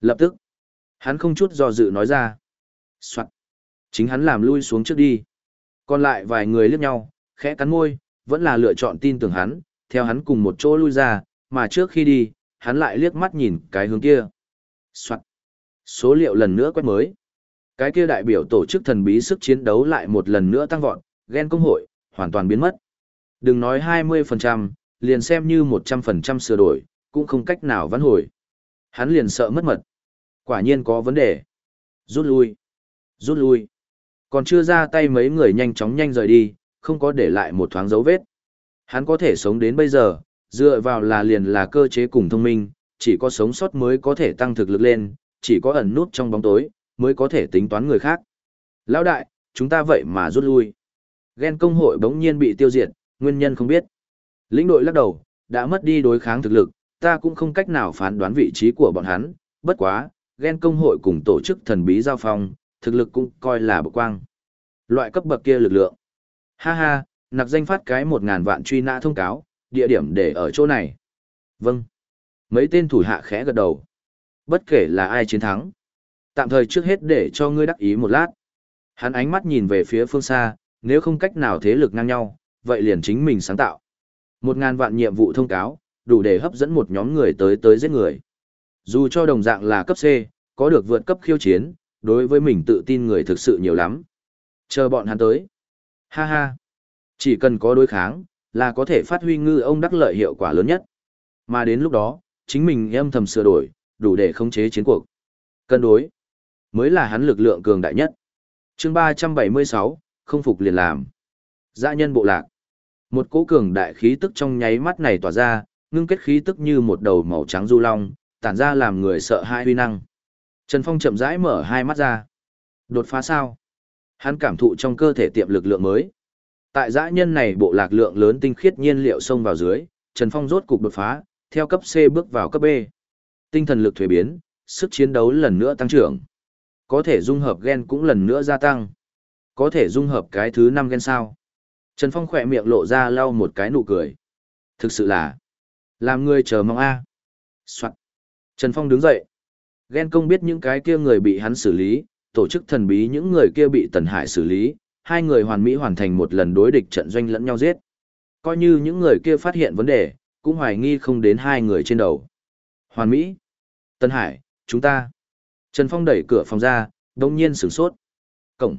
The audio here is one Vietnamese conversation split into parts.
Lập tức, hắn không chút do dự nói ra. Soạn. Chính hắn làm lui xuống trước đi. Còn lại vài người liếc nhau, khẽ cắn môi, vẫn là lựa chọn tin tưởng hắn, theo hắn cùng một chỗ lui ra, mà trước khi đi, hắn lại liếc mắt nhìn cái hướng kia. Soạn. Số liệu lần nữa quét mới. Cái kia đại biểu tổ chức thần bí sức chiến đấu lại một lần nữa tăng vọt, ghen công hội, hoàn toàn biến mất. Đừng nói 20%, liền xem như 100% sửa đổi, cũng không cách nào vãn hồi. Hắn liền sợ mất mật. Quả nhiên có vấn đề. Rút lui. Rút lui. Còn chưa ra tay mấy người nhanh chóng nhanh rời đi, không có để lại một thoáng dấu vết. Hắn có thể sống đến bây giờ, dựa vào là liền là cơ chế cùng thông minh, chỉ có sống sót mới có thể tăng thực lực lên, chỉ có ẩn nút trong bóng tối, mới có thể tính toán người khác. Lão đại, chúng ta vậy mà rút lui. Ghen công hội bỗng nhiên bị tiêu diệt, nguyên nhân không biết. Lĩnh đội lắc đầu, đã mất đi đối kháng thực lực, ta cũng không cách nào phán đoán vị trí của bọn hắn, bất quá, ghen công hội cùng tổ chức thần bí giao phong, thực lực cũng coi là bậc quang. Loại cấp bậc kia lực lượng. Ha ha, nặc danh phát cái một ngàn vạn truy nã thông cáo, địa điểm để ở chỗ này. Vâng. Mấy tên thủ hạ khẽ gật đầu. Bất kể là ai chiến thắng. Tạm thời trước hết để cho ngươi đắc ý một lát. Hắn ánh mắt nhìn về phía phương xa, nếu không cách nào thế lực ngang nhau, vậy liền chính mình sáng tạo. Một ngàn vạn nhiệm vụ thông cáo, đủ để hấp dẫn một nhóm người tới tới giết người. Dù cho đồng dạng là cấp C, có được vượt cấp khiêu chiến, đối với mình tự tin người thực sự nhiều lắm. Chờ bọn hắn tới. Ha ha. Chỉ cần có đối kháng, là có thể phát huy ngư ông đắc lợi hiệu quả lớn nhất. Mà đến lúc đó, chính mình âm thầm sửa đổi, đủ để khống chế chiến cuộc. Cân đối, mới là hắn lực lượng cường đại nhất. chương 376, không phục liền làm. Dã nhân bộ lạc. Một cỗ cường đại khí tức trong nháy mắt này tỏa ra, ngưng kết khí tức như một đầu màu trắng du long, tản ra làm người sợ hãi huy năng. Trần Phong chậm rãi mở hai mắt ra. Đột phá sao? Hắn cảm thụ trong cơ thể tiệm lực lượng mới. Tại dã nhân này bộ lạc lượng lớn tinh khiết nhiên liệu xông vào dưới, Trần Phong rốt cục đột phá, theo cấp C bước vào cấp B. Tinh thần lực thuế biến, sức chiến đấu lần nữa tăng trưởng. Có thể dung hợp gen cũng lần nữa gia tăng. Có thể dung hợp cái thứ 5 gen sao? Trần Phong khỏe miệng lộ ra lau một cái nụ cười. Thực sự là, làm người chờ mong a. Soạn. Trần Phong đứng dậy. Ghen công biết những cái kia người bị hắn xử lý, tổ chức thần bí những người kia bị Tần Hải xử lý, hai người hoàn mỹ hoàn thành một lần đối địch trận doanh lẫn nhau giết. Coi như những người kia phát hiện vấn đề, cũng hoài nghi không đến hai người trên đầu. Hoàn mỹ. Tần Hải, chúng ta. Trần Phong đẩy cửa phòng ra, đông nhiên sửng sốt. Cổng.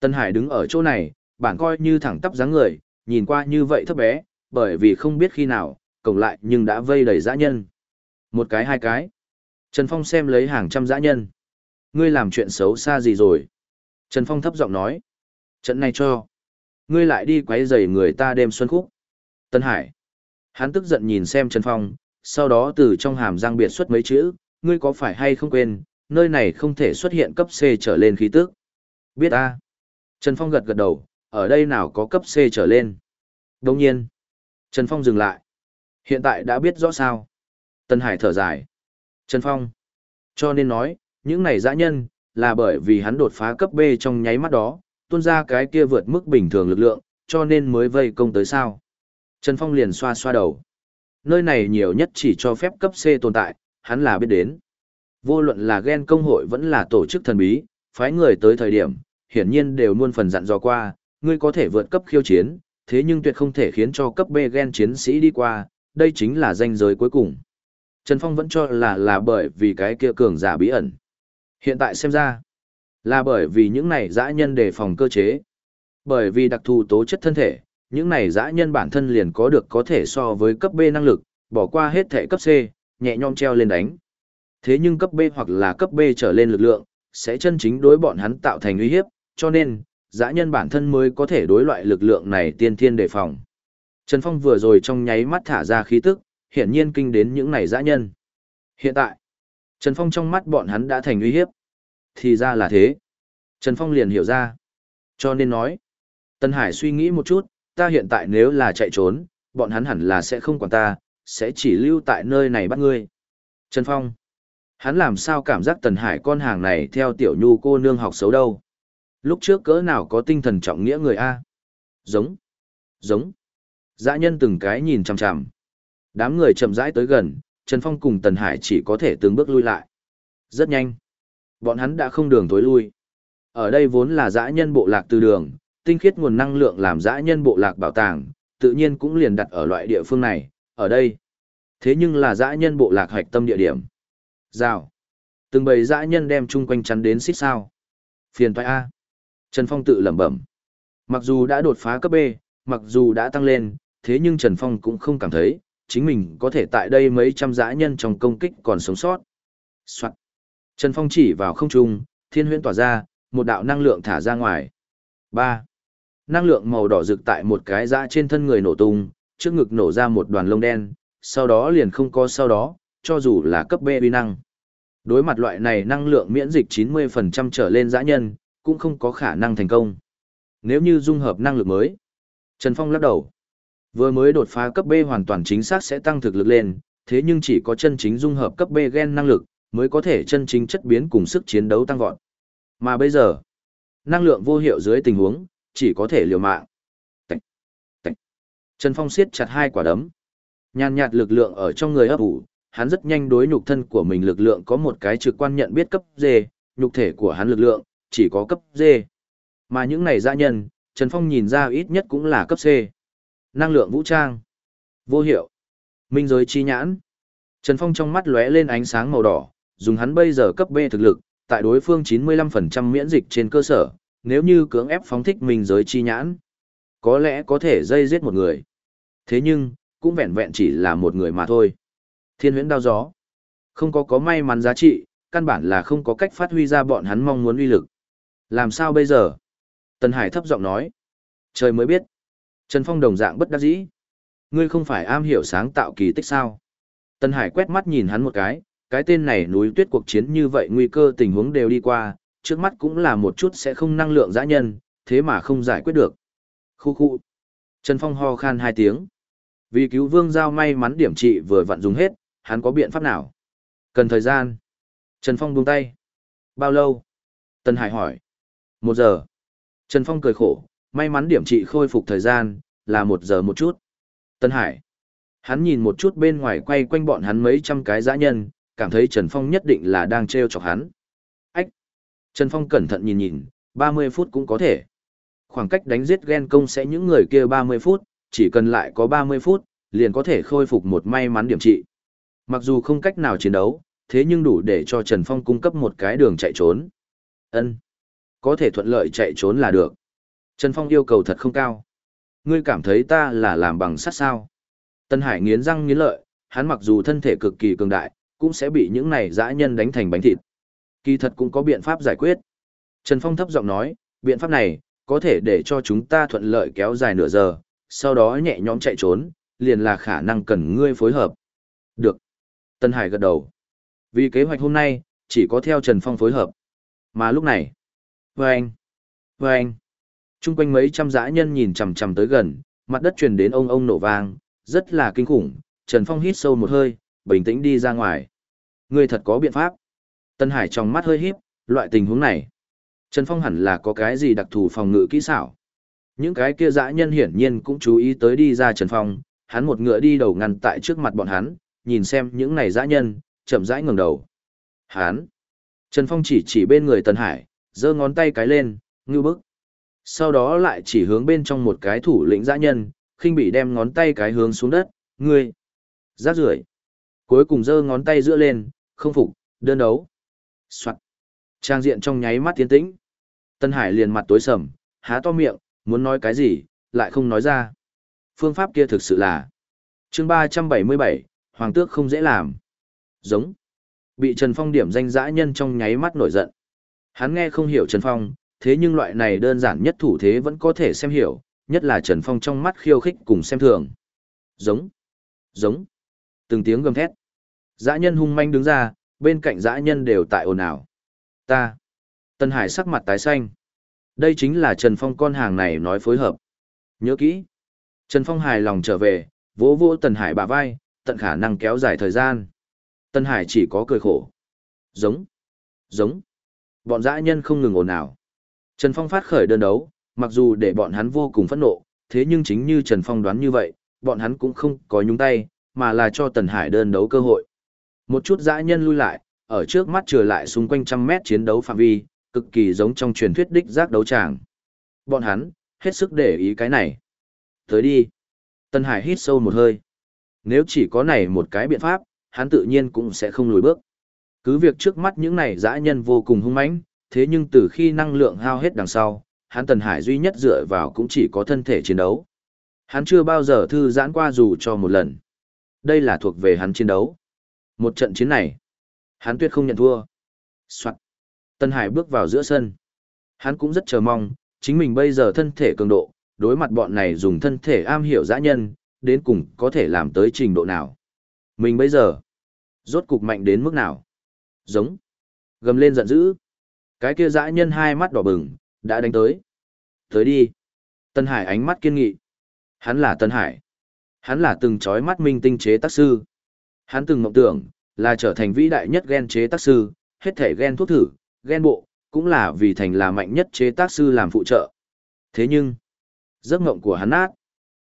Tần Hải đứng ở chỗ này, bản coi như thẳng tắp dáng người, nhìn qua như vậy thấp bé, bởi vì không biết khi nào, cổng lại nhưng đã vây đầy dã nhân. Một cái hai cái. Trần Phong xem lấy hàng trăm dã nhân. Ngươi làm chuyện xấu xa gì rồi? Trần Phong thấp giọng nói. Trận này cho. Ngươi lại đi quấy rầy người ta đêm xuân khúc. Tân Hải. Hắn tức giận nhìn xem Trần Phong, sau đó từ trong hàm răng biệt xuất mấy chữ, ngươi có phải hay không quên, nơi này không thể xuất hiện cấp C trở lên khí tức. Biết a Trần Phong gật gật đầu, ở đây nào có cấp C trở lên. Đồng nhiên. Trần Phong dừng lại. Hiện tại đã biết rõ sao. Tân Hải thở dài. Trần Phong. Cho nên nói, những này dã nhân, là bởi vì hắn đột phá cấp B trong nháy mắt đó, tuôn ra cái kia vượt mức bình thường lực lượng, cho nên mới vây công tới sao. Trần Phong liền xoa xoa đầu. Nơi này nhiều nhất chỉ cho phép cấp C tồn tại, hắn là biết đến. Vô luận là ghen công hội vẫn là tổ chức thần bí, phái người tới thời điểm, hiển nhiên đều luôn phần dặn dò qua, ngươi có thể vượt cấp khiêu chiến, thế nhưng tuyệt không thể khiến cho cấp B ghen chiến sĩ đi qua, đây chính là danh giới cuối cùng. Trần Phong vẫn cho là là bởi vì cái kia cường giả bí ẩn. Hiện tại xem ra, là bởi vì những này dã nhân đề phòng cơ chế. Bởi vì đặc thù tố chất thân thể, những này dã nhân bản thân liền có được có thể so với cấp B năng lực, bỏ qua hết thể cấp C, nhẹ nhõm treo lên đánh. Thế nhưng cấp B hoặc là cấp B trở lên lực lượng, sẽ chân chính đối bọn hắn tạo thành uy hiếp, cho nên, dã nhân bản thân mới có thể đối loại lực lượng này tiên thiên đề phòng. Trần Phong vừa rồi trong nháy mắt thả ra khí tức, hiển nhiên kinh đến những này dã nhân. Hiện tại, Trần Phong trong mắt bọn hắn đã thành uy hiếp. Thì ra là thế. Trần Phong liền hiểu ra. Cho nên nói, Tân Hải suy nghĩ một chút, ta hiện tại nếu là chạy trốn, bọn hắn hẳn là sẽ không quản ta, sẽ chỉ lưu tại nơi này bắt ngươi. Trần Phong, hắn làm sao cảm giác Tần Hải con hàng này theo tiểu nhu cô nương học xấu đâu. Lúc trước cỡ nào có tinh thần trọng nghĩa người A. Giống, giống. Dã nhân từng cái nhìn chằm chằm. Đám người chậm rãi tới gần, Trần Phong cùng Tần Hải chỉ có thể từng bước lui lại. Rất nhanh. Bọn hắn đã không đường tối lui. Ở đây vốn là dã nhân bộ lạc từ đường, tinh khiết nguồn năng lượng làm dã nhân bộ lạc bảo tàng, tự nhiên cũng liền đặt ở loại địa phương này, ở đây. Thế nhưng là dã nhân bộ lạc hoạch tâm địa điểm. Rào. Từng bầy dã nhân đem chung quanh chắn đến xích sao. Phiền toái A. Trần Phong tự lẩm bẩm. Mặc dù đã đột phá cấp B, mặc dù đã tăng lên, thế nhưng Trần Phong cũng không cảm thấy, chính mình có thể tại đây mấy trăm dã nhân trong công kích còn sống sót. Soạn. Trần Phong chỉ vào không trung, thiên huyễn tỏa ra, một đạo năng lượng thả ra ngoài. 3. Năng lượng màu đỏ rực tại một cái dã trên thân người nổ tung, trước ngực nổ ra một đoàn lông đen, sau đó liền không có sau đó, cho dù là cấp B uy năng. Đối mặt loại này năng lượng miễn dịch 90% trở lên dã nhân, cũng không có khả năng thành công. Nếu như dung hợp năng lực mới, Trần Phong lắc đầu. Vừa mới đột phá cấp B hoàn toàn chính xác sẽ tăng thực lực lên, thế nhưng chỉ có chân chính dung hợp cấp B gen năng lực, mới có thể chân chính chất biến cùng sức chiến đấu tăng vọt. Mà bây giờ, năng lượng vô hiệu dưới tình huống, chỉ có thể liều mạng. Tạch, tạch. Trần Phong siết chặt hai quả đấm. Nhàn nhạt lực lượng ở trong người ấp ủ, hắn rất nhanh đối nhục thân của mình lực lượng có một cái trực quan nhận biết cấp D, nhục thể của hắn lực lượng, chỉ có cấp D. Mà những này dã nhân, Trần Phong nhìn ra ít nhất cũng là cấp C. Năng lượng vũ trang. Vô hiệu. Minh giới chi nhãn. Trần Phong trong mắt lóe lên ánh sáng màu đỏ, dùng hắn bây giờ cấp B thực lực, tại đối phương 95% miễn dịch trên cơ sở, nếu như cưỡng ép phóng thích minh giới chi nhãn, có lẽ có thể dây giết một người. Thế nhưng, cũng vẹn vẹn chỉ là một người mà thôi. Thiên huyễn đao gió. Không có có may mắn giá trị, căn bản là không có cách phát huy ra bọn hắn mong muốn uy lực. Làm sao bây giờ? Tần Hải thấp giọng nói. Trời mới biết. Trần Phong đồng dạng bất đắc dĩ. Ngươi không phải am hiểu sáng tạo kỳ tích sao? Tần Hải quét mắt nhìn hắn một cái, cái tên này núi tuyết cuộc chiến như vậy nguy cơ tình huống đều đi qua, trước mắt cũng là một chút sẽ không năng lượng dã nhân, thế mà không giải quyết được. Khu khu. Trần Phong ho khan hai tiếng. Vì cứu vương giao may mắn điểm trị vừa vặn dùng hết, hắn có biện pháp nào? Cần thời gian. Trần Phong buông tay. Bao lâu? Tân Hải hỏi. Một giờ. Trần Phong cười khổ, may mắn điểm trị khôi phục thời gian, là một giờ một chút. Tân Hải. Hắn nhìn một chút bên ngoài quay quanh bọn hắn mấy trăm cái dã nhân, cảm thấy Trần Phong nhất định là đang treo chọc hắn. Ách! Trần Phong cẩn thận nhìn nhìn, 30 phút cũng có thể. Khoảng cách đánh giết ghen công sẽ những người kia 30 phút, chỉ cần lại có 30 phút, liền có thể khôi phục một may mắn điểm trị. Mặc dù không cách nào chiến đấu, thế nhưng đủ để cho Trần Phong cung cấp một cái đường chạy trốn. Ân, Có thể thuận lợi chạy trốn là được. Trần Phong yêu cầu thật không cao. Ngươi cảm thấy ta là làm bằng sắt sao? Tân Hải nghiến răng nghiến lợi, hắn mặc dù thân thể cực kỳ cường đại, cũng sẽ bị những này dã nhân đánh thành bánh thịt. Kỳ thật cũng có biện pháp giải quyết. Trần Phong thấp giọng nói, biện pháp này, có thể để cho chúng ta thuận lợi kéo dài nửa giờ, sau đó nhẹ nhõm chạy trốn, liền là khả năng cần ngươi phối hợp. Được. Tân Hải gật đầu. Vì kế hoạch hôm nay, chỉ có theo Trần Phong phối hợp. Mà lúc này, vâng, vâng, Trung quanh mấy trăm dã nhân nhìn chằm chằm tới gần, mặt đất truyền đến ông ông nổ vang, rất là kinh khủng. Trần Phong hít sâu một hơi, bình tĩnh đi ra ngoài. Ngươi thật có biện pháp. Tân Hải trong mắt hơi híp, loại tình huống này. Trần Phong hẳn là có cái gì đặc thù phòng ngự kỹ xảo. Những cái kia dã nhân hiển nhiên cũng chú ý tới đi ra Trần Phong, hắn một ngựa đi đầu ngăn tại trước mặt bọn hắn, nhìn xem những này dã nhân, chậm rãi ngẩng đầu. Hắn. Trần Phong chỉ chỉ bên người Tân Hải, giơ ngón tay cái lên, ngư bức. Sau đó lại chỉ hướng bên trong một cái thủ lĩnh dã nhân, khinh bị đem ngón tay cái hướng xuống đất, ngươi. Rác rưởi. Cuối cùng giơ ngón tay giữa lên, không phục, đơn đấu. Soạn. Trang diện trong nháy mắt tiến tĩnh. Tân Hải liền mặt tối sầm, há to miệng, muốn nói cái gì, lại không nói ra. Phương pháp kia thực sự là chương 377, Hoàng tước không dễ làm. Giống. Bị Trần Phong điểm danh dã nhân trong nháy mắt nổi giận. Hắn nghe không hiểu Trần Phong, thế nhưng loại này đơn giản nhất thủ thế vẫn có thể xem hiểu, nhất là Trần Phong trong mắt khiêu khích cùng xem thường. Giống. Giống. Từng tiếng gầm thét. Dã nhân hung manh đứng ra, bên cạnh dã nhân đều tại ồn ào. Ta. Tân Hải sắc mặt tái xanh. Đây chính là Trần Phong con hàng này nói phối hợp. Nhớ kỹ. Trần Phong hài lòng trở về, vỗ vỗ Tần Hải bả vai, tận khả năng kéo dài thời gian. Tần Hải chỉ có cười khổ. Giống. Giống. Bọn dã nhân không ngừng ồn ào. Trần Phong phát khởi đơn đấu, mặc dù để bọn hắn vô cùng phẫn nộ, thế nhưng chính như Trần Phong đoán như vậy, bọn hắn cũng không có nhúng tay, mà là cho Tần Hải đơn đấu cơ hội. Một chút dã nhân lui lại, ở trước mắt trở lại xung quanh trăm mét chiến đấu phạm vi, cực kỳ giống trong truyền thuyết đích giác đấu tràng. Bọn hắn, hết sức để ý cái này. Tới đi. Tần Hải hít sâu một hơi. Nếu chỉ có này một cái biện pháp, hắn tự nhiên cũng sẽ không lùi bước. Cứ việc trước mắt những này dã nhân vô cùng hung mãnh, thế nhưng từ khi năng lượng hao hết đằng sau, hắn Tần Hải duy nhất dựa vào cũng chỉ có thân thể chiến đấu. Hắn chưa bao giờ thư giãn qua dù cho một lần. Đây là thuộc về hắn chiến đấu. Một trận chiến này, hắn tuyệt không nhận thua. Soạn. Tần Hải bước vào giữa sân. Hắn cũng rất chờ mong, chính mình bây giờ thân thể cường độ, đối mặt bọn này dùng thân thể am hiểu dã nhân, đến cùng có thể làm tới trình độ nào. Mình bây giờ, rốt cục mạnh đến mức nào? Giống. Gầm lên giận dữ. Cái kia dã nhân hai mắt đỏ bừng, đã đánh tới. Tới đi. Tân Hải ánh mắt kiên nghị. Hắn là Tân Hải. Hắn là từng chói mắt minh tinh chế tác sư. Hắn từng mộng tưởng, là trở thành vĩ đại nhất gen chế tác sư, hết thể gen thuốc thử, gen bộ, cũng là vì thành là mạnh nhất chế tác sư làm phụ trợ. Thế nhưng, giấc mộng của hắn nát.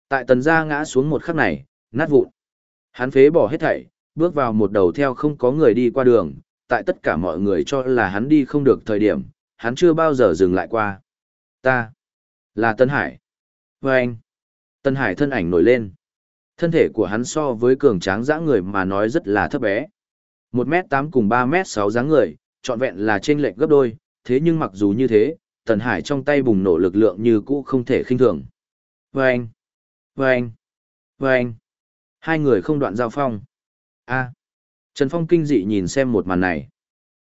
Tại tần gia ngã xuống một khắc này, nát vụn. Hắn phế bỏ hết thảy, bước vào một đầu theo không có người đi qua đường, tại tất cả mọi người cho là hắn đi không được thời điểm, hắn chưa bao giờ dừng lại qua. Ta, là Tân Hải. Và anh, Tân Hải thân ảnh nổi lên. Thân thể của hắn so với cường tráng dã người mà nói rất là thấp bé. 1m8 cùng 3m6 dáng người, trọn vẹn là trên lệch gấp đôi, thế nhưng mặc dù như thế, Tần Hải trong tay bùng nổ lực lượng như cũ không thể khinh thường. Vâng! Vâng! Vâng! Hai người không đoạn giao phong. A. Trần Phong kinh dị nhìn xem một màn này.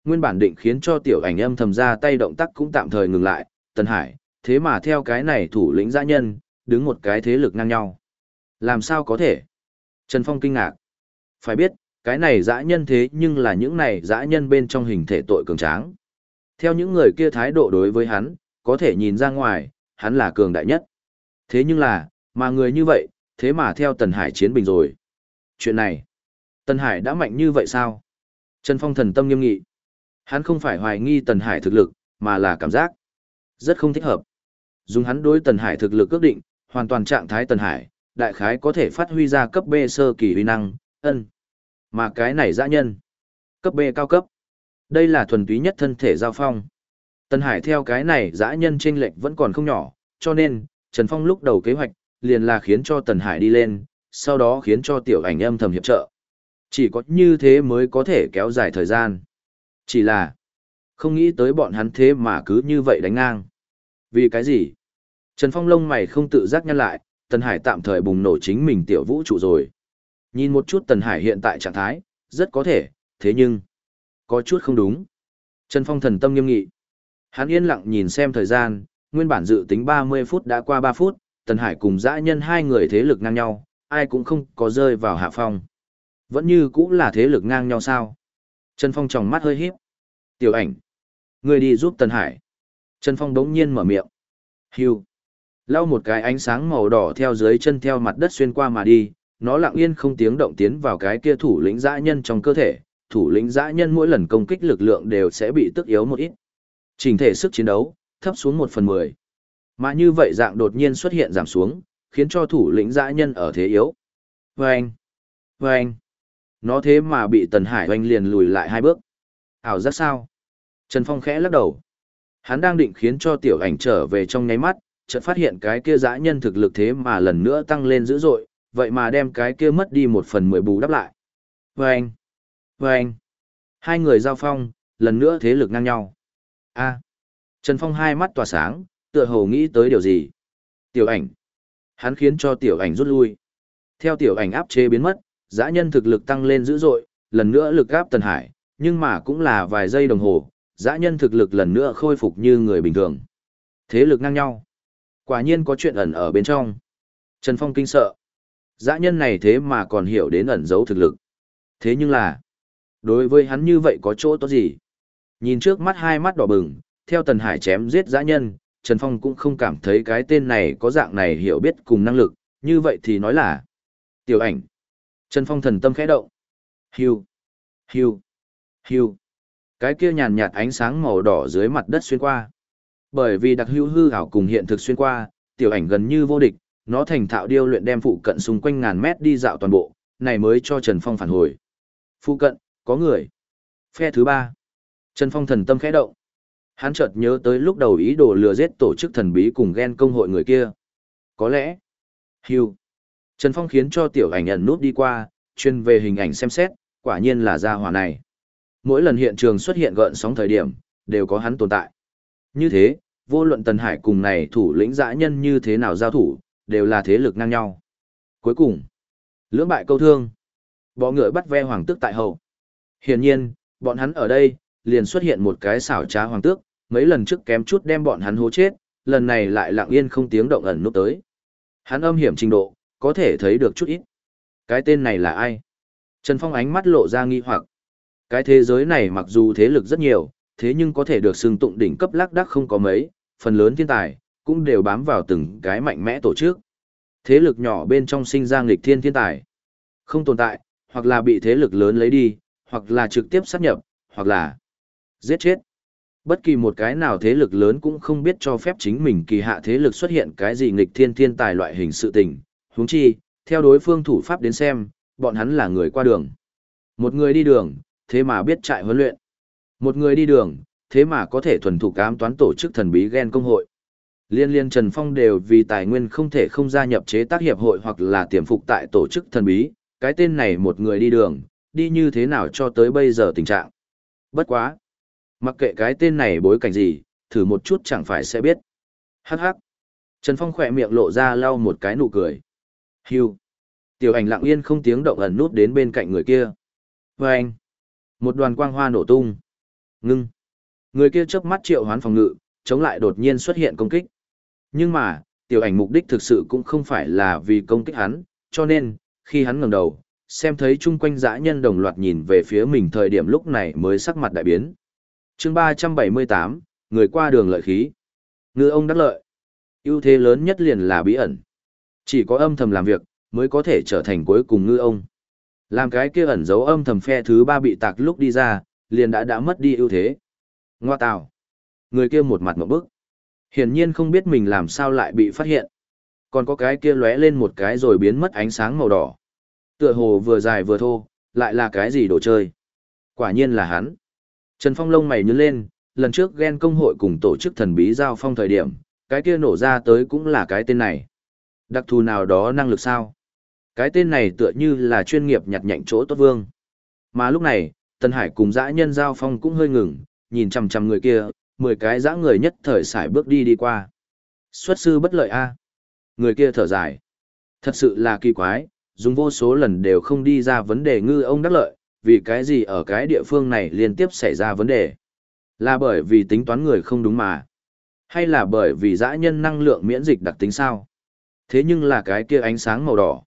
Nguyên bản định khiến cho tiểu ảnh âm thầm ra tay động tác cũng tạm thời ngừng lại, Tần Hải, thế mà theo cái này thủ lĩnh dã nhân, đứng một cái thế lực ngang nhau. Làm sao có thể? Trần Phong kinh ngạc. Phải biết, cái này dã nhân thế nhưng là những này dã nhân bên trong hình thể tội cường tráng. Theo những người kia thái độ đối với hắn, có thể nhìn ra ngoài, hắn là cường đại nhất. Thế nhưng là, mà người như vậy, thế mà theo Tần Hải chiến bình rồi. Chuyện này, Tần Hải đã mạnh như vậy sao? Trần Phong thần tâm nghiêm nghị. Hắn không phải hoài nghi Tần Hải thực lực, mà là cảm giác. Rất không thích hợp. Dùng hắn đối Tần Hải thực lực ước định, hoàn toàn trạng thái Tần Hải, đại khái có thể phát huy ra cấp B sơ kỳ uy năng, ân. Mà cái này dã nhân. Cấp B cao cấp. Đây là thuần túy nhất thân thể giao phong. Tần Hải theo cái này dã nhân chênh lệch vẫn còn không nhỏ, cho nên, Trần Phong lúc đầu kế hoạch, liền là khiến cho Tần Hải đi lên, sau đó khiến cho tiểu ảnh âm thầm hiệp trợ. Chỉ có như thế mới có thể kéo dài thời gian. Chỉ là, không nghĩ tới bọn hắn thế mà cứ như vậy đánh ngang. Vì cái gì? Trần Phong lông mày không tự giác nhăn lại, Tần Hải tạm thời bùng nổ chính mình tiểu vũ trụ rồi. Nhìn một chút Tần Hải hiện tại trạng thái, rất có thể, thế nhưng, có chút không đúng. Trần Phong thần tâm nghiêm nghị. Hắn yên lặng nhìn xem thời gian, nguyên bản dự tính 30 phút đã qua 3 phút, Tần Hải cùng dã nhân hai người thế lực ngang nhau, ai cũng không có rơi vào hạ phong. Vẫn như cũng là thế lực ngang nhau sao. Trần Phong tròng mắt hơi híp. Tiểu ảnh. Người đi giúp Tần Hải. Trần Phong đống nhiên mở miệng. Hiu. Lau một cái ánh sáng màu đỏ theo dưới chân theo mặt đất xuyên qua mà đi, nó lặng yên không tiếng động tiến vào cái kia thủ lĩnh dã nhân trong cơ thể, thủ lĩnh dã nhân mỗi lần công kích lực lượng đều sẽ bị tức yếu một ít. Trình thể sức chiến đấu, thấp xuống một phần mười. Mà như vậy dạng đột nhiên xuất hiện giảm xuống, khiến cho thủ lĩnh dã nhân ở thế yếu. Vâng! Vâng! Nó thế mà bị Tần Hải oanh liền lùi lại hai bước. Ảo giác sao? Trần Phong khẽ lắc đầu. Hắn đang định khiến cho tiểu ảnh trở về trong nháy mắt, chợt phát hiện cái kia dã nhân thực lực thế mà lần nữa tăng lên dữ dội, vậy mà đem cái kia mất đi một phần mười bù đắp lại. Vâng! Vâng! Hai người giao phong, lần nữa thế lực ngang nhau. A! Trần Phong hai mắt tỏa sáng, tựa hồ nghĩ tới điều gì. Tiểu ảnh! Hắn khiến cho tiểu ảnh rút lui. Theo tiểu ảnh áp chế biến mất, dã nhân thực lực tăng lên dữ dội, lần nữa lực áp Tần Hải, nhưng mà cũng là vài giây đồng hồ, dã nhân thực lực lần nữa khôi phục như người bình thường. Thế lực ngang nhau. Quả nhiên có chuyện ẩn ở bên trong. Trần Phong kinh sợ. Dã nhân này thế mà còn hiểu đến ẩn giấu thực lực. Thế nhưng là, đối với hắn như vậy có chỗ tốt gì? Nhìn trước mắt hai mắt đỏ bừng, theo Tần Hải chém giết dã nhân, Trần Phong cũng không cảm thấy cái tên này có dạng này hiểu biết cùng năng lực, như vậy thì nói là tiểu ảnh. Trần Phong thần tâm khẽ động. Hiu, hiu, hiu. Cái kia nhàn nhạt ánh sáng màu đỏ dưới mặt đất xuyên qua. Bởi vì đặc hữu hư ảo cùng hiện thực xuyên qua, tiểu ảnh gần như vô địch, nó thành thạo điêu luyện đem phụ cận xung quanh ngàn mét đi dạo toàn bộ, này mới cho Trần Phong phản hồi. Phụ cận, có người. Phe thứ ba. Trần Phong thần tâm khẽ động. Hắn chợt nhớ tới lúc đầu ý đồ lừa giết tổ chức thần bí cùng ghen công hội người kia. Có lẽ. Hiu. Trần Phong khiến cho tiểu ảnh ẩn nút đi qua, chuyên về hình ảnh xem xét, quả nhiên là gia hỏa này. Mỗi lần hiện trường xuất hiện gợn sóng thời điểm, đều có hắn tồn tại. Như thế, vô luận Tần Hải cùng này thủ lĩnh dã nhân như thế nào giao thủ, đều là thế lực ngang nhau. Cuối cùng, lưỡng bại câu thương. Bọ ngựa bắt ve hoàng tước tại hậu. Hiển nhiên, bọn hắn ở đây, liền xuất hiện một cái xảo trá hoàng tước, mấy lần trước kém chút đem bọn hắn hố chết, lần này lại lặng yên không tiếng động ẩn núp tới. Hắn âm hiểm trình độ, có thể thấy được chút ít. Cái tên này là ai? Trần Phong ánh mắt lộ ra nghi hoặc. Cái thế giới này mặc dù thế lực rất nhiều, thế nhưng có thể được xưng tụng đỉnh cấp lác đác không có mấy, phần lớn thiên tài, cũng đều bám vào từng cái mạnh mẽ tổ chức. Thế lực nhỏ bên trong sinh ra nghịch thiên thiên tài. Không tồn tại, hoặc là bị thế lực lớn lấy đi, hoặc là trực tiếp sát nhập, hoặc là giết chết. Bất kỳ một cái nào thế lực lớn cũng không biết cho phép chính mình kỳ hạ thế lực xuất hiện cái gì nghịch thiên thiên tài loại hình sự tình huống chi, theo đối phương thủ pháp đến xem, bọn hắn là người qua đường. Một người đi đường, thế mà biết trại huấn luyện. Một người đi đường, thế mà có thể thuần thục cám toán tổ chức thần bí ghen công hội. Liên liên Trần Phong đều vì tài nguyên không thể không gia nhập chế tác hiệp hội hoặc là tiềm phục tại tổ chức thần bí, cái tên này một người đi đường, đi như thế nào cho tới bây giờ tình trạng. Bất quá. Mặc kệ cái tên này bối cảnh gì, thử một chút chẳng phải sẽ biết. Hắc hắc. Trần Phong khỏe miệng lộ ra lau một cái nụ cười. Hưu. Tiểu ảnh lặng yên không tiếng động ẩn nút đến bên cạnh người kia. Và anh. Một đoàn quang hoa nổ tung. Ngưng. Người kia chớp mắt triệu hoán phòng ngự, chống lại đột nhiên xuất hiện công kích. Nhưng mà, tiểu ảnh mục đích thực sự cũng không phải là vì công kích hắn, cho nên, khi hắn ngẩng đầu, xem thấy chung quanh dã nhân đồng loạt nhìn về phía mình thời điểm lúc này mới sắc mặt đại biến. chương 378, người qua đường lợi khí. Ngư ông đắc lợi. ưu thế lớn nhất liền là bí ẩn. Chỉ có âm thầm làm việc, mới có thể trở thành cuối cùng ngư ông. Làm cái kia ẩn dấu âm thầm phe thứ ba bị tạc lúc đi ra, liền đã đã mất đi ưu thế. Ngoa tào. Người kia một mặt một bức. Hiển nhiên không biết mình làm sao lại bị phát hiện. Còn có cái kia lóe lên một cái rồi biến mất ánh sáng màu đỏ. Tựa hồ vừa dài vừa thô, lại là cái gì đồ chơi. Quả nhiên là hắn. Trần Phong lông mày nhướng lên, lần trước ghen công hội cùng tổ chức thần bí giao phong thời điểm, cái kia nổ ra tới cũng là cái tên này. Đặc thù nào đó năng lực sao? Cái tên này tựa như là chuyên nghiệp nhặt nhạnh chỗ tốt vương. Mà lúc này, Tân Hải cùng dã nhân giao phong cũng hơi ngừng, nhìn chằm chằm người kia, mười cái dã người nhất thời xài bước đi đi qua. Xuất sư bất lợi a. Người kia thở dài. Thật sự là kỳ quái, dùng vô số lần đều không đi ra vấn đề ngư ông đắc lợi, vì cái gì ở cái địa phương này liên tiếp xảy ra vấn đề. Là bởi vì tính toán người không đúng mà. Hay là bởi vì dã nhân năng lượng miễn dịch đặc tính sao? Thế nhưng là cái kia ánh sáng màu đỏ.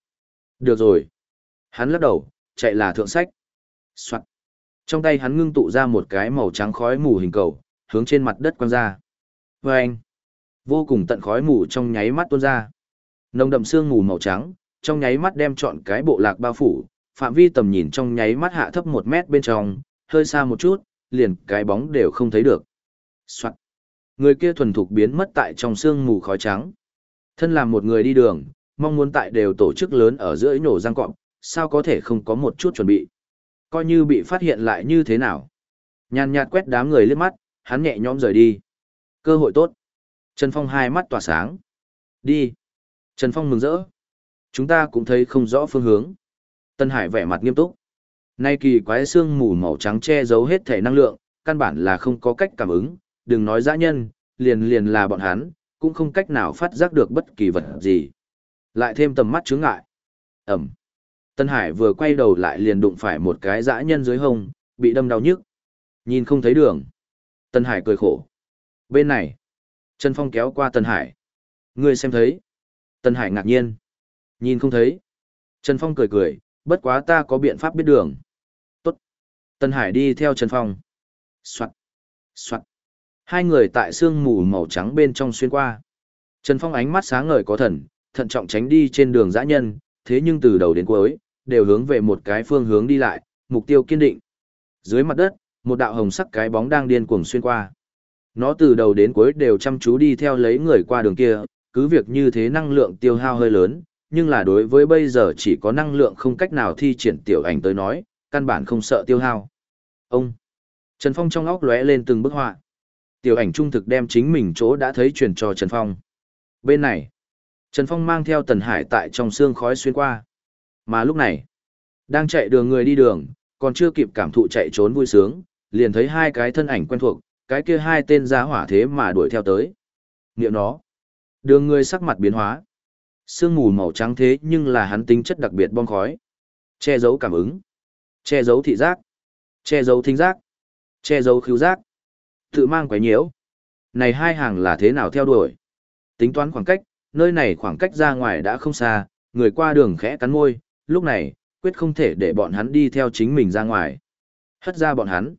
Được rồi. Hắn lắc đầu, chạy là thượng sách. Soạn. Trong tay hắn ngưng tụ ra một cái màu trắng khói mù hình cầu, hướng trên mặt đất quăng ra. Và anh, vô cùng tận khói mù trong nháy mắt tuôn ra. Nồng đậm sương mù màu trắng, trong nháy mắt đem trọn cái bộ lạc bao phủ, phạm vi tầm nhìn trong nháy mắt hạ thấp một mét bên trong, hơi xa một chút, liền cái bóng đều không thấy được. Soạn. Người kia thuần thục biến mất tại trong sương mù khói trắng. Thân làm một người đi đường, mong muốn tại đều tổ chức lớn ở giữa nổ răng cọp, sao có thể không có một chút chuẩn bị. Coi như bị phát hiện lại như thế nào. Nhàn nhạt quét đám người liếc mắt, hắn nhẹ nhõm rời đi. Cơ hội tốt. Trần Phong hai mắt tỏa sáng. Đi. Trần Phong mừng rỡ. Chúng ta cũng thấy không rõ phương hướng. Tân Hải vẻ mặt nghiêm túc. Nay kỳ quái xương mù màu trắng che giấu hết thể năng lượng, căn bản là không có cách cảm ứng, đừng nói dã nhân, liền liền là bọn hắn, cũng không cách nào phát giác được bất kỳ vật gì. Lại thêm tầm mắt chướng ngại. Ẩm. Tân Hải vừa quay đầu lại liền đụng phải một cái dã nhân dưới hông, bị đâm đau nhức. Nhìn không thấy đường. Tân Hải cười khổ. Bên này. Trần Phong kéo qua Tân Hải. Ngươi xem thấy. Tân Hải ngạc nhiên. Nhìn không thấy. Trần Phong cười cười, bất quá ta có biện pháp biết đường. Tốt. Tân Hải đi theo Trần Phong. Soạn. Soạn. Hai người tại sương mù màu trắng bên trong xuyên qua. Trần Phong ánh mắt sáng ngời có thần, thận trọng tránh đi trên đường dã nhân, thế nhưng từ đầu đến cuối, đều hướng về một cái phương hướng đi lại, mục tiêu kiên định. Dưới mặt đất, một đạo hồng sắc cái bóng đang điên cuồng xuyên qua. Nó từ đầu đến cuối đều chăm chú đi theo lấy người qua đường kia, cứ việc như thế năng lượng tiêu hao hơi lớn, nhưng là đối với bây giờ chỉ có năng lượng không cách nào thi triển tiểu ảnh tới nói, căn bản không sợ tiêu hao. Ông! Trần Phong trong óc lóe lên từng bức họa. Tiểu ảnh trung thực đem chính mình chỗ đã thấy truyền cho Trần Phong. Bên này, Trần Phong mang theo Tần Hải tại trong xương khói xuyên qua. Mà lúc này, đang chạy đường người đi đường, còn chưa kịp cảm thụ chạy trốn vui sướng, liền thấy hai cái thân ảnh quen thuộc, cái kia hai tên giá hỏa thế mà đuổi theo tới. Niệm nó, đường người sắc mặt biến hóa. Sương mù màu trắng thế nhưng là hắn tính chất đặc biệt bong khói. Che giấu cảm ứng, che giấu thị giác, che giấu thính giác, che giấu khứu giác, tự mang quái nhiễu. Này hai hàng là thế nào theo đuổi? Tính toán khoảng cách, nơi này khoảng cách ra ngoài đã không xa, người qua đường khẽ cắn môi, lúc này, quyết không thể để bọn hắn đi theo chính mình ra ngoài. Hất ra bọn hắn.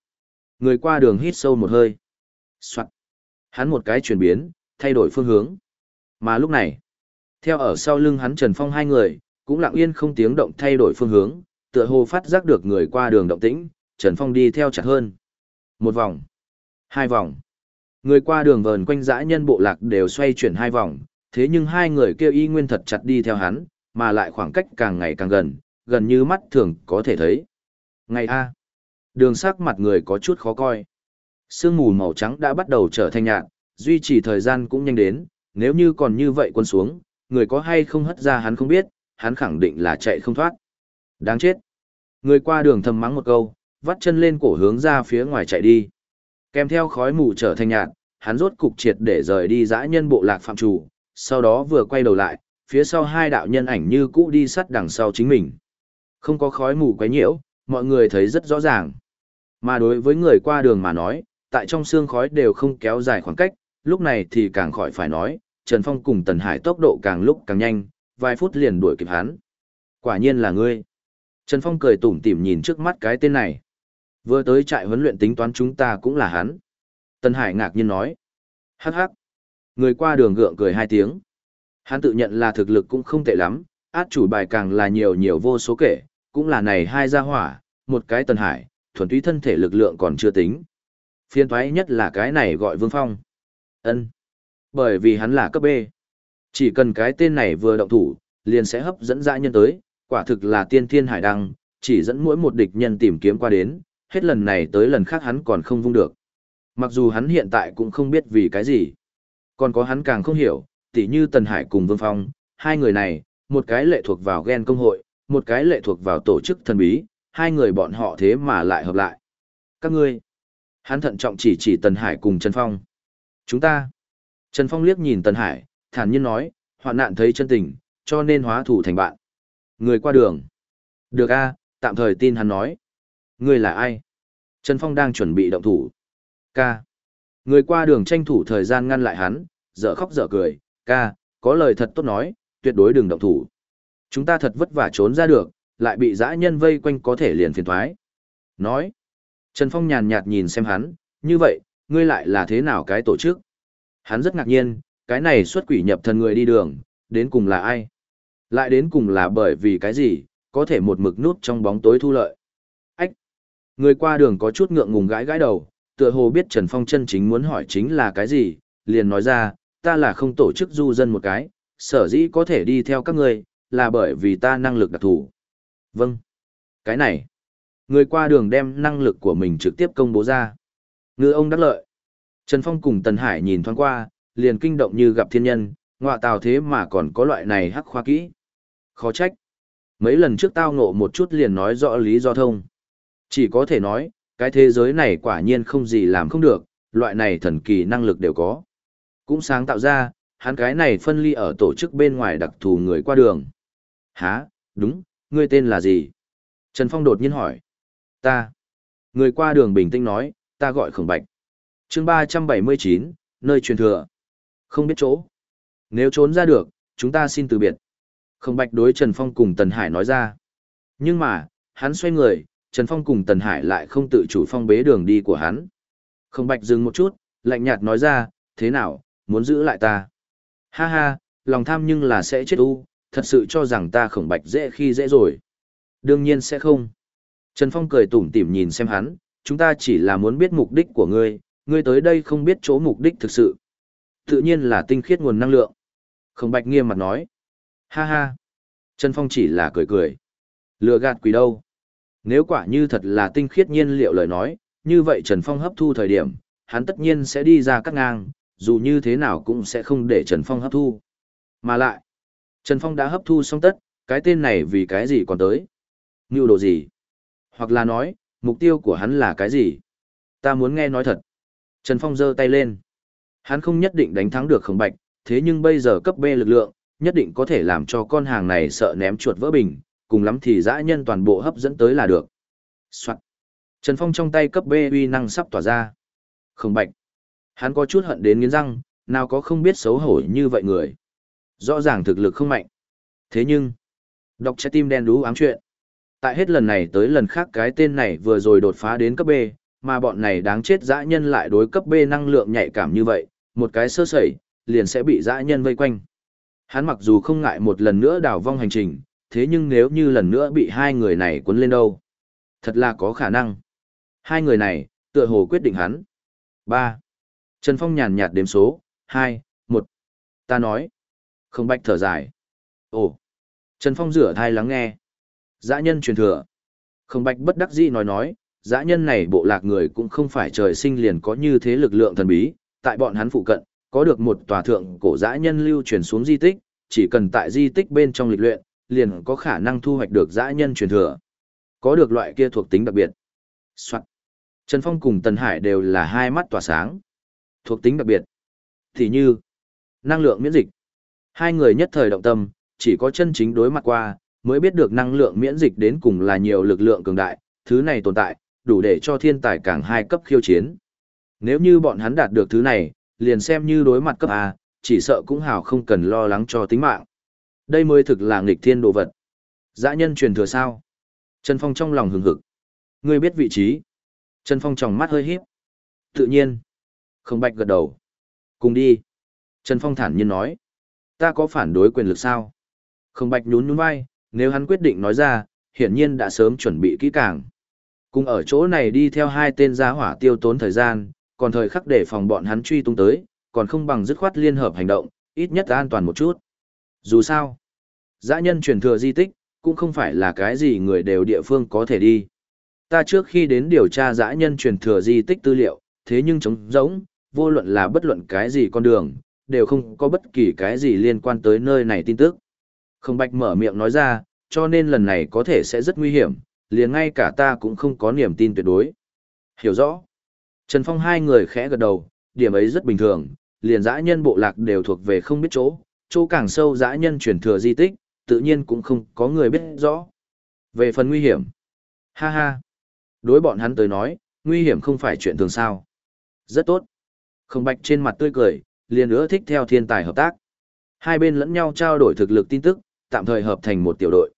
Người qua đường hít sâu một hơi. Soạn. Hắn một cái chuyển biến, thay đổi phương hướng. Mà lúc này, theo ở sau lưng hắn Trần Phong hai người, cũng lặng yên không tiếng động thay đổi phương hướng, tựa hồ phát giác được người qua đường động tĩnh, Trần Phong đi theo chặt hơn. Một vòng, hai vòng. Người qua đường vờn quanh dã nhân bộ lạc đều xoay chuyển hai vòng, thế nhưng hai người kia y nguyên thật chặt đi theo hắn, mà lại khoảng cách càng ngày càng gần, gần như mắt thường có thể thấy. Ngày A. Đường sắc mặt người có chút khó coi. Sương mù màu trắng đã bắt đầu trở thành nhạt, duy trì thời gian cũng nhanh đến, nếu như còn như vậy quân xuống, người có hay không hất ra hắn không biết, hắn khẳng định là chạy không thoát. Đáng chết. Người qua đường thầm mắng một câu, vắt chân lên cổ hướng ra phía ngoài chạy đi. Kèm theo khói mù trở thành nhạt, hắn rốt cục triệt để rời đi dã nhân bộ lạc phạm chủ, sau đó vừa quay đầu lại, phía sau hai đạo nhân ảnh như cũ đi sát đằng sau chính mình. Không có khói mù quấy nhiễu, mọi người thấy rất rõ ràng. Mà đối với người qua đường mà nói, tại trong xương khói đều không kéo dài khoảng cách, lúc này thì càng khỏi phải nói, Trần Phong cùng Tần Hải tốc độ càng lúc càng nhanh, vài phút liền đuổi kịp hắn. Quả nhiên là ngươi. Trần Phong cười tủm tỉm nhìn trước mắt cái tên này. Vừa tới trại huấn luyện tính toán chúng ta cũng là hắn. Tần Hải ngạc nhiên nói. Hắc hắc. Người qua đường gượng cười hai tiếng. Hắn tự nhận là thực lực cũng không tệ lắm, át chủ bài càng là nhiều nhiều vô số kể, cũng là này hai gia hỏa, một cái Tần Hải, thuần túy thân thể lực lượng còn chưa tính. Phiên thoái nhất là cái này gọi Vương Phong. ân Bởi vì hắn là cấp B. Chỉ cần cái tên này vừa động thủ, liền sẽ hấp dẫn dã nhân tới, quả thực là tiên thiên hải đăng, chỉ dẫn mỗi một địch nhân tìm kiếm qua đến, hết lần này tới lần khác hắn còn không vung được. Mặc dù hắn hiện tại cũng không biết vì cái gì. Còn có hắn càng không hiểu, tỉ như Tần Hải cùng Vương Phong, hai người này, một cái lệ thuộc vào ghen công hội, một cái lệ thuộc vào tổ chức thần bí, hai người bọn họ thế mà lại hợp lại. Các ngươi, hắn thận trọng chỉ chỉ Tần Hải cùng Trần Phong. Chúng ta, Trần Phong liếc nhìn Tần Hải, thản nhiên nói, hoạn nạn thấy chân tình, cho nên hóa thủ thành bạn. Người qua đường. Được a, tạm thời tin hắn nói. Ngươi là ai? Trần Phong đang chuẩn bị động thủ. Ca. Người qua đường tranh thủ thời gian ngăn lại hắn, dở khóc dở cười. Ca, có lời thật tốt nói, tuyệt đối đừng động thủ. Chúng ta thật vất vả trốn ra được, lại bị dã nhân vây quanh có thể liền phiền thoái. Nói. Trần Phong nhàn nhạt nhìn xem hắn, như vậy, ngươi lại là thế nào cái tổ chức? Hắn rất ngạc nhiên, cái này xuất quỷ nhập thần người đi đường, đến cùng là ai? Lại đến cùng là bởi vì cái gì, có thể một mực nút trong bóng tối thu lợi. Người qua đường có chút ngượng ngùng gãi gãi đầu, tựa hồ biết Trần Phong chân chính muốn hỏi chính là cái gì, liền nói ra, ta là không tổ chức du dân một cái, sở dĩ có thể đi theo các ngươi, là bởi vì ta năng lực đặc thù. Vâng. Cái này. Người qua đường đem năng lực của mình trực tiếp công bố ra. Ngư ông đắc lợi. Trần Phong cùng Tần Hải nhìn thoáng qua, liền kinh động như gặp thiên nhân, ngọa tào thế mà còn có loại này hắc khoa kỹ. Khó trách. Mấy lần trước tao ngộ một chút liền nói rõ lý do thông. Chỉ có thể nói, cái thế giới này quả nhiên không gì làm không được, loại này thần kỳ năng lực đều có. Cũng sáng tạo ra, hắn cái này phân ly ở tổ chức bên ngoài đặc thù người qua đường. Hả, đúng, ngươi tên là gì? Trần Phong đột nhiên hỏi. Ta. Người qua đường bình tĩnh nói, ta gọi khổng bạch. chương ba trăm bảy mươi chín, nơi truyền thừa. Không biết chỗ. Nếu trốn ra được, chúng ta xin từ biệt. Khổng bạch đối Trần Phong cùng Tần Hải nói ra. Nhưng mà, hắn xoay người, Trần Phong cùng Tần Hải lại không tự chủ phong bế đường đi của hắn. không bạch dừng một chút, lạnh nhạt nói ra, thế nào, muốn giữ lại ta. Ha ha, lòng tham nhưng là sẽ chết u, thật sự cho rằng ta khổng bạch dễ khi dễ rồi. Đương nhiên sẽ không. Trần Phong cười tủm tỉm nhìn xem hắn, chúng ta chỉ là muốn biết mục đích của ngươi, ngươi tới đây không biết chỗ mục đích thực sự. Tự nhiên là tinh khiết nguồn năng lượng. Khổng bạch nghiêm mặt nói. Ha ha. Trần Phong chỉ là cười cười. Lừa gạt quỷ đâu. Nếu quả như thật là tinh khiết nhiên liệu lời nói, như vậy Trần Phong hấp thu thời điểm, hắn tất nhiên sẽ đi ra cắt ngang, dù như thế nào cũng sẽ không để Trần Phong hấp thu. Mà lại, Trần Phong đã hấp thu xong tất, cái tên này vì cái gì còn tới? Ngưu đồ gì? Hoặc là nói, mục tiêu của hắn là cái gì? Ta muốn nghe nói thật. Trần Phong giơ tay lên. Hắn không nhất định đánh thắng được khổng bạch, thế nhưng bây giờ cấp B lực lượng, nhất định có thể làm cho con hàng này sợ ném chuột vỡ bình, cùng lắm thì dã nhân toàn bộ hấp dẫn tới là được. Soạn. Trần Phong trong tay cấp B uy năng sắp tỏa ra. Không bạch. Hắn có chút hận đến nghiến răng, nào có không biết xấu hổ như vậy người. Rõ ràng thực lực không mạnh. Thế nhưng, đọc trái tim đen đú ám chuyện. Tại hết lần này tới lần khác cái tên này vừa rồi đột phá đến cấp B, mà bọn này đáng chết dã nhân lại đối cấp B năng lượng nhạy cảm như vậy, một cái sơ sẩy, liền sẽ bị dã nhân vây quanh. Hắn mặc dù không ngại một lần nữa đào vong hành trình, thế nhưng nếu như lần nữa bị hai người này cuốn lên đâu, thật là có khả năng. Hai người này, tựa hồ quyết định hắn. 3. Trần Phong nhàn nhạt đếm số, 2, 1. Ta nói. Không bạch thở dài. Ồ. Trần Phong rửa thai lắng nghe. Dã nhân truyền thừa. Không bạch bất đắc dĩ nói nói, dã nhân này bộ lạc người cũng không phải trời sinh liền có như thế lực lượng thần bí, tại bọn hắn phụ cận, có được một tòa thượng cổ dã nhân lưu truyền xuống di tích, chỉ cần tại di tích bên trong lịch luyện, liền có khả năng thu hoạch được dã nhân truyền thừa. Có được loại kia thuộc tính đặc biệt. Soạn. Trần Phong cùng Tần Hải đều là hai mắt tỏa sáng. Thuộc tính đặc biệt. Thì như, năng lượng miễn dịch. Hai người nhất thời động tâm, chỉ có chân chính đối mặt qua, mới biết được năng lượng miễn dịch đến cùng là nhiều lực lượng cường đại, thứ này tồn tại, đủ để cho thiên tài càng hai cấp khiêu chiến. Nếu như bọn hắn đạt được thứ này, liền xem như đối mặt cấp A, chỉ sợ cũng hào không cần lo lắng cho tính mạng. Đây mới thực là nghịch thiên đồ vật. Dã nhân truyền thừa sao? Trần Phong trong lòng hừng hực. Ngươi biết vị trí. Trần Phong tròng mắt hơi híp. Tự nhiên. Không bạch gật đầu. Cùng đi. Trần Phong thản nhiên nói. Ta có phản đối quyền lực sao? Không bạch nhún nhún vai, nếu hắn quyết định nói ra, hiển nhiên đã sớm chuẩn bị kỹ càng. Cùng ở chỗ này đi theo hai tên gia hỏa tiêu tốn thời gian, còn thời khắc để phòng bọn hắn truy tung tới, còn không bằng dứt khoát liên hợp hành động, ít nhất an toàn một chút. Dù sao, dã nhân truyền thừa di tích, cũng không phải là cái gì người đều địa phương có thể đi. Ta trước khi đến điều tra dã nhân truyền thừa di tích tư liệu, thế nhưng trống rỗng, vô luận là bất luận cái gì con đường, đều không có bất kỳ cái gì liên quan tới nơi này tin tức. Không bạch mở miệng nói ra, cho nên lần này có thể sẽ rất nguy hiểm, liền ngay cả ta cũng không có niềm tin tuyệt đối. Hiểu rõ. Trần Phong hai người khẽ gật đầu, điểm ấy rất bình thường, liền dã nhân bộ lạc đều thuộc về không biết chỗ, chỗ càng sâu dã nhân truyền thừa di tích, tự nhiên cũng không có người biết rõ. Về phần nguy hiểm. Ha ha. Đối bọn hắn tới nói, nguy hiểm không phải chuyện thường sao. Rất tốt. Không bạch trên mặt tươi cười, liền ưa thích theo thiên tài hợp tác. Hai bên lẫn nhau trao đổi thực lực tin tức, tạm thời hợp thành một tiểu đội.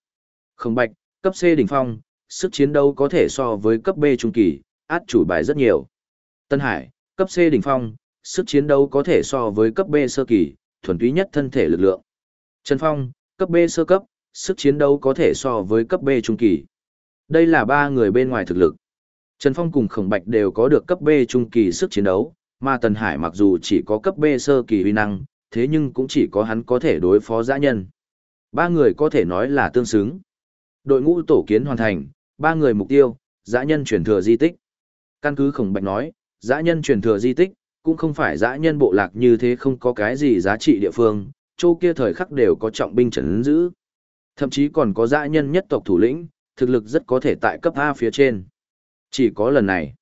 Không bạch, cấp C đỉnh phong, sức chiến đấu có thể so với cấp B trung kỳ, át chủ bài rất nhiều. Tân Hải, cấp C đỉnh phong, sức chiến đấu có thể so với cấp B sơ kỳ, thuần túy nhất thân thể lực lượng. Trần Phong, cấp B sơ cấp, sức chiến đấu có thể so với cấp B trung kỳ. Đây là ba người bên ngoài thực lực. Trần Phong cùng Khổng Bạch đều có được cấp B trung kỳ sức chiến đấu, mà Tần Hải mặc dù chỉ có cấp B sơ kỳ uy năng, thế nhưng cũng chỉ có hắn có thể đối phó dã nhân. Ba người có thể nói là tương xứng. Đội ngũ tổ kiến hoàn thành, ba người mục tiêu, dã nhân truyền thừa di tích. Căn cứ Khổng Bạch nói, dã nhân truyền thừa di tích, cũng không phải dã nhân bộ lạc như thế không có cái gì giá trị địa phương, châu kia thời khắc đều có trọng binh trấn giữ. Thậm chí còn có dã nhân nhất tộc thủ lĩnh, thực lực rất có thể tại cấp A phía trên. Chỉ có lần này,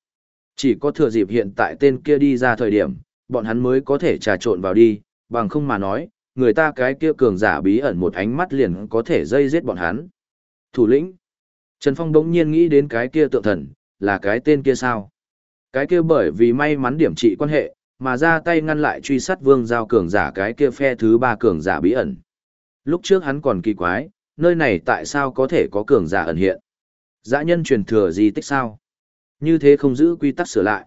chỉ có thừa dịp hiện tại tên kia đi ra thời điểm, bọn hắn mới có thể trà trộn vào đi, bằng không mà nói, người ta cái kia cường giả bí ẩn một ánh mắt liền có thể dây giết bọn hắn. Thủ lĩnh, Trần Phong đống nhiên nghĩ đến cái kia tượng thần, là cái tên kia sao? Cái kia bởi vì may mắn điểm trị quan hệ, mà ra tay ngăn lại truy sát vương giao cường giả cái kia phe thứ ba cường giả bí ẩn. Lúc trước hắn còn kỳ quái, nơi này tại sao có thể có cường giả ẩn hiện? Dã nhân truyền thừa gì tích sao? Như thế không giữ quy tắc sửa lại.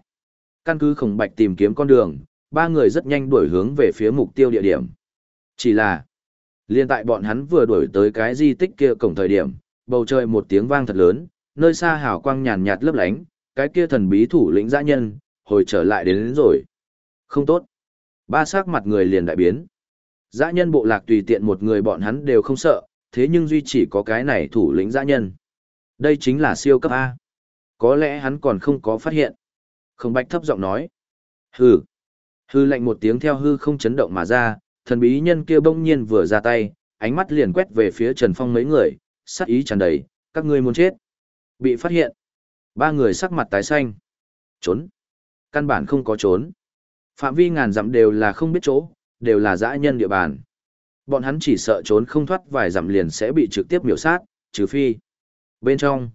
Căn cứ khổng bạch tìm kiếm con đường, ba người rất nhanh đuổi hướng về phía mục tiêu địa điểm. Chỉ là, liên tại bọn hắn vừa đuổi tới cái di tích kia cổng thời điểm, bầu trời một tiếng vang thật lớn, nơi xa hào quang nhàn nhạt lấp lánh, cái kia thần bí thủ lĩnh dã nhân, hồi trở lại đến, đến rồi. Không tốt. Ba sắc mặt người liền đại biến. Dã nhân bộ lạc tùy tiện một người bọn hắn đều không sợ, thế nhưng duy chỉ có cái này thủ lĩnh dã nhân. Đây chính là siêu cấp A. Có lẽ hắn còn không có phát hiện. Không bạch thấp giọng nói. Hừ. Hư lạnh một tiếng theo hư không chấn động mà ra, thần bí nhân kia bỗng nhiên vừa ra tay, ánh mắt liền quét về phía Trần Phong mấy người, sắc ý tràn đầy, các ngươi muốn chết. Bị phát hiện. Ba người sắc mặt tái xanh. Trốn. Căn bản không có trốn. Phạm vi ngàn dặm đều là không biết chỗ, đều là dã nhân địa bàn. Bọn hắn chỉ sợ trốn không thoát vài dặm liền sẽ bị trực tiếp miểu sát, trừ phi. Bên trong,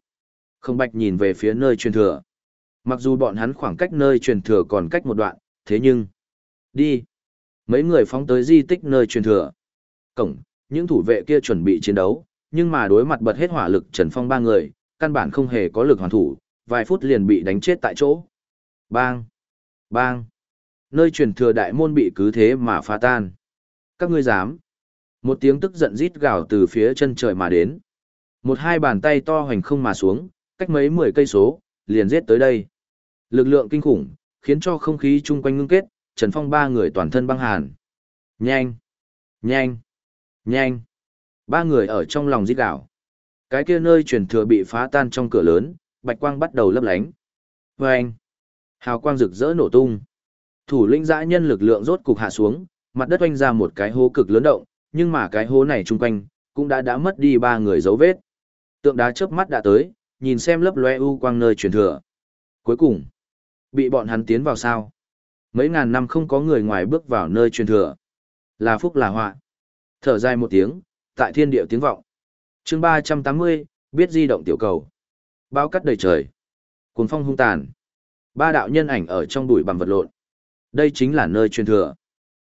không bạch nhìn về phía nơi truyền thừa. Mặc dù bọn hắn khoảng cách nơi truyền thừa còn cách một đoạn, thế nhưng... Đi! Mấy người phóng tới di tích nơi truyền thừa. Cổng, những thủ vệ kia chuẩn bị chiến đấu, nhưng mà đối mặt bật hết hỏa lực Trần Phong ba người, căn bản không hề có lực hoàn thủ, vài phút liền bị đánh chết tại chỗ. Bang! Bang! Nơi truyền thừa đại môn bị cứ thế mà phá tan. Các ngươi dám! Một tiếng tức giận rít gào từ phía chân trời mà đến. Một hai bàn tay to hoành không mà xuống, cách mấy mười cây số, liền giết tới đây. Lực lượng kinh khủng, khiến cho không khí chung quanh ngưng kết, Trần Phong ba người toàn thân băng hàn. Nhanh! Nhanh! Nhanh! Ba người ở trong lòng rít gào. Cái kia nơi truyền thừa bị phá tan trong cửa lớn, bạch quang bắt đầu lấp lánh. Vâng! Hào quang rực rỡ nổ tung. Thủ lĩnh dã nhân lực lượng rốt cục hạ xuống, mặt đất oanh ra một cái hố cực lớn động, nhưng mà cái hố này chung quanh, cũng đã đã mất đi ba người dấu vết. Tượng đá chớp mắt đã tới, nhìn xem lấp loe u quang nơi truyền thừa. Cuối cùng, bị bọn hắn tiến vào sao? Mấy ngàn năm không có người ngoài bước vào nơi truyền thừa. Là phúc là họa. Thở dài một tiếng, tại thiên địa tiếng vọng. chương ba trăm tám mươi biết di động tiểu cầu. Bao cắt đầy trời. Cuồng phong hung tàn. Ba đạo nhân ảnh ở trong bụi bằng vật lộn. Đây chính là nơi truyền thừa.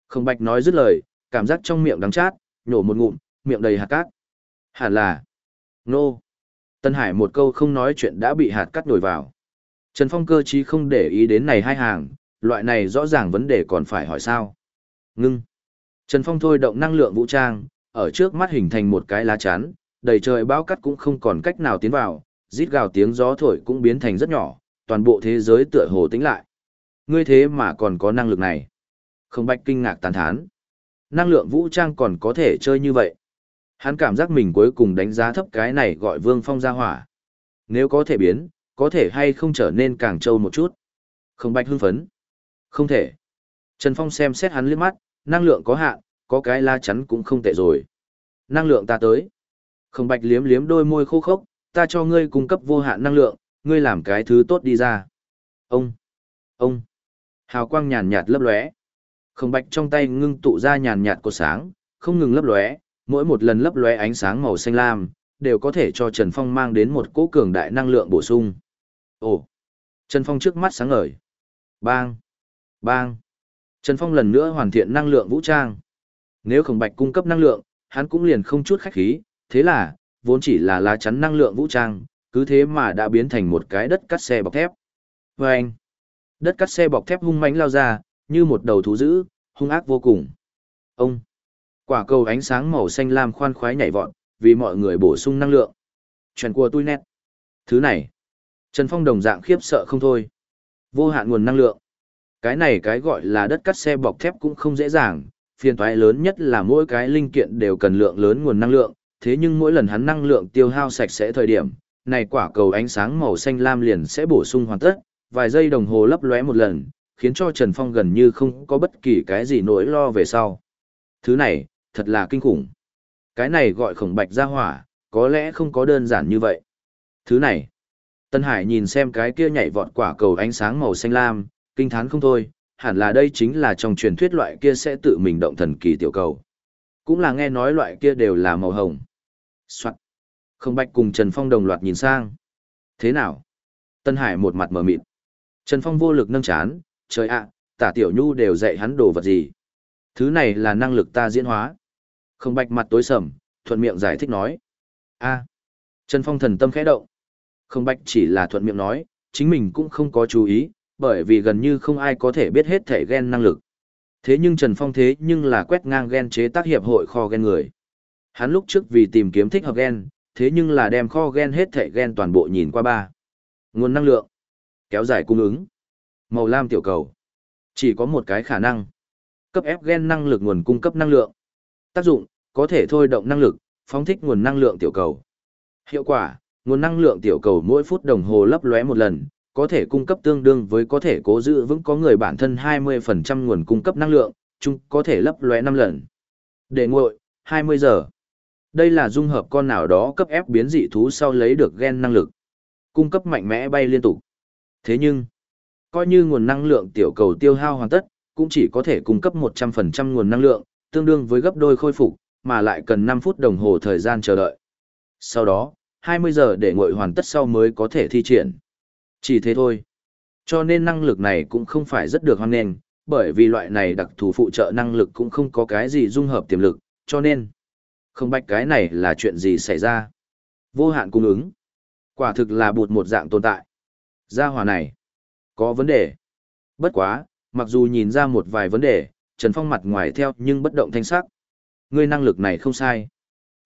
Không bạch nói dứt lời, cảm giác trong miệng đắng chát, nhổ một ngụm, miệng đầy hạt cát. Hẳn là. Nô. Tân Hải một câu không nói chuyện đã bị hạt cát nổi vào. Trần Phong cơ chí không để ý đến này hai hàng, loại này rõ ràng vấn đề còn phải hỏi sao. Ngưng. Trần Phong thôi động năng lượng vũ trang, ở trước mắt hình thành một cái lá chắn, đầy trời bao cắt cũng không còn cách nào tiến vào, rít gào tiếng gió thổi cũng biến thành rất nhỏ, toàn bộ thế giới tựa hồ tĩnh lại. Ngươi thế mà còn có năng lực này. Không bạch kinh ngạc tán thán. Năng lượng vũ trang còn có thể chơi như vậy. Hắn cảm giác mình cuối cùng đánh giá thấp cái này gọi vương phong ra hỏa. Nếu có thể biến, có thể hay không trở nên càng trâu một chút. Không bạch hưng phấn. Không thể. Trần Phong xem xét hắn liếc mắt, năng lượng có hạn, có cái la chắn cũng không tệ rồi. Năng lượng ta tới. Không bạch liếm liếm đôi môi khô khốc, ta cho ngươi cung cấp vô hạn năng lượng, ngươi làm cái thứ tốt đi ra. Ông. Ông. Hào quang nhàn nhạt lấp lóe. Không bạch trong tay ngưng tụ ra nhàn nhạt của sáng, không ngừng lấp lóe, mỗi một lần lấp lóe ánh sáng màu xanh lam, đều có thể cho Trần Phong mang đến một cỗ cường đại năng lượng bổ sung. Ồ! Trần Phong trước mắt sáng ngời. Bang! Bang! Trần Phong lần nữa hoàn thiện năng lượng vũ trang. Nếu Khổng bạch cung cấp năng lượng, hắn cũng liền không chút khách khí, thế là, vốn chỉ là lá chắn năng lượng vũ trang, cứ thế mà đã biến thành một cái đất cắt xe bọc thép. Và anh, đất cắt xe bọc thép hung mãnh lao ra, như một đầu thú dữ, hung ác vô cùng. Ông, quả cầu ánh sáng màu xanh lam khoan khoái nhảy vọt, vì mọi người bổ sung năng lượng. Chuyện của tôi nét. Thứ này, Trần Phong đồng dạng khiếp sợ không thôi. Vô hạn nguồn năng lượng. Cái này cái gọi là đất cắt xe bọc thép cũng không dễ dàng, phiền toái lớn nhất là mỗi cái linh kiện đều cần lượng lớn nguồn năng lượng, thế nhưng mỗi lần hắn năng lượng tiêu hao sạch sẽ thời điểm, này quả cầu ánh sáng màu xanh lam liền sẽ bổ sung hoàn tất, vài giây đồng hồ lấp lóe một lần, khiến cho Trần Phong gần như không có bất kỳ cái gì nỗi lo về sau. Thứ này, thật là kinh khủng. Cái này gọi khổng bạch ra hỏa, có lẽ không có đơn giản như vậy. Thứ này, Tân Hải nhìn xem cái kia nhảy vọt quả cầu ánh sáng màu xanh lam, kinh thán không thôi, hẳn là đây chính là trong truyền thuyết loại kia sẽ tự mình động thần kỳ tiểu cầu. Cũng là nghe nói loại kia đều là màu hồng. Soạn. Không bạch cùng Trần Phong đồng loạt nhìn sang. Thế nào? Tân Hải một mặt mở mịt. Trần Phong vô lực nâng chán, trời ạ, tả tiểu nhu đều dạy hắn đồ vật gì. Thứ này là năng lực ta diễn hóa. Không bạch mặt tối sầm, thuận miệng giải thích nói. a Trần Phong thần tâm khẽ động. Không bạch chỉ là thuận miệng nói, chính mình cũng không có chú ý, bởi vì gần như không ai có thể biết hết thể gen năng lực. Thế nhưng Trần Phong thế nhưng là quét ngang gen chế tác hiệp hội kho gen người. Hắn lúc trước vì tìm kiếm thích hợp gen, thế nhưng là đem kho gen hết thể gen toàn bộ nhìn qua ba. Nguồn năng lượng, kéo dài cung ứng, màu lam tiểu cầu. Chỉ có một cái khả năng. Cấp ép gen năng lực nguồn cung cấp năng lượng. Tác dụng, có thể thôi động năng lực, phóng thích nguồn năng lượng tiểu cầu. Hiệu quả, nguồn năng lượng tiểu cầu mỗi phút đồng hồ lấp lóe một lần, có thể cung cấp tương đương với có thể cố giữ vững có người bản thân 20% nguồn cung cấp năng lượng, chung có thể lấp lóe 5 lần. Để nguội, 20 giờ. Đây là dung hợp con nào đó cấp ép biến dị thú sau lấy được gen năng lực. Cung cấp mạnh mẽ bay liên tục. Thế nhưng, coi như nguồn năng lượng tiểu cầu tiêu hao hoàn tất, cũng chỉ có thể cung cấp 100% nguồn năng lượng, tương đương với gấp đôi khôi phục, mà lại cần 5 phút đồng hồ thời gian chờ đợi. Sau đó, 20 giờ để nguội hoàn tất sau mới có thể thi triển. Chỉ thế thôi. Cho nên năng lực này cũng không phải rất được hoan nghênh, bởi vì loại này đặc thù phụ trợ năng lực cũng không có cái gì dung hợp tiềm lực, cho nên không bạch cái này là chuyện gì xảy ra. Vô hạn cung ứng. Quả thực là bụt một dạng tồn tại. Gia hỏa này. Có vấn đề. Bất quá, mặc dù nhìn ra một vài vấn đề, Trần Phong mặt ngoài theo nhưng bất động thanh sắc. Ngươi năng lực này không sai.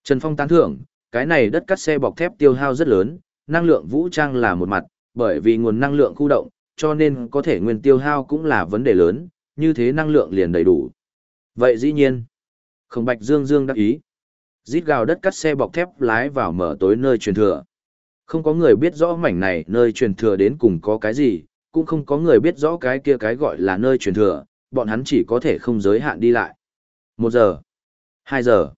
Trần Phong tán thưởng, cái này đất cắt xe bọc thép tiêu hao rất lớn, năng lượng vũ trang là một mặt, bởi vì nguồn năng lượng khu động, cho nên có thể nguyên tiêu hao cũng là vấn đề lớn, như thế năng lượng liền đầy đủ. Vậy dĩ nhiên, Khổng Bạch Dương Dương đắc ý. Rít gào đất cắt xe bọc thép lái vào mở tối nơi truyền thừa. Không có người biết rõ mảnh này nơi truyền thừa đến cùng có cái gì, cũng không có người biết rõ cái kia cái gọi là nơi truyền thừa, bọn hắn chỉ có thể không giới hạn đi lại. Một giờ, hai giờ,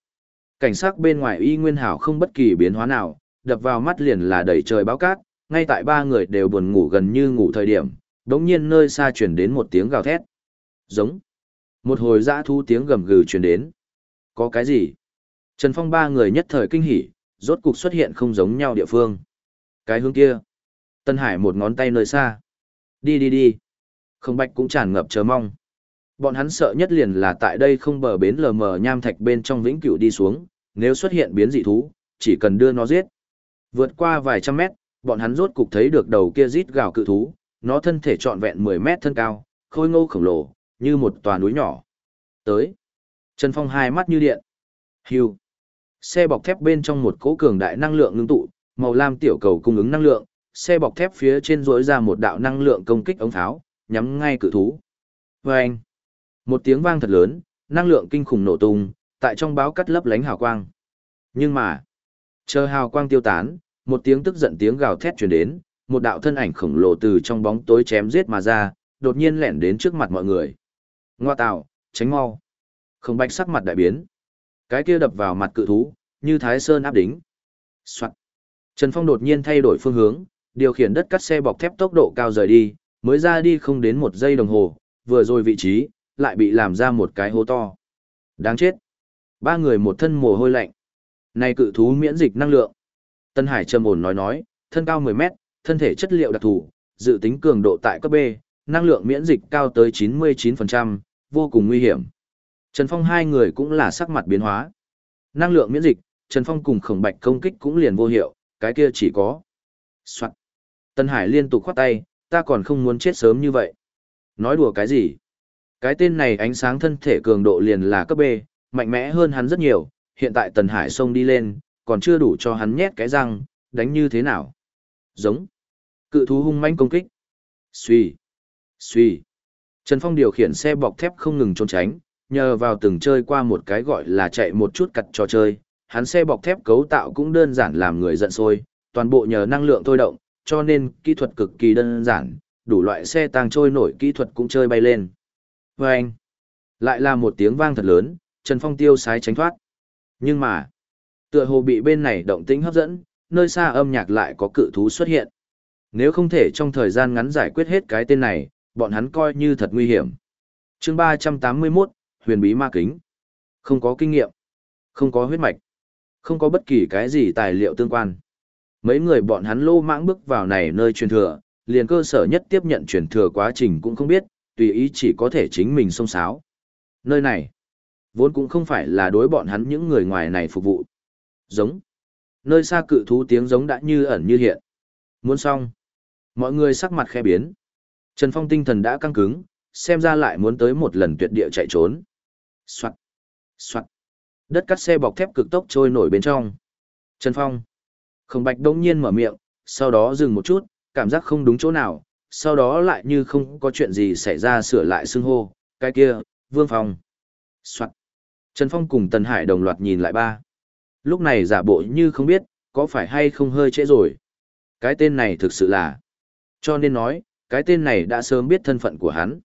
cảnh sát bên ngoài y nguyên hảo không bất kỳ biến hóa nào, đập vào mắt liền là đầy trời báo cát, ngay tại ba người đều buồn ngủ gần như ngủ thời điểm, đống nhiên nơi xa chuyển đến một tiếng gào thét. Giống. Một hồi dã thu tiếng gầm gừ chuyển đến. Có cái gì? Trần Phong ba người nhất thời kinh hỉ, rốt cục xuất hiện không giống nhau địa phương. Cái hướng kia. Tân Hải một ngón tay nơi xa. Đi đi đi. Không bạch cũng tràn ngập chờ mong. Bọn hắn sợ nhất liền là tại đây không bờ bến lờ mờ nham thạch bên trong vĩnh cửu đi xuống, nếu xuất hiện biến dị thú, chỉ cần đưa nó giết. Vượt qua vài trăm mét, bọn hắn rốt cục thấy được đầu kia rít gào cự thú, nó thân thể trọn vẹn 10 mét thân cao, khôi ngô khổng lồ, như một tòa núi nhỏ. Tới. Trần Phong hai mắt như điện. Hưu. Xe bọc thép bên trong một cỗ cường đại năng lượng ngưng tụ, màu lam tiểu cầu cung ứng năng lượng, xe bọc thép phía trên rỗi ra một đạo năng lượng công kích ống tháo, nhắm ngay cự thú. Vâng! Một tiếng vang thật lớn, năng lượng kinh khủng nổ tung, tại trong báo cắt lấp lánh hào quang. Nhưng mà, chờ hào quang tiêu tán, một tiếng tức giận tiếng gào thét truyền đến, một đạo thân ảnh khổng lồ từ trong bóng tối chém giết mà ra, đột nhiên lẻn đến trước mặt mọi người. Ngoa tạo, tránh mau. Không bạch sắc mặt đại biến. Cái kia đập vào mặt cự thú, như thái sơn áp đính. Soạn. Trần Phong đột nhiên thay đổi phương hướng, điều khiển đất cắt xe bọc thép tốc độ cao rời đi, mới ra đi không đến một giây đồng hồ, vừa rồi vị trí, lại bị làm ra một cái hố to. Đáng chết. Ba người một thân mồ hôi lạnh. Này cự thú miễn dịch năng lượng. Tân Hải trầm ổn nói nói, thân cao 10 mét, thân thể chất liệu đặc thù, dự tính cường độ tại cấp B, năng lượng miễn dịch cao tới 99%, vô cùng nguy hiểm. Trần Phong hai người cũng là sắc mặt biến hóa. Năng lượng miễn dịch, Trần Phong cùng khổng bạch công kích cũng liền vô hiệu, cái kia chỉ có. Soạn. Tân Hải liên tục khoát tay, ta còn không muốn chết sớm như vậy. Nói đùa cái gì? Cái tên này ánh sáng thân thể cường độ liền là cấp B, mạnh mẽ hơn hắn rất nhiều, hiện tại Tần Hải xông đi lên, còn chưa đủ cho hắn nhét cái răng, đánh như thế nào? Giống. Cự thú hung manh công kích. Xuy. Xuy. Trần Phong điều khiển xe bọc thép không ngừng trốn tránh, nhờ vào từng chơi qua một cái gọi là chạy một chút cặt trò chơi, hắn xe bọc thép cấu tạo cũng đơn giản làm người giận sôi, toàn bộ nhờ năng lượng thôi động, cho nên kỹ thuật cực kỳ đơn giản, đủ loại xe tăng trôi nổi kỹ thuật cũng chơi bay lên. Và anh, lại là một tiếng vang thật lớn, Trần Phong tiêu sái tránh thoát. Nhưng mà, tựa hồ bị bên này động tĩnh hấp dẫn, nơi xa âm nhạc lại có cự thú xuất hiện. Nếu không thể trong thời gian ngắn giải quyết hết cái tên này, bọn hắn coi như thật nguy hiểm. chương 381, huyền bí ma kính. Không có kinh nghiệm, không có huyết mạch, không có bất kỳ cái gì tài liệu tương quan. Mấy người bọn hắn lô mãng bước vào này nơi truyền thừa, liền cơ sở nhất tiếp nhận truyền thừa quá trình cũng không biết, tùy ý chỉ có thể chính mình xông xáo. Nơi này, vốn cũng không phải là đối bọn hắn những người ngoài này phục vụ. Giống. Nơi xa cự thú tiếng giống đã như ẩn như hiện. Muốn xong. Mọi người sắc mặt khe biến. Trần Phong tinh thần đã căng cứng, xem ra lại muốn tới một lần tuyệt địa chạy trốn. Soạn. Soạn. Đất cắt xe bọc thép cực tốc trôi nổi bên trong. Trần Phong. Khổng bạch đông nhiên mở miệng, sau đó dừng một chút, cảm giác không đúng chỗ nào, sau đó lại như không có chuyện gì xảy ra sửa lại xưng hô, cái kia, Vương Phong. Soạn. Trần Phong cùng Tần Hải đồng loạt nhìn lại ba. Lúc này giả bộ như không biết, có phải hay không hơi trễ rồi. Cái tên này thực sự là Cho nên nói, cái tên này đã sớm biết thân phận của hắn.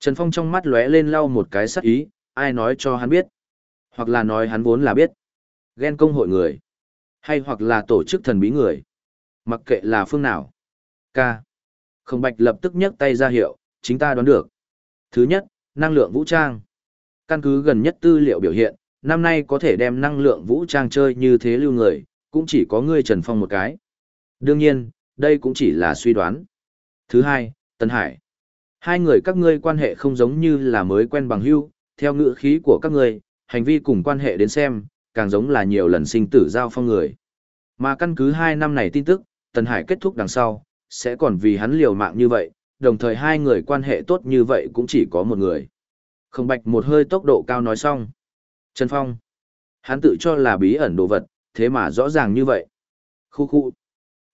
Trần Phong trong mắt lóe lên lau một cái sắc ý, ai nói cho hắn biết. Hoặc là nói hắn vốn là biết. Ghen công hội người. Hay hoặc là tổ chức thần bí người. Mặc kệ là phương nào. Ca. Không bạch lập tức nhấc tay ra hiệu, chính ta đoán được. Thứ nhất, năng lượng vũ trang. Căn cứ gần nhất tư liệu biểu hiện, năm nay có thể đem năng lượng vũ trang chơi như thế lưu người, cũng chỉ có ngươi Trần Phong một cái. Đương nhiên, đây cũng chỉ là suy đoán. Thứ hai, Tân Hải. Hai người các ngươi quan hệ không giống như là mới quen bằng hữu, theo ngữ khí của các ngươi, hành vi cùng quan hệ đến xem, càng giống là nhiều lần sinh tử giao phong người. Mà căn cứ hai năm này tin tức, Tần Hải kết thúc đằng sau, sẽ còn vì hắn liều mạng như vậy, đồng thời hai người quan hệ tốt như vậy cũng chỉ có một người. Không bạch một hơi tốc độ cao nói xong. Trần Phong. Hắn tự cho là bí ẩn đồ vật, thế mà rõ ràng như vậy. Khu khu.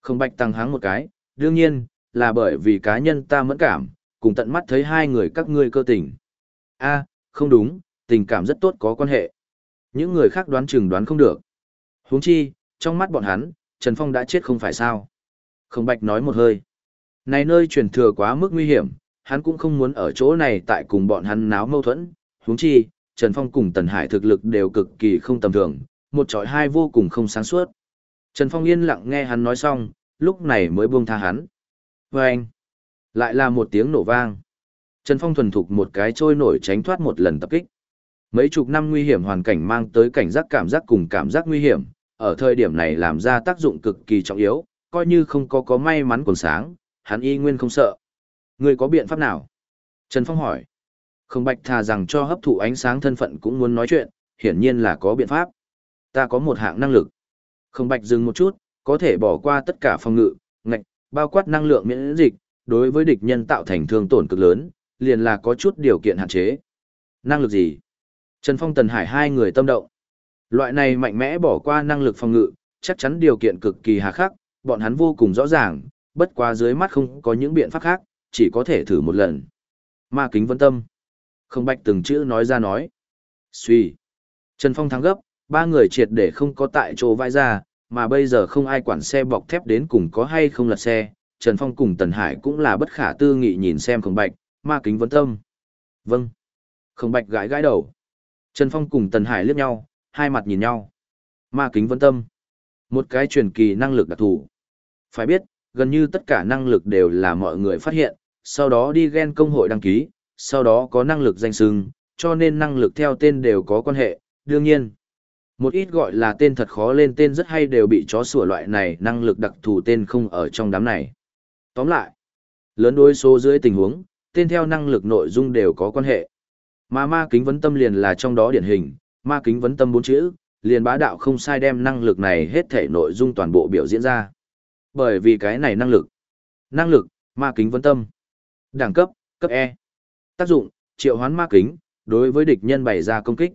Không bạch tăng háng một cái, đương nhiên, là bởi vì cá nhân ta mẫn cảm, cùng tận mắt thấy hai người các ngươi cơ tình. a không đúng, tình cảm rất tốt có quan hệ. Những người khác đoán chừng đoán không được. huống chi, trong mắt bọn hắn, Trần Phong đã chết không phải sao. Không bạch nói một hơi. Này nơi truyền thừa quá mức nguy hiểm, hắn cũng không muốn ở chỗ này tại cùng bọn hắn náo mâu thuẫn. huống chi, Trần Phong cùng Tần Hải thực lực đều cực kỳ không tầm thường, một trọi hai vô cùng không sáng suốt. Trần Phong yên lặng nghe hắn nói xong, lúc này mới buông tha hắn. Và anh, lại là một tiếng nổ vang. Trần Phong thuần thục một cái trôi nổi tránh thoát một lần tập kích. Mấy chục năm nguy hiểm hoàn cảnh mang tới cảnh giác cảm giác cùng cảm giác nguy hiểm, ở thời điểm này làm ra tác dụng cực kỳ trọng yếu, coi như không có có may mắn còn sáng, hắn y nguyên không sợ. Người có biện pháp nào? Trần Phong hỏi. Không bạch thà rằng cho hấp thụ ánh sáng thân phận cũng muốn nói chuyện, hiển nhiên là có biện pháp. Ta có một hạng năng lực. Không bạch dừng một chút, có thể bỏ qua tất cả phòng ngự, ngạch, bao quát năng lượng miễn dịch, đối với địch nhân tạo thành thương tổn cực lớn, liền là có chút điều kiện hạn chế. Năng lực gì? Trần Phong Tần Hải hai người tâm động. Loại này mạnh mẽ bỏ qua năng lực phòng ngự, chắc chắn điều kiện cực kỳ hà khắc, bọn hắn vô cùng rõ ràng, bất quá dưới mắt không có những biện pháp khác, chỉ có thể thử một lần. Ma kính vân tâm. Không bạch từng chữ nói ra nói. Suy. Trần Phong thắng gấp, ba người triệt để không có tại chỗ vai ra, mà bây giờ không ai quản xe bọc thép đến cùng có hay không lật xe. Trần Phong cùng Tần Hải cũng là bất khả tư nghị nhìn xem không bạch, ma kính vấn tâm. Vâng. Không bạch gãi gãi đầu. Trần Phong cùng Tần Hải liếc nhau, hai mặt nhìn nhau. Ma kính vấn tâm. Một cái truyền kỳ năng lực đặc thù. Phải biết, gần như tất cả năng lực đều là mọi người phát hiện, sau đó đi ghen công hội đăng ký, sau đó có năng lực danh xưng, cho nên năng lực theo tên đều có quan hệ, đương nhiên. Một ít gọi là tên thật khó lên tên rất hay đều bị chó sủa loại này năng lực đặc thù tên không ở trong đám này. Tóm lại, lớn đối số dưới tình huống, tên theo năng lực nội dung đều có quan hệ. Mà ma kính vấn tâm liền là trong đó điển hình, ma kính vấn tâm bốn chữ, liền bá đạo không sai đem năng lực này hết thể nội dung toàn bộ biểu diễn ra. Bởi vì cái này năng lực. Năng lực, ma kính vấn tâm. Đẳng cấp, cấp E. Tác dụng, triệu hoán ma kính, đối với địch nhân bày ra công kích.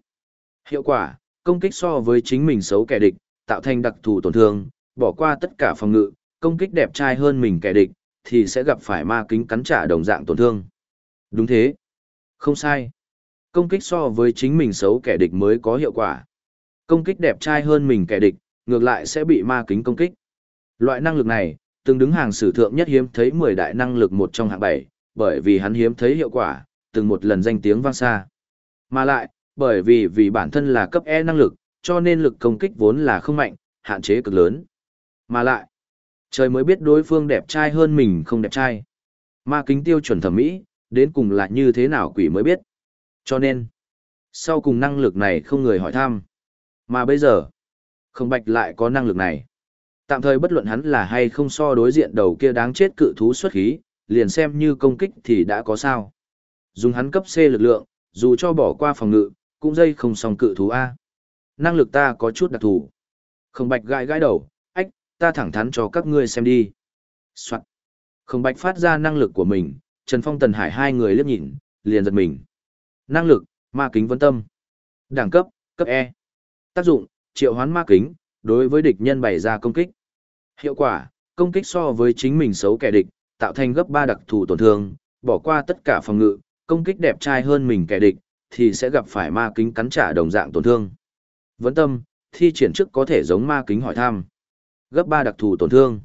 Hiệu quả, công kích so với chính mình xấu kẻ địch, tạo thành đặc thù tổn thương, bỏ qua tất cả phòng ngự, công kích đẹp trai hơn mình kẻ địch, thì sẽ gặp phải ma kính cắn trả đồng dạng tổn thương. Đúng thế. Không sai. Công kích so với chính mình xấu kẻ địch mới có hiệu quả. Công kích đẹp trai hơn mình kẻ địch, ngược lại sẽ bị ma kính công kích. Loại năng lực này, từng đứng hàng sử thượng nhất hiếm thấy 10 đại năng lực một trong hạng 7, bởi vì hắn hiếm thấy hiệu quả, từng một lần danh tiếng vang xa. Mà lại, bởi vì vì bản thân là cấp E năng lực, cho nên lực công kích vốn là không mạnh, hạn chế cực lớn. Mà lại, trời mới biết đối phương đẹp trai hơn mình không đẹp trai. Ma kính tiêu chuẩn thẩm mỹ, đến cùng là như thế nào quỷ mới biết. Cho nên, sau cùng năng lực này không người hỏi thăm. Mà bây giờ, không bạch lại có năng lực này. Tạm thời bất luận hắn là hay không so đối diện đầu kia đáng chết cự thú xuất khí, liền xem như công kích thì đã có sao. Dùng hắn cấp C lực lượng, dù cho bỏ qua phòng ngự, cũng dây không xong cự thú A. Năng lực ta có chút đặc thù. Không bạch gãi gãi đầu, ách, ta thẳng thắn cho các ngươi xem đi. Soạn. Không bạch phát ra năng lực của mình, Trần Phong Tần Hải hai người liếc nhìn, liền giật mình. Năng lực, ma kính vấn tâm. Đẳng cấp, cấp E. Tác dụng, triệu hoán ma kính, đối với địch nhân bày ra công kích. Hiệu quả, công kích so với chính mình xấu kẻ địch, tạo thành gấp 3 đặc thù tổn thương, bỏ qua tất cả phòng ngự, công kích đẹp trai hơn mình kẻ địch, thì sẽ gặp phải ma kính cắn trả đồng dạng tổn thương. Vấn tâm, thi triển trước có thể giống ma kính hỏi thăm. Gấp 3 đặc thù tổn thương.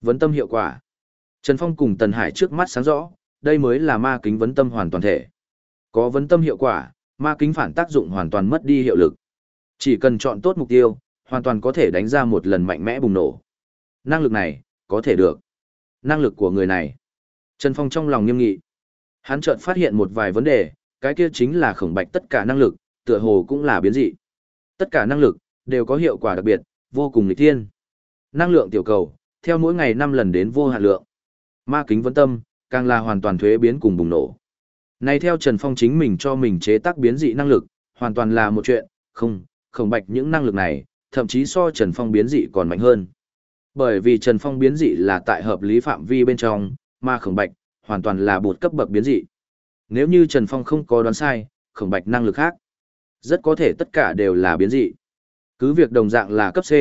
Vấn tâm hiệu quả. Trần Phong cùng Tần Hải trước mắt sáng rõ, đây mới là ma kính vấn tâm hoàn toàn thể. Có vấn tâm hiệu quả, ma kính phản tác dụng hoàn toàn mất đi hiệu lực. Chỉ cần chọn tốt mục tiêu, hoàn toàn có thể đánh ra một lần mạnh mẽ bùng nổ. Năng lực này, có thể được. Năng lực của người này. Trần Phong trong lòng nghiêm nghị. Hắn chợt phát hiện một vài vấn đề, cái kia chính là khổng bạch tất cả năng lực, tựa hồ cũng là biến dị. Tất cả năng lực, đều có hiệu quả đặc biệt, vô cùng nghịch thiên. Năng lượng tiểu cầu, theo mỗi ngày 5 lần đến vô hạn lượng. Ma kính vấn tâm, càng là hoàn toàn thuế biến cùng bùng nổ. Này theo Trần Phong chính mình cho mình chế tác biến dị năng lực, hoàn toàn là một chuyện, không, khổng bạch những năng lực này, thậm chí so Trần Phong biến dị còn mạnh hơn. Bởi vì Trần Phong biến dị là tại hợp lý phạm vi bên trong, mà khổng bạch, hoàn toàn là bột cấp bậc biến dị. Nếu như Trần Phong không có đoán sai, khổng bạch năng lực khác, rất có thể tất cả đều là biến dị. Cứ việc đồng dạng là cấp C,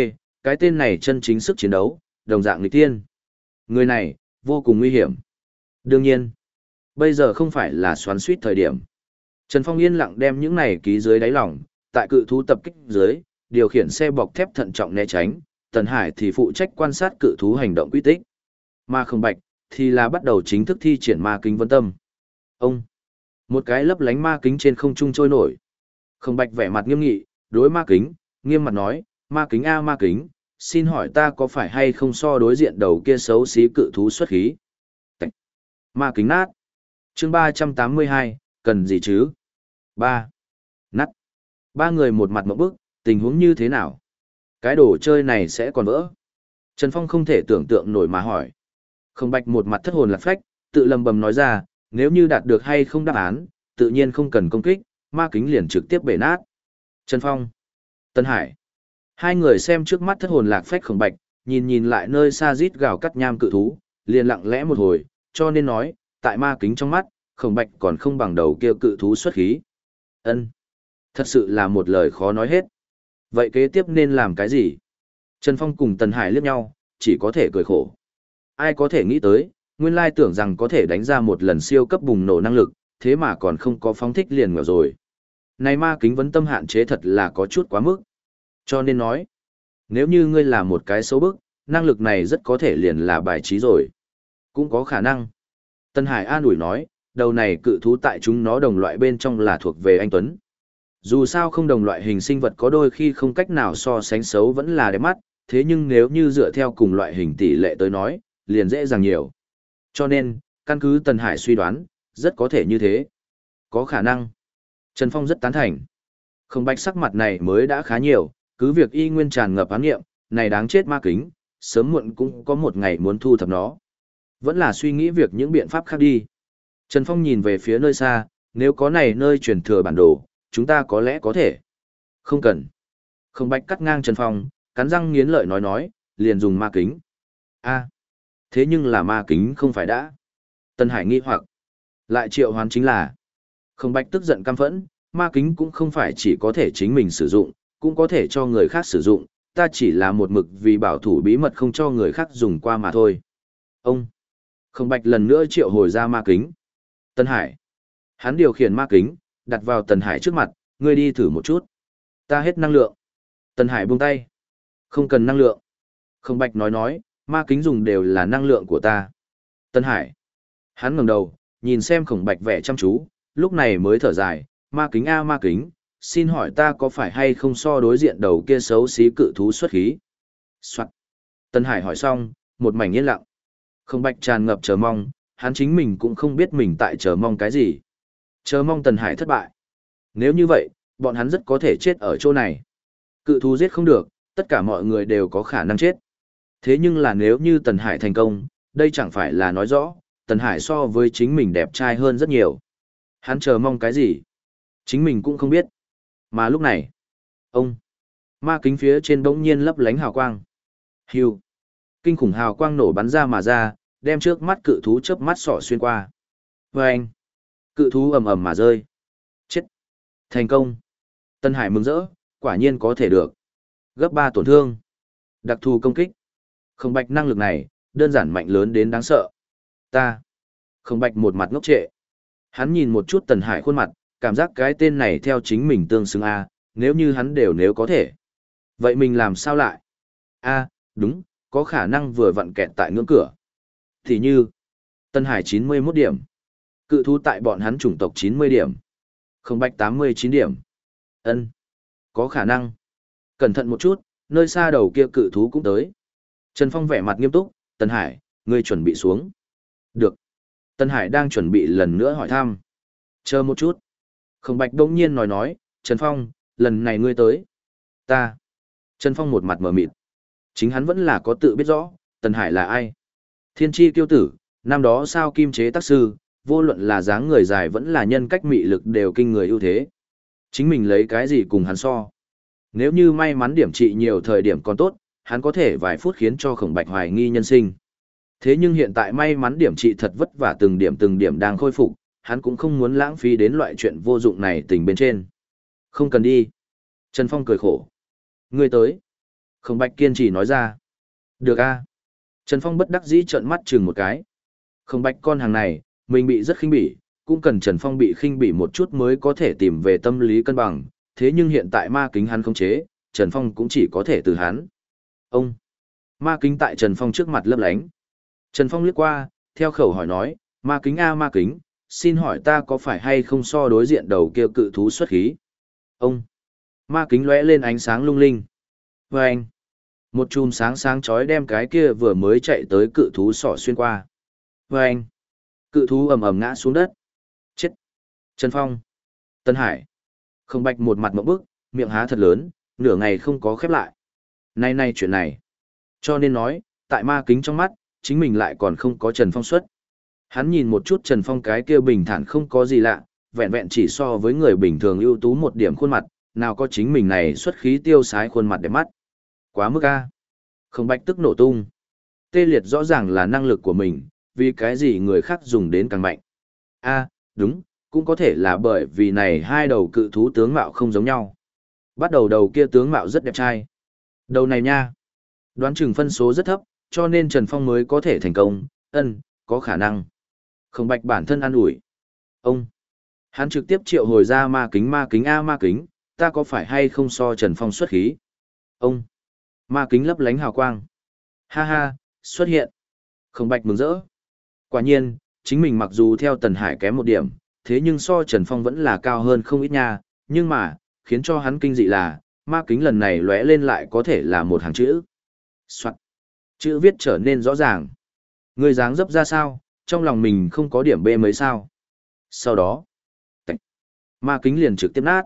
cái tên này chân chính sức chiến đấu, đồng dạng nghịch tiên. Người này, vô cùng nguy hiểm. Đương nhiên, bây giờ không phải là xoắn suýt thời điểm. Trần Phong yên lặng đem những này ký dưới đáy lòng, tại cự thú tập kích dưới, điều khiển xe bọc thép thận trọng né tránh, Tần Hải thì phụ trách quan sát cự thú hành động quy tích. Ma không bạch, thì là bắt đầu chính thức thi triển ma kính vân tâm. Ông, một cái lấp lánh ma kính trên không trung trôi nổi. Không bạch vẻ mặt nghiêm nghị, đối ma kính, nghiêm mặt nói, ma kính a ma kính, xin hỏi ta có phải hay không so đối diện đầu kia xấu xí cự thú xuất khí. Tạch. Ma kính nát chương ba trăm tám mươi hai cần gì chứ? ba Nát. Ba người một mặt một bức, tình huống như thế nào? Cái đồ chơi này sẽ còn vỡ. Trần Phong không thể tưởng tượng nổi mà hỏi. Không bạch một mặt thất hồn lạc phách, tự lầm bầm nói ra, nếu như đạt được hay không đáp án, tự nhiên không cần công kích, ma kính liền trực tiếp bể nát. Trần Phong. Tân Hải. Hai người xem trước mắt thất hồn lạc phách khổng bạch, nhìn nhìn lại nơi xa rít gào cắt nham cự thú, liền lặng lẽ một hồi, cho nên nói, tại ma kính trong mắt, khổng bạch còn không bằng đầu kia cự thú xuất khí. Ân, Thật sự là một lời khó nói hết. Vậy kế tiếp nên làm cái gì? Trần Phong cùng Tần Hải liếc nhau, chỉ có thể cười khổ. Ai có thể nghĩ tới, nguyên lai tưởng rằng có thể đánh ra một lần siêu cấp bùng nổ năng lực, thế mà còn không có phóng thích liền ngờ rồi. Này ma kính vấn tâm hạn chế thật là có chút quá mức. Cho nên nói, nếu như ngươi là một cái xấu bức, năng lực này rất có thể liền là bài trí rồi. Cũng có khả năng. Tân Hải an ủi nói, đầu này cự thú tại chúng nó đồng loại bên trong là thuộc về anh Tuấn. Dù sao không đồng loại hình sinh vật có đôi khi không cách nào so sánh xấu vẫn là đẹp mắt, thế nhưng nếu như dựa theo cùng loại hình tỷ lệ tới nói, liền dễ dàng nhiều. Cho nên, căn cứ Tần Hải suy đoán, rất có thể như thế. Có khả năng. Trần Phong rất tán thành. Không bạch sắc mặt này mới đã khá nhiều, cứ việc y nguyên tràn ngập án nghiệm, này đáng chết ma kính, sớm muộn cũng có một ngày muốn thu thập nó. Vẫn là suy nghĩ việc những biện pháp khác đi. Trần Phong nhìn về phía nơi xa, nếu có này nơi truyền thừa bản đồ, chúng ta có lẽ có thể. Không cần. Không bạch cắt ngang Trần Phong, cắn răng nghiến lợi nói nói, liền dùng ma kính. a thế nhưng là ma kính không phải đã. Tân Hải nghi hoặc. Lại triệu hoán chính là. Không bạch tức giận căm phẫn, ma kính cũng không phải chỉ có thể chính mình sử dụng, cũng có thể cho người khác sử dụng, ta chỉ là một mực vì bảo thủ bí mật không cho người khác dùng qua mà thôi. Ông. Không bạch lần nữa triệu hồi ra ma kính. Tân Hải. Hắn điều khiển ma kính, đặt vào Tần Hải trước mặt, ngươi đi thử một chút. Ta hết năng lượng. Tần Hải buông tay. Không cần năng lượng. Không bạch nói nói, ma kính dùng đều là năng lượng của ta. Tần Hải. Hắn ngẩng đầu, nhìn xem khổng bạch vẻ chăm chú, lúc này mới thở dài, ma kính a ma kính, xin hỏi ta có phải hay không so đối diện đầu kia xấu xí cự thú xuất khí? Soạn. Tần Hải hỏi xong, một mảnh yên lặng. Không bạch tràn ngập chờ mong, hắn chính mình cũng không biết mình tại chờ mong cái gì. Chờ mong Tần Hải thất bại. Nếu như vậy, bọn hắn rất có thể chết ở chỗ này. Cự thú giết không được, tất cả mọi người đều có khả năng chết. Thế nhưng là nếu như Tần Hải thành công, đây chẳng phải là nói rõ, Tần Hải so với chính mình đẹp trai hơn rất nhiều. Hắn chờ mong cái gì? Chính mình cũng không biết. Mà lúc này, ông, ma kính phía trên bỗng nhiên lấp lánh hào quang. Hiu, kinh khủng hào quang nổ bắn ra mà ra, đem trước mắt cự thú chớp mắt sỏ xuyên qua. Và anh, cự thú ầm ầm mà rơi. Chết. Thành công. Tân Hải mừng rỡ, quả nhiên có thể được. Gấp ba tổn thương. Đặc thù công kích. Không bạch năng lực này, đơn giản mạnh lớn đến đáng sợ. Ta. Không bạch một mặt ngốc trệ. Hắn nhìn một chút Tần Hải khuôn mặt, cảm giác cái tên này theo chính mình tương xứng A, nếu như hắn đều nếu có thể. Vậy mình làm sao lại? A, đúng, có khả năng vừa vặn kẹt tại ngưỡng cửa. Thì như, Tân Hải 91 điểm, cự thú tại bọn hắn chủng tộc 90 điểm, không bạch 89 điểm. ân Có khả năng. Cẩn thận một chút, nơi xa đầu kia cự thú cũng tới. Trần Phong vẻ mặt nghiêm túc, Tân Hải, ngươi chuẩn bị xuống. Được. Tân Hải đang chuẩn bị lần nữa hỏi thăm. Chờ một chút. Không bạch đông nhiên nói nói, Trần Phong, lần này ngươi tới. Ta. Trần Phong một mặt mở mịt. Chính hắn vẫn là có tự biết rõ, Tần Hải là ai. Thiên tri kiêu tử, năm đó sao kim chế tác sư, vô luận là dáng người dài vẫn là nhân cách mị lực đều kinh người ưu thế. Chính mình lấy cái gì cùng hắn so. Nếu như may mắn điểm trị nhiều thời điểm còn tốt, hắn có thể vài phút khiến cho khổng bạch hoài nghi nhân sinh. Thế nhưng hiện tại may mắn điểm trị thật vất vả từng điểm từng điểm đang khôi phục, hắn cũng không muốn lãng phí đến loại chuyện vô dụng này tình bên trên. Không cần đi. Trần Phong cười khổ. Ngươi tới. Khổng bạch kiên trì nói ra. Được a. Trần Phong bất đắc dĩ trợn mắt chừng một cái. không bạch con hàng này, mình bị rất khinh bỉ, cũng cần Trần Phong bị khinh bỉ một chút mới có thể tìm về tâm lý cân bằng, thế nhưng hiện tại ma kính hắn không chế, Trần Phong cũng chỉ có thể từ hắn. Ông! Ma kính tại Trần Phong trước mặt lấp lánh. Trần Phong liếc qua, theo khẩu hỏi nói, ma kính a ma kính, xin hỏi ta có phải hay không so đối diện đầu kia cự thú xuất khí? Ông! Ma kính lóe lên ánh sáng lung linh. Vâng. anh! Một chùm sáng sáng chói đem cái kia vừa mới chạy tới cự thú sỏ xuyên qua. Và anh! Cự thú ầm ầm ngã xuống đất. Chết! Trần Phong! Tân Hải! Không bạch một mặt mộng bức, miệng há thật lớn, nửa ngày không có khép lại. Nay nay chuyện này. Cho nên nói, tại ma kính trong mắt, chính mình lại còn không có Trần Phong xuất. Hắn nhìn một chút Trần Phong cái kia bình thản không có gì lạ, vẹn vẹn chỉ so với người bình thường ưu tú một điểm khuôn mặt, nào có chính mình này xuất khí tiêu sái khuôn mặt đẹp mắt. Quá mức a. Khổng bạch tức nổ tung. Tê liệt rõ ràng là năng lực của mình, vì cái gì người khác dùng đến càng mạnh. A, đúng, cũng có thể là bởi vì này hai đầu cự thú tướng mạo không giống nhau. Bắt đầu đầu kia tướng mạo rất đẹp trai. Đầu này nha. Đoán chừng phân số rất thấp, cho nên Trần Phong mới có thể thành công, ân, có khả năng. Khổng bạch bản thân an ủi. Ông. Hắn trực tiếp triệu hồi ra ma kính ma kính A ma kính, ta có phải hay không so Trần Phong xuất khí? Ông. Ma kính lấp lánh hào quang. Ha ha, xuất hiện. Không bạch mừng rỡ. Quả nhiên, chính mình mặc dù theo Tần Hải kém một điểm, thế nhưng so Trần Phong vẫn là cao hơn không ít nha, nhưng mà, khiến cho hắn kinh dị là, ma kính lần này lóe lên lại có thể là một hàng chữ. Soạn. Chữ viết trở nên rõ ràng. Người dáng dấp ra sao, trong lòng mình không có điểm B mấy sao. Sau đó, tạch. ma kính liền trực tiếp nát.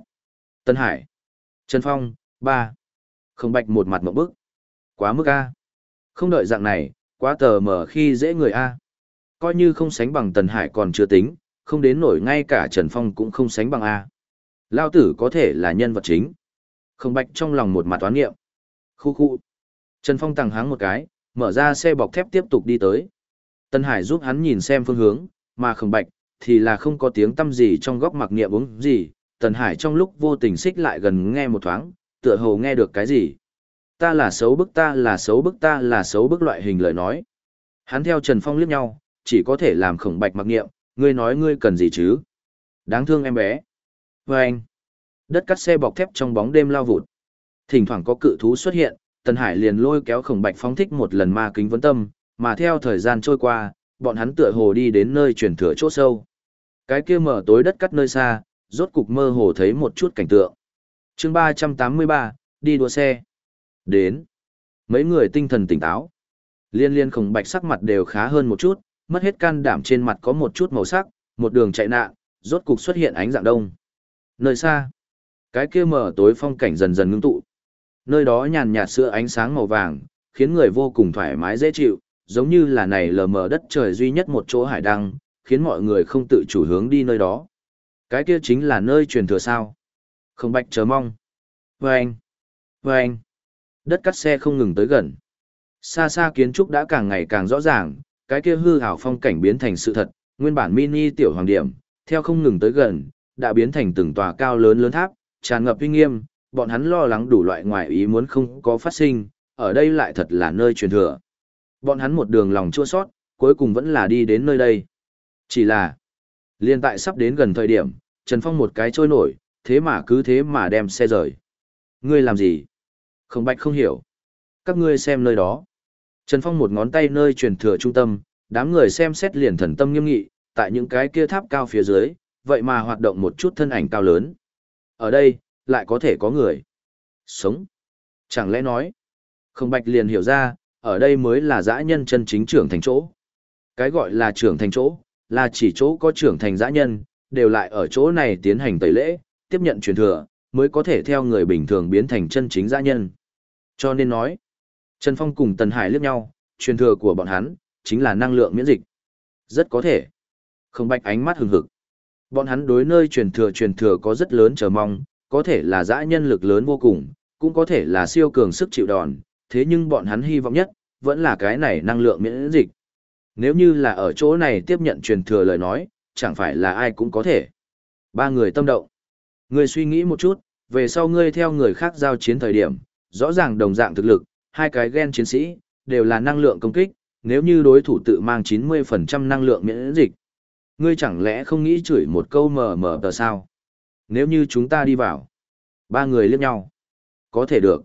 Tân Hải, Trần Phong, ba không bạch một mặt một bức. Quá mức A. Không đợi dạng này, quá tờ mở khi dễ người A. Coi như không sánh bằng Tần Hải còn chưa tính, không đến nổi ngay cả Trần Phong cũng không sánh bằng A. Lao tử có thể là nhân vật chính. Không bạch trong lòng một mặt toán nghiệm. Khu khu. Trần Phong tàng háng một cái, mở ra xe bọc thép tiếp tục đi tới. Tân Hải giúp hắn nhìn xem phương hướng, mà không bạch, thì là không có tiếng tâm gì trong góc mặc niệm uống gì. Tần Hải trong lúc vô tình xích lại gần nghe một thoáng, tựa hồ nghe được cái gì. Ta là xấu bức ta là xấu bức ta là xấu bức loại hình lời nói. Hắn theo Trần Phong liếc nhau, chỉ có thể làm khổng bạch mặc niệm, ngươi nói ngươi cần gì chứ? Đáng thương em bé. Và anh, đất cắt xe bọc thép trong bóng đêm lao vụt. Thỉnh thoảng có cự thú xuất hiện, Tần Hải liền lôi kéo khổng bạch phóng thích một lần ma kính vấn tâm, mà theo thời gian trôi qua, bọn hắn tựa hồ đi đến nơi chuyển thừa chỗ sâu. Cái kia mở tối đất cắt nơi xa, rốt cục mơ hồ thấy một chút cảnh tượng chương 383, đi đua xe. Đến. Mấy người tinh thần tỉnh táo. Liên liên khổng bạch sắc mặt đều khá hơn một chút, mất hết can đảm trên mặt có một chút màu sắc, một đường chạy nạn, rốt cục xuất hiện ánh dạng đông. Nơi xa, cái kia mở tối phong cảnh dần dần ngưng tụ. Nơi đó nhàn nhạt sữa ánh sáng màu vàng, khiến người vô cùng thoải mái dễ chịu, giống như là này lờ mờ đất trời duy nhất một chỗ hải đăng, khiến mọi người không tự chủ hướng đi nơi đó. Cái kia chính là nơi truyền thừa sao. Không bạch chờ mong. Vâng! Vâng! Đất cắt xe không ngừng tới gần. Xa xa kiến trúc đã càng ngày càng rõ ràng, cái kia hư hảo phong cảnh biến thành sự thật, nguyên bản mini tiểu hoàng điểm, theo không ngừng tới gần, đã biến thành từng tòa cao lớn lớn tháp, tràn ngập uy nghiêm, bọn hắn lo lắng đủ loại ngoại ý muốn không có phát sinh, ở đây lại thật là nơi truyền thừa. Bọn hắn một đường lòng chua sót, cuối cùng vẫn là đi đến nơi đây. Chỉ là, liên tại sắp đến gần thời điểm, Trần Phong một cái trôi nổi, thế mà cứ thế mà đem xe rời. Ngươi làm gì? Không bạch không hiểu. Các ngươi xem nơi đó. Trần Phong một ngón tay nơi truyền thừa trung tâm, đám người xem xét liền thần tâm nghiêm nghị, tại những cái kia tháp cao phía dưới, vậy mà hoạt động một chút thân ảnh cao lớn. Ở đây, lại có thể có người. Sống. Chẳng lẽ nói, không bạch liền hiểu ra, ở đây mới là dã nhân chân chính trưởng thành chỗ. Cái gọi là trưởng thành chỗ, là chỉ chỗ có trưởng thành dã nhân, đều lại ở chỗ này tiến hành tẩy lễ, tiếp nhận truyền thừa, mới có thể theo người bình thường biến thành chân chính dã nhân. Cho nên nói, Trần Phong cùng Tần Hải liếc nhau, truyền thừa của bọn hắn, chính là năng lượng miễn dịch. Rất có thể. Không bạch ánh mắt hừng hực. Bọn hắn đối nơi truyền thừa truyền thừa có rất lớn chờ mong, có thể là dã nhân lực lớn vô cùng, cũng có thể là siêu cường sức chịu đòn, thế nhưng bọn hắn hy vọng nhất, vẫn là cái này năng lượng miễn dịch. Nếu như là ở chỗ này tiếp nhận truyền thừa lời nói, chẳng phải là ai cũng có thể. Ba người tâm động. Ngươi suy nghĩ một chút, về sau ngươi theo người khác giao chiến thời điểm, rõ ràng đồng dạng thực lực, hai cái gen chiến sĩ, đều là năng lượng công kích, nếu như đối thủ tự mang 90% năng lượng miễn dịch. Ngươi chẳng lẽ không nghĩ chửi một câu mờ mờ tờ sao? Nếu như chúng ta đi vào, ba người liếc nhau. Có thể được.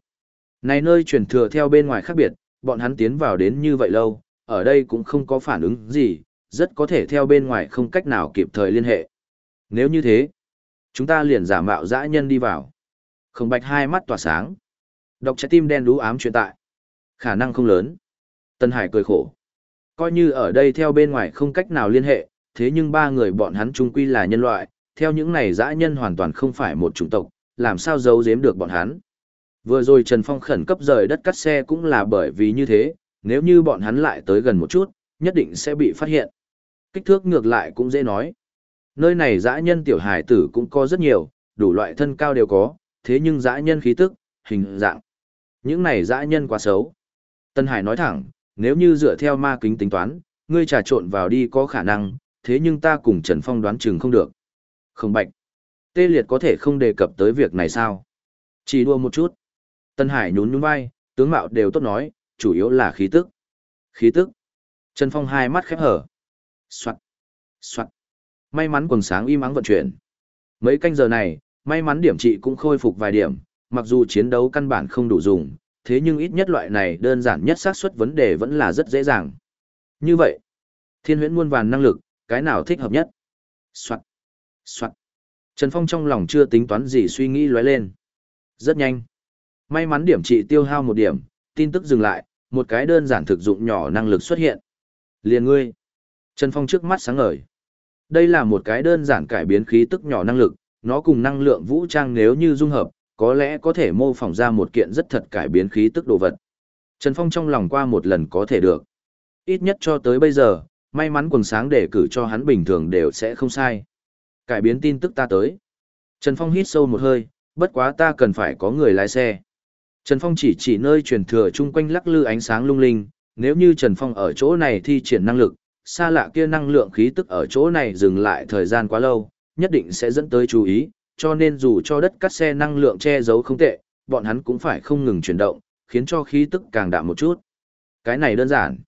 Này nơi truyền thừa theo bên ngoài khác biệt, bọn hắn tiến vào đến như vậy lâu, ở đây cũng không có phản ứng gì, rất có thể theo bên ngoài không cách nào kịp thời liên hệ. Nếu như thế, chúng ta liền giả mạo dã nhân đi vào. Khổng bạch hai mắt tỏa sáng. Đọc trái tim đen đú ám chuyện tại. Khả năng không lớn. Tân Hải cười khổ. Coi như ở đây theo bên ngoài không cách nào liên hệ, thế nhưng ba người bọn hắn chung quy là nhân loại, theo những này dã nhân hoàn toàn không phải một chủng tộc, làm sao giấu giếm được bọn hắn. Vừa rồi Trần Phong khẩn cấp rời đất cắt xe cũng là bởi vì như thế, nếu như bọn hắn lại tới gần một chút, nhất định sẽ bị phát hiện. Kích thước ngược lại cũng dễ nói. Nơi này dã nhân tiểu hải tử cũng có rất nhiều, đủ loại thân cao đều có, thế nhưng dã nhân khí tức, hình dạng. Những này dã nhân quá xấu. Tân Hải nói thẳng, nếu như dựa theo ma kính tính toán, ngươi trà trộn vào đi có khả năng, thế nhưng ta cùng Trần Phong đoán chừng không được. Không bạch. Tê liệt có thể không đề cập tới việc này sao? Chỉ đua một chút. Tân Hải nhún nhún vai, tướng mạo đều tốt nói, chủ yếu là khí tức. Khí tức. Trần Phong hai mắt khép hở. Soạn. Soạn. May mắn quần sáng im ắng vận chuyển. Mấy canh giờ này, may mắn điểm trị cũng khôi phục vài điểm, mặc dù chiến đấu căn bản không đủ dùng, thế nhưng ít nhất loại này đơn giản nhất xác suất vấn đề vẫn là rất dễ dàng. Như vậy, thiên huyễn muôn vàn năng lực, cái nào thích hợp nhất? Soạn. Soạn. Trần Phong trong lòng chưa tính toán gì suy nghĩ lóe lên. Rất nhanh. May mắn điểm trị tiêu hao một điểm, tin tức dừng lại, một cái đơn giản thực dụng nhỏ năng lực xuất hiện. Liền ngươi. Trần Phong trước mắt sáng ngời. Đây là một cái đơn giản cải biến khí tức nhỏ năng lực, nó cùng năng lượng vũ trang nếu như dung hợp, có lẽ có thể mô phỏng ra một kiện rất thật cải biến khí tức đồ vật. Trần Phong trong lòng qua một lần có thể được. Ít nhất cho tới bây giờ, may mắn quần sáng để cử cho hắn bình thường đều sẽ không sai. Cải biến tin tức ta tới. Trần Phong hít sâu một hơi, bất quá ta cần phải có người lái xe. Trần Phong chỉ chỉ nơi truyền thừa chung quanh lắc lư ánh sáng lung linh, nếu như Trần Phong ở chỗ này thi triển năng lực, xa lạ kia năng lượng khí tức ở chỗ này dừng lại thời gian quá lâu, nhất định sẽ dẫn tới chú ý, cho nên dù cho đất cắt xe năng lượng che giấu không tệ, bọn hắn cũng phải không ngừng chuyển động, khiến cho khí tức càng đạm một chút. Cái này đơn giản.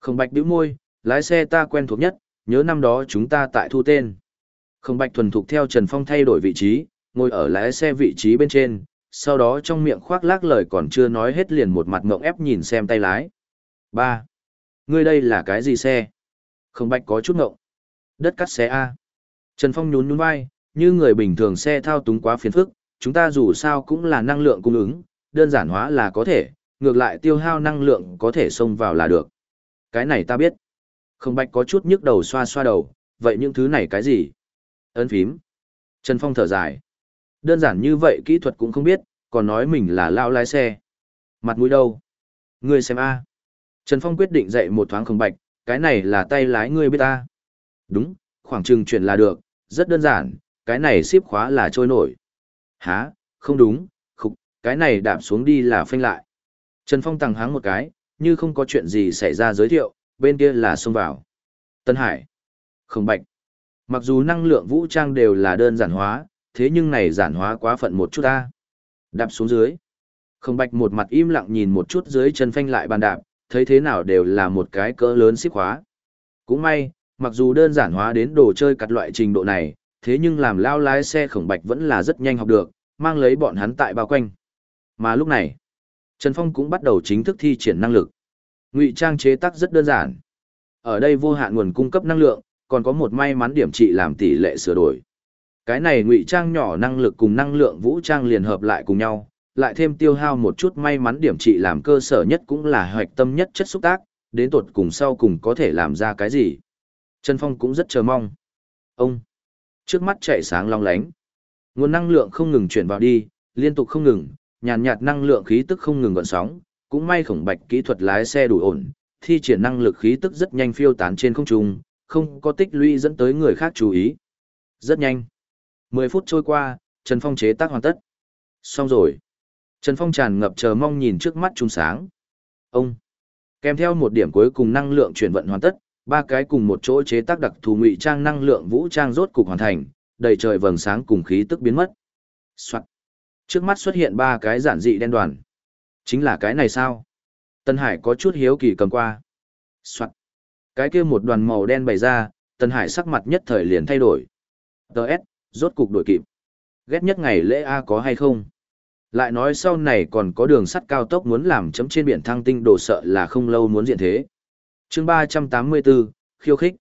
Không bạch bĩu môi, lái xe ta quen thuộc nhất, nhớ năm đó chúng ta tại thu tên. Không bạch thuần thục theo Trần Phong thay đổi vị trí, ngồi ở lái xe vị trí bên trên, sau đó trong miệng khoác lác lời còn chưa nói hết liền một mặt ngộng ép nhìn xem tay lái. ba Ngươi đây là cái gì xe? Không bạch có chút ngộng. Đất cắt xe A. Trần Phong nhún nhún vai, như người bình thường xe thao túng quá phiền phức, chúng ta dù sao cũng là năng lượng cung ứng, đơn giản hóa là có thể, ngược lại tiêu hao năng lượng có thể xông vào là được. Cái này ta biết. Không bạch có chút nhức đầu xoa xoa đầu, vậy những thứ này cái gì? Ấn phím. Trần Phong thở dài. Đơn giản như vậy kỹ thuật cũng không biết, còn nói mình là lao lái xe. Mặt mũi đâu? Người xem a. Trần Phong quyết định dạy một thoáng không bạch, cái này là tay lái ngươi biết ta. Đúng, khoảng chừng chuyển là được, rất đơn giản, cái này ship khóa là trôi nổi. Hả, không đúng, khục, cái này đạp xuống đi là phanh lại. Trần Phong tăng háng một cái, như không có chuyện gì xảy ra giới thiệu, bên kia là xông vào. Tân Hải, không bạch. Mặc dù năng lượng vũ trang đều là đơn giản hóa, thế nhưng này giản hóa quá phận một chút ta. Đạp xuống dưới. Không bạch một mặt im lặng nhìn một chút dưới chân phanh lại bàn đạp, thấy thế nào đều là một cái cỡ lớn xích khóa. Cũng may, mặc dù đơn giản hóa đến đồ chơi cặt loại trình độ này, thế nhưng làm lao lái xe khổng bạch vẫn là rất nhanh học được, mang lấy bọn hắn tại bao quanh. Mà lúc này, Trần Phong cũng bắt đầu chính thức thi triển năng lực. Ngụy trang chế tác rất đơn giản. ở đây vô hạn nguồn cung cấp năng lượng, còn có một may mắn điểm trị làm tỷ lệ sửa đổi. Cái này ngụy trang nhỏ năng lực cùng năng lượng vũ trang liền hợp lại cùng nhau, lại thêm tiêu hao một chút may mắn điểm trị làm cơ sở nhất cũng là hoạch tâm nhất chất xúc tác, đến tột cùng sau cùng có thể làm ra cái gì. Trần Phong cũng rất chờ mong. Ông, trước mắt chạy sáng long lánh. Nguồn năng lượng không ngừng chuyển vào đi, liên tục không ngừng, nhàn nhạt năng lượng khí tức không ngừng gợn sóng, cũng may khổng bạch kỹ thuật lái xe đủ ổn, thi triển năng lực khí tức rất nhanh phiêu tán trên không trung, không có tích lũy dẫn tới người khác chú ý. Rất nhanh. 10 phút trôi qua, Trần Phong chế tác hoàn tất. Xong rồi. Trần Phong tràn ngập chờ mong nhìn trước mắt trung sáng. Ông. Kèm theo một điểm cuối cùng năng lượng chuyển vận hoàn tất, ba cái cùng một chỗ chế tác đặc thù ngụy trang năng lượng vũ trang rốt cục hoàn thành, đầy trời vầng sáng cùng khí tức biến mất. Soạt. Trước mắt xuất hiện ba cái giản dị đen đoàn. Chính là cái này sao? Tân Hải có chút hiếu kỳ cầm qua. Soạt. Cái kia một đoàn màu đen bày ra, Tân Hải sắc mặt nhất thời liền thay đổi. Đợt, rốt cục đổi kịp. Ghét nhất ngày lễ A có hay không? Lại nói sau này còn có đường sắt cao tốc muốn làm chấm trên biển thăng tinh đồ sợ là không lâu muốn diện thế. chương 384, khiêu khích.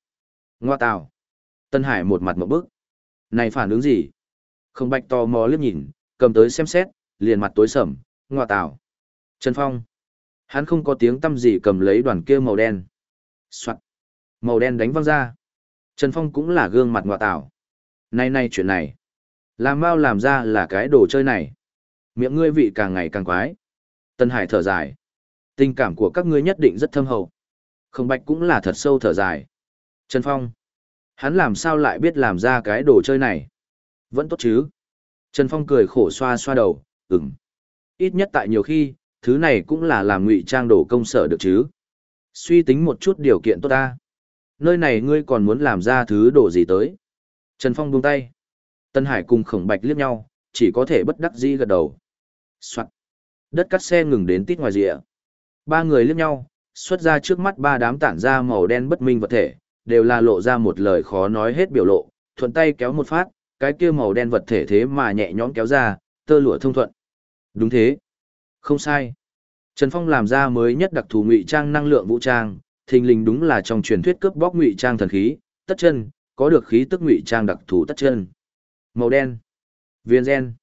Ngoa tào. Tân Hải một mặt một bức. Này phản ứng gì? Không bạch tò mò liếc nhìn, cầm tới xem xét, liền mặt tối sầm, ngoa tào. Trần Phong. Hắn không có tiếng tâm gì cầm lấy đoàn kia màu đen. Soạn. Màu đen đánh văng ra. Trần Phong cũng là gương mặt ngoa tào. Này này chuyện này. Làm bao làm ra là cái đồ chơi này. Miệng ngươi vị càng ngày càng quái. Tân Hải thở dài. Tình cảm của các ngươi nhất định rất thâm hậu. Không bạch cũng là thật sâu thở dài. Trần Phong. Hắn làm sao lại biết làm ra cái đồ chơi này? Vẫn tốt chứ. Trần Phong cười khổ xoa xoa đầu, ừm. Ít nhất tại nhiều khi, thứ này cũng là làm ngụy trang đồ công sở được chứ. Suy tính một chút điều kiện tốt ta. Nơi này ngươi còn muốn làm ra thứ đồ gì tới? Trần Phong buông tay. Tân Hải cùng khổng bạch liếc nhau, chỉ có thể bất đắc dĩ gật đầu. Soạn. Đất cắt xe ngừng đến tít ngoài rìa. Ba người liếc nhau, xuất ra trước mắt ba đám tản ra màu đen bất minh vật thể, đều là lộ ra một lời khó nói hết biểu lộ, thuận tay kéo một phát, cái kia màu đen vật thể thế mà nhẹ nhõm kéo ra, tơ lụa thông thuận. Đúng thế. Không sai. Trần Phong làm ra mới nhất đặc thù ngụy trang năng lượng vũ trang, thình lình đúng là trong truyền thuyết cướp bóc ngụy trang thần khí, tất chân, có được khí tức ngụy trang đặc thù tất chân. Màu đen. Viên gen.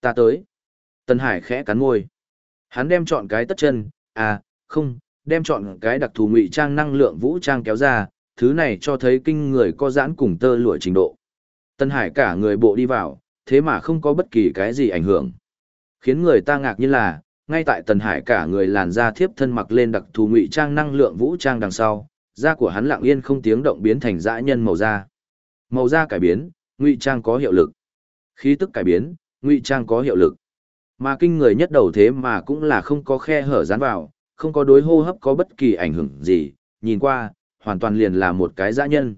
Ta tới. Tân Hải khẽ cắn môi. Hắn đem chọn cái tất chân, à, không, đem chọn cái đặc thù ngụy trang năng lượng vũ trang kéo ra, thứ này cho thấy kinh người có giãn cùng tơ lụa trình độ. Tân Hải cả người bộ đi vào, thế mà không có bất kỳ cái gì ảnh hưởng. Khiến người ta ngạc nhiên là, ngay tại Tân Hải cả người làn da thiếp thân mặc lên đặc thù ngụy trang năng lượng vũ trang đằng sau, da của hắn lặng yên không tiếng động biến thành dã nhân màu da. Màu da cải biến, ngụy trang có hiệu lực. Khí tức cải biến, ngụy trang có hiệu lực. Mà kinh người nhất đầu thế mà cũng là không có khe hở dán vào, không có đối hô hấp có bất kỳ ảnh hưởng gì, nhìn qua, hoàn toàn liền là một cái dã nhân.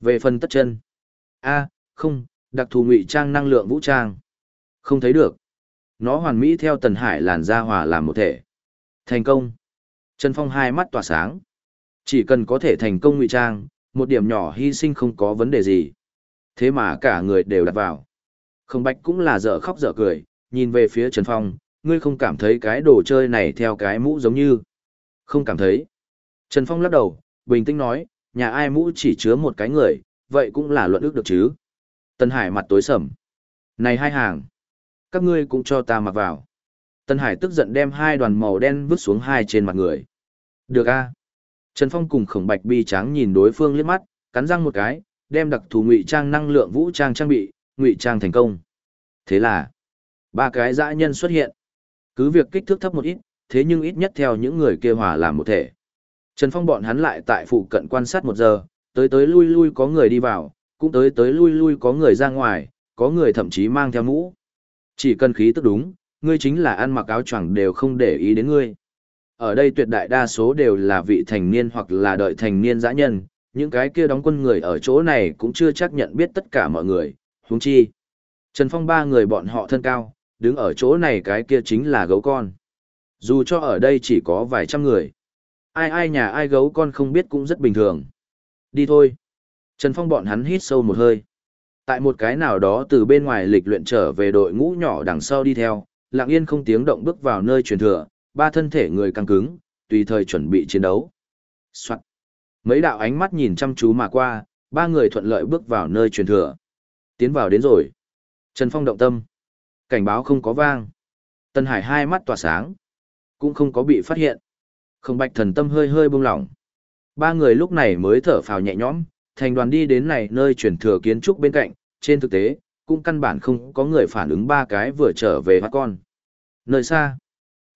Về phần tất chân. a không, đặc thù ngụy trang năng lượng vũ trang. Không thấy được. Nó hoàn mỹ theo tần hải làn da hòa làm một thể. Thành công. Trần Phong hai mắt tỏa sáng. Chỉ cần có thể thành công ngụy trang, một điểm nhỏ hy sinh không có vấn đề gì. Thế mà cả người đều đặt vào. Không bạch cũng là dở khóc dở cười, nhìn về phía Trần Phong, ngươi không cảm thấy cái đồ chơi này theo cái mũ giống như. Không cảm thấy. Trần Phong lắc đầu, bình tĩnh nói, nhà ai mũ chỉ chứa một cái người, vậy cũng là luận ước được chứ. Tân Hải mặt tối sầm. Này hai hàng. Các ngươi cũng cho ta mặc vào. Tân Hải tức giận đem hai đoàn màu đen vứt xuống hai trên mặt người. Được a. Trần Phong cùng khổng bạch bi tráng nhìn đối phương liếc mắt, cắn răng một cái, đem đặc thù ngụy trang năng lượng vũ trang trang bị, ngụy trang thành công. Thế là, ba cái dã nhân xuất hiện. Cứ việc kích thước thấp một ít, thế nhưng ít nhất theo những người kia hòa làm một thể. Trần Phong bọn hắn lại tại phụ cận quan sát một giờ, tới tới lui lui có người đi vào, cũng tới tới lui lui có người ra ngoài, có người thậm chí mang theo mũ. Chỉ cần khí tức đúng, ngươi chính là ăn mặc áo choàng đều không để ý đến ngươi. Ở đây tuyệt đại đa số đều là vị thành niên hoặc là đợi thành niên dã nhân, những cái kia đóng quân người ở chỗ này cũng chưa chắc nhận biết tất cả mọi người, huống chi. Trần Phong ba người bọn họ thân cao, đứng ở chỗ này cái kia chính là gấu con. Dù cho ở đây chỉ có vài trăm người. Ai ai nhà ai gấu con không biết cũng rất bình thường. Đi thôi. Trần Phong bọn hắn hít sâu một hơi. Tại một cái nào đó từ bên ngoài lịch luyện trở về đội ngũ nhỏ đằng sau đi theo, lặng yên không tiếng động bước vào nơi truyền thừa, ba thân thể người căng cứng, tùy thời chuẩn bị chiến đấu. Soạn. Mấy đạo ánh mắt nhìn chăm chú mà qua, ba người thuận lợi bước vào nơi truyền thừa. Tiến vào đến rồi. Trần Phong động tâm. Cảnh báo không có vang. Tân Hải hai mắt tỏa sáng. Cũng không có bị phát hiện. Không bạch thần tâm hơi hơi buông lỏng. Ba người lúc này mới thở phào nhẹ nhõm, thành đoàn đi đến này nơi chuyển thừa kiến trúc bên cạnh, trên thực tế, cũng căn bản không có người phản ứng ba cái vừa trở về hoa con. Nơi xa,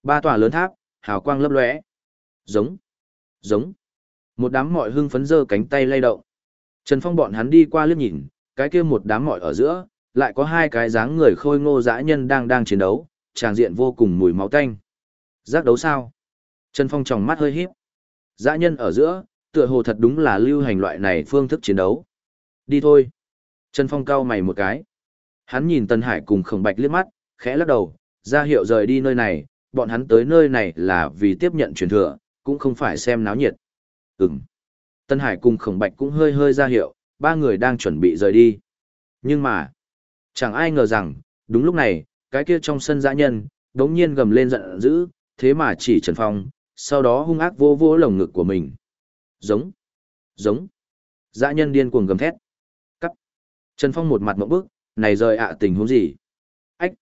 ba tòa lớn tháp, hào quang lấp lóe. Giống, giống. Một đám mọi hưng phấn dơ cánh tay lay động. Trần Phong bọn hắn đi qua liếc nhìn, cái kia một đám mọi ở giữa, lại có hai cái dáng người khôi ngô dã nhân đang đang chiến đấu, tràng diện vô cùng mùi máu tanh. Giác đấu sao? Trần Phong tròng mắt hơi híp. Dã nhân ở giữa, tựa hồ thật đúng là lưu hành loại này phương thức chiến đấu. Đi thôi. Trần Phong cau mày một cái. Hắn nhìn Tân Hải cùng Khổng Bạch liếc mắt, khẽ lắc đầu, ra hiệu rời đi nơi này, bọn hắn tới nơi này là vì tiếp nhận truyền thừa, cũng không phải xem náo nhiệt. Ừm. Tân Hải cùng Khổng Bạch cũng hơi hơi ra hiệu, ba người đang chuẩn bị rời đi. Nhưng mà, chẳng ai ngờ rằng, đúng lúc này, cái kia trong sân dã nhân, đống nhiên gầm lên giận dữ, thế mà chỉ Trần Phong, sau đó hung ác vô vô lồng ngực của mình. Giống, giống, dã nhân điên cuồng gầm thét. Cắt. Trần Phong một mặt mộng bức, này rời ạ tình huống gì? Ách.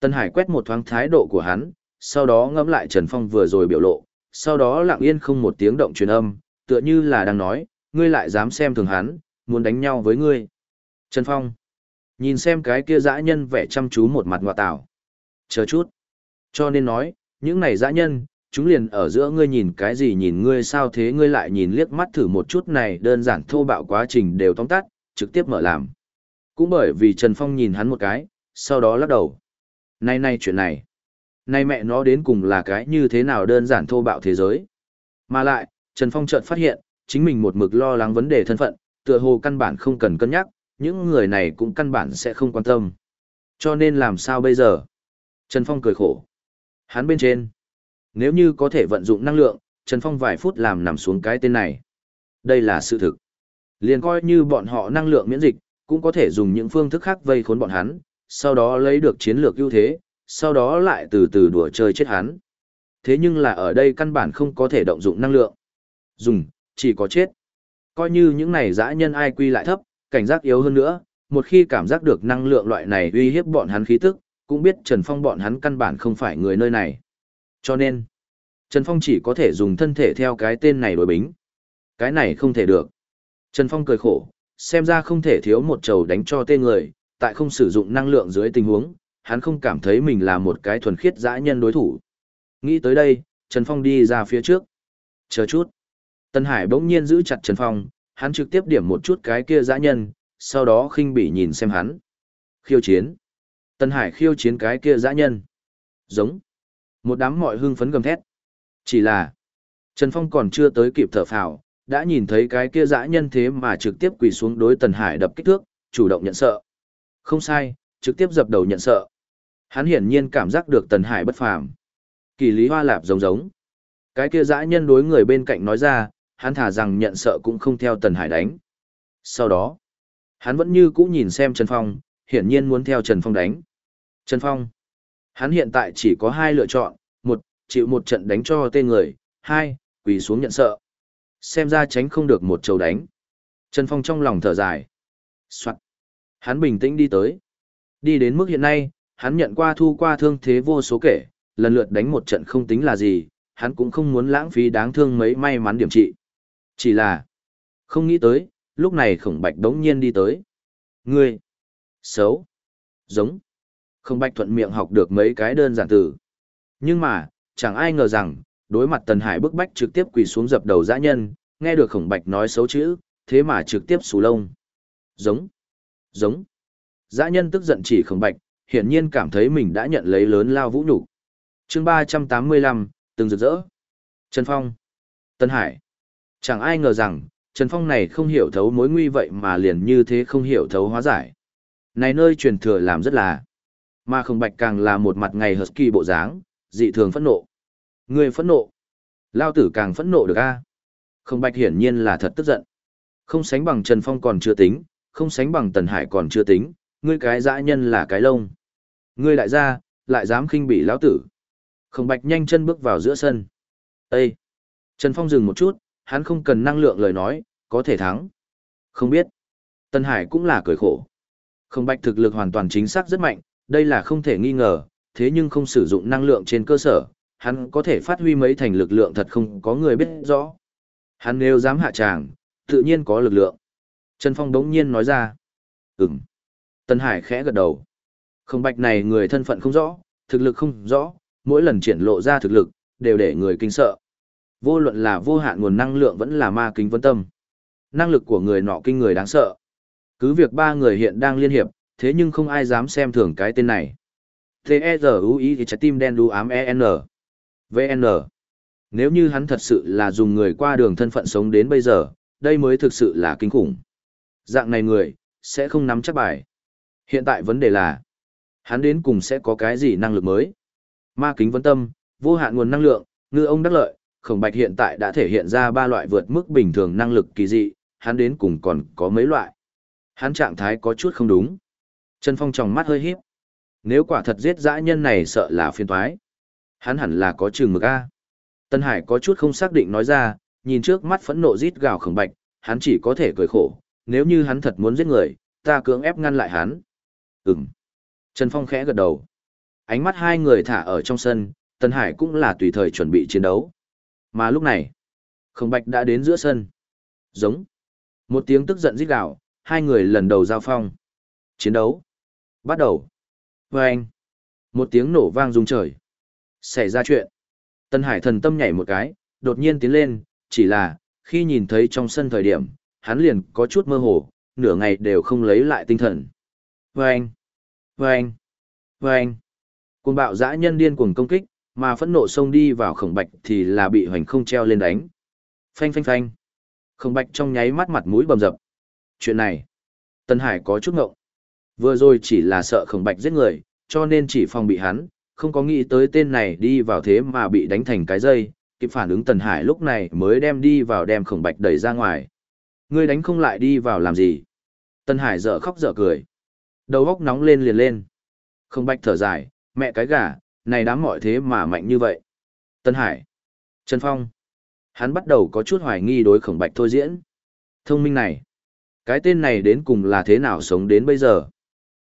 Tân Hải quét một thoáng thái độ của hắn, sau đó ngẫm lại Trần Phong vừa rồi biểu lộ, sau đó lặng yên không một tiếng động truyền âm, tựa như là đang nói, ngươi lại dám xem thường hắn, muốn đánh nhau với ngươi. Trần Phong. Nhìn xem cái kia dã nhân vẻ chăm chú một mặt ngọa tảo. Chờ chút. Cho nên nói, những này dã nhân, chúng liền ở giữa ngươi nhìn cái gì nhìn ngươi sao thế ngươi lại nhìn liếc mắt thử một chút này đơn giản thô bạo quá trình đều tóm tắt, trực tiếp mở làm. Cũng bởi vì Trần Phong nhìn hắn một cái, sau đó lắc đầu. Nay nay chuyện này. Nay mẹ nó đến cùng là cái như thế nào đơn giản thô bạo thế giới. Mà lại, Trần Phong chợt phát hiện, chính mình một mực lo lắng vấn đề thân phận, tựa hồ căn bản không cần cân nhắc, những người này cũng căn bản sẽ không quan tâm. Cho nên làm sao bây giờ? Trần Phong cười khổ. Hắn bên trên. Nếu như có thể vận dụng năng lượng, Trần Phong vài phút làm nằm xuống cái tên này. Đây là sự thực. Liền coi như bọn họ năng lượng miễn dịch, cũng có thể dùng những phương thức khác vây khốn bọn hắn, sau đó lấy được chiến lược ưu thế, sau đó lại từ từ đùa chơi chết hắn. Thế nhưng là ở đây căn bản không có thể động dụng năng lượng. Dùng, chỉ có chết. Coi như những này dã nhân ai quy lại thấp, cảnh giác yếu hơn nữa, một khi cảm giác được năng lượng loại này uy hiếp bọn hắn khí tức, cũng biết Trần Phong bọn hắn căn bản không phải người nơi này. Cho nên, Trần Phong chỉ có thể dùng thân thể theo cái tên này đối bính. Cái này không thể được. Trần Phong cười khổ, xem ra không thể thiếu một trầu đánh cho tên người, tại không sử dụng năng lượng dưới tình huống, hắn không cảm thấy mình là một cái thuần khiết dã nhân đối thủ. Nghĩ tới đây, Trần Phong đi ra phía trước. Chờ chút. Tân Hải bỗng nhiên giữ chặt Trần Phong, hắn trực tiếp điểm một chút cái kia dã nhân, sau đó khinh bỉ nhìn xem hắn. Khiêu chiến. Tân Hải khiêu chiến cái kia dã nhân. Giống. Một đám mọi hưng phấn gầm thét. Chỉ là, Trần Phong còn chưa tới kịp thở phào, đã nhìn thấy cái kia dã nhân thế mà trực tiếp quỳ xuống đối Tần Hải đập kích thước, chủ động nhận sợ. Không sai, trực tiếp dập đầu nhận sợ. Hắn hiển nhiên cảm giác được Tần Hải bất phàm. Kỳ lý hoa lạp giống giống. Cái kia dã nhân đối người bên cạnh nói ra, hắn thả rằng nhận sợ cũng không theo Tần Hải đánh. Sau đó, hắn vẫn như cũ nhìn xem Trần Phong, hiển nhiên muốn theo Trần Phong đánh. Trần Phong, hắn hiện tại chỉ có hai lựa chọn, một, chịu một trận đánh cho tên người, hai, quỳ xuống nhận sợ. Xem ra tránh không được một trầu đánh. Trần Phong trong lòng thở dài. Soạn. Hắn bình tĩnh đi tới. Đi đến mức hiện nay, hắn nhận qua thu qua thương thế vô số kể, lần lượt đánh một trận không tính là gì, hắn cũng không muốn lãng phí đáng thương mấy may mắn điểm trị. Chỉ là, không nghĩ tới, lúc này khổng bạch đống nhiên đi tới. Ngươi, xấu, giống. Khổng bạch thuận miệng học được mấy cái đơn giản từ. Nhưng mà, chẳng ai ngờ rằng, đối mặt Tần Hải bức bách trực tiếp quỳ xuống dập đầu dã nhân, nghe được khổng bạch nói xấu chữ, thế mà trực tiếp xù lông. Giống, giống. Dã nhân tức giận chỉ khổng bạch, hiển nhiên cảm thấy mình đã nhận lấy lớn lao vũ nhục chương ba trăm tám mươi lăm từng rực rỡ. Trần Phong. Tân Hải. Chẳng ai ngờ rằng, Trần Phong này không hiểu thấu mối nguy vậy mà liền như thế không hiểu thấu hóa giải. Này nơi truyền thừa làm rất là. Mà không bạch càng là một mặt ngày hợp kỳ bộ dáng, dị thường phẫn nộ. Người phẫn nộ. Lao tử càng phẫn nộ được a Không bạch hiển nhiên là thật tức giận. Không sánh bằng Trần Phong còn chưa tính, không sánh bằng Tần Hải còn chưa tính, ngươi cái dã nhân là cái lông. Ngươi lại ra, lại dám khinh bỉ lão tử. Khổng Bạch nhanh chân bước vào giữa sân. Ê! Trần Phong dừng một chút, hắn không cần năng lượng lời nói, có thể thắng. Không biết. Tân Hải cũng là cười khổ. Không bạch thực lực hoàn toàn chính xác rất mạnh, đây là không thể nghi ngờ, thế nhưng không sử dụng năng lượng trên cơ sở, hắn có thể phát huy mấy thành lực lượng thật không có người biết rõ. Hắn nếu dám hạ tràng, tự nhiên có lực lượng. Trần Phong đống nhiên nói ra. Ừm. Tân Hải khẽ gật đầu. Không bạch này người thân phận không rõ, thực lực không rõ, mỗi lần triển lộ ra thực lực, đều để người kinh sợ. Vô luận là vô hạn nguồn năng lượng vẫn là ma kính vân tâm. Năng lực của người nọ kinh người đáng sợ. Cứ việc ba người hiện đang liên hiệp, thế nhưng không ai dám xem thường cái tên này. T-E-Z-U-I thì trái tim đen đu ám E-N. V-N. Nếu như hắn thật sự là dùng người qua đường thân phận sống đến bây giờ, đây mới thực sự là kinh khủng. Dạng này người, sẽ không nắm chắc bài. Hiện tại vấn đề là, hắn đến cùng sẽ có cái gì năng lực mới. Ma kính vấn tâm, vô hạn nguồn năng lượng, ngư ông đắc lợi, khổng bạch hiện tại đã thể hiện ra ba loại vượt mức bình thường năng lực kỳ dị, hắn đến cùng còn có mấy loại. Hắn trạng thái có chút không đúng. Trần Phong tròng mắt hơi híp. Nếu quả thật giết dã nhân này sợ là phiền toái. Hắn hẳn là có chừng mực A. Tân Hải có chút không xác định nói ra, nhìn trước mắt phẫn nộ rít gào khổng bạch, hắn chỉ có thể cười khổ, nếu như hắn thật muốn giết người, ta cưỡng ép ngăn lại hắn. Ừm. Trần Phong khẽ gật đầu. Ánh mắt hai người thả ở trong sân, Tân Hải cũng là tùy thời chuẩn bị chiến đấu. Mà lúc này, khổng bạch đã đến giữa sân. Giống. Một tiếng tức giận rít gào, hai người lần đầu giao phong. Chiến đấu. Bắt đầu. Và anh. Một tiếng nổ vang rung trời. Xảy ra chuyện. Tân Hải thần tâm nhảy một cái, đột nhiên tiến lên, chỉ là, khi nhìn thấy trong sân thời điểm, hắn liền có chút mơ hồ, nửa ngày đều không lấy lại tinh thần. Vâng! Vâng! Vâng! Cuồng bạo dã nhân điên cuồng công kích, mà phẫn nộ xông đi vào khổng bạch thì là bị hoành không treo lên đánh. Phanh phanh phanh! Khổng bạch trong nháy mắt mặt mũi bầm dập. Chuyện này, Tân Hải có chút ngộng. Vừa rồi chỉ là sợ khổng bạch giết người, cho nên chỉ phòng bị hắn, không có nghĩ tới tên này đi vào thế mà bị đánh thành cái dây, kịp phản ứng Tần Hải lúc này mới đem đi vào đem khổng bạch đẩy ra ngoài. Ngươi đánh không lại đi vào làm gì? Tần Hải dở khóc dở cười. Đầu góc nóng lên liền lên. Khổng bạch thở dài, mẹ cái gà, này đám mọi thế mà mạnh như vậy. Tần Hải. Trần Phong. Hắn bắt đầu có chút hoài nghi đối khổng bạch thôi diễn. Thông minh này. Cái tên này đến cùng là thế nào sống đến bây giờ?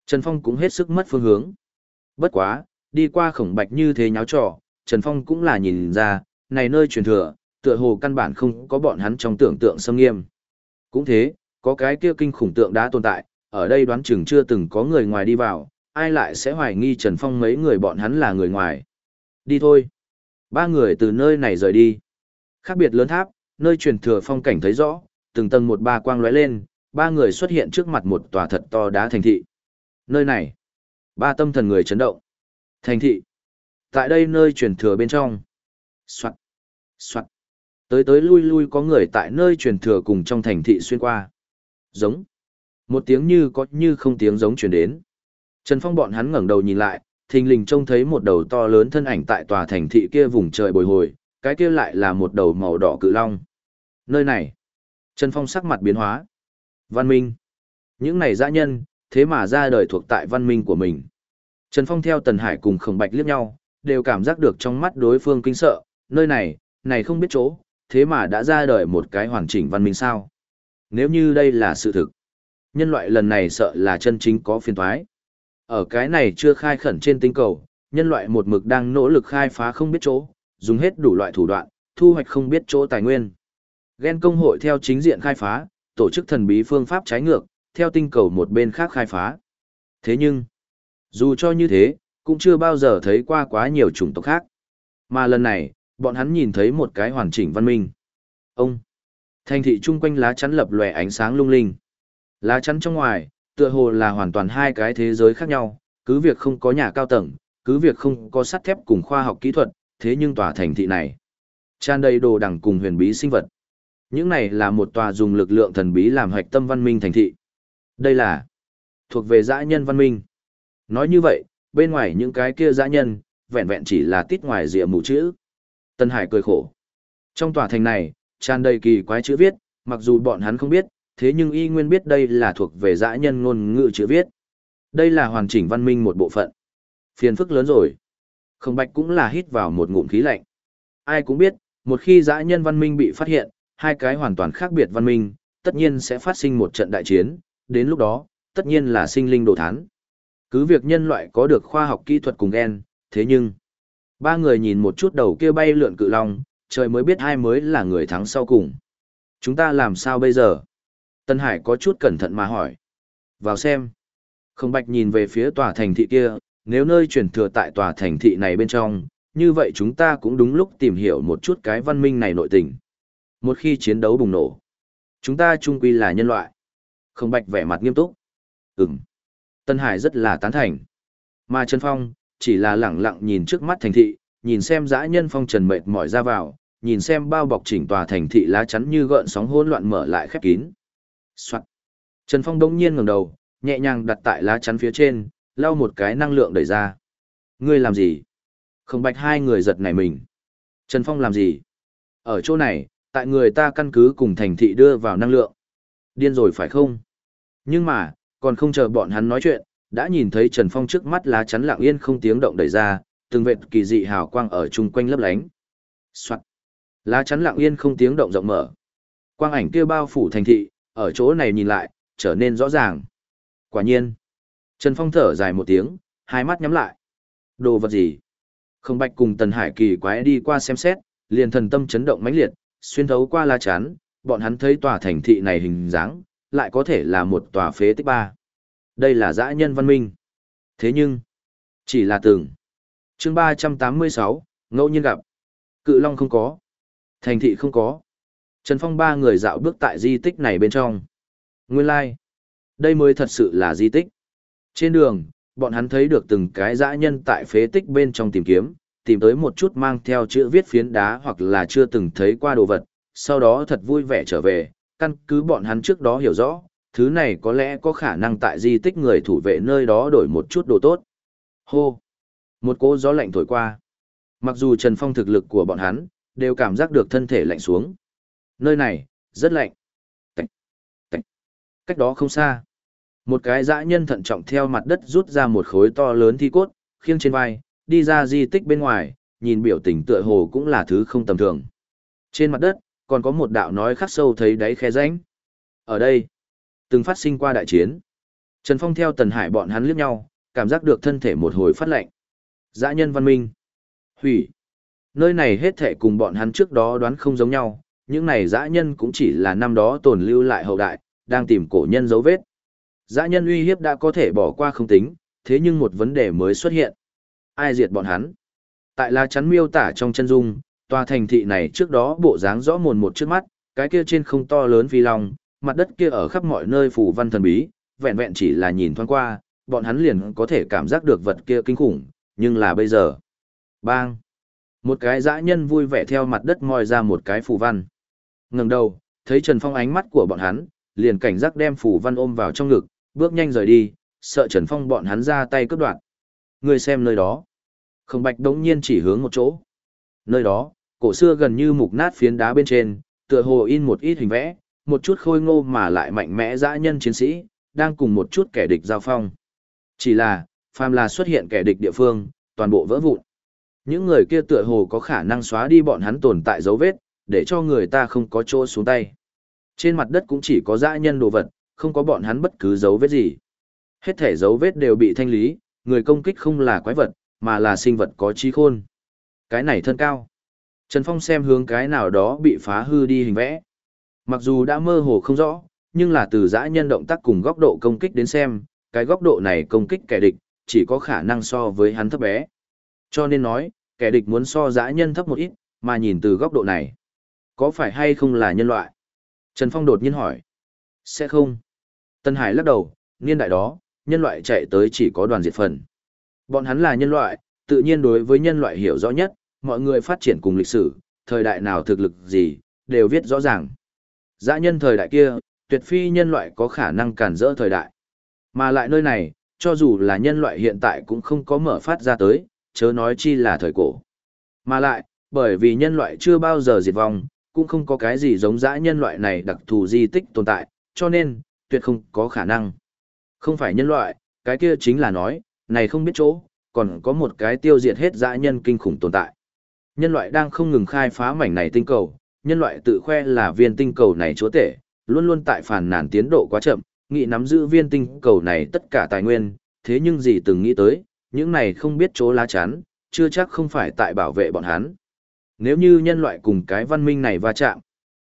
Trần Phong cũng hết sức mất phương hướng. Bất quá, đi qua khổng bạch như thế nháo trò, Trần Phong cũng là nhìn ra, này nơi truyền thừa, tựa hồ căn bản không có bọn hắn trong tưởng tượng xâm nghiêm. Cũng thế, có cái kia kinh khủng tượng đã tồn tại, ở đây đoán chừng chưa từng có người ngoài đi vào, ai lại sẽ hoài nghi Trần Phong mấy người bọn hắn là người ngoài. Đi thôi. Ba người từ nơi này rời đi. Khác biệt lớn tháp, nơi truyền thừa phong cảnh thấy rõ, từng tầng một ba quang lóe lên, ba người xuất hiện trước mặt một tòa thật to đá thành thị. Nơi này, ba tâm thần người chấn động. Thành thị. Tại đây nơi truyền thừa bên trong. Soạn. Soạn. Tới tới lui lui có người tại nơi truyền thừa cùng trong thành thị xuyên qua. Giống. Một tiếng như có như không tiếng giống truyền đến. Trần Phong bọn hắn ngẩng đầu nhìn lại, thình lình trông thấy một đầu to lớn thân ảnh tại tòa thành thị kia vùng trời bồi hồi, cái kia lại là một đầu màu đỏ cự long. Nơi này, Trần Phong sắc mặt biến hóa. Văn minh. Những này dã nhân, thế mà ra đời thuộc tại văn minh của mình. Trần Phong theo Tần Hải cùng Khổng Bạch liếc nhau, đều cảm giác được trong mắt đối phương kinh sợ, nơi này, này không biết chỗ, thế mà đã ra đời một cái hoàn chỉnh văn minh sao. Nếu như đây là sự thực, nhân loại lần này sợ là chân chính có phiền toái. Ở cái này chưa khai khẩn trên tinh cầu, nhân loại một mực đang nỗ lực khai phá không biết chỗ, dùng hết đủ loại thủ đoạn, thu hoạch không biết chỗ tài nguyên. Gen công hội theo chính diện khai phá, tổ chức thần bí phương pháp trái ngược, theo tinh cầu một bên khác khai phá. Thế nhưng, dù cho như thế, cũng chưa bao giờ thấy qua quá nhiều chủng tộc khác. Mà lần này, bọn hắn nhìn thấy một cái hoàn chỉnh văn minh. Ông, thành thị chung quanh lá chắn lập lòe ánh sáng lung linh. Lá chắn trong ngoài, tựa hồ là hoàn toàn hai cái thế giới khác nhau, cứ việc không có nhà cao tầng, cứ việc không có sắt thép cùng khoa học kỹ thuật, thế nhưng tòa thành thị này tràn đầy đồ đẳng cùng huyền bí sinh vật. Những này là một tòa dùng lực lượng thần bí làm hạch tâm văn minh thành thị. Đây là thuộc về dã nhân văn minh. Nói như vậy, bên ngoài những cái kia dã nhân, vẹn vẹn chỉ là tít ngoài rìa mù chữ. Tân Hải cười khổ. Trong tòa thành này, tràn đầy kỳ quái chữ viết, mặc dù bọn hắn không biết, thế nhưng y nguyên biết đây là thuộc về dã nhân ngôn ngữ chữ viết. Đây là hoàn chỉnh văn minh một bộ phận. Phiền phức lớn rồi. Không bạch cũng là hít vào một ngụm khí lạnh. Ai cũng biết, một khi dã nhân văn minh bị phát hiện, hai cái hoàn toàn khác biệt văn minh, tất nhiên sẽ phát sinh một trận đại chiến, đến lúc đó, tất nhiên là sinh linh đồ thán. Cứ việc nhân loại có được khoa học kỹ thuật cùng gen, thế nhưng, ba người nhìn một chút đầu kia bay lượn cự long, trời mới biết ai mới là người thắng sau cùng. Chúng ta làm sao bây giờ? Tân Hải có chút cẩn thận mà hỏi. Vào xem. Không bạch nhìn về phía tòa thành thị kia, nếu nơi truyền thừa tại tòa thành thị này bên trong, như vậy chúng ta cũng đúng lúc tìm hiểu một chút cái văn minh này nội tình. Một khi chiến đấu bùng nổ, chúng ta chung quy là nhân loại. Không bạch vẻ mặt nghiêm túc. Ừm. Tân Hải rất là tán thành. Mà Trần Phong, chỉ là lẳng lặng nhìn trước mắt thành thị, nhìn xem dã nhân phong trần mệt mỏi ra vào, nhìn xem bao bọc chỉnh tòa thành thị lá chắn như gợn sóng hỗn loạn mở lại khép kín. Soạn. Trần Phong đông nhiên ngẩng đầu, nhẹ nhàng đặt tại lá chắn phía trên, lau một cái năng lượng đẩy ra. Ngươi làm gì? Không bạch hai người giật nảy mình. Trần Phong làm gì? Ở chỗ này, tại người ta căn cứ cùng thành thị đưa vào năng lượng. Điên rồi phải không? Nhưng mà, còn không chờ bọn hắn nói chuyện, đã nhìn thấy Trần Phong trước mắt lá chắn lặng yên không tiếng động đẩy ra, từng vệt kỳ dị hào quang ở chung quanh lấp lánh. Soạt. Lá chắn lặng yên không tiếng động rộng mở. Quang ảnh kia bao phủ thành thị, ở chỗ này nhìn lại, trở nên rõ ràng. Quả nhiên. Trần Phong thở dài một tiếng, hai mắt nhắm lại. Đồ vật gì? Không bạch cùng Tần Hải kỳ quái đi qua xem xét, liền thần tâm chấn động mãnh liệt, xuyên thấu qua la chắn, bọn hắn thấy tòa thành thị này hình dáng, lại có thể là một tòa phế tích ba. Đây là dã nhân văn minh. Thế nhưng, chỉ là tưởng chương 386, ngẫu nhiên gặp. Cự Long không có. Thành thị không có. Trần Phong ba người dạo bước tại di tích này bên trong. Nguyên lai, like. đây mới thật sự là di tích. Trên đường, bọn hắn thấy được từng cái dã nhân tại phế tích bên trong tìm kiếm, tìm tới một chút mang theo chữ viết phiến đá hoặc là chưa từng thấy qua đồ vật, sau đó thật vui vẻ trở về, căn cứ bọn hắn trước đó hiểu rõ, thứ này có lẽ có khả năng tại di tích người thủ vệ nơi đó đổi một chút đồ tốt. Hô! Một cỗ gió lạnh thổi qua. Mặc dù Trần Phong thực lực của bọn hắn, đều cảm giác được thân thể lạnh xuống. Nơi này, rất lạnh. Tạch, tạch. Cách đó không xa. Một cái dã nhân thận trọng theo mặt đất rút ra một khối to lớn thi cốt, khiêng trên vai, đi ra di tích bên ngoài, nhìn biểu tình tựa hồ cũng là thứ không tầm thường. Trên mặt đất, còn có một đạo nói khắc sâu thấy đáy khe rãnh. Ở đây, từng phát sinh qua đại chiến. Trần Phong theo Tần Hải bọn hắn liếc nhau, cảm giác được thân thể một hồi phát lạnh. Dã nhân văn minh. Hủy. Nơi này hết thể cùng bọn hắn trước đó đoán không giống nhau, những này dã nhân cũng chỉ là năm đó tồn lưu lại hậu đại, đang tìm cổ nhân dấu vết. Dã nhân uy hiếp đã có thể bỏ qua không tính, thế nhưng một vấn đề mới xuất hiện. Ai diệt bọn hắn? Tại lá chắn miêu tả trong chân dung, tòa thành thị này trước đó bộ dáng rõ mồn một trước mắt, cái kia trên không to lớn phi long, mặt đất kia ở khắp mọi nơi phủ văn thần bí, vẹn vẹn chỉ là nhìn thoáng qua, bọn hắn liền có thể cảm giác được vật kia kinh khủng, nhưng là bây giờ. Bang! Một cái dã nhân vui vẻ theo mặt đất moi ra một cái phù văn. Ngừng đầu, thấy Trần Phong ánh mắt của bọn hắn, liền cảnh giác đem phù văn ôm vào trong ngực, bước nhanh rời đi, sợ Trần Phong bọn hắn ra tay cướp đoạt. Người xem nơi đó. Không bạch đống nhiên chỉ hướng một chỗ. Nơi đó, cổ xưa gần như mục nát phiến đá bên trên, tựa hồ in một ít hình vẽ, một chút khôi ngô mà lại mạnh mẽ dã nhân chiến sĩ, đang cùng một chút kẻ địch giao phong. Chỉ là, phàm là xuất hiện kẻ địch địa phương, toàn bộ vỡ vụn. Những người kia tựa hồ có khả năng xóa đi bọn hắn tồn tại dấu vết, để cho người ta không có chỗ xuống tay. Trên mặt đất cũng chỉ có dã nhân đồ vật, không có bọn hắn bất cứ dấu vết gì. Hết thể dấu vết đều bị thanh lý, người công kích không là quái vật, mà là sinh vật có trí khôn. Cái này thân cao. Trần Phong xem hướng cái nào đó bị phá hư đi hình vẽ. Mặc dù đã mơ hồ không rõ, nhưng là từ dã nhân động tác cùng góc độ công kích đến xem, cái góc độ này công kích kẻ địch, chỉ có khả năng so với hắn thấp bé. Cho nên nói, kẻ địch muốn so dã nhân thấp một ít, mà nhìn từ góc độ này. Có phải hay không là nhân loại? Trần Phong đột nhiên hỏi. Sẽ không. Tân Hải lắc đầu, niên đại đó, nhân loại chạy tới chỉ có đoàn diệt phần. Bọn hắn là nhân loại, tự nhiên đối với nhân loại hiểu rõ nhất, mọi người phát triển cùng lịch sử, thời đại nào thực lực gì, đều viết rõ ràng. Dã nhân thời đại kia, tuyệt phi nhân loại có khả năng cản rỡ thời đại. Mà lại nơi này, cho dù là nhân loại hiện tại cũng không có mở phát ra tới, chớ nói chi là thời cổ. Mà lại, bởi vì nhân loại chưa bao giờ diệt vong, cũng không có cái gì giống dã nhân loại này đặc thù di tích tồn tại, cho nên, tuyệt không có khả năng. Không phải nhân loại, cái kia chính là nói, này không biết chỗ, còn có một cái tiêu diệt hết dã nhân kinh khủng tồn tại. Nhân loại đang không ngừng khai phá mảnh này tinh cầu, nhân loại tự khoe là viên tinh cầu này chúa tể, luôn luôn tại phản nàn tiến độ quá chậm, nghĩ nắm giữ viên tinh cầu này tất cả tài nguyên, thế nhưng gì từng nghĩ tới, những này không biết chỗ lá chắn, chưa chắc không phải tại bảo vệ bọn hắn. Nếu như nhân loại cùng cái văn minh này va chạm,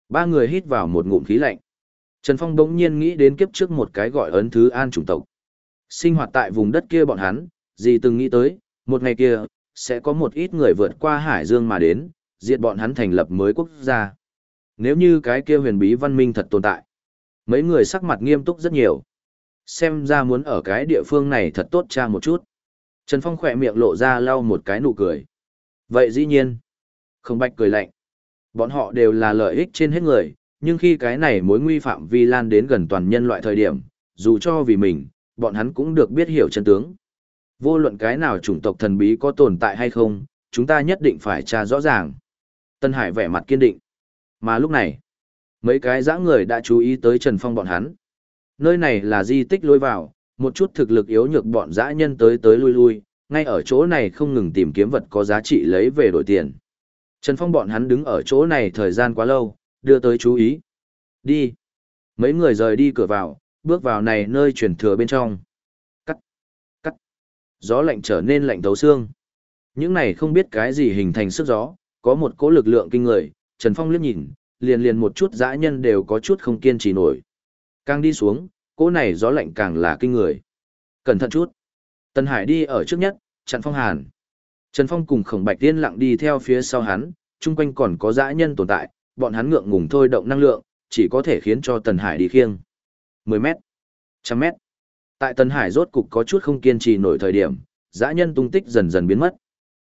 ba người hít vào một ngụm khí lạnh. Trần Phong bỗng nhiên nghĩ đến kiếp trước một cái gọi ấn thứ an chủng tộc. Sinh hoạt tại vùng đất kia bọn hắn, gì từng nghĩ tới, một ngày kia, sẽ có một ít người vượt qua hải dương mà đến, diệt bọn hắn thành lập mới quốc gia. Nếu như cái kia huyền bí văn minh thật tồn tại, mấy người sắc mặt nghiêm túc rất nhiều. Xem ra muốn ở cái địa phương này thật tốt cha một chút. Trần Phong khỏe miệng lộ ra lau một cái nụ cười. Vậy dĩ nhiên. Không bạch cười lạnh. Bọn họ đều là lợi ích trên hết người, nhưng khi cái này mối nguy phạm vi lan đến gần toàn nhân loại thời điểm, dù cho vì mình, bọn hắn cũng được biết hiểu chân tướng. Vô luận cái nào chủng tộc thần bí có tồn tại hay không, chúng ta nhất định phải tra rõ ràng. Tân Hải vẻ mặt kiên định. Mà lúc này, mấy cái dã người đã chú ý tới Trần Phong bọn hắn. Nơi này là di tích lối vào, một chút thực lực yếu nhược bọn dã nhân tới tới lui lui, ngay ở chỗ này không ngừng tìm kiếm vật có giá trị lấy về đổi tiền. Trần Phong bọn hắn đứng ở chỗ này thời gian quá lâu, đưa tới chú ý. Đi. Mấy người rời đi cửa vào, bước vào này nơi chuyển thừa bên trong. Cắt. Cắt. Gió lạnh trở nên lạnh thấu xương. Những này không biết cái gì hình thành sức gió, có một cỗ lực lượng kinh người, Trần Phong liếc nhìn, liền liền một chút dã nhân đều có chút không kiên trì nổi. Càng đi xuống, cỗ này gió lạnh càng là kinh người. Cẩn thận chút. Tần Hải đi ở trước nhất, chặn Phong Hàn. Trần Phong cùng Khổng Bạch Tiên lặng đi theo phía sau hắn, chung quanh còn có dã nhân tồn tại, bọn hắn ngượng ngùng thôi động năng lượng, chỉ có thể khiến cho Tần Hải đi khiêng. 10 mét, trăm mét. Tại Tần Hải rốt cục có chút không kiên trì nổi thời điểm, dã nhân tung tích dần dần biến mất.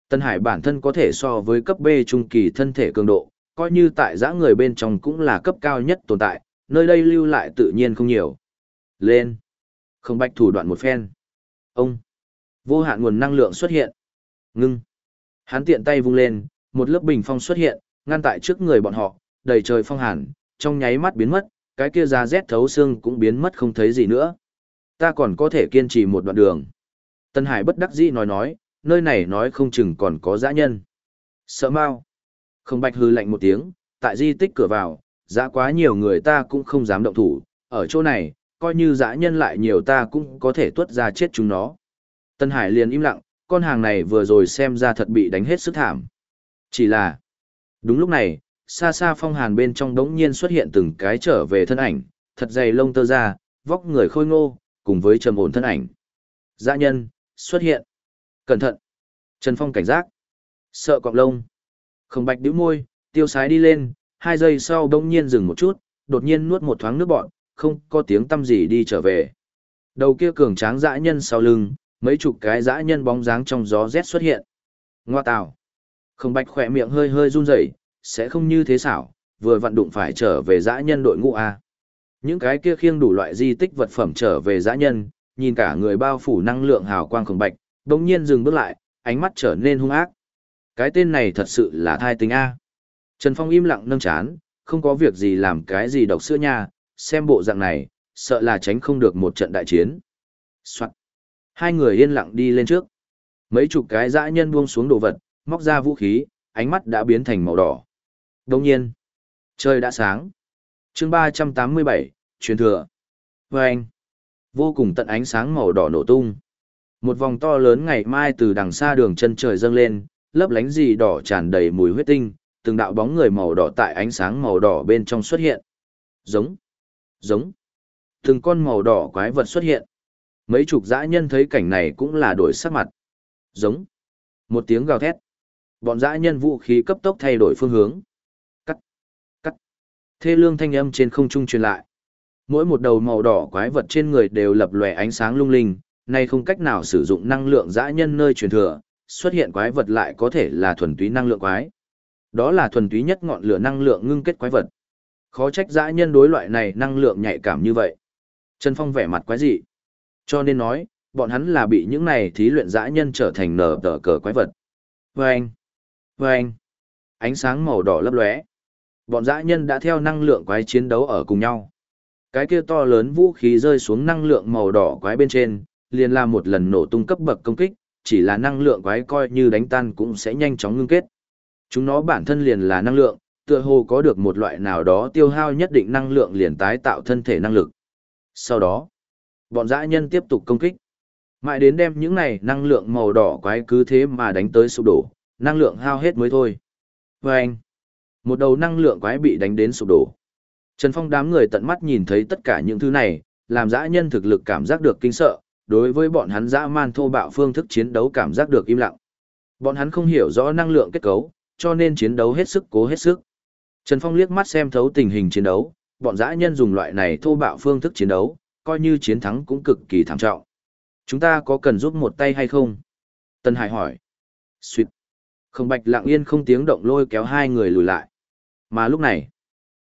Tần Hải bản thân có thể so với cấp B trung kỳ thân thể cường độ, coi như tại dã người bên trong cũng là cấp cao nhất tồn tại, nơi đây lưu lại tự nhiên không nhiều. Lên. Không bạch thủ đoạn một phen. Ông. Vô hạn nguồn năng lượng xuất hiện. Ngưng. Hắn tiện tay vung lên, một lớp bình phong xuất hiện, ngăn tại trước người bọn họ, đầy trời phong hàn, trong nháy mắt biến mất, cái kia da rét thấu xương cũng biến mất không thấy gì nữa. Ta còn có thể kiên trì một đoạn đường. Tân Hải bất đắc dĩ nói nói, nơi này nói không chừng còn có dã nhân. Sợ mau. Không bạch hư lạnh một tiếng, tại di tích cửa vào, dã quá nhiều người ta cũng không dám động thủ, ở chỗ này, coi như dã nhân lại nhiều ta cũng có thể tuốt ra chết chúng nó. Tân Hải liền im lặng, con hàng này vừa rồi xem ra thật bị đánh hết sức thảm. Chỉ là, đúng lúc này, xa xa phong hàn bên trong đống nhiên xuất hiện từng cái trở về thân ảnh, thật dày lông tơ ra, vóc người khôi ngô, cùng với trầm ổn thân ảnh. Dã nhân, xuất hiện. Cẩn thận. Trần Phong cảnh giác. Sợ cọng lông. Không bạch đứa môi, tiêu sái đi lên, hai giây sau đống nhiên dừng một chút, đột nhiên nuốt một thoáng nước bọn, không có tiếng tâm gì đi trở về. Đầu kia cường tráng dã nhân sau lưng, mấy chục cái dã nhân bóng dáng trong gió rét xuất hiện. Ngoa tào. Không bạch khỏe miệng hơi hơi run rẩy, sẽ không như thế xảo, vừa vận đụng phải trở về dã nhân đội ngũ A. Những cái kia khiêng đủ loại di tích vật phẩm trở về dã nhân, nhìn cả người bao phủ năng lượng hào quang không bạch, đồng nhiên dừng bước lại, ánh mắt trở nên hung ác. Cái tên này thật sự là thai tính A. Trần Phong im lặng nâng chán, không có việc gì làm cái gì độc sữa nha, xem bộ dạng này, sợ là tránh không được một trận đại chiến. Soạn. Hai người yên lặng đi lên trước. Mấy chục cái dã nhân buông xuống đồ vật, móc ra vũ khí, ánh mắt đã biến thành màu đỏ. Đồng nhiên, trời đã sáng. chương 387, truyền thừa. Và anh, vô cùng tận ánh sáng màu đỏ nổ tung. Một vòng to lớn ngày mai từ đằng xa đường chân trời dâng lên, lấp lánh gì đỏ tràn đầy mùi huyết tinh, từng đạo bóng người màu đỏ tại ánh sáng màu đỏ bên trong xuất hiện. Giống, giống, từng con màu đỏ quái vật xuất hiện. Mấy chục dã nhân thấy cảnh này cũng là đổi sắc mặt. Giống, một tiếng gào thét. Bọn dã nhân vũ khí cấp tốc thay đổi phương hướng. Cắt, cắt. Thê lương thanh âm trên không trung truyền lại. Mỗi một đầu màu đỏ quái vật trên người đều lập lòe ánh sáng lung linh, nay không cách nào sử dụng năng lượng dã nhân nơi truyền thừa, xuất hiện quái vật lại có thể là thuần túy năng lượng quái. Đó là thuần túy nhất ngọn lửa năng lượng ngưng kết quái vật. Khó trách dã nhân đối loại này năng lượng nhạy cảm như vậy. Trần Phong vẻ mặt quái dị. Cho nên nói, bọn hắn là bị những này thí luyện dã nhân trở thành nở tờ cờ quái vật. Vâng! Vâng! Ánh sáng màu đỏ lấp lóe. Bọn dã nhân đã theo năng lượng quái chiến đấu ở cùng nhau. Cái kia to lớn vũ khí rơi xuống năng lượng màu đỏ quái bên trên, liền làm một lần nổ tung cấp bậc công kích, chỉ là năng lượng quái coi như đánh tan cũng sẽ nhanh chóng ngưng kết. Chúng nó bản thân liền là năng lượng, tựa hồ có được một loại nào đó tiêu hao nhất định năng lượng liền tái tạo thân thể năng lực. Sau đó, bọn dã nhân tiếp tục công kích. Mãi đến đem những này năng lượng màu đỏ quái cứ thế mà đánh tới sụp đổ, năng lượng hao hết mới thôi. Và anh, một đầu năng lượng quái bị đánh đến sụp đổ. Trần Phong đám người tận mắt nhìn thấy tất cả những thứ này, làm dã nhân thực lực cảm giác được kinh sợ, đối với bọn hắn dã man thô bạo phương thức chiến đấu cảm giác được im lặng. Bọn hắn không hiểu rõ năng lượng kết cấu, cho nên chiến đấu hết sức cố hết sức. Trần Phong liếc mắt xem thấu tình hình chiến đấu, bọn dã nhân dùng loại này thô bạo phương thức chiến đấu, coi như chiến thắng cũng cực kỳ thảm trọng. Chúng ta có cần giúp một tay hay không? Tân Hải hỏi. Xuyệt. Không bạch lặng yên không tiếng động lôi kéo hai người lùi lại. Mà lúc này,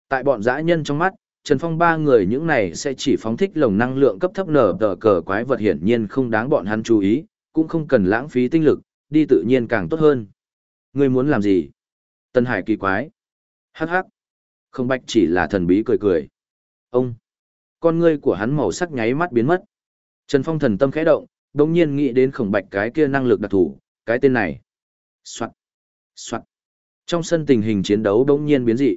tại bọn dã nhân trong mắt, Trần Phong ba người những này sẽ chỉ phóng thích lồng năng lượng cấp thấp nở tờ cờ quái vật hiển nhiên không đáng bọn hắn chú ý, cũng không cần lãng phí tinh lực, đi tự nhiên càng tốt hơn. Ngươi muốn làm gì? Tân Hải kỳ quái. Hắc hắc. Không bạch chỉ là thần bí cười cười. Ông. Con ngươi của hắn màu sắc nháy mắt biến mất. Trần Phong thần tâm khẽ động, đồng nhiên nghĩ đến khổng bạch cái kia năng lực đặc thù, cái tên này. Soạn. Soạn. Trong sân tình hình chiến đấu đống nhiên biến dị.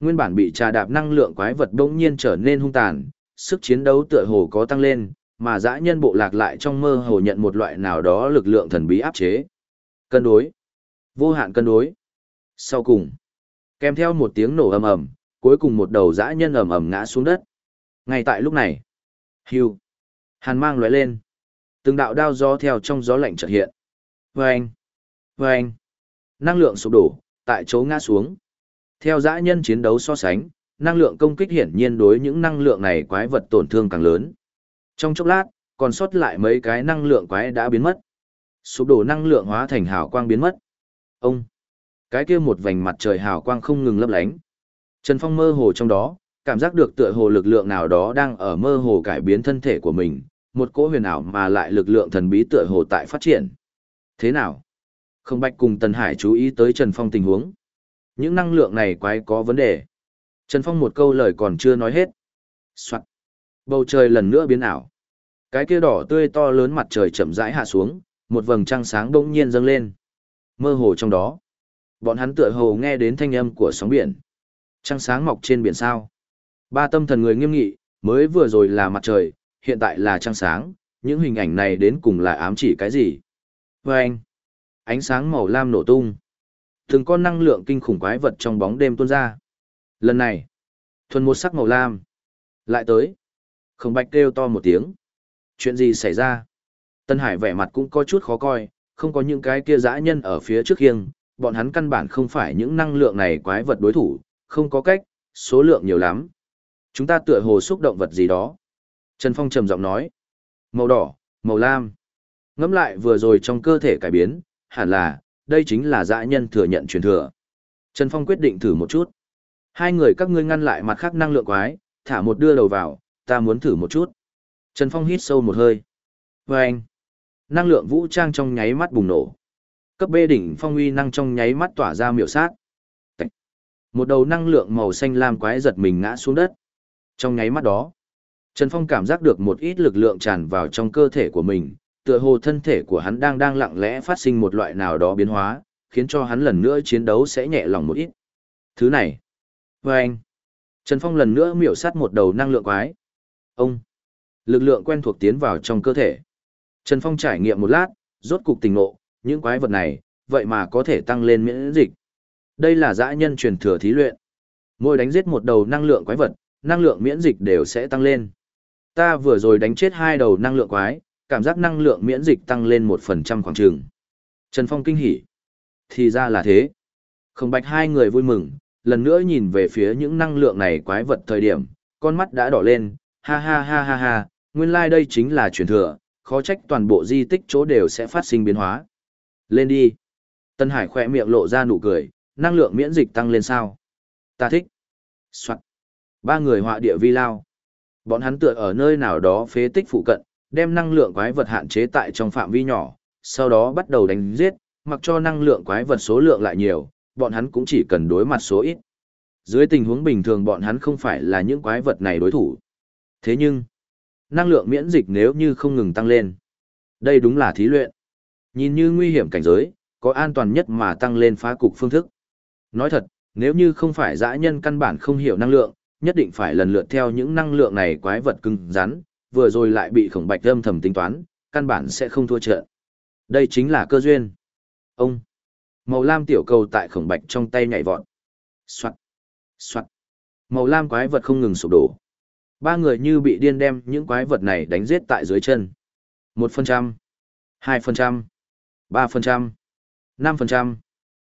Nguyên bản bị trà đạp năng lượng quái vật đống nhiên trở nên hung tàn, sức chiến đấu tựa hồ có tăng lên, mà dã nhân bộ lạc lại trong mơ hồ nhận một loại nào đó lực lượng thần bí áp chế. Cân đối. Vô hạn cân đối. Sau cùng, kèm theo một tiếng nổ ầm ầm, cuối cùng một đầu dã nhân ầm ầm ngã xuống đất. Ngay tại lúc này, hưu, hàn mang lóe lên, từng đạo đao gió theo trong gió lạnh chợt hiện. Vâng, vâng, năng lượng sụp đổ, tại chỗ ngã xuống. Theo dã nhân chiến đấu so sánh, năng lượng công kích hiển nhiên đối những năng lượng này quái vật tổn thương càng lớn. Trong chốc lát, còn sót lại mấy cái năng lượng quái đã biến mất. Sụp đổ năng lượng hóa thành hào quang biến mất. Ông, cái kia một vành mặt trời hào quang không ngừng lấp lánh. Trần Phong mơ hồ trong đó, cảm giác được tựa hồ lực lượng nào đó đang ở mơ hồ cải biến thân thể của mình, một cỗ huyền ảo mà lại lực lượng thần bí tựa hồ tại phát triển. Thế nào? Không bạch cùng Tần Hải chú ý tới Trần Phong tình huống. Những năng lượng này quái có vấn đề. Trần Phong một câu lời còn chưa nói hết. Soạn. Bầu trời lần nữa biến ảo. Cái kia đỏ tươi to lớn mặt trời chậm rãi hạ xuống, một vầng trăng sáng bỗng nhiên dâng lên. Mơ hồ trong đó, bọn hắn tựa hồ nghe đến thanh âm của sóng biển. Trăng sáng mọc trên biển sao? Ba tâm thần người nghiêm nghị, mới vừa rồi là mặt trời, hiện tại là trăng sáng, những hình ảnh này đến cùng là ám chỉ cái gì? Và anh, ánh sáng màu lam nổ tung. Từng con năng lượng kinh khủng quái vật trong bóng đêm tuôn ra. Lần này, thuần một sắc màu lam. Lại tới. Không bạch kêu to một tiếng. Chuyện gì xảy ra? Tân Hải vẻ mặt cũng có chút khó coi, không có những cái kia dã nhân ở phía trước khiêng, bọn hắn căn bản không phải những năng lượng này quái vật đối thủ, không có cách, số lượng nhiều lắm. Chúng ta tựa hồ xúc động vật gì đó. Trần Phong trầm giọng nói. Màu đỏ, màu lam. ngẫm lại vừa rồi trong cơ thể cải biến, hẳn là, đây chính là dã nhân thừa nhận truyền thừa. Trần Phong quyết định thử một chút. Hai người các ngươi ngăn lại mặt khác năng lượng quái, thả một đưa đầu vào, ta muốn thử một chút. Trần Phong hít sâu một hơi. Và anh, năng lượng vũ trang trong nháy mắt bùng nổ. Cấp B đỉnh phong uy năng trong nháy mắt tỏa ra miểu sát. Một đầu năng lượng màu xanh lam quái giật mình ngã xuống đất. Trong nháy mắt đó, Trần Phong cảm giác được một ít lực lượng tràn vào trong cơ thể của mình, tựa hồ thân thể của hắn đang đang lặng lẽ phát sinh một loại nào đó biến hóa, khiến cho hắn lần nữa chiến đấu sẽ nhẹ lòng một ít. Thứ này, với anh, Trần Phong lần nữa miểu sát một đầu năng lượng quái. Ông, lực lượng quen thuộc tiến vào trong cơ thể. Trần Phong trải nghiệm một lát, rốt cục tình ngộ, những quái vật này, vậy mà có thể tăng lên miễn dịch. Đây là dã nhân truyền thừa thí luyện. Mỗi đánh giết một đầu năng lượng quái vật, năng lượng miễn dịch đều sẽ tăng lên. Ta vừa rồi đánh chết hai đầu năng lượng quái, cảm giác năng lượng miễn dịch tăng lên 1% khoảng trường. Trần Phong kinh hỉ. Thì ra là thế. Không bạch hai người vui mừng, lần nữa nhìn về phía những năng lượng này quái vật thời điểm, con mắt đã đỏ lên, ha ha ha ha ha, nguyên lai like đây chính là truyền thừa, khó trách toàn bộ di tích chỗ đều sẽ phát sinh biến hóa. Lên đi. Tân Hải khỏe miệng lộ ra nụ cười, năng lượng miễn dịch tăng lên sao? Ta thích. Soạn. Ba người họa địa vi lao. Bọn hắn tựa ở nơi nào đó phế tích phụ cận, đem năng lượng quái vật hạn chế tại trong phạm vi nhỏ, sau đó bắt đầu đánh giết, mặc cho năng lượng quái vật số lượng lại nhiều, bọn hắn cũng chỉ cần đối mặt số ít. Dưới tình huống bình thường bọn hắn không phải là những quái vật này đối thủ. Thế nhưng, năng lượng miễn dịch nếu như không ngừng tăng lên. Đây đúng là thí luyện. Nhìn như nguy hiểm cảnh giới, có an toàn nhất mà tăng lên phá cục phương thức. Nói thật, nếu như không phải dã nhân căn bản không hiểu năng lượng, nhất định phải lần lượt theo những năng lượng này quái vật cứng rắn, vừa rồi lại bị khổng bạch âm thầm tính toán, căn bản sẽ không thua trận. Đây chính là cơ duyên. Ông. Màu lam tiểu cầu tại khổng bạch trong tay nhảy vọt. Soạt. Soạt. Màu lam quái vật không ngừng sụp đổ. Ba người như bị điên đem những quái vật này đánh giết tại dưới chân. 1%, 2%, 3%, 5%.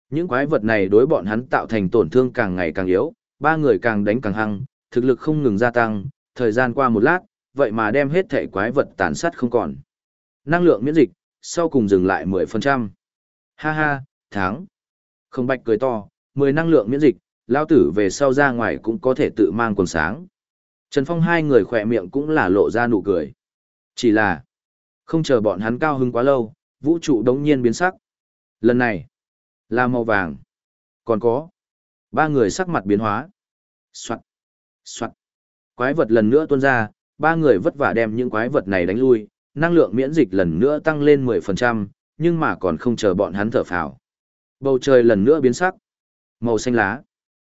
Những quái vật này đối bọn hắn tạo thành tổn thương càng ngày càng yếu, ba người càng đánh càng hăng, thực lực không ngừng gia tăng, thời gian qua một lát, vậy mà đem hết thể quái vật tàn sát không còn. Năng lượng miễn dịch, sau cùng dừng lại 10%. Ha ha, tháng. Không bạch cười to, 10 năng lượng miễn dịch, lao tử về sau ra ngoài cũng có thể tự mang quần sáng. Trần Phong hai người khỏe miệng cũng là lộ ra nụ cười. Chỉ là, không chờ bọn hắn cao hứng quá lâu, vũ trụ đống nhiên biến sắc. Lần này, là màu vàng. Còn có, ba người sắc mặt biến hóa. Soạt, soạt. Quái vật lần nữa tuôn ra, ba người vất vả đem những quái vật này đánh lui, năng lượng miễn dịch lần nữa tăng lên 10%, nhưng mà còn không chờ bọn hắn thở phào. Bầu trời lần nữa biến sắc. Màu xanh lá.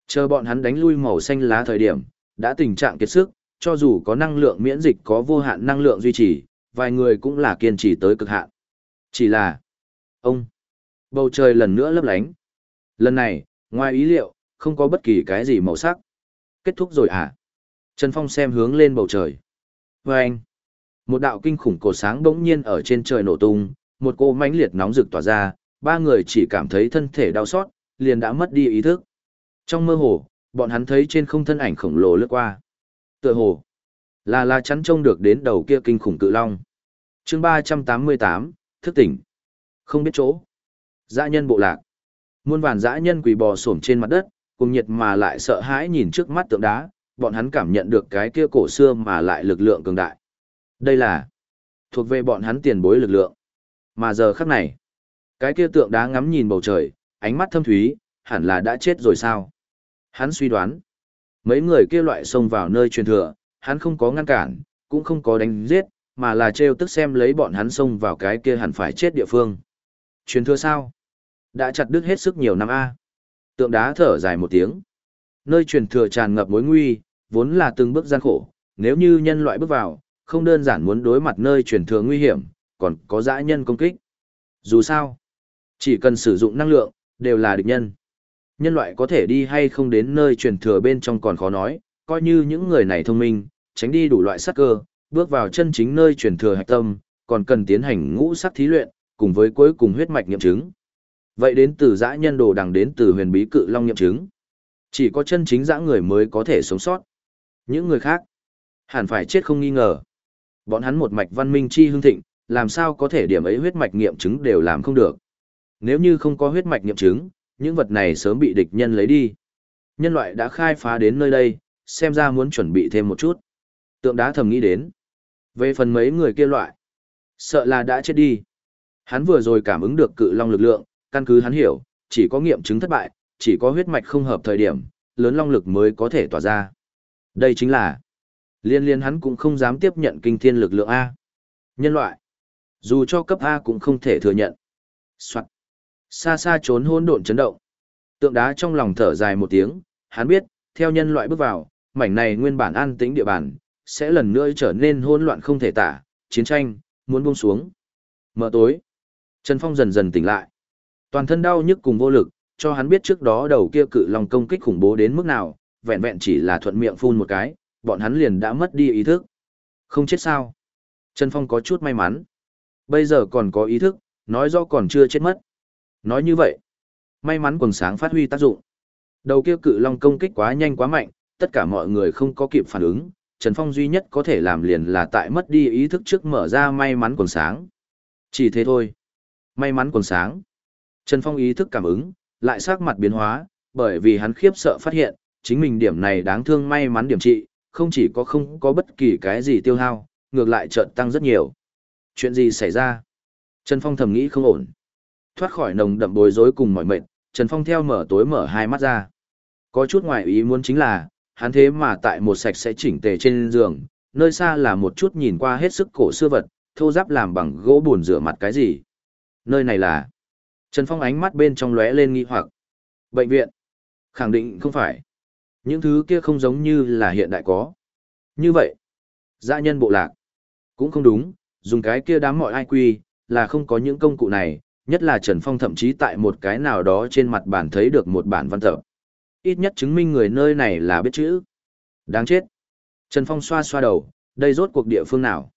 Chờ bọn hắn đánh lui màu xanh lá thời điểm, đã tình trạng kiệt sức, cho dù có năng lượng miễn dịch có vô hạn năng lượng duy trì, vài người cũng là kiên trì tới cực hạn. Chỉ là, ông, bầu trời lần nữa lấp lánh. Lần này, ngoài ý liệu, không có bất kỳ cái gì màu sắc. Kết thúc rồi à? Trần Phong xem hướng lên bầu trời. Và anh, một đạo kinh khủng cổ sáng bỗng nhiên ở trên trời nổ tung, một cô mãnh liệt nóng rực tỏa ra, ba người chỉ cảm thấy thân thể đau xót, liền đã mất đi ý thức. Trong mơ hồ, bọn hắn thấy trên không thân ảnh khổng lồ lướt qua. Tựa hồ, là la chắn trông được đến đầu kia kinh khủng cự long. chương ba trăm tám mươi tám thức tỉnh. Không biết chỗ. Dã nhân bộ lạc. Muôn vàn dã nhân quỳ bò xổm trên mặt đất, cùng nhiệt mà lại sợ hãi nhìn trước mắt tượng đá, bọn hắn cảm nhận được cái kia cổ xưa mà lại lực lượng cường đại. Đây là thuộc về bọn hắn tiền bối lực lượng. Mà giờ khắc này, cái kia tượng đá ngắm nhìn bầu trời, ánh mắt thâm thúy, hẳn là đã chết rồi sao? Hắn suy đoán, mấy người kia loại xông vào nơi truyền thừa, hắn không có ngăn cản, cũng không có đánh giết, mà là trêu tức xem lấy bọn hắn xông vào cái kia hẳn phải chết địa phương. Truyền thừa sao? Đã chặt đứt hết sức nhiều năm A. Tượng đá thở dài một tiếng. Nơi truyền thừa tràn ngập mối nguy, vốn là từng bước gian khổ, nếu như nhân loại bước vào, không đơn giản muốn đối mặt nơi truyền thừa nguy hiểm, còn có dã nhân công kích. Dù sao, chỉ cần sử dụng năng lượng, đều là địch nhân. Nhân loại có thể đi hay không đến nơi truyền thừa bên trong còn khó nói, coi như những người này thông minh, tránh đi đủ loại sát cơ, bước vào chân chính nơi truyền thừa hạch tâm, còn cần tiến hành ngũ sắc thí luyện, cùng với cuối cùng huyết mạch nghiệm chứng. Vậy đến từ dã nhân đồ đằng đến từ huyền bí cự long nghiệm chứng. Chỉ có chân chính dã người mới có thể sống sót. Những người khác, hẳn phải chết không nghi ngờ. Bọn hắn một mạch văn minh chi hương thịnh, làm sao có thể điểm ấy huyết mạch nghiệm chứng đều làm không được. Nếu như không có huyết mạch nghiệm chứng, những vật này sớm bị địch nhân lấy đi. Nhân loại đã khai phá đến nơi đây, xem ra muốn chuẩn bị thêm một chút. Tượng đá thầm nghĩ đến. Về phần mấy người kia loại, sợ là đã chết đi. Hắn vừa rồi cảm ứng được cự long lực lượng, căn cứ hắn hiểu, chỉ có nghiệm chứng thất bại, chỉ có huyết mạch không hợp thời điểm, lớn long lực mới có thể tỏa ra. Đây chính là liên liên hắn cũng không dám tiếp nhận kinh thiên lực lượng A. Nhân loại, dù cho cấp A cũng không thể thừa nhận. Soạn. Xa xa trốn hôn độn chấn động. Tượng đá trong lòng thở dài một tiếng, hắn biết, theo nhân loại bước vào, mảnh này nguyên bản an tĩnh địa bàn, sẽ lần nữa trở nên hỗn loạn không thể tả, chiến tranh, muốn buông xuống. Mở tối, Trần Phong dần dần tỉnh lại. Toàn thân đau nhức cùng vô lực, cho hắn biết trước đó đầu kia cự lòng công kích khủng bố đến mức nào, vẹn vẹn chỉ là thuận miệng phun một cái, bọn hắn liền đã mất đi ý thức. Không chết sao? Trần Phong có chút may mắn. Bây giờ còn có ý thức, nói rõ còn chưa chết mất. Nói như vậy, may mắn quần sáng phát huy tác dụng. Đầu kia cự long công kích quá nhanh quá mạnh, tất cả mọi người không có kịp phản ứng, Trần Phong duy nhất có thể làm liền là tại mất đi ý thức trước mở ra may mắn quần sáng. Chỉ thế thôi. May mắn quần sáng. Trần Phong ý thức cảm ứng, lại sắc mặt biến hóa, bởi vì hắn khiếp sợ phát hiện, chính mình điểm này đáng thương may mắn điểm trị, không chỉ có không có bất kỳ cái gì tiêu hao, ngược lại chợt tăng rất nhiều. Chuyện gì xảy ra? Trần Phong thầm nghĩ không ổn. Thoát khỏi nồng đậm bối rối cùng mỏi mệt, Trần Phong theo mở tối mở hai mắt ra. Có chút ngoài ý muốn chính là, hắn thế mà tại một sạch sẽ chỉnh tề trên giường, nơi xa là một chút nhìn qua hết sức cổ xưa vật, thô giáp làm bằng gỗ buồn rửa mặt cái gì. Nơi này là... Trần Phong ánh mắt bên trong lóe lên nghi hoặc. Bệnh viện. Khẳng định không phải. Những thứ kia không giống như là hiện đại có. Như vậy, dã nhân bộ lạc. Cũng không đúng, dùng cái kia đám mọi ai quy, là không có những công cụ này, nhất là Trần Phong thậm chí tại một cái nào đó trên mặt bản thấy được một bản văn tập. Ít nhất chứng minh người nơi này là biết chữ. Đáng chết. Trần Phong xoa xoa đầu, đây rốt cuộc địa phương nào?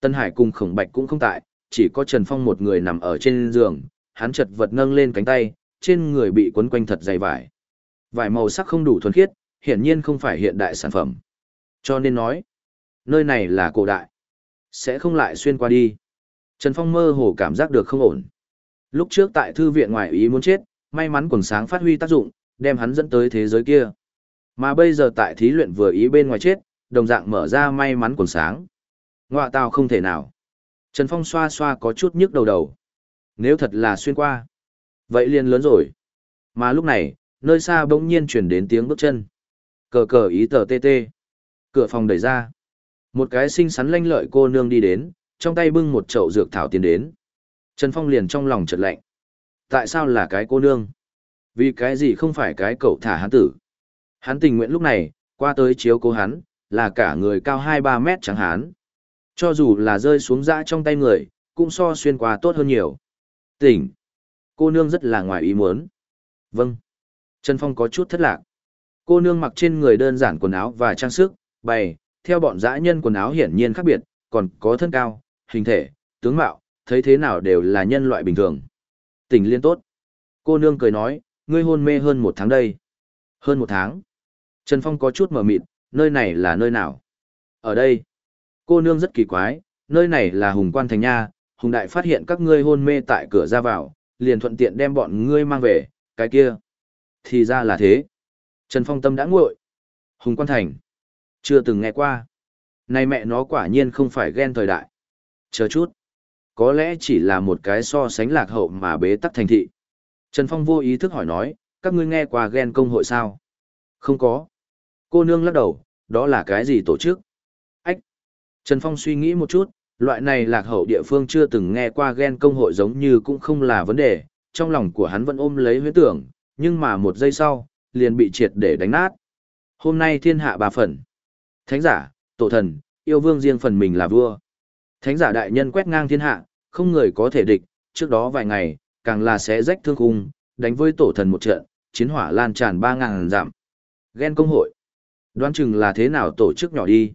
Tân Hải cùng khổng bạch cũng không tại, chỉ có Trần Phong một người nằm ở trên giường, hắn chật vật nâng lên cánh tay, trên người bị quấn quanh thật dày vải. Vải màu sắc không đủ thuần khiết, hiển nhiên không phải hiện đại sản phẩm. Cho nên nói, nơi này là cổ đại. Sẽ không lại xuyên qua đi. Trần Phong mơ hồ cảm giác được không ổn. Lúc trước tại thư viện ngoài ý muốn chết, may mắn quần sáng phát huy tác dụng, đem hắn dẫn tới thế giới kia. Mà bây giờ tại thí luyện vừa ý bên ngoài chết, đồng dạng mở ra may mắn quần sáng. Ngoạ tào không thể nào. Trần Phong xoa xoa có chút nhức đầu đầu. Nếu thật là xuyên qua, vậy liền lớn rồi. Mà lúc này, nơi xa bỗng nhiên chuyển đến tiếng bước chân. Cờ cờ ý tờ tê tê. Cửa phòng đẩy ra. Một cái xinh xắn lanh lợi cô nương đi đến, trong tay bưng một chậu dược thảo tiến đến. Trần Phong liền trong lòng chợt lạnh. Tại sao là cái cô nương? Vì cái gì không phải cái cậu thả hắn tử? Hắn tình nguyện lúc này, qua tới chiếu cố hắn, là cả người cao 2-3 mét chẳng hắn. Cho dù là rơi xuống dã trong tay người, cũng so xuyên qua tốt hơn nhiều. Tỉnh. Cô nương rất là ngoài ý muốn. Vâng. Trần Phong có chút thất lạc. Cô nương mặc trên người đơn giản quần áo và trang sức, bày, theo bọn dã nhân quần áo hiển nhiên khác biệt, còn có thân cao, hình thể, tướng mạo, thấy thế nào đều là nhân loại bình thường. Tỉnh liên tốt. Cô nương cười nói, ngươi hôn mê hơn một tháng đây. Hơn một tháng. Trần Phong có chút mở mịt, nơi này là nơi nào? Ở đây. Cô nương rất kỳ quái, nơi này là Hùng Quan Thành Nha, Hùng Đại phát hiện các ngươi hôn mê tại cửa ra vào, liền thuận tiện đem bọn ngươi mang về, cái kia. Thì ra là thế. Trần Phong tâm đã nguội. Hùng Quan Thành. Chưa từng nghe qua. Này mẹ nó quả nhiên không phải ghen thời đại. Chờ chút. Có lẽ chỉ là một cái so sánh lạc hậu mà bế tắc thành thị. Trần Phong vô ý thức hỏi nói, các ngươi nghe qua ghen công hội sao? Không có. Cô nương lắc đầu, đó là cái gì tổ chức? Ách. Trần Phong suy nghĩ một chút, loại này lạc hậu địa phương chưa từng nghe qua ghen công hội giống như cũng không là vấn đề, trong lòng của hắn vẫn ôm lấy huyết tưởng, nhưng mà một giây sau, liền bị triệt để đánh nát. Hôm nay thiên hạ bà phần. Thánh giả, tổ thần, yêu vương riêng phần mình là vua. Thánh giả đại nhân quét ngang thiên hạ, không người có thể địch, trước đó vài ngày, càng là sẽ rách thương khung, đánh với tổ thần một trận, chiến hỏa lan tràn ba ngàn giảm. Ghen công hội. Đoán chừng là thế nào tổ chức nhỏ đi.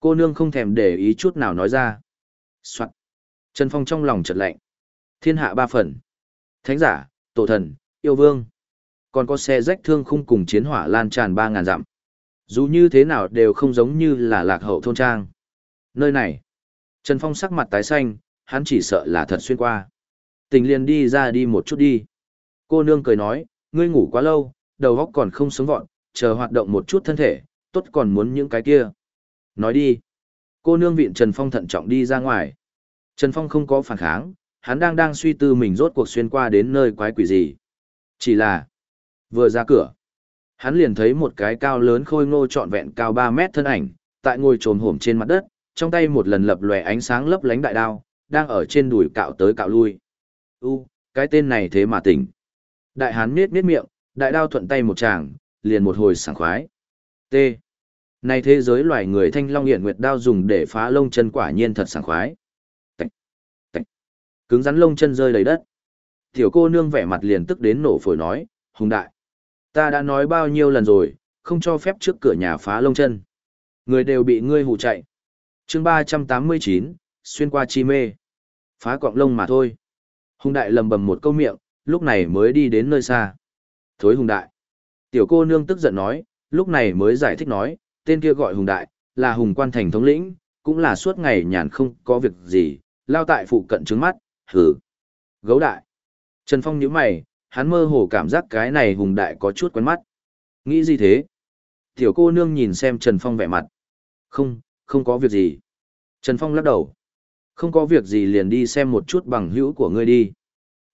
Cô nương không thèm để ý chút nào nói ra. Soạn. Trần Phong trong lòng chợt lạnh. Thiên hạ ba phần. Thánh giả, tổ thần, yêu vương. Còn có xe rách thương khung cùng chiến hỏa lan tràn ba ngàn dặm. Dù như thế nào đều không giống như là lạc hậu thôn trang. Nơi này. Trần Phong sắc mặt tái xanh, hắn chỉ sợ là thật xuyên qua. Tình liền đi ra đi một chút đi. Cô nương cười nói, ngươi ngủ quá lâu, đầu óc còn không sống vọn, chờ hoạt động một chút thân thể, tốt còn muốn những cái kia. Nói đi. Cô nương viện Trần Phong thận trọng đi ra ngoài. Trần Phong không có phản kháng, hắn đang đang suy tư mình rốt cuộc xuyên qua đến nơi quái quỷ gì. Chỉ là, vừa ra cửa, hắn liền thấy một cái cao lớn khôi ngô trọn vẹn cao 3 mét thân ảnh, tại ngồi trồm hổm trên mặt đất, trong tay một lần lập lòe ánh sáng lấp lánh đại đao, đang ở trên đùi cạo tới cạo lui. U, cái tên này thế mà tỉnh. Đại hán miết miết miệng, đại đao thuận tay một chàng, liền một hồi sảng khoái. T. Này thế giới loài người thanh long hiện nguyệt đao dùng để phá lông chân quả nhiên thật sảng khoái. Tạch. Tạch. Cứng rắn lông chân rơi đầy đất. Tiểu cô nương vẻ mặt liền tức đến nổ phổi nói, hùng đại. Ta đã nói bao nhiêu lần rồi, không cho phép trước cửa nhà phá lông chân. Người đều bị ngươi hù chạy. chương ba trăm tám mươi chín xuyên qua chi mê. Phá cọng lông mà thôi. Hùng đại lầm bầm một câu miệng, lúc này mới đi đến nơi xa. Thối hùng đại. Tiểu cô nương tức giận nói, lúc này mới giải thích nói, tên kia gọi hùng đại, là hùng quan thành thống lĩnh, cũng là suốt ngày nhàn không có việc gì, lao tại phụ cận trứng mắt, hử. Gấu đại. Trần Phong nhíu mày, hắn mơ hồ cảm giác cái này hùng đại có chút quen mắt. Nghĩ gì thế? Tiểu cô nương nhìn xem Trần Phong vẻ mặt. Không, không có việc gì. Trần Phong lắc đầu. Không có việc gì liền đi xem một chút bằng hữu của ngươi đi.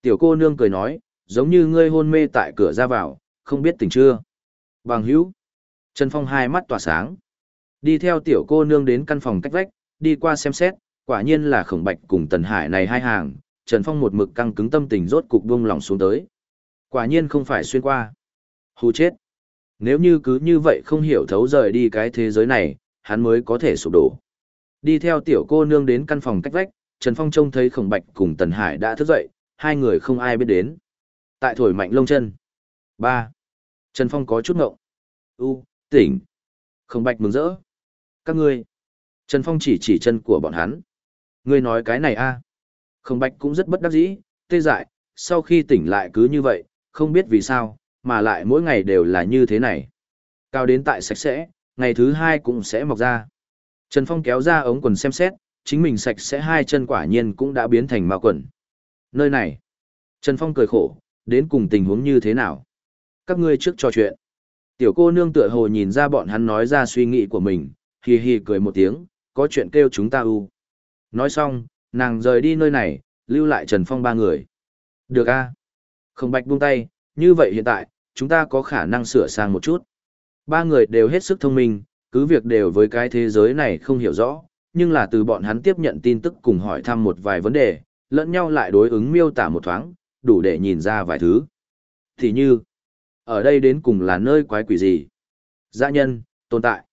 Tiểu cô nương cười nói, giống như ngươi hôn mê tại cửa ra vào, không biết tỉnh chưa. Bằng hữu. Trần Phong hai mắt tỏa sáng. Đi theo tiểu cô nương đến căn phòng cách vách, đi qua xem xét, quả nhiên là khổng bạch cùng tần hải này hai hàng. Trần Phong một mực căng cứng tâm tình rốt cục buông lòng xuống tới. Quả nhiên không phải xuyên qua. Hù chết. Nếu như cứ như vậy không hiểu thấu rời đi cái thế giới này, hắn mới có thể sụp đổ. Đi theo tiểu cô nương đến căn phòng cách vách, Trần Phong trông thấy Khổng Bạch cùng Tần Hải đã thức dậy, hai người không ai biết đến. Tại thổi mạnh lông chân. ba Trần Phong có chút ngộng. U, tỉnh. Khổng Bạch mừng rỡ. Các ngươi. Trần Phong chỉ chỉ chân của bọn hắn. Ngươi nói cái này a Khổng Bạch cũng rất bất đắc dĩ, tê dại, sau khi tỉnh lại cứ như vậy, không biết vì sao, mà lại mỗi ngày đều là như thế này. Cao đến tại sạch sẽ, ngày thứ hai cũng sẽ mọc ra. Trần Phong kéo ra ống quần xem xét, chính mình sạch sẽ hai chân quả nhiên cũng đã biến thành ma quần. Nơi này, Trần Phong cười khổ, đến cùng tình huống như thế nào? Các ngươi trước trò chuyện. Tiểu cô nương tựa hồ nhìn ra bọn hắn nói ra suy nghĩ của mình, hì hì cười một tiếng, có chuyện kêu chúng ta u. Nói xong, nàng rời đi nơi này, lưu lại Trần Phong ba người. Được a Không bạch buông tay, như vậy hiện tại, chúng ta có khả năng sửa sang một chút. Ba người đều hết sức thông minh, cứ việc đều với cái thế giới này không hiểu rõ, nhưng là từ bọn hắn tiếp nhận tin tức cùng hỏi thăm một vài vấn đề, lẫn nhau lại đối ứng miêu tả một thoáng, đủ để nhìn ra vài thứ. Thì như, ở đây đến cùng là nơi quái quỷ gì? Dã nhân, tồn tại.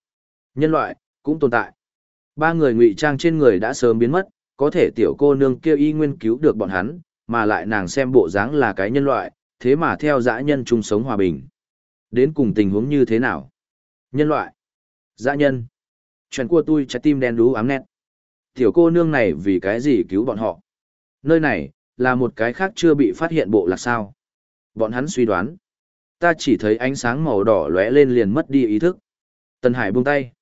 Nhân loại, cũng tồn tại. Ba người ngụy trang trên người đã sớm biến mất, có thể tiểu cô nương kia y nguyên cứu được bọn hắn, mà lại nàng xem bộ dáng là cái nhân loại, thế mà theo dã nhân chung sống hòa bình. Đến cùng tình huống như thế nào? Nhân loại. Dã nhân. Chuyện của tôi trái tim đen đú ám nét. Tiểu cô nương này vì cái gì cứu bọn họ? Nơi này, là một cái khác chưa bị phát hiện bộ là sao? Bọn hắn suy đoán. Ta chỉ thấy ánh sáng màu đỏ lóe lên liền mất đi ý thức. Tần Hải buông tay.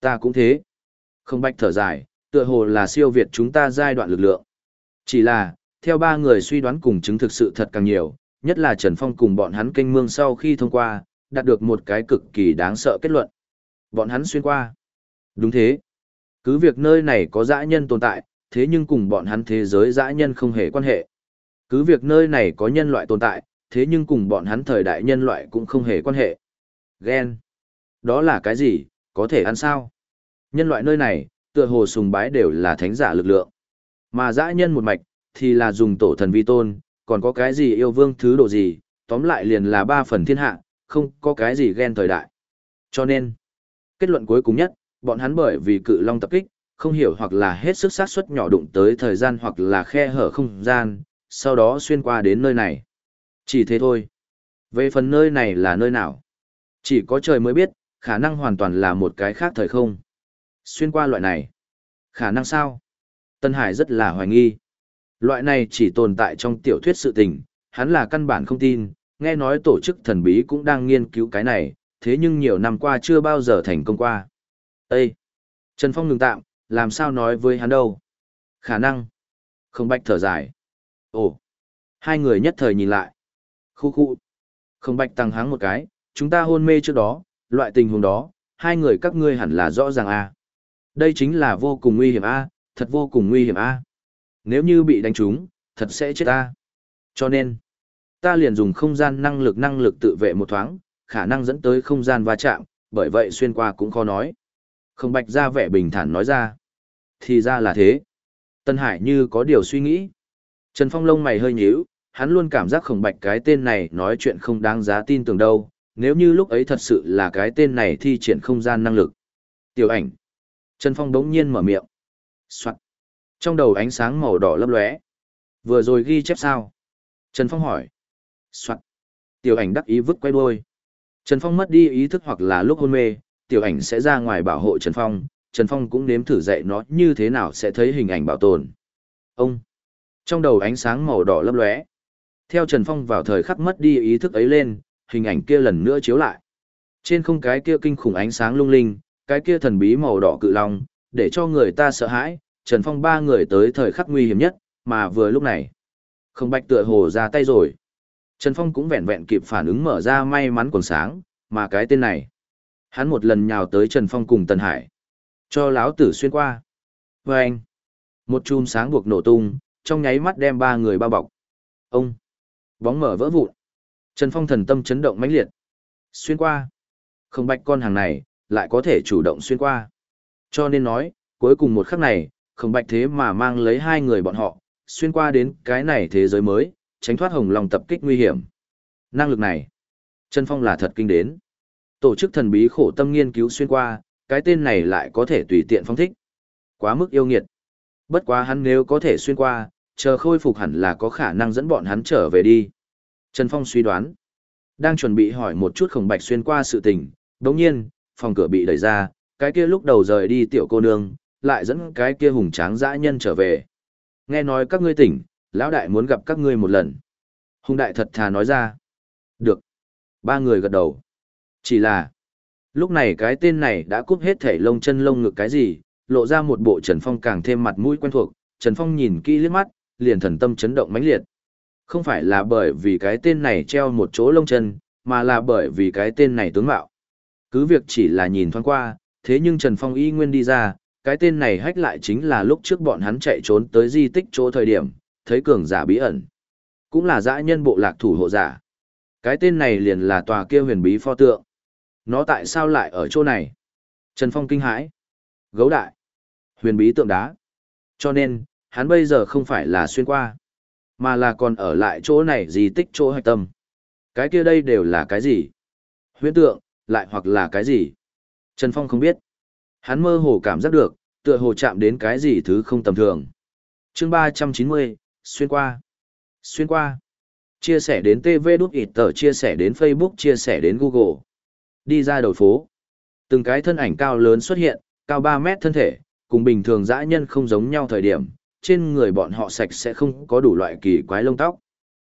Ta cũng thế. Không bạch thở dài, tựa hồ là siêu việt chúng ta giai đoạn lực lượng. Chỉ là, theo ba người suy đoán cùng chứng thực sự thật càng nhiều, nhất là Trần Phong cùng bọn hắn kênh mương sau khi thông qua, đạt được một cái cực kỳ đáng sợ kết luận. Bọn hắn xuyên qua. Đúng thế. Cứ việc nơi này có dã nhân tồn tại, thế nhưng cùng bọn hắn thế giới dã nhân không hề quan hệ. Cứ việc nơi này có nhân loại tồn tại, thế nhưng cùng bọn hắn thời đại nhân loại cũng không hề quan hệ. Gen. Đó là cái gì, có thể ăn sao? Nhân loại nơi này, tựa hồ sùng bái đều là thánh giả lực lượng. Mà dã nhân một mạch, thì là dùng tổ thần vi tôn, còn có cái gì yêu vương thứ độ gì, tóm lại liền là ba phần thiên hạ, không có cái gì ghen thời đại. Cho nên, kết luận cuối cùng nhất, bọn hắn bởi vì cự long tập kích, không hiểu hoặc là hết sức sát suất nhỏ đụng tới thời gian hoặc là khe hở không gian, sau đó xuyên qua đến nơi này. Chỉ thế thôi. Về phần nơi này là nơi nào? Chỉ có trời mới biết, khả năng hoàn toàn là một cái khác thời không. Xuyên qua loại này. Khả năng sao? Tân Hải rất là hoài nghi. Loại này chỉ tồn tại trong tiểu thuyết sự tình, hắn là căn bản không tin, nghe nói tổ chức thần bí cũng đang nghiên cứu cái này, thế nhưng nhiều năm qua chưa bao giờ thành công qua. Ê! Trần Phong ngừng tạm, làm sao nói với hắn đâu? Khả năng. Không bạch thở dài. Ồ! Hai người nhất thời nhìn lại. Khu khu. Không bạch tăng háng một cái, chúng ta hôn mê trước đó, loại tình huống đó, hai người các ngươi hẳn là rõ ràng a. Đây chính là vô cùng nguy hiểm a, thật vô cùng nguy hiểm a. Nếu như bị đánh trúng, thật sẽ chết ta. Cho nên, ta liền dùng không gian năng lực năng lực tự vệ một thoáng, khả năng dẫn tới không gian va chạm, bởi vậy xuyên qua cũng khó nói. Không bạch ra vẻ bình thản nói ra. Thì ra là thế. Tân Hải như có điều suy nghĩ. Trần Phong lông mày hơi nhíu, hắn luôn cảm giác khổng bạch cái tên này nói chuyện không đáng giá tin tưởng đâu, nếu như lúc ấy thật sự là cái tên này thi triển không gian năng lực. Tiểu ảnh. Trần Phong đống nhiên mở miệng. Soạn. Trong đầu ánh sáng màu đỏ lấp lóe. Vừa rồi ghi chép sao? Trần Phong hỏi. Soạn. Tiểu ảnh đắc ý vứt quay đuôi. Trần Phong mất đi ý thức hoặc là lúc hôn mê, tiểu ảnh sẽ ra ngoài bảo hộ Trần Phong. Trần Phong cũng nếm thử dạy nó như thế nào sẽ thấy hình ảnh bảo tồn. Ông. Trong đầu ánh sáng màu đỏ lấp lóe. Theo Trần Phong vào thời khắc mất đi ý thức ấy lên, hình ảnh kia lần nữa chiếu lại. Trên không cái kia kinh khủng ánh sáng lung linh, cái kia thần bí màu đỏ cự long, để cho người ta sợ hãi, Trần Phong ba người tới thời khắc nguy hiểm nhất, mà vừa lúc này. Không bạch tựa hồ ra tay rồi. Trần Phong cũng vẹn vẹn kịp phản ứng mở ra may mắn quần sáng, mà cái tên này. Hắn một lần nhào tới Trần Phong cùng Tần Hải. Cho láo tử xuyên qua. Và anh. Một chùm sáng buộc nổ tung, trong nháy mắt đem ba người bao bọc. Ông. Bóng mở vỡ vụn. Trần Phong thần tâm chấn động mãnh liệt. Xuyên qua. Không bạch con hàng này, lại có thể chủ động xuyên qua. Cho nên nói, cuối cùng một khắc này, không bạch thế mà mang lấy hai người bọn họ, xuyên qua đến cái này thế giới mới, tránh thoát hồng lòng tập kích nguy hiểm. Năng lực này, Trần Phong là thật kinh đến. Tổ chức thần bí khổ tâm nghiên cứu xuyên qua, cái tên này lại có thể tùy tiện phong thích. Quá mức yêu nghiệt. Bất quá hắn nếu có thể xuyên qua, chờ khôi phục hẳn là có khả năng dẫn bọn hắn trở về đi. Trần Phong suy đoán. Đang chuẩn bị hỏi một chút khổng bạch xuyên qua sự tình, đồng nhiên, phòng cửa bị đẩy ra, cái kia lúc đầu rời đi tiểu cô nương, lại dẫn cái kia hùng tráng dã nhân trở về. Nghe nói các ngươi tỉnh, lão đại muốn gặp các ngươi một lần. Hùng đại thật thà nói ra. Được. Ba người gật đầu. Chỉ là, lúc này cái tên này đã cúp hết thể lông chân lông ngực cái gì, lộ ra một bộ Trần Phong càng thêm mặt mũi quen thuộc, Trần Phong nhìn kỹ liếc mắt, liền thần tâm chấn động mãnh liệt. Không phải là bởi vì cái tên này treo một chỗ lông chân, mà là bởi vì cái tên này tướng mạo. Cứ việc chỉ là nhìn thoáng qua, thế nhưng Trần Phong y nguyên đi ra, cái tên này hách lại chính là lúc trước bọn hắn chạy trốn tới di tích chỗ thời điểm, thấy cường giả bí ẩn. Cũng là dã nhân bộ lạc thủ hộ giả. Cái tên này liền là tòa kia huyền bí pho tượng. Nó tại sao lại ở chỗ này? Trần Phong kinh hãi. Gấu đại. Huyền bí tượng đá. Cho nên, hắn bây giờ không phải là xuyên qua, mà là còn ở lại chỗ này di tích chỗ hạch tâm. Cái kia đây đều là cái gì? Huyễn tượng, lại hoặc là cái gì? Trần Phong không biết. Hắn mơ hồ cảm giác được, tựa hồ chạm đến cái gì thứ không tầm thường. chương ba trăm chín mươi xuyên qua. Xuyên qua. Chia sẻ đến TV đút ịt tờ chia sẻ đến Facebook chia sẻ đến Google. Đi ra đầu phố. Từng cái thân ảnh cao lớn xuất hiện, cao ba mét thân thể, cùng bình thường dã nhân không giống nhau thời điểm, trên người bọn họ sạch sẽ không có đủ loại kỳ quái lông tóc.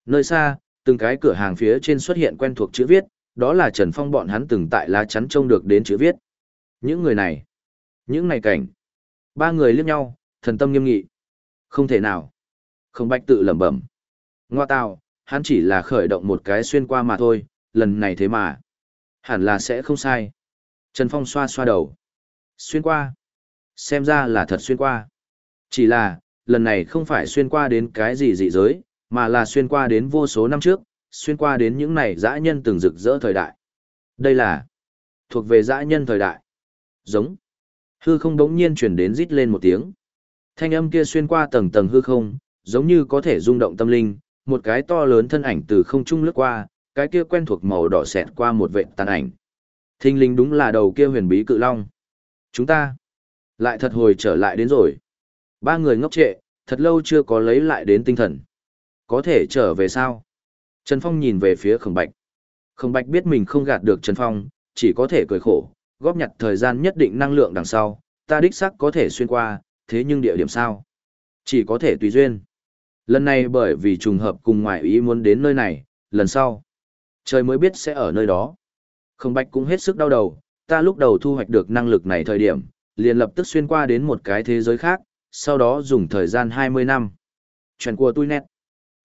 Nơi xa, từng cái cửa hàng phía trên xuất hiện quen thuộc chữ viết, đó là Trần Phong bọn hắn từng tại lá chắn trông được đến chữ viết. Những người này, những này cảnh. Ba người liếc nhau, thần tâm nghiêm nghị. Không thể nào. Không bạch tự lẩm bẩm. Ngoa tào, hắn chỉ là khởi động một cái xuyên qua mà thôi, lần này thế mà. Hẳn là sẽ không sai. Trần Phong xoa xoa đầu. Xuyên qua. Xem ra là thật xuyên qua. Chỉ là, lần này không phải xuyên qua đến cái gì dị giới, mà là xuyên qua đến vô số năm trước, xuyên qua đến những này dã nhân từng rực rỡ thời đại. Đây là thuộc về dã nhân thời đại. Giống. Hư không đống nhiên chuyển đến rít lên một tiếng. Thanh âm kia xuyên qua tầng tầng hư không, giống như có thể rung động tâm linh, một cái to lớn thân ảnh từ không trung lướt qua, cái kia quen thuộc màu đỏ xẹt qua một vệ tàn ảnh. Thinh linh đúng là đầu kia huyền bí cự long. Chúng ta lại thật hồi trở lại đến rồi. Ba người ngốc trệ, thật lâu chưa có lấy lại đến tinh thần. Có thể trở về sao? Trần Phong nhìn về phía Khổng Bạch. Khổng Bạch biết mình không gạt được Trần Phong, chỉ có thể cười khổ, góp nhặt thời gian nhất định năng lượng đằng sau, ta đích xác có thể xuyên qua, thế nhưng địa điểm sao? Chỉ có thể tùy duyên. Lần này bởi vì trùng hợp cùng ngoại ý muốn đến nơi này, lần sau, trời mới biết sẽ ở nơi đó. Khổng Bạch cũng hết sức đau đầu, ta lúc đầu thu hoạch được năng lực này thời điểm, liền lập tức xuyên qua đến một cái thế giới khác, sau đó dùng thời gian 20 năm. Chuyện của tôi nét.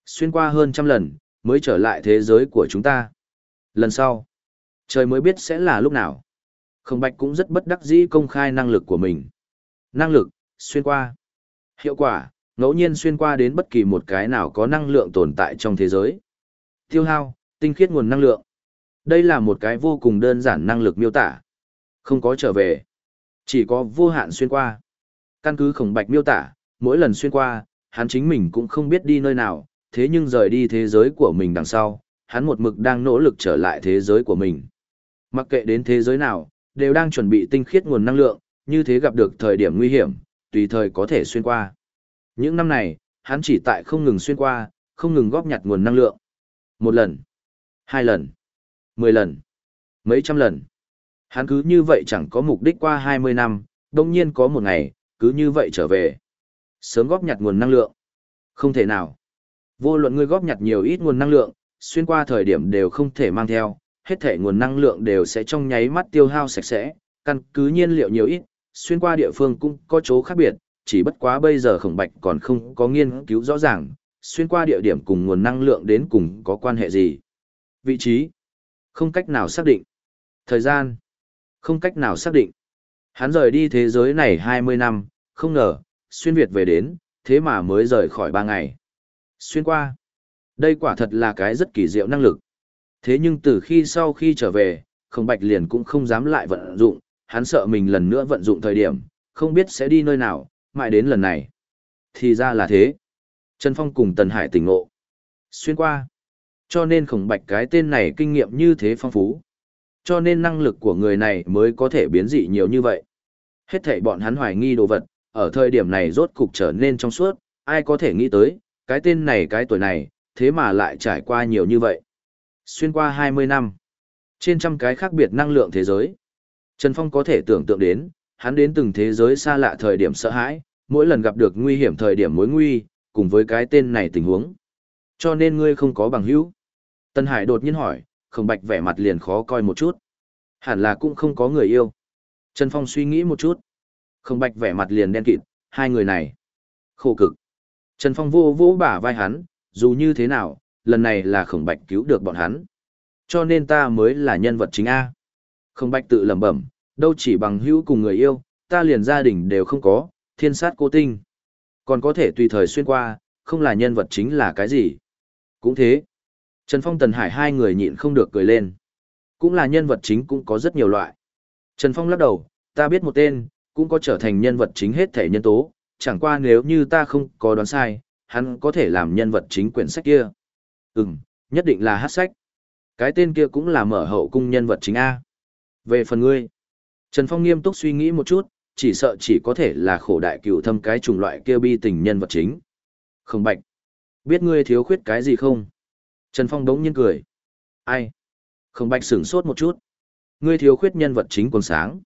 Xuyên qua hơn trăm lần, mới trở lại thế giới của chúng ta. Lần sau, trời mới biết sẽ là lúc nào. Không Bạch cũng rất bất đắc dĩ công khai năng lực của mình. Năng lực, xuyên qua. Hiệu quả, ngẫu nhiên xuyên qua đến bất kỳ một cái nào có năng lượng tồn tại trong thế giới. Tiêu hao, tinh khiết nguồn năng lượng. Đây là một cái vô cùng đơn giản năng lực miêu tả. Không có trở về. Chỉ có vô hạn xuyên qua. Căn cứ khổng bạch miêu tả, mỗi lần xuyên qua, hắn chính mình cũng không biết đi nơi nào, thế nhưng rời đi thế giới của mình đằng sau, hắn một mực đang nỗ lực trở lại thế giới của mình. Mặc kệ đến thế giới nào, đều đang chuẩn bị tinh khiết nguồn năng lượng, như thế gặp được thời điểm nguy hiểm, tùy thời có thể xuyên qua. Những năm này, hắn chỉ tại không ngừng xuyên qua, không ngừng góp nhặt nguồn năng lượng. Một lần, hai lần, mười lần, mấy trăm lần. Hắn cứ như vậy chẳng có mục đích qua 20 năm, đồng nhiên có một ngày, cứ như vậy trở về. Sớm góp nhặt nguồn năng lượng. Không thể nào. Vô luận ngươi góp nhặt nhiều ít nguồn năng lượng, xuyên qua thời điểm đều không thể mang theo, hết thể nguồn năng lượng đều sẽ trong nháy mắt tiêu hao sạch sẽ, căn cứ nhiên liệu nhiều ít, xuyên qua địa phương cũng có chỗ khác biệt, chỉ bất quá bây giờ khổng bạch còn không có nghiên cứu rõ ràng, xuyên qua địa điểm cùng nguồn năng lượng đến cùng có quan hệ gì. Vị trí, không cách nào xác định. Thời gian, không cách nào xác định. Hắn rời đi thế giới này 20 năm, không ngờ, xuyên Việt về đến, thế mà mới rời khỏi 3 ngày. Xuyên qua. Đây quả thật là cái rất kỳ diệu năng lực. Thế nhưng từ khi sau khi trở về, khổng bạch liền cũng không dám lại vận dụng, hắn sợ mình lần nữa vận dụng thời điểm, không biết sẽ đi nơi nào, mãi đến lần này. Thì ra là thế. Trần Phong cùng Tần Hải tỉnh ngộ. Xuyên qua. Cho nên khổng bạch cái tên này kinh nghiệm như thế phong phú. Cho nên năng lực của người này mới có thể biến dị nhiều như vậy. Hết thảy bọn hắn hoài nghi đồ vật, ở thời điểm này rốt cục trở nên trong suốt, ai có thể nghĩ tới, cái tên này cái tuổi này, thế mà lại trải qua nhiều như vậy. Xuyên qua 20 năm, trên trăm cái khác biệt năng lượng thế giới. Trần Phong có thể tưởng tượng đến, hắn đến từng thế giới xa lạ thời điểm sợ hãi, mỗi lần gặp được nguy hiểm thời điểm mối nguy, cùng với cái tên này tình huống. Cho nên ngươi không có bằng hữu. Tân Hải đột nhiên hỏi, khổng bạch vẻ mặt liền khó coi một chút. Hẳn là cũng không có người yêu. Trần Phong suy nghĩ một chút. Khổng bạch vẻ mặt liền đen kịt, hai người này. Khổ cực. Trần Phong vô vô bả vai hắn, dù như thế nào, lần này là khổng bạch cứu được bọn hắn. Cho nên ta mới là nhân vật chính A. Khổng bạch tự lẩm bẩm, đâu chỉ bằng hữu cùng người yêu, ta liền gia đình đều không có, thiên sát cô tinh. Còn có thể tùy thời xuyên qua, không là nhân vật chính là cái gì. Cũng thế. Trần Phong Tần Hải hai người nhịn không được cười lên. Cũng là nhân vật chính cũng có rất nhiều loại. Trần Phong lắc đầu, ta biết một tên, cũng có trở thành nhân vật chính hết thể nhân tố, chẳng qua nếu như ta không có đoán sai, hắn có thể làm nhân vật chính quyển sách kia. Ừm, nhất định là hát sách. Cái tên kia cũng là mở hậu cung nhân vật chính A. Về phần ngươi, Trần Phong nghiêm túc suy nghĩ một chút, chỉ sợ chỉ có thể là khổ đại cựu thâm cái chủng loại kia bi tình nhân vật chính. Không bạch. Biết ngươi thiếu khuyết cái gì không? Trần Phong đống nhiên cười. Ai? Không bạch sửng sốt một chút. Ngươi thiếu khuyết nhân vật chính còn sáng.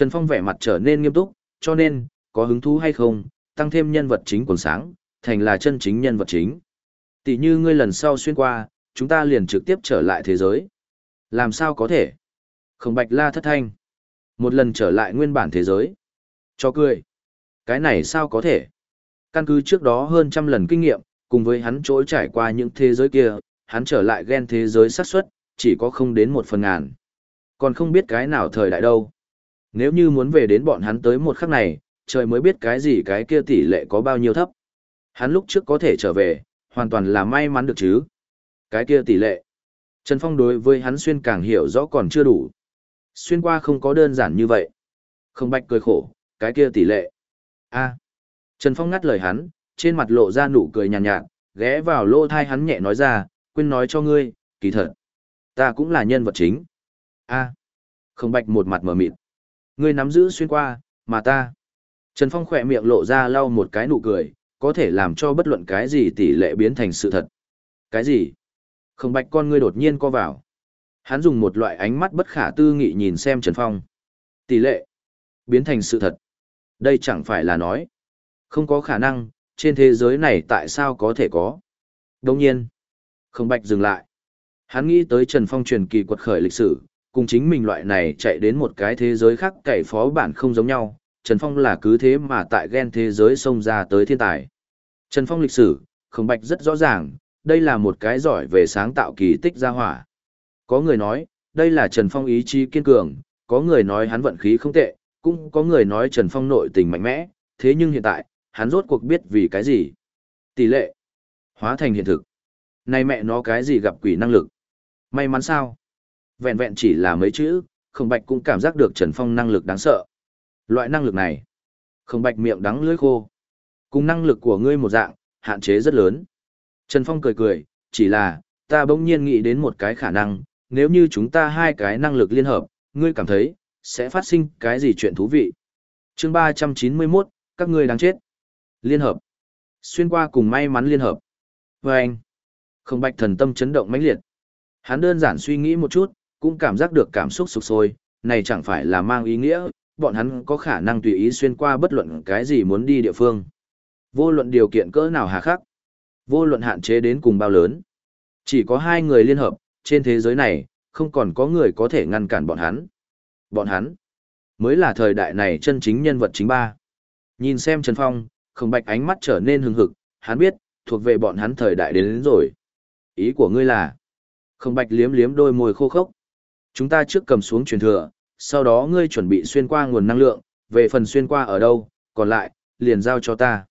Trần Phong vẻ mặt trở nên nghiêm túc, cho nên, có hứng thú hay không, tăng thêm nhân vật chính quần sáng, thành là chân chính nhân vật chính. Tỷ như ngươi lần sau xuyên qua, chúng ta liền trực tiếp trở lại thế giới. Làm sao có thể? Không bạch la thất thanh. Một lần trở lại nguyên bản thế giới. Cho cười. Cái này sao có thể? Căn cứ trước đó hơn trăm lần kinh nghiệm, cùng với hắn trỗi trải qua những thế giới kia, hắn trở lại ghen thế giới xác suất chỉ có không đến một phần ngàn. Còn không biết cái nào thời đại đâu. Nếu như muốn về đến bọn hắn tới một khắc này, trời mới biết cái gì cái kia tỷ lệ có bao nhiêu thấp. Hắn lúc trước có thể trở về, hoàn toàn là may mắn được chứ. Cái kia tỷ lệ. Trần Phong đối với hắn xuyên càng hiểu rõ còn chưa đủ. Xuyên qua không có đơn giản như vậy. Không bạch cười khổ, cái kia tỷ lệ. a Trần Phong ngắt lời hắn, trên mặt lộ ra nụ cười nhàn nhạt, nhạt, ghé vào lỗ thai hắn nhẹ nói ra, quên nói cho ngươi, kỳ thật. Ta cũng là nhân vật chính. a Không bạch một mặt mở mịt. Ngươi nắm giữ xuyên qua, mà ta. Trần Phong khỏe miệng lộ ra lau một cái nụ cười, có thể làm cho bất luận cái gì tỷ lệ biến thành sự thật. Cái gì? Không bạch con ngươi đột nhiên co vào. Hắn dùng một loại ánh mắt bất khả tư nghị nhìn xem Trần Phong. Tỷ lệ biến thành sự thật. Đây chẳng phải là nói. Không có khả năng, trên thế giới này tại sao có thể có. Đồng nhiên, không bạch dừng lại. Hắn nghĩ tới Trần Phong truyền kỳ quật khởi lịch sử, cùng chính mình loại này chạy đến một cái thế giới khác cậy phó bản không giống nhau. Trần Phong là cứ thế mà tại ghen thế giới xông ra tới thiên tài. Trần Phong lịch sử, không bạch rất rõ ràng, đây là một cái giỏi về sáng tạo kỳ tích gia hỏa. Có người nói, đây là Trần Phong ý chí kiên cường, có người nói hắn vận khí không tệ, cũng có người nói Trần Phong nội tình mạnh mẽ, thế nhưng hiện tại, hắn rốt cuộc biết vì cái gì. Tỷ lệ hóa thành hiện thực. Này mẹ nó cái gì gặp quỷ năng lực. May mắn sao? Vẹn vẹn chỉ là mấy chữ, không bạch cũng cảm giác được Trần Phong năng lực đáng sợ. Loại năng lực này, không bạch miệng đắng lưỡi khô. Cùng năng lực của ngươi một dạng, hạn chế rất lớn. Trần Phong cười cười, chỉ là, ta bỗng nhiên nghĩ đến một cái khả năng, nếu như chúng ta hai cái năng lực liên hợp, ngươi cảm thấy, sẽ phát sinh cái gì chuyện thú vị. chương 391, các ngươi đáng chết. Liên hợp. Xuyên qua cùng may mắn liên hợp. Vâng. Và anh. Không bạch thần tâm chấn động mãnh liệt. Hắn đơn giản suy nghĩ một chút, cũng cảm giác được cảm xúc sụp sôi, này chẳng phải là mang ý nghĩa, bọn hắn có khả năng tùy ý xuyên qua bất luận cái gì muốn đi địa phương. Vô luận điều kiện cỡ nào hà khắc. Vô luận hạn chế đến cùng bao lớn. Chỉ có hai người liên hợp, trên thế giới này, không còn có người có thể ngăn cản bọn hắn. Bọn hắn, mới là thời đại này chân chính nhân vật chính ba. Nhìn xem Trần Phong, không bạch ánh mắt trở nên hừng hực, hắn biết, thuộc về bọn hắn thời đại đến, đến rồi. Ý của ngươi là, không bạch liếm liếm đôi môi khô khốc. Chúng ta trước cầm xuống truyền thừa, sau đó ngươi chuẩn bị xuyên qua nguồn năng lượng, về phần xuyên qua ở đâu, còn lại, liền giao cho ta.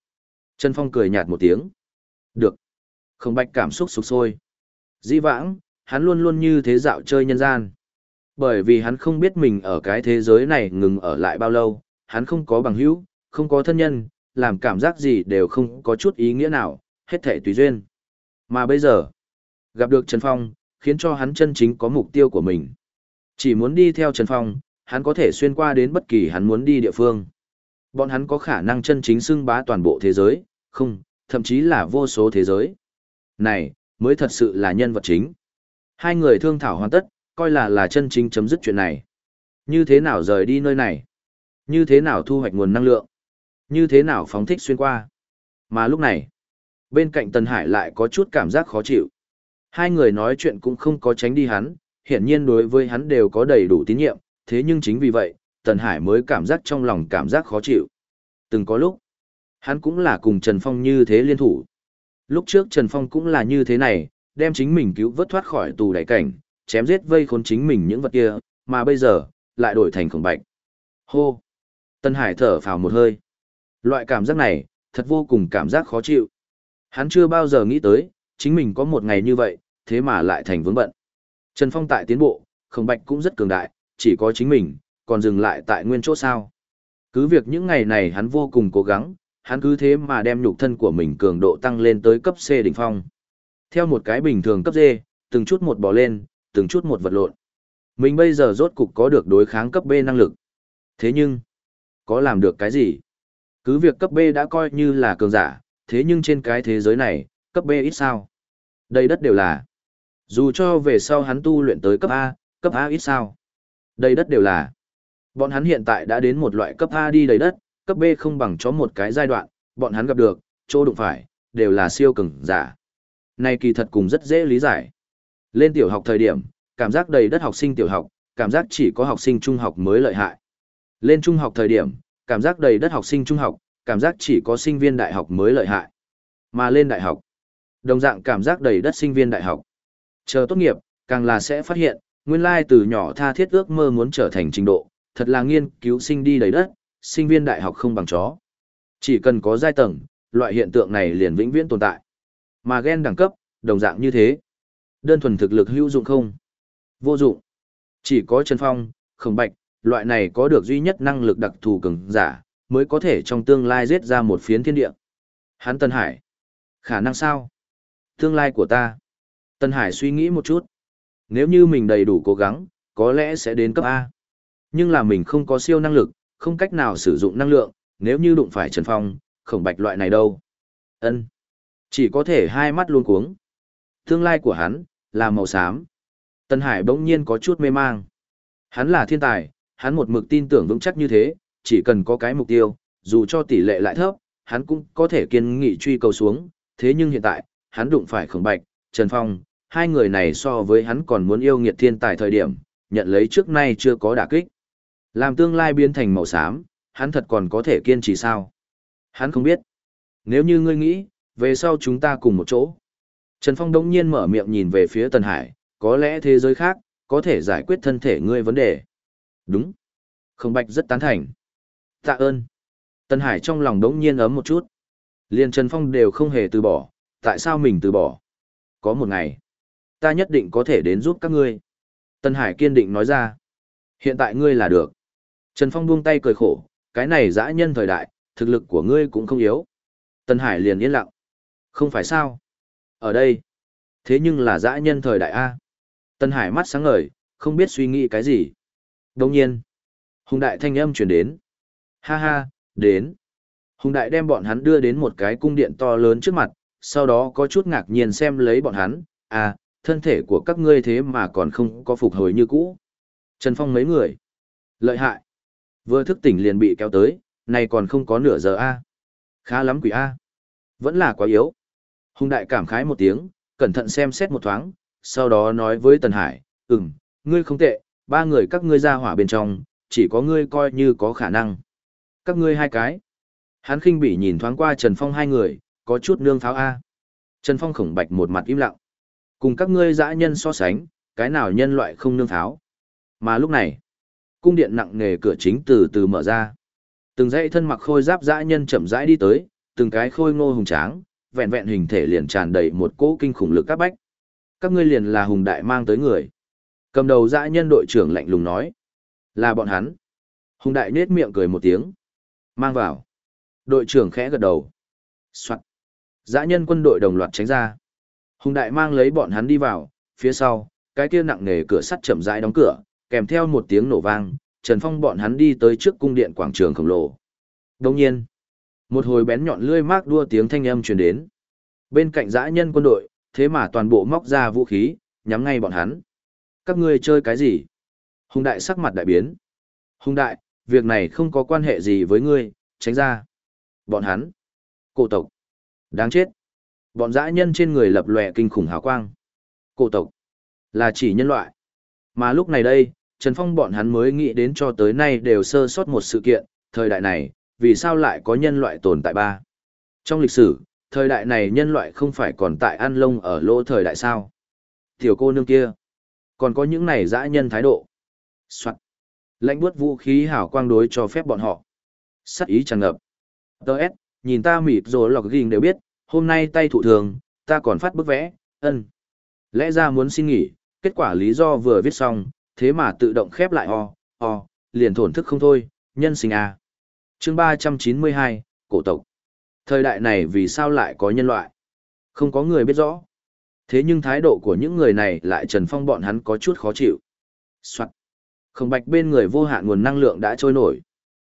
Trần Phong cười nhạt một tiếng. Được. Không bạch cảm xúc sục sôi. Di vãng, hắn luôn luôn như thế dạo chơi nhân gian. Bởi vì hắn không biết mình ở cái thế giới này ngừng ở lại bao lâu, hắn không có bằng hữu, không có thân nhân, làm cảm giác gì đều không có chút ý nghĩa nào, hết thể tùy duyên. Mà bây giờ, Gặp được Trần Phong, khiến cho hắn chân chính có mục tiêu của mình. Chỉ muốn đi theo Trần Phong, hắn có thể xuyên qua đến bất kỳ hắn muốn đi địa phương. Bọn hắn có khả năng chân chính xưng bá toàn bộ thế giới, không, thậm chí là vô số thế giới. Này, mới thật sự là nhân vật chính. Hai người thương thảo hoàn tất, coi là là chân chính chấm dứt chuyện này. Như thế nào rời đi nơi này? Như thế nào thu hoạch nguồn năng lượng? Như thế nào phóng thích xuyên qua? Mà lúc này, bên cạnh Tần Hải lại có chút cảm giác khó chịu. Hai người nói chuyện cũng không có tránh đi hắn, hiển nhiên đối với hắn đều có đầy đủ tín nhiệm, thế nhưng chính vì vậy, Tần Hải mới cảm giác trong lòng cảm giác khó chịu. Từng có lúc, hắn cũng là cùng Trần Phong như thế liên thủ. Lúc trước Trần Phong cũng là như thế này, đem chính mình cứu vớt thoát khỏi tù đại cảnh, chém giết vây khốn chính mình những vật kia, mà bây giờ, lại đổi thành khổng bạch. Hô! Tân Hải thở phào một hơi. Loại cảm giác này, thật vô cùng cảm giác khó chịu. Hắn chưa bao giờ nghĩ tới, chính mình có một ngày như vậy, thế mà lại thành vướng bận. Trần Phong tại tiến bộ, khổng bạch cũng rất cường đại, chỉ có chính mình, còn dừng lại tại nguyên chỗ sao. Cứ việc những ngày này hắn vô cùng cố gắng, hắn cứ thế mà đem nhục thân của mình cường độ tăng lên tới cấp C đỉnh phong. Theo một cái bình thường cấp D, từng chút một bỏ lên, từng chút một vật lộn. Mình bây giờ rốt cục có được đối kháng cấp B năng lực. Thế nhưng, có làm được cái gì? Cứ việc cấp B đã coi như là cường giả, thế nhưng trên cái thế giới này, cấp B ít sao? Đây đất đều là. Dù cho về sau hắn tu luyện tới cấp A, cấp A ít sao? Đầy đất đều là. Bọn hắn hiện tại đã đến một loại cấp A đi đầy đất, cấp B không bằng cho một cái giai đoạn, bọn hắn gặp được, chỗ đụng phải, đều là siêu cường giả. Này kỳ thật cùng rất dễ lý giải. Lên tiểu học thời điểm, cảm giác đầy đất học sinh tiểu học, cảm giác chỉ có học sinh trung học mới lợi hại. Lên trung học thời điểm, cảm giác đầy đất học sinh trung học, cảm giác chỉ có sinh viên đại học mới lợi hại. Mà lên đại học, đồng dạng cảm giác đầy đất sinh viên đại học. Chờ tốt nghiệp, càng là sẽ phát hiện, nguyên lai từ nhỏ tha thiết ước mơ muốn trở thành trình độ, thật là nghiên cứu sinh đi đầy đất, sinh viên đại học không bằng chó. Chỉ cần có giai tầng, loại hiện tượng này liền vĩnh viễn tồn tại. Mà gen đẳng cấp, đồng dạng như thế. Đơn thuần thực lực hữu dụng không? Vô dụng. Chỉ có Trần Phong, Khổng Bạch, loại này có được duy nhất năng lực đặc thù cường giả, mới có thể trong tương lai giết ra một phiến thiên địa. hán Tân Hải. Khả năng sao? Tương lai của ta. Tân Hải suy nghĩ một chút. Nếu như mình đầy đủ cố gắng, có lẽ sẽ đến cấp A. Nhưng là mình không có siêu năng lực, không cách nào sử dụng năng lượng, nếu như đụng phải Trần Phong, khổng bạch loại này đâu. ân Chỉ có thể hai mắt luôn cuống. Tương lai của hắn, là màu xám. Tân Hải bỗng nhiên có chút mê mang. Hắn là thiên tài, hắn một mực tin tưởng vững chắc như thế, chỉ cần có cái mục tiêu, dù cho tỷ lệ lại thấp, hắn cũng có thể kiên nghị truy cầu xuống. Thế nhưng hiện tại, hắn đụng phải khổng bạch, Trần Phong, hai người này so với hắn còn muốn yêu nghiệt thiên tài thời điểm, nhận lấy trước nay chưa có đả kích. Làm tương lai biến thành màu xám, hắn thật còn có thể kiên trì sao? Hắn không biết. Nếu như ngươi nghĩ, về sau chúng ta cùng một chỗ. Trần Phong đống nhiên mở miệng nhìn về phía Tần Hải, có lẽ thế giới khác, có thể giải quyết thân thể ngươi vấn đề. Đúng. Không bạch rất tán thành. Tạ ơn. Tần Hải trong lòng đống nhiên ấm một chút. Liên Trần Phong đều không hề từ bỏ, tại sao mình từ bỏ? Có một ngày, ta nhất định có thể đến giúp các ngươi. Tần Hải kiên định nói ra. Hiện tại ngươi là được. Trần Phong buông tay cười khổ, cái này dã nhân thời đại, thực lực của ngươi cũng không yếu. Tần Hải liền yên lặng. Không phải sao? Ở đây. Thế nhưng là dã nhân thời đại A. Tần Hải mắt sáng ngời, không biết suy nghĩ cái gì. Đồng nhiên. Hùng đại thanh âm chuyển đến. Ha ha, đến. Hùng đại đem bọn hắn đưa đến một cái cung điện to lớn trước mặt, sau đó có chút ngạc nhiên xem lấy bọn hắn. À, thân thể của các ngươi thế mà còn không có phục hồi như cũ. Trần Phong mấy người. Lợi hại. Vừa thức tỉnh liền bị kéo tới, này còn không có nửa giờ A. Khá lắm quỷ A. Vẫn là quá yếu. Hùng đại cảm khái một tiếng, cẩn thận xem xét một thoáng, sau đó nói với Tần Hải, ừm, ngươi không tệ, ba người các ngươi ra hỏa bên trong, chỉ có ngươi coi như có khả năng. Các ngươi hai cái. Hắn khinh bỉ nhìn thoáng qua Trần Phong hai người, có chút nương pháo A. Trần Phong khổng bạch một mặt im lặng. Cùng các ngươi dã nhân so sánh, cái nào nhân loại không nương tháo Mà lúc này, cung điện nặng nề cửa chính từ từ mở ra. Từng dãy thân mặc khôi giáp dã nhân chậm rãi đi tới, từng cái khôi ngô hùng tráng, vẹn vẹn hình thể liền tràn đầy một cỗ kinh khủng lực các bách. Các ngươi liền là hùng đại mang tới người. Cầm đầu dã nhân đội trưởng lạnh lùng nói. Là bọn hắn. Hùng đại nết miệng cười một tiếng. Mang vào. Đội trưởng khẽ gật đầu. Soạn. Dã nhân quân đội đồng loạt tránh ra. Hùng đại mang lấy bọn hắn đi vào, phía sau, cái kia nặng nề cửa sắt chậm rãi đóng cửa, kèm theo một tiếng nổ vang, Trần Phong bọn hắn đi tới trước cung điện quảng trường khổng lồ. Đồng nhiên, một hồi bén nhọn lưỡi mác đua tiếng thanh âm truyền đến. Bên cạnh dã nhân quân đội, thế mà toàn bộ móc ra vũ khí, nhắm ngay bọn hắn. Các ngươi chơi cái gì? Hùng đại sắc mặt đại biến. Hùng đại, việc này không có quan hệ gì với ngươi, tránh ra. Bọn hắn. Cổ tộc. Đáng chết. Bọn dã nhân trên người lập lòe kinh khủng hào quang. Cổ tộc. Là chỉ nhân loại. Mà lúc này đây, Trần Phong bọn hắn mới nghĩ đến cho tới nay đều sơ sót một sự kiện, thời đại này, vì sao lại có nhân loại tồn tại ba? Trong lịch sử, thời đại này nhân loại không phải còn tại an lông ở lỗ thời đại sao? Tiểu cô nương kia, còn có những này dã nhân thái độ. Soạn. Lãnh buốt vũ khí hảo quang đối cho phép bọn họ. Sắc ý tràn ngập. Đợt, nhìn ta mịt rồi lọc ghiền đều biết, hôm nay tay thủ thường, ta còn phát bức vẽ, ân. Lẽ ra muốn xin nghỉ, kết quả lý do vừa viết xong, thế mà tự động khép lại o, o, liền thổn thức không thôi, nhân sinh à. chương 392, cổ tộc. Thời đại này vì sao lại có nhân loại? Không có người biết rõ. Thế nhưng thái độ của những người này lại trần phong bọn hắn có chút khó chịu. Soạn. Không bạch bên người vô hạn nguồn năng lượng đã trôi nổi.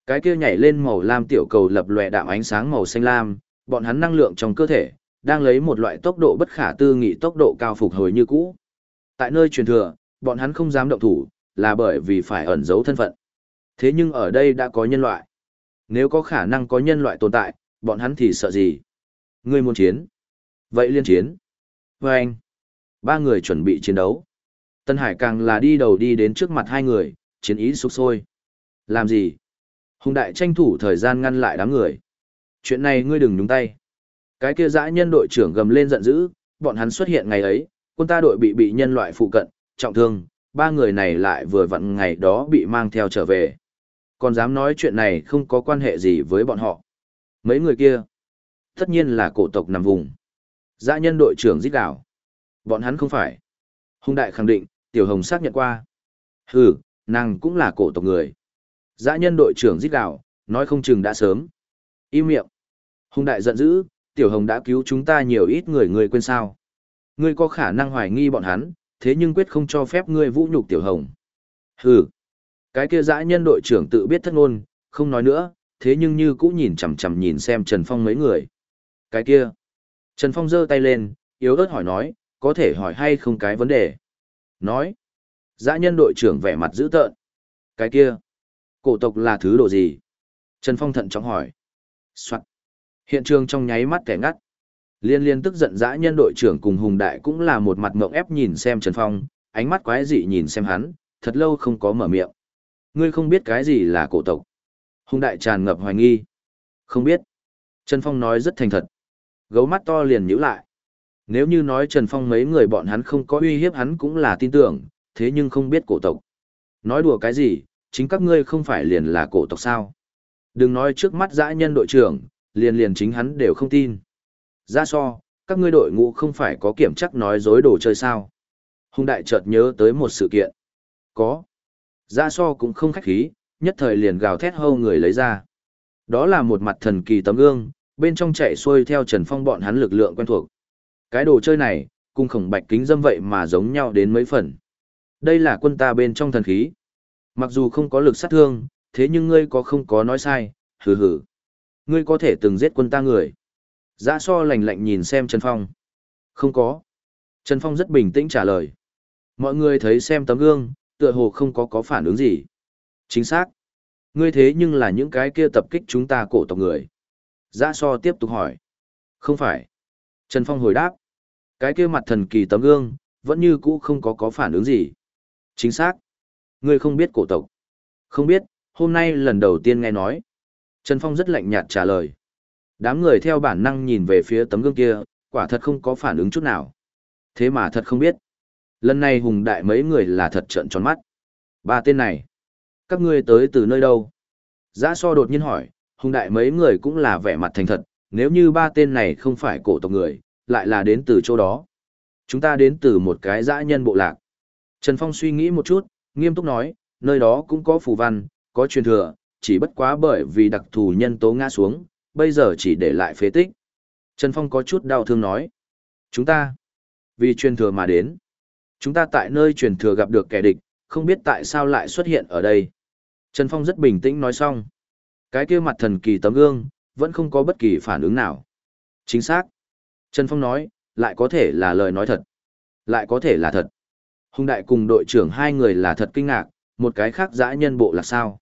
Cái kia nhảy lên màu lam tiểu cầu lập lòe đạm ánh sáng màu xanh lam, bọn hắn năng lượng trong cơ thể, đang lấy một loại tốc độ bất khả tư nghị tốc độ cao phục hồi như cũ. Tại nơi truyền thừa, bọn hắn không dám động thủ, là bởi vì phải ẩn giấu thân phận. Thế nhưng ở đây đã có nhân loại. Nếu có khả năng có nhân loại tồn tại, bọn hắn thì sợ gì? Ngươi muốn chiến? Vậy liên chiến. Và anh, ba người chuẩn bị chiến đấu. Tân Hải càng là đi đầu đi đến trước mặt hai người, chiến ý sục sôi. Làm gì? Hùng đại tranh thủ thời gian ngăn lại đám người. Chuyện này ngươi đừng nhúng tay. Cái kia dã nhân đội trưởng gầm lên giận dữ, bọn hắn xuất hiện ngày ấy, quân ta đội bị bị nhân loại phụ cận, trọng thương, ba người này lại vừa vặn ngày đó bị mang theo trở về. Còn dám nói chuyện này không có quan hệ gì với bọn họ. Mấy người kia, tất nhiên là cổ tộc nằm vùng. Dã nhân đội trưởng giết đảo. Bọn hắn không phải. Hùng đại khẳng định, tiểu hồng xác nhận qua. Hừ, nàng cũng là cổ tộc người. Dã nhân đội trưởng giết đảo, nói không chừng đã sớm. Im miệng. Hùng đại giận dữ, tiểu hồng đã cứu chúng ta nhiều ít người người quên sao. Ngươi có khả năng hoài nghi bọn hắn, thế nhưng quyết không cho phép ngươi vũ nhục tiểu hồng. Hừ. Cái kia dã nhân đội trưởng tự biết thất ngôn, không nói nữa, thế nhưng như cũ nhìn chằm chằm nhìn xem Trần Phong mấy người. Cái kia. Trần Phong giơ tay lên, yếu ớt hỏi nói, có thể hỏi hay không cái vấn đề. Nói. Dã nhân đội trưởng vẻ mặt dữ tợn. Cái kia. Cổ tộc là thứ đồ gì? Trần Phong thận trọng hỏi. Soạn. Hiện trường trong nháy mắt kẻ ngắt. Liên liên tức giận dã nhân đội trưởng cùng Hùng Đại cũng là một mặt ngộng ép nhìn xem Trần Phong, ánh mắt quái dị nhìn xem hắn, thật lâu không có mở miệng. Ngươi không biết cái gì là cổ tộc. Hùng Đại tràn ngập hoài nghi. Không biết. Trần Phong nói rất thành thật. Gấu mắt to liền nhíu lại. Nếu như nói Trần Phong mấy người bọn hắn không có uy hiếp hắn cũng là tin tưởng, thế nhưng không biết cổ tộc. Nói đùa cái gì, chính các ngươi không phải liền là cổ tộc sao. Đừng nói trước mắt dã nhân đội trưởng, liền liền chính hắn đều không tin. Ra so, các ngươi đội ngũ không phải có kiểm chắc nói dối đồ chơi sao. Hùng đại chợt nhớ tới một sự kiện. Có. Ra so cũng không khách khí, nhất thời liền gào thét hâu người lấy ra. Đó là một mặt thần kỳ tấm gương, bên trong chạy xuôi theo Trần Phong bọn hắn lực lượng quen thuộc. Cái đồ chơi này, cùng khổng bạch kính dâm vậy mà giống nhau đến mấy phần. Đây là quân ta bên trong thần khí. Mặc dù không có lực sát thương, thế nhưng ngươi có không có nói sai, hừ hừ. Ngươi có thể từng giết quân ta người. Giã so lạnh lạnh nhìn xem Trần Phong. Không có. Trần Phong rất bình tĩnh trả lời. Mọi người thấy xem tấm gương, tựa hồ không có có phản ứng gì. Chính xác. Ngươi thế nhưng là những cái kia tập kích chúng ta cổ tộc người. Giã so tiếp tục hỏi. Không phải. Trần Phong hồi đáp. Cái kia mặt thần kỳ tấm gương, vẫn như cũ không có có phản ứng gì. Chính xác. Ngươi không biết cổ tộc. Không biết, hôm nay lần đầu tiên nghe nói. Trần Phong rất lạnh nhạt trả lời. Đám người theo bản năng nhìn về phía tấm gương kia, quả thật không có phản ứng chút nào. Thế mà thật không biết. Lần này hùng đại mấy người là thật trợn tròn mắt. Ba tên này. Các ngươi tới từ nơi đâu? Giã so đột nhiên hỏi, hùng đại mấy người cũng là vẻ mặt thành thật, nếu như ba tên này không phải cổ tộc người, lại là đến từ chỗ đó. Chúng ta đến từ một cái dã nhân bộ lạc. Trần Phong suy nghĩ một chút, nghiêm túc nói, nơi đó cũng có phù văn, có truyền thừa, chỉ bất quá bởi vì đặc thù nhân tố ngã xuống, bây giờ chỉ để lại phế tích. Trần Phong có chút đau thương nói. Chúng ta, Vì truyền thừa mà đến. Chúng ta tại nơi truyền thừa gặp được kẻ địch, không biết tại sao lại xuất hiện ở đây. Trần Phong rất bình tĩnh nói xong. Cái kia mặt thần kỳ tấm gương, vẫn không có bất kỳ phản ứng nào. Chính xác. Trần Phong nói, lại có thể là lời nói thật. Lại có thể là thật. Hùng đại cùng đội trưởng hai người là thật kinh ngạc, một cái khác dã nhân bộ là sao.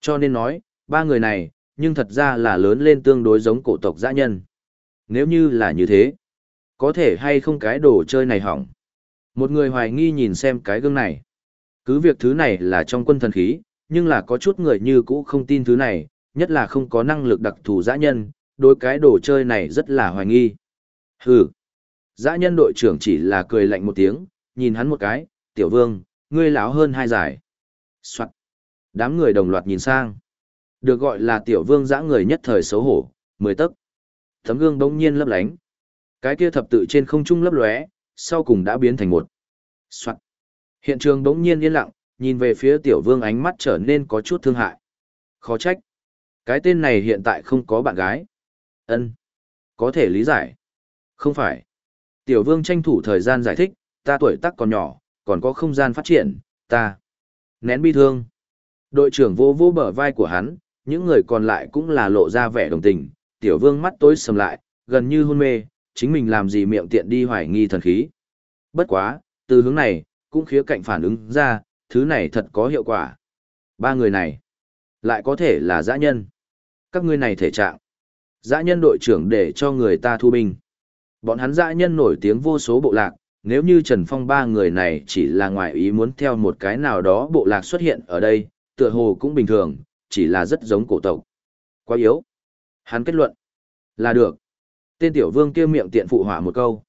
Cho nên nói, ba người này, nhưng thật ra là lớn lên tương đối giống cổ tộc dã nhân. Nếu như là như thế, có thể hay không cái đồ chơi này hỏng. Một người hoài nghi nhìn xem cái gương này. Cứ việc thứ này là trong quân thần khí, nhưng là có chút người như cũ không tin thứ này, nhất là không có năng lực đặc thù dã nhân, đối cái đồ chơi này rất là hoài nghi. Hừ. Dã nhân đội trưởng chỉ là cười lạnh một tiếng, nhìn hắn một cái, tiểu vương, ngươi láo hơn hai giải. Soạn. Đám người đồng loạt nhìn sang. Được gọi là tiểu vương dã người nhất thời xấu hổ, mười tấc. Tấm gương bỗng nhiên lấp lánh. Cái kia thập tự trên không trung lấp lóe, sau cùng đã biến thành một. Soạn. Hiện trường bỗng nhiên yên lặng, nhìn về phía tiểu vương ánh mắt trở nên có chút thương hại. Khó trách. Cái tên này hiện tại không có bạn gái. ân Có thể lý giải. Không phải. Tiểu vương tranh thủ thời gian giải thích, ta tuổi tác còn nhỏ, còn có không gian phát triển, ta. Nén bi thương. Đội trưởng vô vô bờ vai của hắn, những người còn lại cũng là lộ ra vẻ đồng tình. Tiểu vương mắt tối sầm lại, gần như hôn mê, chính mình làm gì miệng tiện đi hoài nghi thần khí. Bất quá, từ hướng này, cũng khía cạnh phản ứng ra, thứ này thật có hiệu quả. Ba người này, lại có thể là dã nhân. Các ngươi này thể trạng. Dã nhân đội trưởng để cho người ta thu binh. Bọn hắn dã nhân nổi tiếng vô số bộ lạc, nếu như Trần Phong ba người này chỉ là ngoại ý muốn theo một cái nào đó bộ lạc xuất hiện ở đây, tựa hồ cũng bình thường, chỉ là rất giống cổ tộc. Quá yếu. Hắn kết luận. Là được. Tên tiểu vương kia miệng tiện phụ hỏa một câu.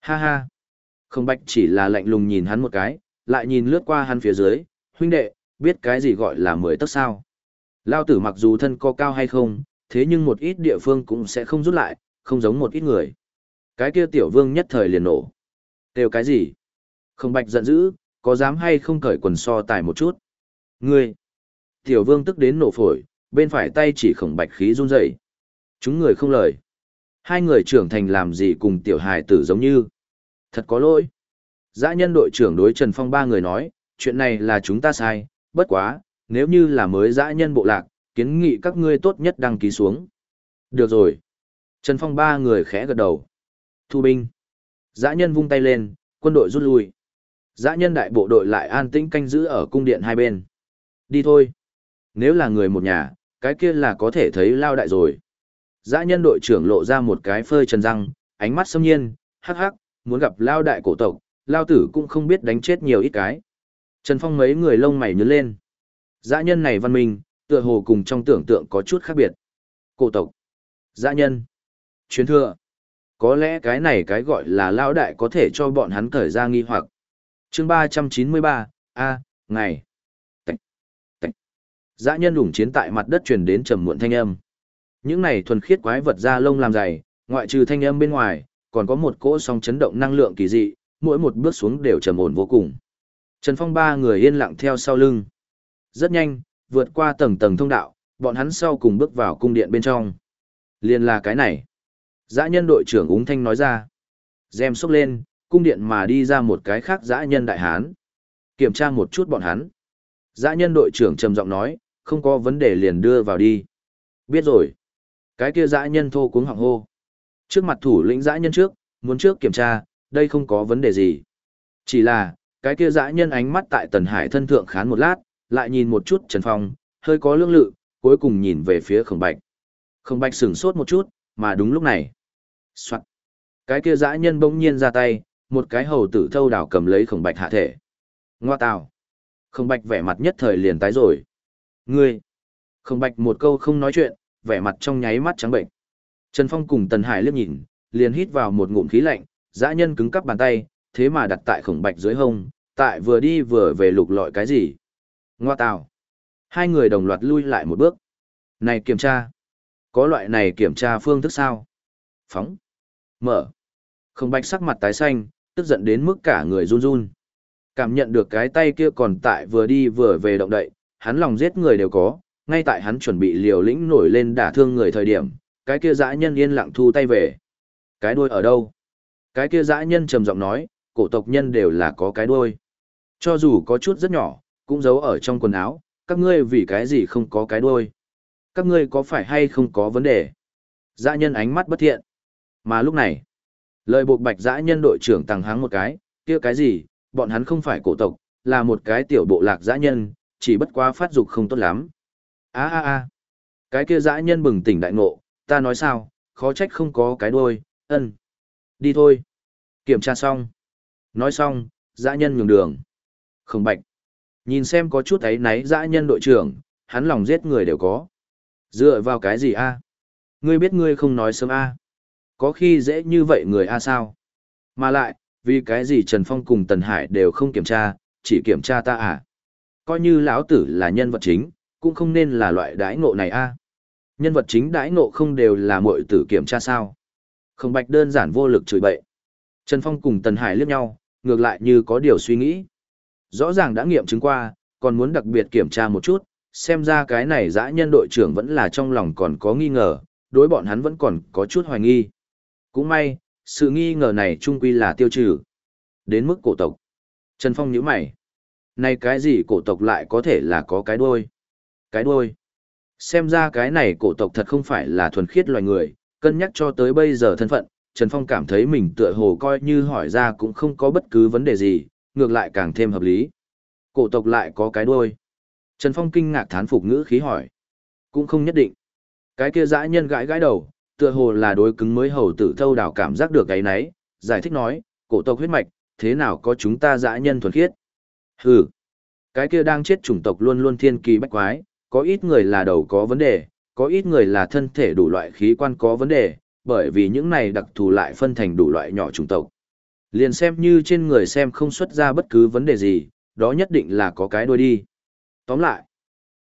Ha ha. Không bạch chỉ là lạnh lùng nhìn hắn một cái, lại nhìn lướt qua hắn phía dưới, huynh đệ, biết cái gì gọi là mười tấc sao. Lao tử mặc dù thân co cao hay không, thế nhưng một ít địa phương cũng sẽ không rút lại, không giống một ít người. Cái kia tiểu vương nhất thời liền nổ. Đều cái gì? Không bạch giận dữ, có dám hay không cởi quần so tài một chút? Ngươi! Tiểu vương tức đến nổ phổi, bên phải tay chỉ khổng bạch khí run rẩy. Chúng người không lời. Hai người trưởng thành làm gì cùng tiểu hài tử giống như. Thật có lỗi. Dã nhân đội trưởng đối Trần Phong ba người nói, chuyện này là chúng ta sai, bất quá, nếu như là mới dã nhân bộ lạc, kiến nghị các ngươi tốt nhất đăng ký xuống. Được rồi. Trần Phong ba người khẽ gật đầu. Thu binh. Dã nhân vung tay lên, quân đội rút lui. Dã nhân đại bộ đội lại an tĩnh canh giữ ở cung điện hai bên. Đi thôi. Nếu là người một nhà, cái kia là có thể thấy lao đại rồi. Dã nhân đội trưởng lộ ra một cái phơi trần răng, ánh mắt xâm nhiên, hắc hắc, muốn gặp lao đại cổ tộc, lao tử cũng không biết đánh chết nhiều ít cái. Trần Phong mấy người lông mày nhướng lên. Dã nhân này văn minh, tựa hồ cùng trong tưởng tượng có chút khác biệt. Cổ tộc. Dã nhân. chuyến thừa. Có lẽ cái này cái gọi là lão đại có thể cho bọn hắn thời ra nghi hoặc. chương 393, A, ngày. Tạch. Tạch. Dã nhân ủng chiến tại mặt đất truyền đến trầm muộn thanh âm. Những này thuần khiết quái vật da lông làm dày, ngoại trừ thanh âm bên ngoài, còn có một cỗ song chấn động năng lượng kỳ dị, mỗi một bước xuống đều trầm ổn vô cùng. Trần Phong ba người yên lặng theo sau lưng. Rất nhanh, vượt qua tầng tầng thông đạo, bọn hắn sau cùng bước vào cung điện bên trong. Liên là cái này. Dã nhân đội trưởng úng thanh nói ra. Dèm xúc lên, cung điện mà đi ra một cái khác dã nhân đại hán. Kiểm tra một chút bọn hắn. Dã nhân đội trưởng trầm giọng nói, không có vấn đề liền đưa vào đi. Biết rồi. Cái kia dã nhân thô cuống họng hô. Trước mặt thủ lĩnh dã nhân trước, muốn trước kiểm tra, đây không có vấn đề gì. Chỉ là, cái kia dã nhân ánh mắt tại Tần Hải thân thượng khán một lát, lại nhìn một chút Trần Phong, hơi có lương lự, cuối cùng nhìn về phía Khổng Bạch. Khổng Bạch sửng sốt một chút, mà đúng lúc này. Soạn. Cái kia dã nhân bỗng nhiên ra tay, một cái hầu tử thâu đảo cầm lấy Khổng Bạch hạ thể. Ngoa tào. Khổng Bạch vẻ mặt nhất thời liền tái rồi. Ngươi. Khổng Bạch một câu không nói chuyện, vẻ mặt trong nháy mắt trắng bệnh. Trần Phong cùng Tần Hải liếc nhìn, liền hít vào một ngụm khí lạnh, dã nhân cứng cắp bàn tay, thế mà đặt tại khổng bạch dưới hông, tại vừa đi vừa về lục lọi cái gì. Ngoa tào. Hai người đồng loạt lui lại một bước. Này kiểm tra. Có loại này kiểm tra phương thức sao? Phóng. Mở. Khổng bạch sắc mặt tái xanh, tức giận đến mức cả người run run. Cảm nhận được cái tay kia còn tại vừa đi vừa về động đậy, hắn lòng giết người đều có, ngay tại hắn chuẩn bị liều lĩnh nổi lên đả thương người thời điểm, cái kia dã nhân yên lặng thu tay về. Cái đuôi ở đâu? Cái kia dã nhân trầm giọng nói, cổ tộc nhân đều là có cái đuôi. Cho dù có chút rất nhỏ, cũng giấu ở trong quần áo, các ngươi vì cái gì không có cái đuôi. Các ngươi có phải hay không có vấn đề? Dã nhân ánh mắt bất thiện. Mà lúc này, lời buộc bạch dã nhân đội trưởng tăng háng một cái, kia cái gì, bọn hắn không phải cổ tộc, là một cái tiểu bộ lạc dã nhân, chỉ bất quá phát dục không tốt lắm. a a a cái kia dã nhân bừng tỉnh đại ngộ, ta nói sao, khó trách không có cái đuôi, ân. Đi thôi. Kiểm tra xong. Nói xong, dã nhân nhường đường. Khổng bạch. Nhìn xem có chút ấy náy dã nhân đội trưởng, hắn lòng giết người đều có. Dựa vào cái gì a? Ngươi biết ngươi không nói sớm a? Có khi dễ như vậy người a sao? Mà lại, vì cái gì Trần Phong cùng Tần Hải đều không kiểm tra, chỉ kiểm tra ta à? Coi như lão tử là nhân vật chính, cũng không nên là loại đãi ngộ này a. Nhân vật chính đãi ngộ không đều là muội tử kiểm tra sao? Không bạch đơn giản vô lực chửi bậy. Trần Phong cùng Tần Hải liếc nhau, ngược lại như có điều suy nghĩ. Rõ ràng đã nghiệm chứng qua, còn muốn đặc biệt kiểm tra một chút, xem ra cái này dã nhân đội trưởng vẫn là trong lòng còn có nghi ngờ, đối bọn hắn vẫn còn có chút hoài nghi. Cũng may, sự nghi ngờ này trung quy là tiêu trừ. Đến mức cổ tộc. Trần Phong nhíu mày. Này cái gì cổ tộc lại có thể là có cái đuôi? Cái đuôi. Xem ra cái này cổ tộc thật không phải là thuần khiết loài người, cân nhắc cho tới bây giờ thân phận, Trần Phong cảm thấy mình tựa hồ coi như hỏi ra cũng không có bất cứ vấn đề gì, ngược lại càng thêm hợp lý. Cổ tộc lại có cái đuôi. Trần Phong kinh ngạc thán phục ngữ khí hỏi. Cũng không nhất định. Cái kia dã nhân gãi gãi đầu, tựa hồ là đối cứng mới hầu tử thâu đảo cảm giác được cái nấy, giải thích nói, cổ tộc huyết mạch, thế nào có chúng ta dã nhân thuần khiết. Hừ, cái kia đang chết chủng tộc luôn luôn thiên kỳ bách quái, có ít người là đầu có vấn đề, có ít người là thân thể đủ loại khí quan có vấn đề, bởi vì những này đặc thù lại phân thành đủ loại nhỏ chủng tộc. Liền xem như trên người xem không xuất ra bất cứ vấn đề gì, đó nhất định là có cái đuôi đi. Tóm lại,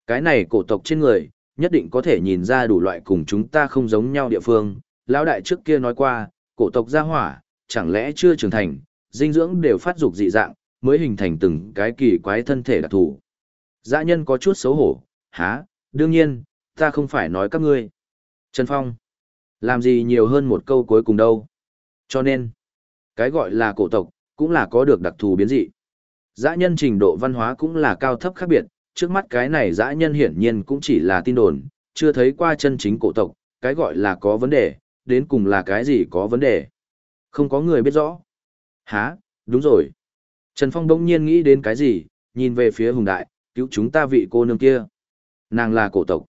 cái này cổ tộc trên người, nhất định có thể nhìn ra đủ loại cùng chúng ta không giống nhau địa phương. Lão đại trước kia nói qua, cổ tộc gia hỏa, chẳng lẽ chưa trưởng thành, dinh dưỡng đều phát dục dị dạng, mới hình thành từng cái kỳ quái thân thể đặc thù. Dã nhân có chút xấu hổ, há, đương nhiên, ta không phải nói các ngươi. Trần Phong, làm gì nhiều hơn một câu cuối cùng đâu. Cho nên, cái gọi là cổ tộc, cũng là có được đặc thù biến dị. Dã nhân trình độ văn hóa cũng là cao thấp khác biệt, trước mắt cái này dã nhân hiển nhiên cũng chỉ là tin đồn, chưa thấy qua chân chính cổ tộc, cái gọi là có vấn đề, đến cùng là cái gì có vấn đề. Không có người biết rõ. Hả, đúng rồi. Trần Phong đông nhiên nghĩ đến cái gì, nhìn về phía Hùng Đại, cứu chúng ta vị cô nương kia. Nàng là cổ tộc.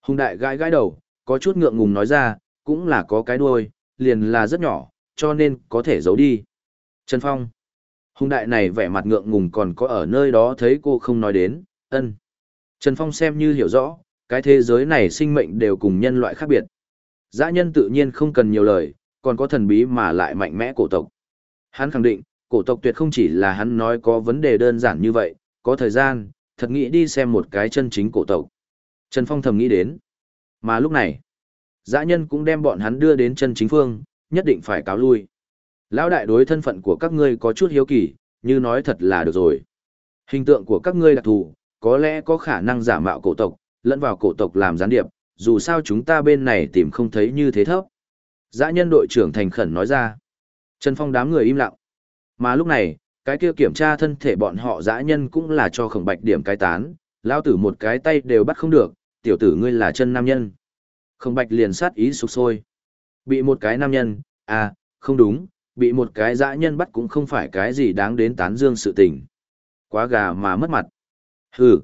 Hùng Đại gãi gãi đầu, có chút ngượng ngùng nói ra, cũng là có cái đuôi, liền là rất nhỏ, cho nên có thể giấu đi. Trần Phong. Hùng Đại này vẻ mặt ngượng ngùng còn có ở nơi đó thấy cô không nói đến, ân. Trần Phong xem như hiểu rõ, cái thế giới này sinh mệnh đều cùng nhân loại khác biệt. Dã nhân tự nhiên không cần nhiều lời, còn có thần bí mà lại mạnh mẽ cổ tộc. Hắn khẳng định, cổ tộc tuyệt không chỉ là hắn nói có vấn đề đơn giản như vậy, có thời gian, thật nghĩ đi xem một cái chân chính cổ tộc. Trần Phong thầm nghĩ đến. Mà lúc này, dã nhân cũng đem bọn hắn đưa đến chân chính phương, nhất định phải cáo lui. Lão đại đối thân phận của các ngươi có chút hiếu kỳ, như nói thật là được rồi. Hình tượng của các ngươi đặc thù, có lẽ có khả năng giả mạo cổ tộc, lẫn vào cổ tộc làm gián điệp, dù sao chúng ta bên này tìm không thấy như thế thấp. Dã nhân đội trưởng thành khẩn nói ra. Trần Phong đám người im lặng. Mà lúc này, cái kia kiểm tra thân thể bọn họ dã nhân cũng là cho khổng bạch điểm cái tán, lao tử một cái tay đều bắt không được, tiểu tử ngươi là chân nam nhân. Khổng bạch liền sát ý sụp sôi. Bị một cái nam nhân, à, không đúng, bị một cái dã nhân bắt cũng không phải cái gì đáng đến tán dương sự tình. Quá gà mà mất mặt. Hừ.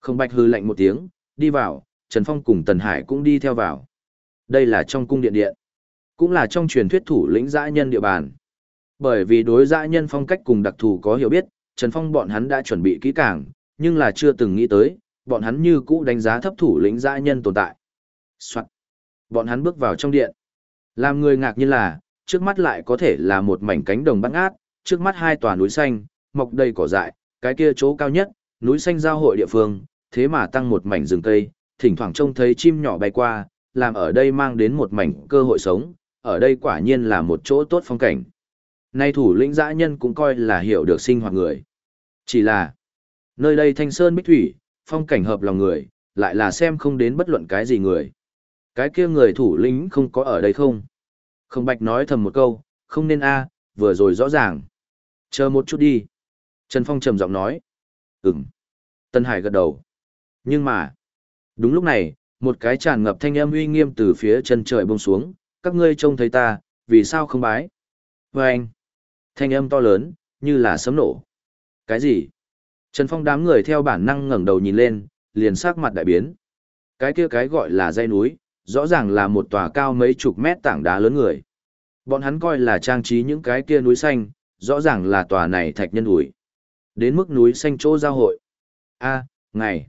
Không bạch hừ lạnh một tiếng, đi vào, Trần Phong cùng Tần Hải cũng đi theo vào. Đây là trong cung điện điện. Cũng là trong truyền thuyết thủ lĩnh dã nhân địa bàn. Bởi vì đối dã nhân phong cách cùng đặc thù có hiểu biết, Trần Phong bọn hắn đã chuẩn bị kỹ càng, nhưng là chưa từng nghĩ tới, bọn hắn như cũ đánh giá thấp thủ lĩnh dã nhân tồn tại. Soạn. Bọn hắn bước vào trong điện. Làm người ngạc nhiên là, trước mắt lại có thể là một mảnh cánh đồng bát ngát, trước mắt hai tòa núi xanh, mọc đầy cỏ dại, cái kia chỗ cao nhất, núi xanh giao hội địa phương, thế mà tăng một mảnh rừng cây, thỉnh thoảng trông thấy chim nhỏ bay qua, làm ở đây mang đến một mảnh cơ hội sống, ở đây quả nhiên là một chỗ tốt phong cảnh. Nay thủ lĩnh dã nhân cũng coi là hiểu được sinh hoạt người. Chỉ là, nơi đây thanh sơn bích thủy, phong cảnh hợp lòng người, lại là xem không đến bất luận cái gì người. Cái kia người thủ lĩnh không có ở đây không? Không bạch nói thầm một câu, không nên a, vừa rồi rõ ràng. Chờ một chút đi. Trần Phong trầm giọng nói. Ừm. Tân Hải gật đầu. Nhưng mà, đúng lúc này, một cái tràn ngập thanh âm uy nghiêm từ phía chân trời bông xuống, các ngươi trông thấy ta, vì sao không bái? Và anh, thanh âm to lớn, như là sấm nổ. Cái gì? Trần Phong đám người theo bản năng ngẩng đầu nhìn lên, liền sắc mặt đại biến. Cái kia cái gọi là dây núi, rõ ràng là một tòa cao mấy chục mét tảng đá lớn người. Bọn hắn coi là trang trí những cái kia núi xanh, rõ ràng là tòa này thạch nhân ủi. Đến mức núi xanh chỗ giao hội. A, ngày.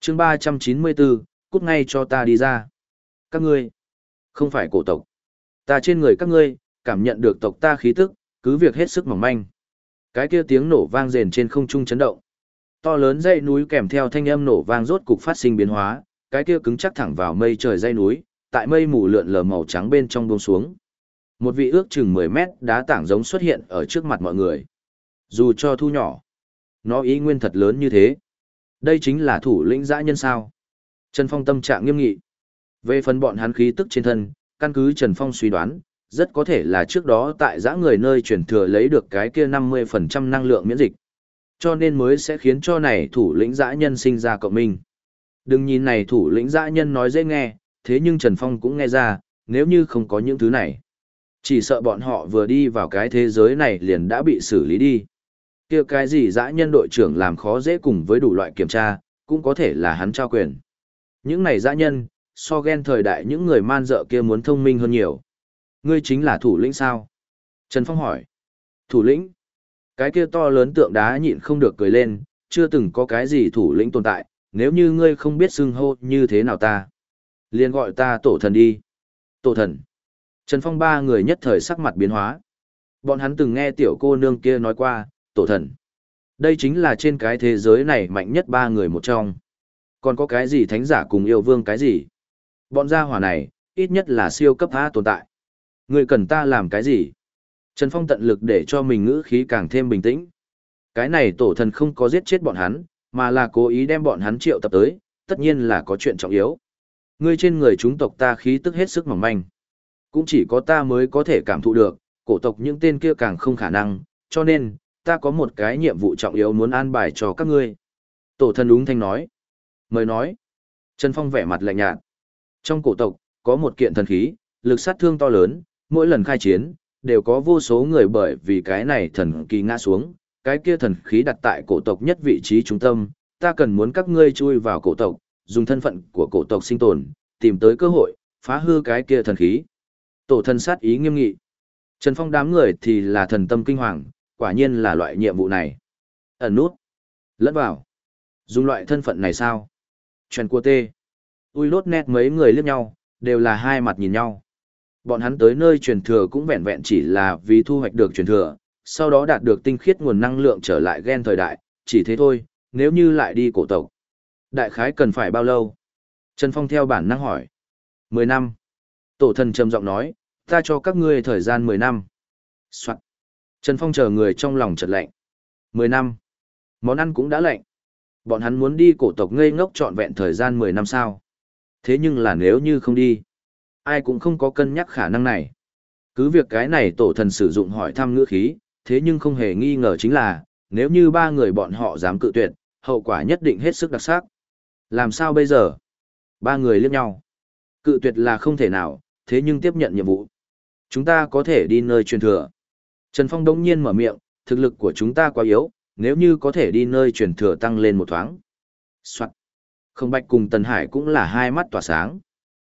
chương 394, cút ngay cho ta đi ra. Các ngươi, không phải cổ tộc. Ta trên người các ngươi, cảm nhận được tộc ta khí tức, cứ việc hết sức mỏng manh. Cái kia tiếng nổ vang rền trên không trung chấn động. To lớn dãy núi kèm theo thanh âm nổ vang rốt cục phát sinh biến hóa, cái kia cứng chắc thẳng vào mây trời dãy núi, tại mây mù lượn lờ màu trắng bên trong buông xuống. Một vị ước chừng 10 mét đá tảng giống xuất hiện ở trước mặt mọi người. Dù cho thu nhỏ, nó ý nguyên thật lớn như thế. Đây chính là thủ lĩnh dã nhân sao. Trần Phong tâm trạng nghiêm nghị. Về phần bọn hắn khí tức trên thân, căn cứ Trần Phong suy đoán, rất có thể là trước đó tại dã người nơi chuyển thừa lấy được cái kia 50% năng lượng miễn dịch. Cho nên mới sẽ khiến cho này thủ lĩnh dã nhân sinh ra cộng minh. Đừng nhìn này thủ lĩnh dã nhân nói dễ nghe, thế nhưng Trần Phong cũng nghe ra, nếu như không có những thứ này. Chỉ sợ bọn họ vừa đi vào cái thế giới này liền đã bị xử lý đi kia cái gì dã nhân đội trưởng làm khó dễ cùng với đủ loại kiểm tra, cũng có thể là hắn trao quyền. Những này dã nhân, so ghen thời đại những người man dợ kia muốn thông minh hơn nhiều. Ngươi chính là thủ lĩnh sao? Trần Phong hỏi. Thủ lĩnh? Cái kia to lớn tượng đá nhịn không được cười lên, chưa từng có cái gì thủ lĩnh tồn tại, nếu như ngươi không biết xưng hô như thế nào ta. liền gọi ta tổ thần đi. Tổ thần. Trần Phong ba người nhất thời sắc mặt biến hóa. Bọn hắn từng nghe tiểu cô nương kia nói qua, tổ thần. Đây chính là trên cái thế giới này mạnh nhất ba người một trong. Còn có cái gì thánh giả cùng yêu vương cái gì? Bọn gia hỏa này, ít nhất là siêu cấp A tồn tại. Người cần ta làm cái gì? Trần Phong tận lực để cho mình ngữ khí càng thêm bình tĩnh. Cái này tổ thần không có giết chết bọn hắn, mà là cố ý đem bọn hắn triệu tập tới, tất nhiên là có chuyện trọng yếu. Ngươi trên người chúng tộc ta khí tức hết sức mỏng manh. Cũng chỉ có ta mới có thể cảm thụ được, cổ tộc những tên kia càng không khả năng, cho nên, ta có một cái nhiệm vụ trọng yếu muốn an bài cho các ngươi. Tổ thần đúng thanh nói. Mời nói. Trần Phong vẻ mặt lạnh nhạt. Trong cổ tộc, có một kiện thần khí, lực sát thương to lớn, mỗi lần khai chiến, đều có vô số người bởi vì cái này thần kỳ ngã xuống, cái kia thần khí đặt tại cổ tộc nhất vị trí trung tâm, ta cần muốn các ngươi chui vào cổ tộc, dùng thân phận của cổ tộc sinh tồn, tìm tới cơ hội, phá hư cái kia thần khí. Tổ thần sát ý nghiêm nghị. Trần Phong đám người thì là thần tâm kinh hoàng, quả nhiên là loại nhiệm vụ này. Ẩn nút. Lẫn vào. Dùng loại thân phận này sao? Chuyện của tê. Ui lốt nét mấy người liếc nhau, đều là hai mặt nhìn nhau. Bọn hắn tới nơi truyền thừa cũng vẹn vẹn chỉ là vì thu hoạch được truyền thừa, sau đó đạt được tinh khiết nguồn năng lượng trở lại gen thời đại, chỉ thế thôi, nếu như lại đi cổ tộc. Đại khái cần phải bao lâu? Trần Phong theo bản năng hỏi. Mười năm. Tổ thần trầm giọng nói, ta cho các ngươi thời gian mười năm. Soạn. Trần Phong chờ người trong lòng chợt lạnh. Mười năm. Món ăn cũng đã lạnh. Bọn hắn muốn đi cổ tộc ngây ngốc trọn vẹn thời gian mười năm sao. Thế nhưng là nếu như không đi, ai cũng không có cân nhắc khả năng này. Cứ việc cái này tổ thần sử dụng hỏi thăm ngữ khí, thế nhưng không hề nghi ngờ chính là, nếu như ba người bọn họ dám cự tuyệt, hậu quả nhất định hết sức đặc sắc. Làm sao bây giờ? Ba người liếc nhau. Cự tuyệt là không thể nào, thế nhưng tiếp nhận nhiệm vụ. Chúng ta có thể đi nơi truyền thừa. Trần Phong đông nhiên mở miệng, thực lực của chúng ta quá yếu, nếu như có thể đi nơi truyền thừa tăng lên một thoáng. Soạn. Không bạch cùng Tần Hải cũng là hai mắt tỏa sáng.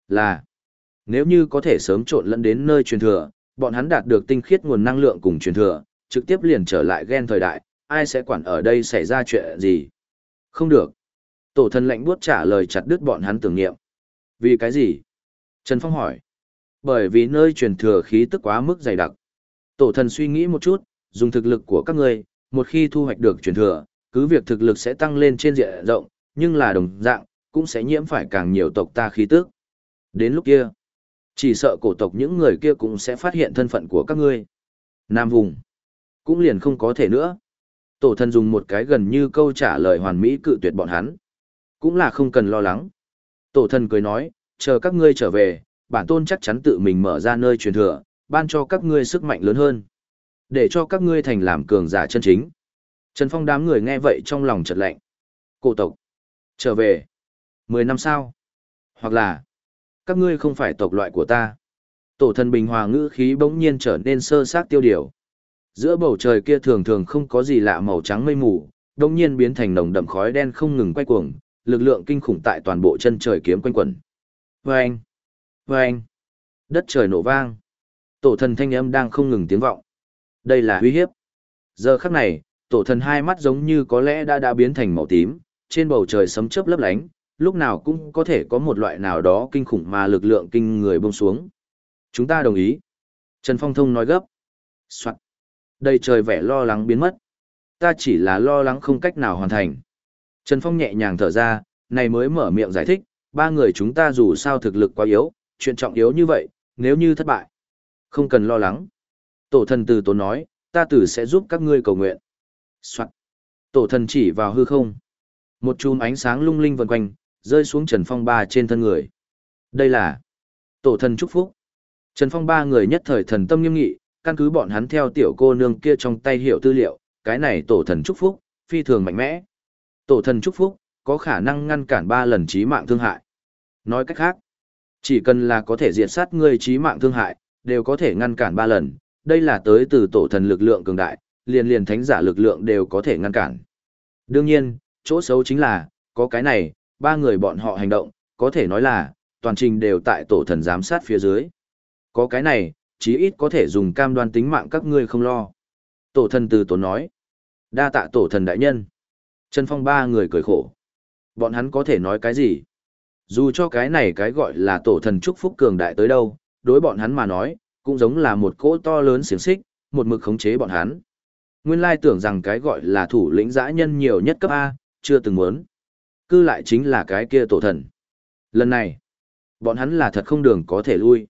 Là, nếu như có thể sớm trộn lẫn đến nơi truyền thừa, bọn hắn đạt được tinh khiết nguồn năng lượng cùng truyền thừa, trực tiếp liền trở lại gen thời đại, ai sẽ quản ở đây xảy ra chuyện gì? Không được. Tổ thần lệnh buốt trả lời chặt đứt bọn hắn tưởng niệm. Vì cái gì? Trần Phong hỏi. Bởi vì nơi truyền thừa khí tức quá mức dày đặc. Tổ thần suy nghĩ một chút, dùng thực lực của các ngươi, một khi thu hoạch được truyền thừa, cứ việc thực lực sẽ tăng lên trên diện rộng, nhưng là đồng dạng, cũng sẽ nhiễm phải càng nhiều tộc ta khí tức. Đến lúc kia, chỉ sợ cổ tộc những người kia cũng sẽ phát hiện thân phận của các ngươi. Nam vùng, cũng liền không có thể nữa. Tổ thần dùng một cái gần như câu trả lời hoàn mỹ cự tuyệt bọn hắn. Cũng là không cần lo lắng. Tổ thần cười nói, chờ các ngươi trở về, bản tôn chắc chắn tự mình mở ra nơi truyền thừa, ban cho các ngươi sức mạnh lớn hơn. Để cho các ngươi thành làm cường giả chân chính. Trần Phong đám người nghe vậy trong lòng chợt lạnh. Cổ tộc. Trở về. Mười năm sau. Hoặc là. Các ngươi không phải tộc loại của ta. Tổ thần bình hòa ngữ khí bỗng nhiên trở nên sơ sát tiêu điều. Giữa bầu trời kia thường thường không có gì lạ màu trắng mây mù, bỗng nhiên biến thành nồng đậm khói đen không ngừng quay cuồng, lực lượng kinh khủng tại toàn bộ chân trời kiếm quanh quẩn. Vâng! Vâng! Đất trời nổ vang. Tổ thần thanh âm đang không ngừng tiếng vọng. Đây là uy hiếp. Giờ khắc này, tổ thần hai mắt giống như có lẽ đã đã biến thành màu tím, trên bầu trời sấm chớp lấp lánh, lúc nào cũng có thể có một loại nào đó kinh khủng mà lực lượng kinh người bông xuống. Chúng ta đồng ý. Trần Phong Thông nói gấp. Soạn. Đây trời vẻ lo lắng biến mất. Ta chỉ là lo lắng không cách nào hoàn thành. Trần Phong nhẹ nhàng thở ra, này mới mở miệng giải thích, ba người chúng ta dù sao thực lực quá yếu, chuyện trọng yếu như vậy, nếu như thất bại. Không cần lo lắng. Tổ thần từ tốn nói, ta tử sẽ giúp các ngươi cầu nguyện. Soạn. Tổ thần chỉ vào hư không. Một chùm ánh sáng lung linh vần quanh, rơi xuống Trần Phong ba trên thân người. Đây là tổ thần chúc phúc. Trần Phong ba người nhất thời thần tâm nghiêm nghị, căn cứ bọn hắn theo tiểu cô nương kia trong tay hiểu tư liệu, cái này tổ thần chúc phúc, phi thường mạnh mẽ. Tổ thần chúc phúc, có khả năng ngăn cản ba lần trí mạng thương hại. Nói cách khác, chỉ cần là có thể diệt sát người trí mạng thương hại, đều có thể ngăn cản ba lần, đây là tới từ tổ thần lực lượng cường đại, liền liền thánh giả lực lượng đều có thể ngăn cản. Đương nhiên, chỗ xấu chính là, có cái này, ba người bọn họ hành động, có thể nói là, toàn trình đều tại tổ thần giám sát phía dưới. Có cái này, chí ít có thể dùng cam đoan tính mạng các ngươi không lo. Tổ thần từ tổ nói. Đa tạ tổ thần đại nhân. Trần Phong ba người cười khổ. Bọn hắn có thể nói cái gì? Dù cho cái này cái gọi là tổ thần chúc phúc cường đại tới đâu, đối bọn hắn mà nói, cũng giống là một cỗ to lớn xiềng xích, một mực khống chế bọn hắn. Nguyên lai tưởng rằng cái gọi là thủ lĩnh dã nhân nhiều nhất cấp A, chưa từng muốn. Cư lại chính là cái kia tổ thần. Lần này, bọn hắn là thật không đường có thể lui.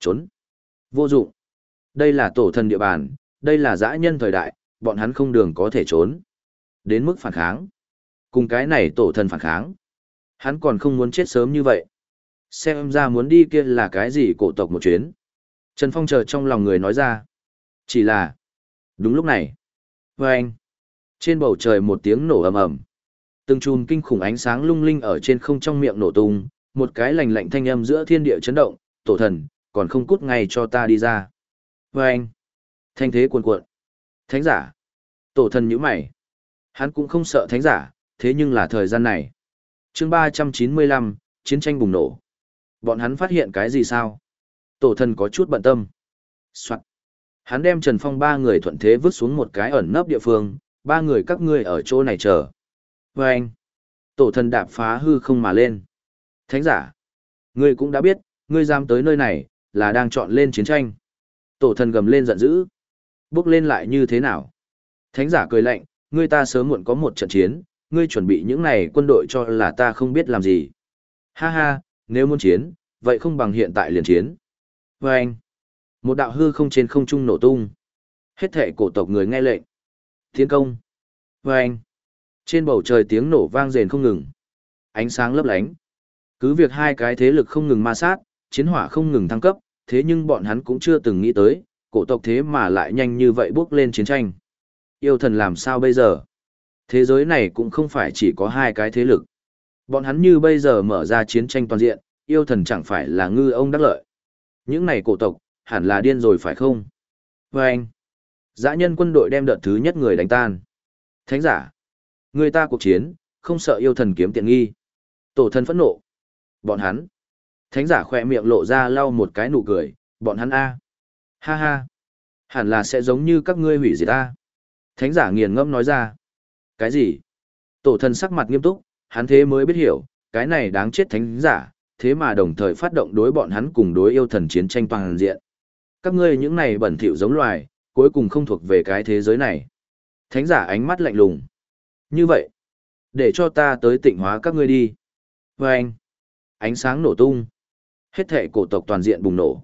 Trốn. Vô dụng. Đây là tổ thần địa bàn, đây là dã nhân thời đại, bọn hắn không đường có thể trốn. Đến mức phản kháng. Cùng cái này tổ thần phản kháng. Hắn còn không muốn chết sớm như vậy. Xem ra muốn đi kia là cái gì cổ tộc một chuyến. Trần Phong chờ trong lòng người nói ra. Chỉ là. Đúng lúc này. Và anh. Trên bầu trời một tiếng nổ ầm ầm. Từng chùm kinh khủng ánh sáng lung linh ở trên không trong miệng nổ tung, một cái lành lạnh thanh âm giữa thiên địa chấn động, tổ thần, còn không cút ngay cho ta đi ra. Và anh. Thanh thế cuồn cuộn. Thánh giả. Tổ thần nhíu mày. Hắn cũng không sợ thánh giả, thế nhưng là thời gian này. chương 395, chiến tranh bùng nổ. Bọn hắn phát hiện cái gì sao? Tổ thần có chút bận tâm. Soạn. Hắn đem Trần Phong ba người thuận thế vứt xuống một cái ẩn nấp địa phương, ba người các ngươi ở chỗ này chờ. Và anh. Tổ thần đạp phá hư không mà lên. Thánh giả. Ngươi cũng đã biết, ngươi dám tới nơi này, là đang chọn lên chiến tranh. Tổ thần gầm lên giận dữ. Bước lên lại như thế nào? Thánh giả cười lạnh, ngươi ta sớm muộn có một trận chiến, ngươi chuẩn bị những này quân đội cho là ta không biết làm gì. Ha ha, nếu muốn chiến, vậy không bằng hiện tại liền chiến. Và anh, một đạo hư không trên không trung nổ tung. Hết thể cổ tộc người nghe lệnh. Tiến công. Và anh, trên bầu trời tiếng nổ vang rền không ngừng. Ánh sáng lấp lánh. Cứ việc hai cái thế lực không ngừng ma sát, chiến hỏa không ngừng thăng cấp, thế nhưng bọn hắn cũng chưa từng nghĩ tới, cổ tộc thế mà lại nhanh như vậy bước lên chiến tranh. Yêu thần làm sao bây giờ? Thế giới này cũng không phải chỉ có hai cái thế lực. Bọn hắn như bây giờ mở ra chiến tranh toàn diện, yêu thần chẳng phải là ngư ông đắc lợi. Những này cổ tộc, hẳn là điên rồi phải không? Và anh, dã nhân quân đội đem đợt thứ nhất người đánh tan. Thánh giả, người ta cuộc chiến, không sợ yêu thần kiếm tiện nghi. Tổ thần phẫn nộ. Bọn hắn. Thánh giả khỏe miệng lộ ra lau một cái nụ cười, bọn hắn A. Ha ha. Hẳn là sẽ giống như các ngươi hủy diệt ta. Thánh giả nghiền ngẫm nói ra. Cái gì? Tổ thần sắc mặt nghiêm túc, hắn thế mới biết hiểu, cái này đáng chết thánh giả, thế mà đồng thời phát động đối bọn hắn cùng đối yêu thần chiến tranh toàn diện. Các ngươi những này bẩn thỉu giống loài, cuối cùng không thuộc về cái thế giới này. Thánh giả ánh mắt lạnh lùng. Như vậy, để cho ta tới tịnh hóa các ngươi đi. Và anh, ánh sáng nổ tung. Hết thể cổ tộc toàn diện bùng nổ.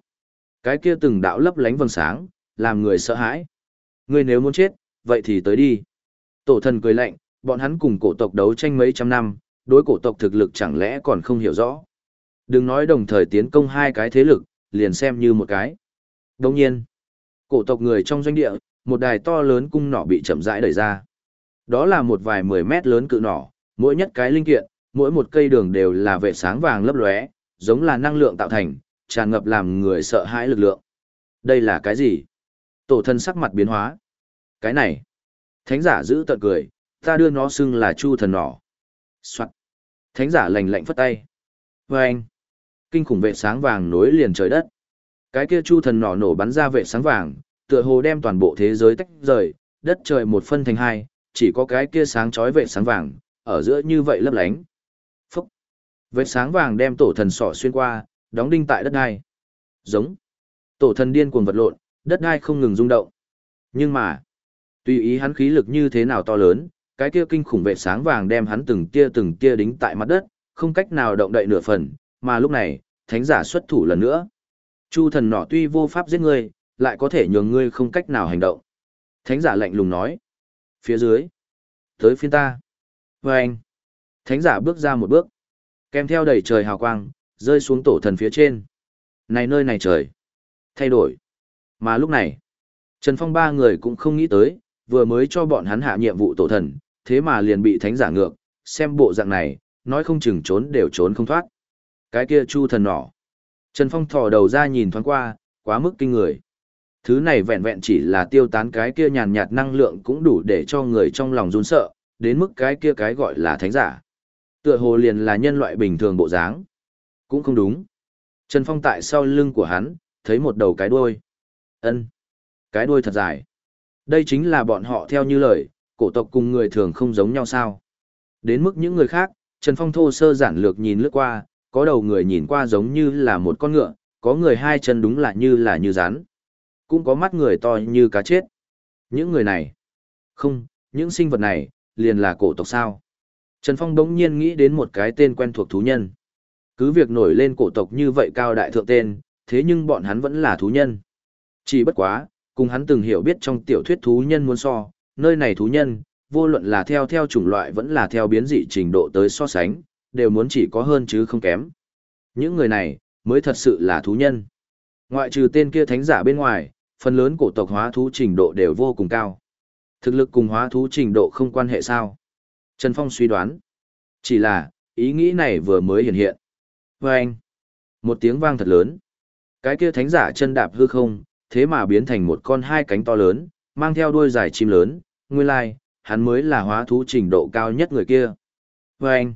Cái kia từng đạo lấp lánh vầng sáng, làm người sợ hãi. Ngươi nếu muốn chết, vậy thì tới đi. Tổ thần cười lạnh, bọn hắn cùng cổ tộc đấu tranh mấy trăm năm, đối cổ tộc thực lực chẳng lẽ còn không hiểu rõ. Đừng nói đồng thời tiến công hai cái thế lực, liền xem như một cái. Đồng nhiên, cổ tộc người trong doanh địa, một đài to lớn cung nỏ bị chậm rãi đẩy ra. Đó là một vài mười mét lớn cự nỏ, mỗi nhất cái linh kiện, mỗi một cây đường đều là vệ sáng vàng lấp lóe, giống là năng lượng tạo thành, tràn ngập làm người sợ hãi lực lượng. Đây là cái gì? Tổ thân sắc mặt biến hóa. Cái này. Thánh giả giữ tận cười, ta đưa nó xưng là chu thần nỏ. Soạn. Thánh giả lành lạnh phất tay. Và anh. Kinh khủng vệ sáng vàng nối liền trời đất. Cái kia chu thần nỏ nổ bắn ra vệ sáng vàng, tựa hồ đem toàn bộ thế giới tách rời, đất trời một phân thành hai, chỉ có cái kia sáng chói vệ sáng vàng, ở giữa như vậy lấp lánh. Phúc! Vệ sáng vàng đem tổ thần sọ xuyên qua, đóng đinh tại đất đai. Giống! Tổ thần điên cuồng vật lộn, đất đai không ngừng rung động. Nhưng mà, tùy ý hắn khí lực như thế nào to lớn, cái kia kinh khủng vệ sáng vàng đem hắn từng tia từng tia đính tại mặt đất, không cách nào động đậy nửa phần, mà lúc này, thánh giả xuất thủ lần nữa. Chu thần nọ tuy vô pháp giết ngươi, lại có thể nhường ngươi không cách nào hành động. Thánh giả lạnh lùng nói. Phía dưới. Tới phiên ta. Và anh. Thánh giả bước ra một bước. Kèm theo đầy trời hào quang, rơi xuống tổ thần phía trên. Này nơi này trời. Thay đổi. Mà lúc này, Trần Phong ba người cũng không nghĩ tới, vừa mới cho bọn hắn hạ nhiệm vụ tổ thần, thế mà liền bị thánh giả ngược, xem bộ dạng này, nói không chừng trốn đều trốn không thoát. Cái kia chu thần nỏ. Trần Phong thò đầu ra nhìn thoáng qua, quá mức kinh người. Thứ này vẹn vẹn chỉ là tiêu tán cái kia nhàn nhạt năng lượng cũng đủ để cho người trong lòng run sợ, đến mức cái kia cái gọi là thánh giả. Tựa hồ liền là nhân loại bình thường bộ dáng. Cũng không đúng. Trần Phong tại sau lưng của hắn, thấy một đầu cái đuôi. ân Cái đuôi thật dài. Đây chính là bọn họ theo như lời, cổ tộc cùng người thường không giống nhau sao. Đến mức những người khác, Trần Phong thô sơ giản lược nhìn lướt qua, có đầu người nhìn qua giống như là một con ngựa, có người hai chân đúng là như là như rắn. Cũng có mắt người to như cá chết. Những người này, không, những sinh vật này, liền là cổ tộc sao. Trần Phong đống nhiên nghĩ đến một cái tên quen thuộc thú nhân. Cứ việc nổi lên cổ tộc như vậy cao đại thượng tên, thế nhưng bọn hắn vẫn là thú nhân. Chỉ bất quá, cùng hắn từng hiểu biết trong tiểu thuyết thú nhân muốn so, nơi này thú nhân, vô luận là theo theo chủng loại vẫn là theo biến dị trình độ tới so sánh, đều muốn chỉ có hơn chứ không kém. Những người này, mới thật sự là thú nhân. Ngoại trừ tên kia thánh giả bên ngoài, phần lớn cổ tộc hóa thú trình độ đều vô cùng cao. Thực lực cùng hóa thú trình độ không quan hệ sao? Trần Phong suy đoán. Chỉ là, ý nghĩ này vừa mới hiện hiện. vâng một tiếng vang thật lớn. Cái kia thánh giả chân đạp hư không, thế mà biến thành một con hai cánh to lớn, mang theo đuôi dài chim lớn, nguyên lai, hắn mới là hóa thú trình độ cao nhất người kia. Và anh,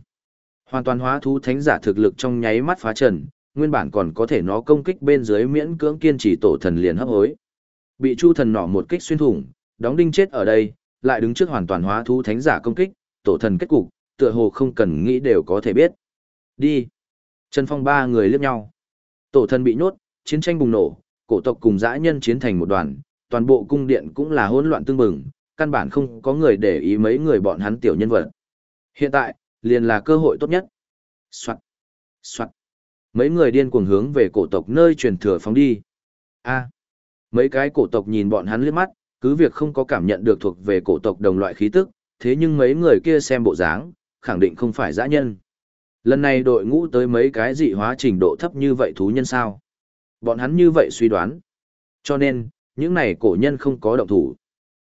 hoàn toàn hóa thú thánh giả thực lực trong nháy mắt phá trần, nguyên bản còn có thể nó công kích bên dưới miễn cưỡng kiên trì tổ thần liền hấp hối. Bị chu thần nỏ một kích xuyên thủng, đóng đinh chết ở đây, lại đứng trước hoàn toàn hóa thú thánh giả công kích, tổ thần kết cục, tựa hồ không cần nghĩ đều có thể biết. Đi. Trần Phong ba người liếc nhau. Tổ thần bị nhốt, chiến tranh bùng nổ, cổ tộc cùng dã nhân chiến thành một đoàn, toàn bộ cung điện cũng là hỗn loạn tương bừng, căn bản không có người để ý mấy người bọn hắn tiểu nhân vật. Hiện tại, liền là cơ hội tốt nhất. Soạn. Soạn. Mấy người điên cuồng hướng về cổ tộc nơi truyền thừa phóng đi. A. Mấy cái cổ tộc nhìn bọn hắn liếc mắt, cứ việc không có cảm nhận được thuộc về cổ tộc đồng loại khí tức, thế nhưng mấy người kia xem bộ dáng, khẳng định không phải dã nhân. Lần này đội ngũ tới mấy cái dị hóa trình độ thấp như vậy thú nhân sao? Bọn hắn như vậy suy đoán. Cho nên, những này cổ nhân không có động thủ.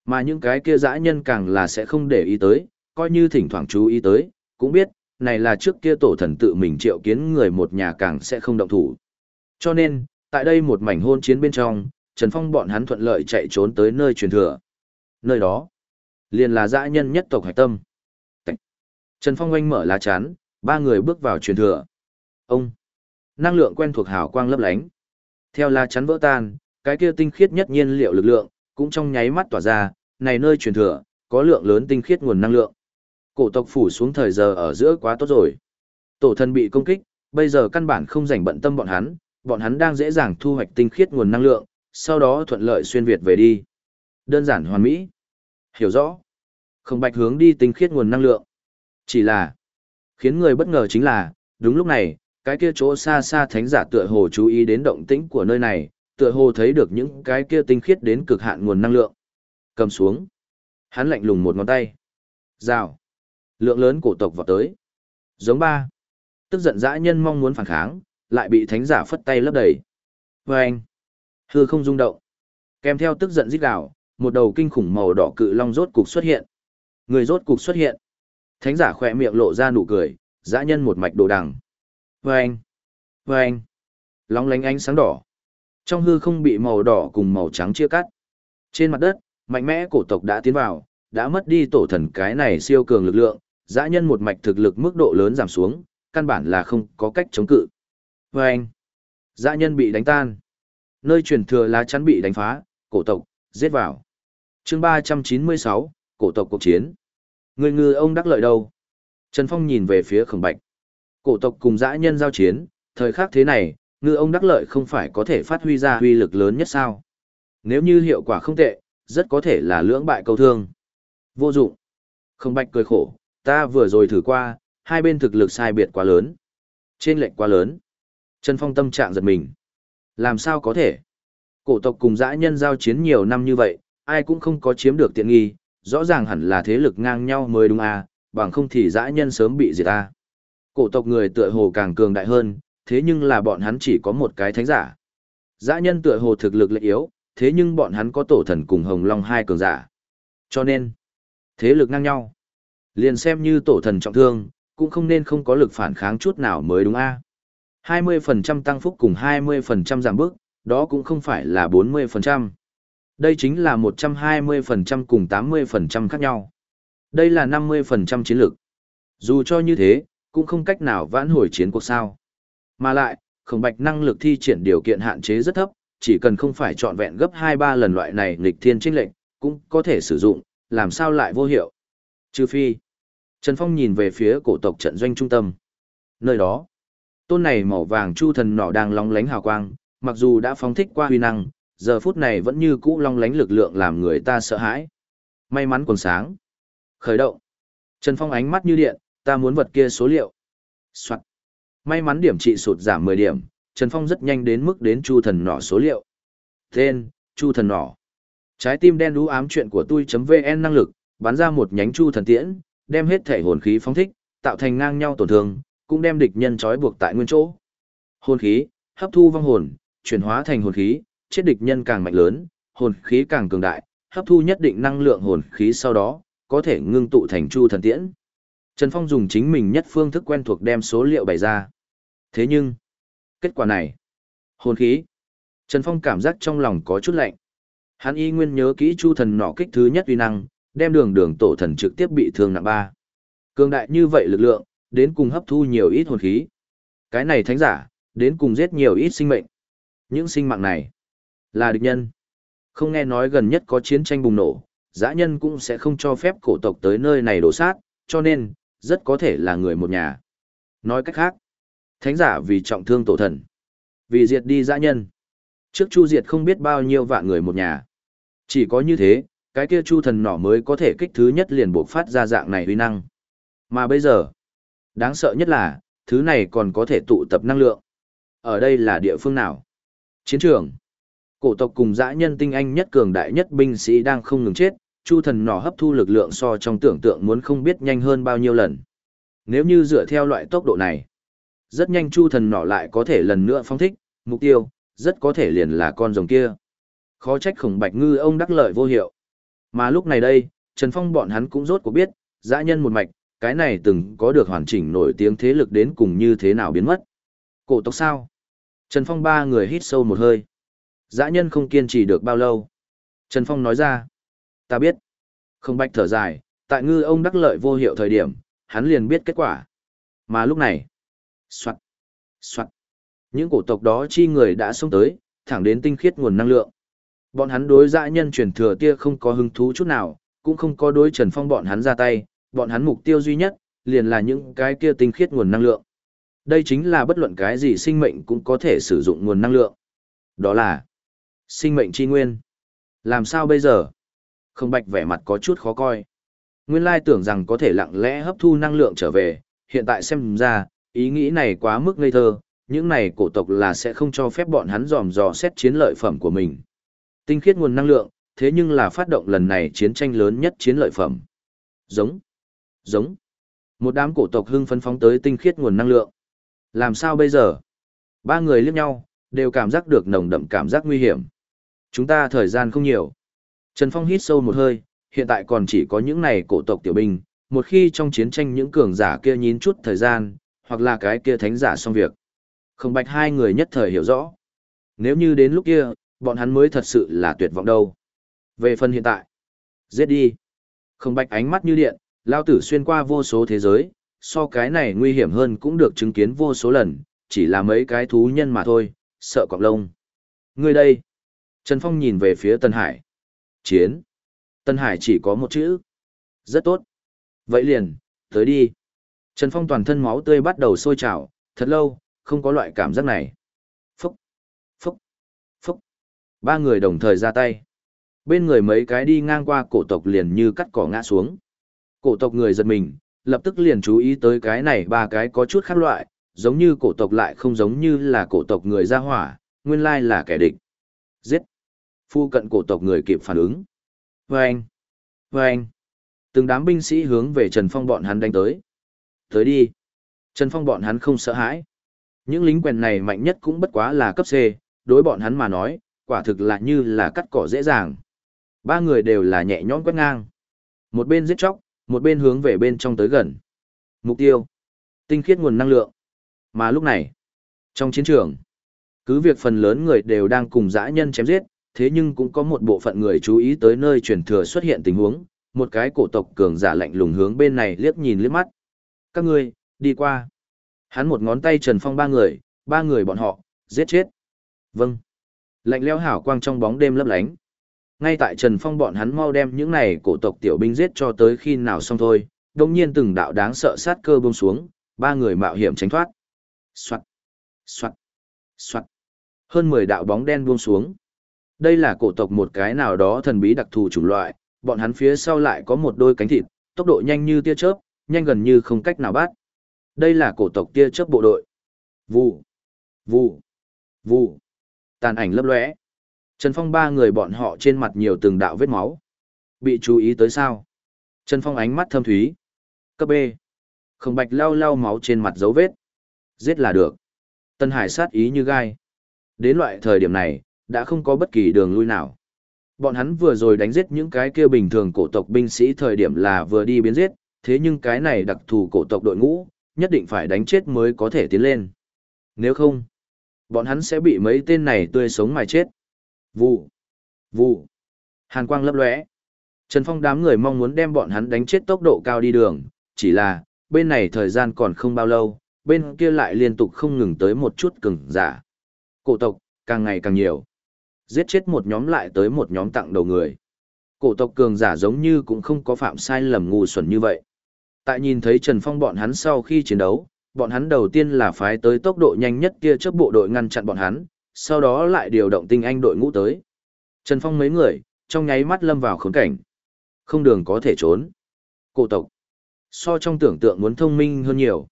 Mà những cái kia dã nhân càng là sẽ không để ý tới, coi như thỉnh thoảng chú ý tới, cũng biết, này là trước kia tổ thần tự mình triệu kiến người một nhà càng sẽ không động thủ. Cho nên, tại đây một mảnh hôn chiến bên trong, Trần Phong bọn hắn thuận lợi chạy trốn tới nơi truyền thừa. Nơi đó, liền là dã nhân nhất tộc hải tâm. Trần Phong oanh mở lá chắn, ba người bước vào truyền thừa. Ông, năng lượng quen thuộc hào quang lấp lánh. Theo lá chắn vỡ tan, cái kia tinh khiết nhất nhiên liệu lực lượng, cũng trong nháy mắt tỏa ra, này nơi truyền thừa, có lượng lớn tinh khiết nguồn năng lượng. Cổ tộc phủ xuống thời giờ ở giữa quá tốt rồi. Tổ thân bị công kích, bây giờ căn bản không rảnh bận tâm bọn hắn, bọn hắn đang dễ dàng thu hoạch tinh khiết nguồn năng lượng, sau đó thuận lợi xuyên Việt về đi. Đơn giản hoàn mỹ. Hiểu rõ. Không bạch hướng đi tinh khiết nguồn năng lượng. Chỉ là, khiến người bất ngờ chính là, đúng lúc này, cái kia chỗ xa xa thánh giả tựa hồ chú ý đến động tĩnh của nơi này, tựa hồ thấy được những cái kia tinh khiết đến cực hạn nguồn năng lượng. Cầm xuống. Hắn lạnh lùng một ngón tay. Rào. Lượng lớn cổ tộc vào tới. Giống ba. Tức giận dã nhân mong muốn phản kháng, lại bị thánh giả phất tay lấp đầy. Và anh. Hư không rung động. Kèm theo tức giận rít gào, một đầu kinh khủng màu đỏ cự long rốt cục xuất hiện. Người rốt cục xuất hiện. Thánh giả khỏe miệng lộ ra nụ cười, dã nhân một mạch đồ đằng. Vâng! Vâng! Long lánh ánh sáng đỏ. Trong hư không bị màu đỏ cùng màu trắng chia cắt. Trên mặt đất, mạnh mẽ cổ tộc đã tiến vào, đã mất đi tổ thần cái này siêu cường lực lượng, dã nhân một mạch thực lực mức độ lớn giảm xuống, căn bản là không có cách chống cự. Vâng! Dã nhân bị đánh tan. Nơi truyền thừa lá chắn bị đánh phá, cổ tộc, giết vào. chương 396, cổ tộc cuộc chiến. Người ngư ông đắc lợi đâu? Trần Phong nhìn về phía khổng bạch. Cổ tộc cùng dã nhân giao chiến, thời khắc thế này, ngư ông đắc lợi không phải có thể phát huy ra huy lực lớn nhất sao. Nếu như hiệu quả không tệ, rất có thể là lưỡng bại câu thương. Vô dụng. không bạch cười khổ, ta vừa rồi thử qua, hai bên thực lực sai biệt quá lớn. Trên lệnh quá lớn. Trần Phong tâm trạng giật mình. Làm sao có thể? Cổ tộc cùng dã nhân giao chiến nhiều năm như vậy, ai cũng không có chiếm được tiện nghi, rõ ràng hẳn là thế lực ngang nhau mới đúng à, bằng không thì dã nhân sớm bị diệt ta. Cổ tộc người tựa hồ càng cường đại hơn, thế nhưng là bọn hắn chỉ có một cái thánh giả. Dã nhân tựa hồ thực lực lại yếu, thế nhưng bọn hắn có tổ thần cùng hồng long hai cường giả. Cho nên, thế lực ngang nhau. Liền xem như tổ thần trọng thương, cũng không nên không có lực phản kháng chút nào mới đúng a. À. 20% tăng phúc cùng 20% giảm bước, đó cũng không phải là 40%. Đây chính là 120% cùng 80% khác nhau. Đây là 50% chiến lược. Dù cho như thế, cũng không cách nào vãn hồi chiến cuộc sao. Mà lại, khổng bạch năng lực thi triển điều kiện hạn chế rất thấp, chỉ cần không phải trọn vẹn gấp 2-3 lần loại này nghịch thiên trinh lệnh, cũng có thể sử dụng, làm sao lại vô hiệu. Trừ phi, Trần Phong nhìn về phía cổ tộc trận doanh trung tâm. Nơi đó, tôn này màu vàng chu thần nỏ đang long lánh hào quang, mặc dù đã phóng thích qua huy năng, giờ phút này vẫn như cũ long lánh lực lượng làm người ta sợ hãi. May mắn còn sáng. Khởi động. Trần Phong ánh mắt như điện, ta muốn vật kia số liệu. Soạn. May mắn điểm trị sụt giảm 10 điểm, Trần Phong rất nhanh đến mức đến Chu thần nỏ số liệu. Tên, Chu thần nỏ. Trái tim đen đú ám chuyện của tôi.vn năng lực, bắn ra một nhánh Chu thần tiễn, đem hết thể hồn khí phóng thích, tạo thành ngang nhau tổn thương, cũng đem địch nhân trói buộc tại nguyên chỗ. Hồn khí, hấp thu vong hồn, chuyển hóa thành hồn khí, chết địch nhân càng mạnh lớn, hồn khí càng cường đại, hấp thu nhất định năng lượng hồn khí sau đó, có thể ngưng tụ thành chu thần tiễn. Trần Phong dùng chính mình nhất phương thức quen thuộc đem số liệu bày ra. Thế nhưng, kết quả này, hồn khí. Trần Phong cảm giác trong lòng có chút lạnh. Hắn y nguyên nhớ kỹ chu thần nọ kích thứ nhất uy năng, đem đường đường tổ thần trực tiếp bị thương nặng ba. Cường đại như vậy lực lượng, đến cùng hấp thu nhiều ít hồn khí. Cái này thánh giả, đến cùng giết nhiều ít sinh mệnh. Những sinh mạng này, là địch nhân. Không nghe nói gần nhất có chiến tranh bùng nổ, dã nhân cũng sẽ không cho phép cổ tộc tới nơi này đổ sát, cho nên, rất có thể là người một nhà. Nói cách khác, thánh giả vì trọng thương tổ thần, vì diệt đi dã nhân. Trước chu diệt không biết bao nhiêu vạn người một nhà. Chỉ có như thế, cái kia chu thần nỏ mới có thể kích thứ nhất liền buộc phát ra dạng này uy năng. Mà bây giờ, đáng sợ nhất là, thứ này còn có thể tụ tập năng lượng. Ở đây là địa phương nào? Chiến trường. Cổ tộc cùng dã nhân tinh anh nhất cường đại nhất binh sĩ đang không ngừng chết, chu thần nỏ hấp thu lực lượng so trong tưởng tượng muốn không biết nhanh hơn bao nhiêu lần. Nếu như dựa theo loại tốc độ này, rất nhanh chu thần nỏ lại có thể lần nữa phong thích, mục tiêu, rất có thể liền là con rồng kia. Khó trách khổng bạch ngư ông đắc lợi vô hiệu. Mà lúc này đây, Trần Phong bọn hắn cũng rốt cuộc biết, dã nhân một mạch, cái này từng có được hoàn chỉnh nổi tiếng thế lực đến cùng như thế nào biến mất. Cổ tộc sao? Trần Phong ba người hít sâu một hơi. Dã nhân không kiên trì được bao lâu. Trần Phong nói ra. Ta biết. Không bạch thở dài, tại ngư ông đắc lợi vô hiệu thời điểm, hắn liền biết kết quả. Mà lúc này. Soạn. Soạn. Những cổ tộc đó chi người đã xông tới, thẳng đến tinh khiết nguồn năng lượng. Bọn hắn đối dã nhân truyền thừa tia không có hứng thú chút nào, cũng không có đối Trần Phong bọn hắn ra tay, bọn hắn mục tiêu duy nhất, liền là những cái kia tinh khiết nguồn năng lượng. Đây chính là bất luận cái gì sinh mệnh cũng có thể sử dụng nguồn năng lượng. Đó là sinh mệnh chi nguyên. Làm sao bây giờ? Không bạch vẻ mặt có chút khó coi. Nguyên lai tưởng rằng có thể lặng lẽ hấp thu năng lượng trở về, hiện tại xem ra, ý nghĩ này quá mức ngây thơ, những này cổ tộc là sẽ không cho phép bọn hắn dòm dò xét chiến lợi phẩm của mình. Tinh khiết nguồn năng lượng, thế nhưng là phát động lần này chiến tranh lớn nhất chiến lợi phẩm. Giống. Giống. Một đám cổ tộc hưng phấn phóng tới tinh khiết nguồn năng lượng. Làm sao bây giờ? Ba người liếc nhau, đều cảm giác được nồng đậm cảm giác nguy hiểm. Chúng ta thời gian không nhiều. Trần Phong hít sâu một hơi, hiện tại còn chỉ có những này cổ tộc tiểu binh, một khi trong chiến tranh những cường giả kia nhín chút thời gian, hoặc là cái kia thánh giả xong việc. Không bạch hai người nhất thời hiểu rõ. Nếu như đến lúc kia, bọn hắn mới thật sự là tuyệt vọng đâu. Về phần hiện tại, giết đi. Không bạch ánh mắt như điện, lao tử xuyên qua vô số thế giới, so cái này nguy hiểm hơn cũng được chứng kiến vô số lần, chỉ là mấy cái thú nhân mà thôi, sợ cọp lông. Người đây. Trần Phong nhìn về phía Tân Hải. Chiến. Tân Hải chỉ có một chữ. Rất tốt. Vậy liền, tới đi. Trần Phong toàn thân máu tươi bắt đầu sôi trào, thật lâu, không có loại cảm giác này. Phúc, phúc, phúc. Ba người đồng thời ra tay. Bên người mấy cái đi ngang qua cổ tộc liền như cắt cỏ ngã xuống. Cổ tộc người giật mình, lập tức liền chú ý tới cái này ba cái có chút khác loại, giống như cổ tộc lại không giống như là cổ tộc người ra hỏa, nguyên lai là kẻ địch. Giết! Phu cận cổ tộc người kịp phản ứng. Vâng! Vâng! Từng đám binh sĩ hướng về Trần Phong bọn hắn đánh tới. Tới đi! Trần Phong bọn hắn không sợ hãi. Những lính quèn này mạnh nhất cũng bất quá là cấp C, đối bọn hắn mà nói, quả thực là như là cắt cỏ dễ dàng. Ba người đều là nhẹ nhõm quét ngang. Một bên giết chóc, một bên hướng về bên trong tới gần. Mục tiêu. Tinh khiết nguồn năng lượng. Mà lúc này, trong chiến trường, cứ việc phần lớn người đều đang cùng dã nhân chém giết, thế nhưng cũng có một bộ phận người chú ý tới nơi truyền thừa xuất hiện tình huống, một cái cổ tộc cường giả lạnh lùng hướng bên này liếc nhìn liếc mắt. Các ngươi, đi qua. Hắn một ngón tay trần phong ba người, ba người bọn họ, giết chết. Vâng. Lạnh leo hảo quang trong bóng đêm lấp lánh. Ngay tại Trần Phong bọn hắn mau đem những này cổ tộc tiểu binh giết cho tới khi nào xong thôi, đồng nhiên từng đạo đáng sợ sát cơ buông xuống, ba người mạo hiểm tránh thoát. Soạt, soạt, soạt. Hơn 10 đạo bóng đen buông xuống. Đây là cổ tộc một cái nào đó thần bí đặc thù chủng loại, bọn hắn phía sau lại có một đôi cánh thịt, tốc độ nhanh như tia chớp, nhanh gần như không cách nào bắt. Đây là cổ tộc tia chớp bộ đội. Vụ, vụ, vụ. Tàn ảnh lấp lóe. Trần Phong ba người bọn họ trên mặt nhiều từng đạo vết máu. Bị chú ý tới sao? Trần Phong ánh mắt thâm thúy. Cấp B. Không bạch lau lau máu trên mặt dấu vết. Giết là được. Tân Hải sát ý như gai. Đến loại thời điểm này, đã không có bất kỳ đường lui nào. Bọn hắn vừa rồi đánh giết những cái kia bình thường cổ tộc binh sĩ thời điểm là vừa đi biến giết, thế nhưng cái này đặc thù cổ tộc đội ngũ, nhất định phải đánh chết mới có thể tiến lên. Nếu không, bọn hắn sẽ bị mấy tên này tươi sống mà chết. Vụ, vụ, hàn quang lấp lóe. Trần Phong đám người mong muốn đem bọn hắn đánh chết tốc độ cao đi đường, chỉ là, bên này thời gian còn không bao lâu, bên kia lại liên tục không ngừng tới một chút cứng giả. Cổ tộc, càng ngày càng nhiều. Giết chết một nhóm lại tới một nhóm tặng đầu người. Cổ tộc cường giả giống như cũng không có phạm sai lầm ngu xuẩn như vậy. Tại nhìn thấy Trần Phong bọn hắn sau khi chiến đấu, bọn hắn đầu tiên là phái tới tốc độ nhanh nhất kia chấp bộ đội ngăn chặn bọn hắn, sau đó lại điều động tinh anh đội ngũ tới. Trần Phong mấy người, trong nháy mắt lâm vào khốn cảnh. Không đường có thể trốn. Cổ tộc. So trong tưởng tượng muốn thông minh hơn nhiều.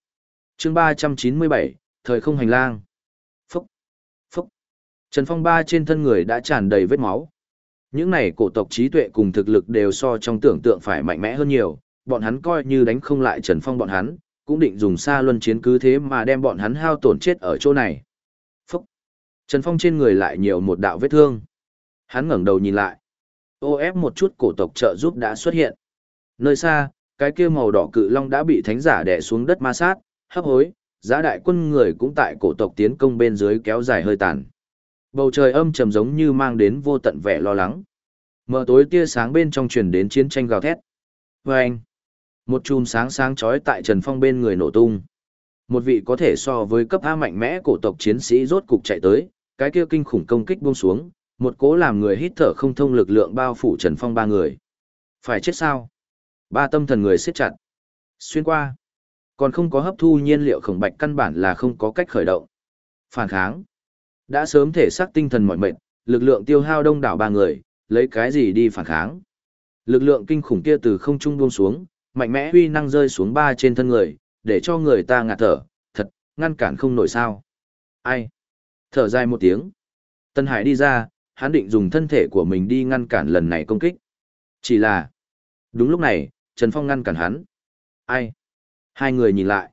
chương 397, thời không hành lang. Trần Phong ba trên thân người đã tràn đầy vết máu. Những này cổ tộc trí tuệ cùng thực lực đều so trong tưởng tượng phải mạnh mẽ hơn nhiều, bọn hắn coi như đánh không lại Trần Phong bọn hắn, cũng định dùng xa luân chiến cứ thế mà đem bọn hắn hao tổn chết ở chỗ này. Phúc! Trần Phong trên người lại nhiều một đạo vết thương. Hắn ngẩng đầu nhìn lại. Ô ép một chút cổ tộc trợ giúp đã xuất hiện. Nơi xa, cái kia màu đỏ cự long đã bị thánh giả đè xuống đất ma sát, hấp hối, giá đại quân người cũng tại cổ tộc tiến công bên dưới kéo dài hơi tàn. Bầu trời âm trầm giống như mang đến vô tận vẻ lo lắng. Mở tối tia sáng bên trong truyền đến chiến tranh gào thét. Và anh, một chùm sáng sáng chói tại Trần Phong bên người nổ tung. Một vị có thể so với cấp A mạnh mẽ cổ tộc chiến sĩ rốt cục chạy tới, cái kia kinh khủng công kích buông xuống, một cố làm người hít thở không thông lực lượng bao phủ Trần Phong ba người. Phải chết sao? Ba tâm thần người siết chặt. Xuyên qua. Còn không có hấp thu nhiên liệu khổng bạch căn bản là không có cách khởi động. Phản kháng. Đã sớm thể xác tinh thần mỏi mệt, lực lượng tiêu hao đông đảo ba người, lấy cái gì đi phản kháng. Lực lượng kinh khủng kia từ không trung buông xuống, mạnh mẽ huy năng rơi xuống ba trên thân người, để cho người ta ngạt thở, thật, ngăn cản không nổi sao. Ai? Thở dài một tiếng. Tân Hải đi ra, hắn định dùng thân thể của mình đi ngăn cản lần này công kích. Chỉ là, đúng lúc này, Trần Phong ngăn cản hắn. Ai? Hai người nhìn lại.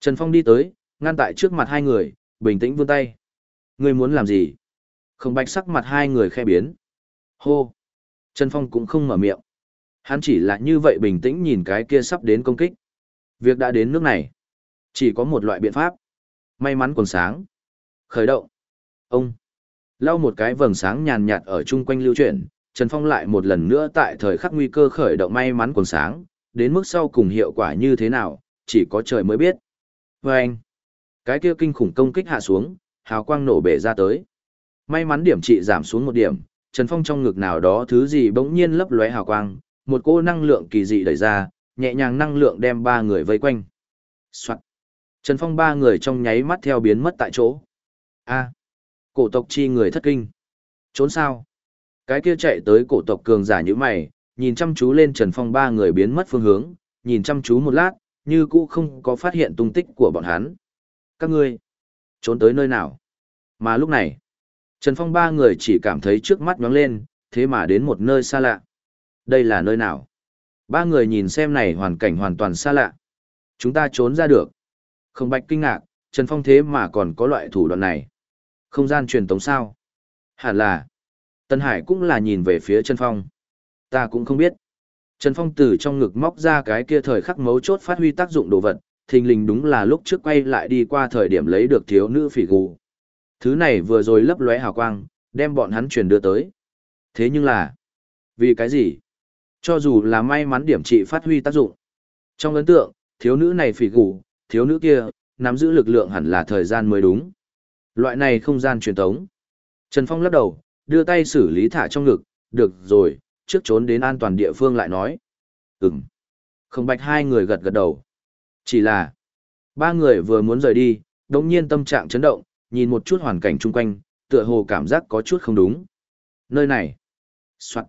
Trần Phong đi tới, ngăn tại trước mặt hai người, bình tĩnh vươn tay. Ngươi muốn làm gì? Không bạch sắc mặt hai người khe biến. Hô! Trần Phong cũng không mở miệng. Hắn chỉ là như vậy bình tĩnh nhìn cái kia sắp đến công kích. Việc đã đến nước này. Chỉ có một loại biện pháp. May mắn còn sáng. Khởi động. Ông. Lau một cái vầng sáng nhàn nhạt ở chung quanh lưu chuyển, Trần Phong lại một lần nữa tại thời khắc nguy cơ khởi động may mắn còn sáng, đến mức sau cùng hiệu quả như thế nào, chỉ có trời mới biết. Và anh, cái kia kinh khủng công kích hạ xuống, hào quang nổ bể ra tới. May mắn điểm trị giảm xuống một điểm, Trần Phong trong ngực nào đó thứ gì bỗng nhiên lấp lóe hào quang, một cô năng lượng kỳ dị đẩy ra, nhẹ nhàng năng lượng đem ba người vây quanh. Soạn. Trần Phong ba người trong nháy mắt theo biến mất tại chỗ. A. À. cổ tộc chi người thất kinh. Trốn sao? Cái kia chạy tới cổ tộc cường giả như mày, nhìn chăm chú lên Trần Phong ba người biến mất phương hướng, nhìn chăm chú một lát, như cũ không có phát hiện tung tích của bọn hắn. Các ngươi, trốn tới nơi nào? Mà lúc này, Trần Phong ba người chỉ cảm thấy trước mắt nhóng lên, thế mà đến một nơi xa lạ. Đây là nơi nào? Ba người nhìn xem này hoàn cảnh hoàn toàn xa lạ. Chúng ta trốn ra được. Không bạch kinh ngạc, Trần Phong thế mà còn có loại thủ đoạn này. Không gian truyền tống sao? Hẳn là. Tân Hải cũng là nhìn về phía Trần Phong. Ta cũng không biết. Trần Phong từ trong ngực móc ra cái kia thời khắc mấu chốt phát huy tác dụng đồ vật, thình lình đúng là lúc trước quay lại đi qua thời điểm lấy được thiếu nữ phỉ gù. Thứ này vừa rồi lấp lóe hào quang, đem bọn hắn truyền đưa tới. Thế nhưng là, vì cái gì? Cho dù là may mắn điểm trị phát huy tác dụng. Trong ấn tượng, thiếu nữ này phỉ gù, thiếu nữ kia, nắm giữ lực lượng hẳn là thời gian mới đúng. Loại này không gian truyền tống. Trần Phong lắc đầu, đưa tay xử lý thả trong ngực, được rồi, trước trốn đến an toàn địa phương lại nói. Ừm. Không bạch hai người gật gật đầu. Chỉ là, ba người vừa muốn rời đi, đồng nhiên tâm trạng chấn động, nhìn một chút hoàn cảnh chung quanh, tựa hồ cảm giác có chút không đúng. Nơi này. Soạn.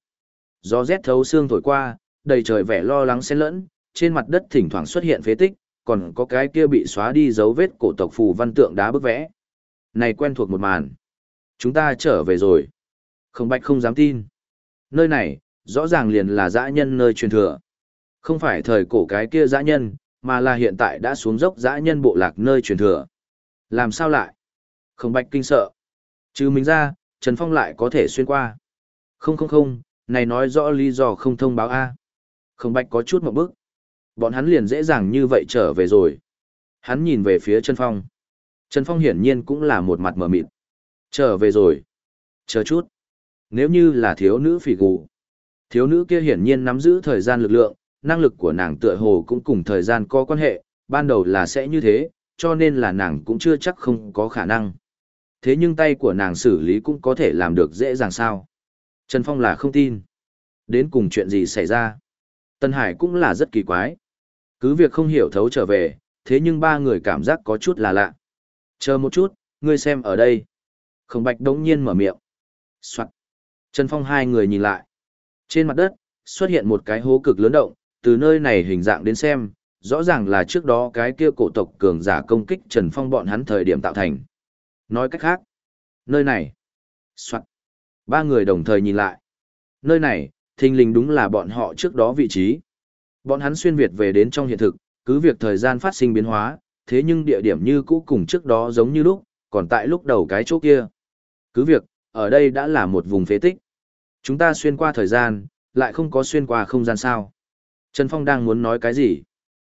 Gió rét thấu xương thổi qua, đầy trời vẻ lo lắng xen lẫn, trên mặt đất thỉnh thoảng xuất hiện phế tích, còn có cái kia bị xóa đi dấu vết cổ tộc phù văn tượng đá bức vẽ. Này quen thuộc một màn. Chúng ta trở về rồi. Không bạch không dám tin. Nơi này, rõ ràng liền là dã nhân nơi truyền thừa. Không phải thời cổ cái kia dã nhân, mà là hiện tại đã xuống dốc dã nhân bộ lạc nơi truyền thừa. Làm sao lại? Không bạch kinh sợ. Chứ mình ra, Trần Phong lại có thể xuyên qua. Không không không, này nói rõ lý do không thông báo A. Không bạch có chút một bước. Bọn hắn liền dễ dàng như vậy trở về rồi. Hắn nhìn về phía Trần Phong. Trần Phong hiển nhiên cũng là một mặt mở mịt. Trở về rồi. Chờ chút. Nếu như là thiếu nữ phỉ gù. Thiếu nữ kia hiển nhiên nắm giữ thời gian lực lượng, năng lực của nàng tựa hồ cũng cùng thời gian có quan hệ, ban đầu là sẽ như thế, cho nên là nàng cũng chưa chắc không có khả năng. Thế nhưng tay của nàng xử lý cũng có thể làm được dễ dàng sao. Trần Phong là không tin. Đến cùng chuyện gì xảy ra. Tân Hải cũng là rất kỳ quái. Cứ việc không hiểu thấu trở về, thế nhưng ba người cảm giác có chút là lạ. Chờ một chút, ngươi xem ở đây. Không bạch đống nhiên mở miệng. Soạn. Trần Phong hai người nhìn lại. Trên mặt đất, xuất hiện một cái hố cực lớn động, từ nơi này hình dạng đến xem, rõ ràng là trước đó cái kia cổ tộc cường giả công kích Trần Phong bọn hắn thời điểm tạo thành. Nói cách khác, nơi này, soạn, ba người đồng thời nhìn lại. Nơi này, thình lình đúng là bọn họ trước đó vị trí. Bọn hắn xuyên Việt về đến trong hiện thực, cứ việc thời gian phát sinh biến hóa, thế nhưng địa điểm như cũ cùng trước đó giống như lúc, còn tại lúc đầu cái chỗ kia. Cứ việc, ở đây đã là một vùng phế tích. Chúng ta xuyên qua thời gian, lại không có xuyên qua không gian sao. Trần Phong đang muốn nói cái gì?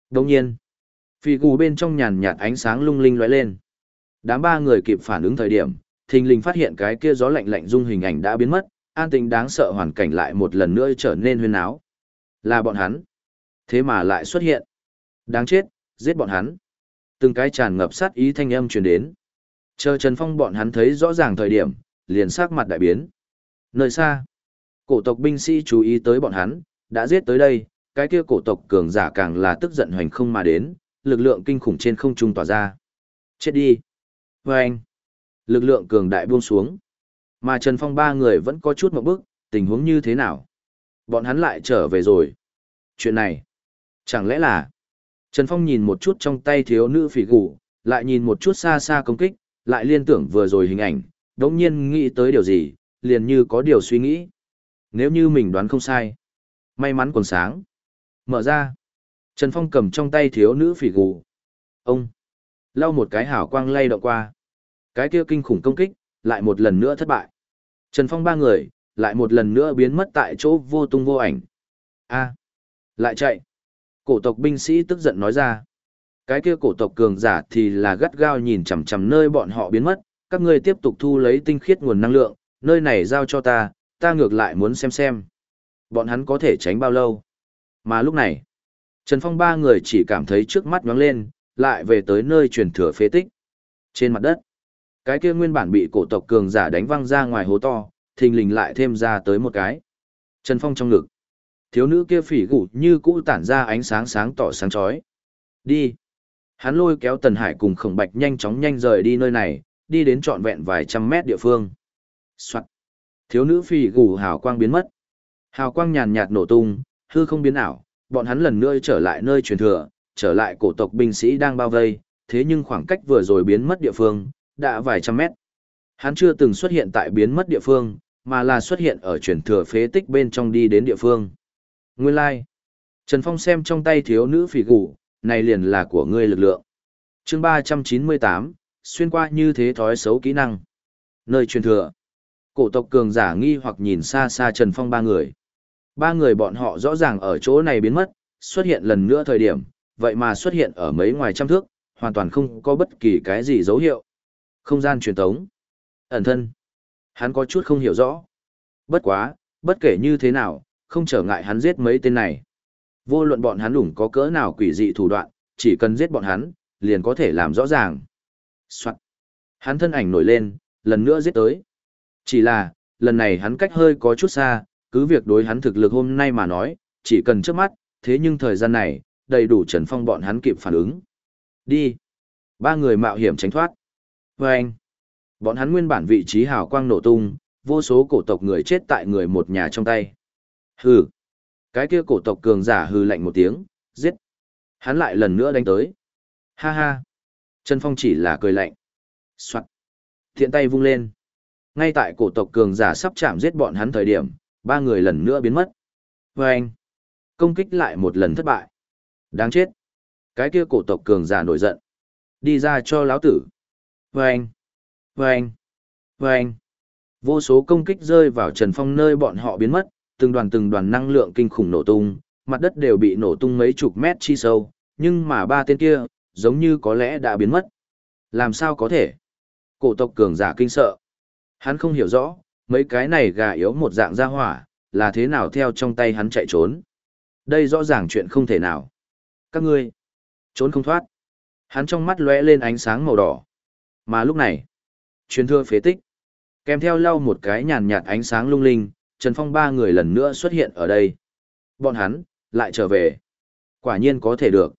Đồng nhiên, phì gù bên trong nhàn nhạt ánh sáng lung linh lóe lên. Đám ba người kịp phản ứng thời điểm, thình lình phát hiện cái kia gió lạnh lạnh dung hình ảnh đã biến mất, an tình đáng sợ hoàn cảnh lại một lần nữa trở nên huyên áo. Là bọn hắn. Thế mà lại xuất hiện. Đáng chết, giết bọn hắn. Từng cái tràn ngập sát ý thanh âm truyền đến. Chờ Trần Phong bọn hắn thấy rõ ràng thời điểm, liền sắc mặt đại biến. Nơi xa, cổ tộc binh sĩ chú ý tới bọn hắn, đã giết tới đây, cái kia cổ tộc cường giả càng là tức giận hoành không mà đến, lực lượng kinh khủng trên không trung tỏa ra. Chết đi. Và anh. Lực lượng cường đại buông xuống. Mà Trần Phong ba người vẫn có chút một bước, tình huống như thế nào? Bọn hắn lại trở về rồi. Chuyện này, chẳng lẽ là... Trần Phong nhìn một chút trong tay thiếu nữ phỉ củ, lại nhìn một chút xa xa công kích, lại liên tưởng vừa rồi hình ảnh, đống nhiên nghĩ tới điều gì, liền như có điều suy nghĩ. Nếu như mình đoán không sai. May mắn còn sáng. Mở ra. Trần Phong cầm trong tay thiếu nữ phỉ gù. Ông. Lau một cái hảo quang lay động qua. Cái kia kinh khủng công kích, lại một lần nữa thất bại. Trần Phong ba người, lại một lần nữa biến mất tại chỗ vô tung vô ảnh. A, lại chạy. Cổ tộc binh sĩ tức giận nói ra. Cái kia cổ tộc cường giả thì là gắt gao nhìn chằm chằm nơi bọn họ biến mất, các ngươi tiếp tục thu lấy tinh khiết nguồn năng lượng, nơi này giao cho ta, ta ngược lại muốn xem xem. Bọn hắn có thể tránh bao lâu. Mà lúc này, Trần Phong ba người chỉ cảm thấy trước mắt nhoáng lên, lại về tới nơi truyền thừa phế tích. Trên mặt đất, cái kia nguyên bản bị cổ tộc cường giả đánh văng ra ngoài hố to, thình lình lại thêm ra tới một cái. Trần Phong trong ngực. Thiếu nữ kia phỉ gủ như cũ tản ra ánh sáng sáng tỏ sáng chói. Đi. Hắn lôi kéo Tần Hải cùng Khổng Bạch nhanh chóng nhanh rời đi nơi này, đi đến trọn vẹn vài trăm mét địa phương. Soạn. Thiếu nữ phỉ gủ hào quang biến mất. Hào quang nhàn nhạt nổ tung, hư không biến ảo, bọn hắn lần nữa trở lại nơi truyền thừa, trở lại cổ tộc binh sĩ đang bao vây, thế nhưng khoảng cách vừa rồi biến mất địa phương, đã vài trăm mét. Hắn chưa từng xuất hiện tại biến mất địa phương, mà là xuất hiện ở truyền thừa phế tích bên trong đi đến địa phương. Nguyên lai, like. Trần Phong xem trong tay thiếu nữ phỉ gủ, này liền là của ngươi lực lượng. chương 398, xuyên qua như thế thói xấu kỹ năng. Nơi truyền thừa. Cổ tộc cường giả nghi hoặc nhìn xa xa Trần Phong ba người. Ba người bọn họ rõ ràng ở chỗ này biến mất, xuất hiện lần nữa thời điểm, vậy mà xuất hiện ở mấy ngoài trăm thước, hoàn toàn không có bất kỳ cái gì dấu hiệu. Không gian truyền tống. Ẩn thân. Hắn có chút không hiểu rõ. Bất quá, bất kể như thế nào, không trở ngại hắn giết mấy tên này. Vô luận bọn hắn đủng có cỡ nào quỷ dị thủ đoạn, chỉ cần giết bọn hắn, liền có thể làm rõ ràng. Soạn. Hắn thân ảnh nổi lên, lần nữa giết tới. Chỉ là, lần này hắn cách hơi có chút xa, cứ việc đối hắn thực lực hôm nay mà nói, chỉ cần trước mắt, thế nhưng thời gian này, đầy đủ Trần Phong bọn hắn kịp phản ứng. Đi. Ba người mạo hiểm tránh thoát. Và anh. Bọn hắn nguyên bản vị trí hào quang nổ tung, vô số cổ tộc người chết tại người một nhà trong tay. Hừ. Cái kia cổ tộc cường giả hừ lạnh một tiếng, giết. Hắn lại lần nữa đánh tới. Ha ha. Trần Phong chỉ là cười lạnh. Soạn. Thiện tay vung lên. Ngay tại cổ tộc cường giả sắp chạm giết bọn hắn thời điểm, ba người lần nữa biến mất. Và anh. Công kích lại một lần thất bại. Đáng chết. Cái kia cổ tộc cường giả nổi giận. Đi ra cho lão tử. Và anh. Và anh. Và anh. Vô số công kích rơi vào Trần Phong nơi bọn họ biến mất, từng đoàn từng đoàn năng lượng kinh khủng nổ tung, mặt đất đều bị nổ tung mấy chục mét chi sâu, nhưng mà ba tên kia, giống như có lẽ đã biến mất. Làm sao có thể? Cổ tộc cường giả kinh sợ. Hắn không hiểu rõ, mấy cái này gà yếu một dạng ra hỏa, là thế nào theo trong tay hắn chạy trốn. Đây rõ ràng chuyện không thể nào. Các ngươi, trốn không thoát. Hắn trong mắt lóe lên ánh sáng màu đỏ. Mà lúc này, truyền thưa phế tích, kèm theo lau một cái nhàn nhạt ánh sáng lung linh, Trần Phong ba người lần nữa xuất hiện ở đây. Bọn hắn, lại trở về. Quả nhiên có thể được.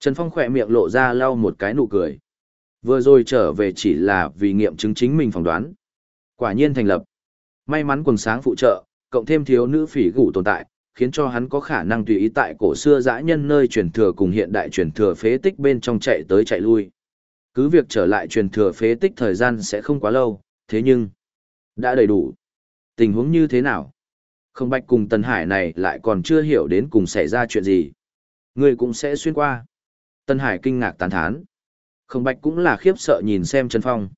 Trần Phong khỏe miệng lộ ra lau một cái nụ cười. Vừa rồi trở về chỉ là vì nghiệm chứng chính mình phỏng đoán. Quả nhiên thành lập. May mắn quần sáng phụ trợ, cộng thêm thiếu nữ phỉ gủ tồn tại, khiến cho hắn có khả năng tùy ý tại cổ xưa dã nhân nơi truyền thừa cùng hiện đại truyền thừa phế tích bên trong chạy tới chạy lui. Cứ việc trở lại truyền thừa phế tích thời gian sẽ không quá lâu, thế nhưng đã đầy đủ. Tình huống như thế nào? Không bạch cùng Tần Hải này lại còn chưa hiểu đến cùng xảy ra chuyện gì. Người cũng sẽ xuyên qua. Tần Hải kinh ngạc tán thán. Không bạch cũng là khiếp sợ nhìn xem Trần Phong.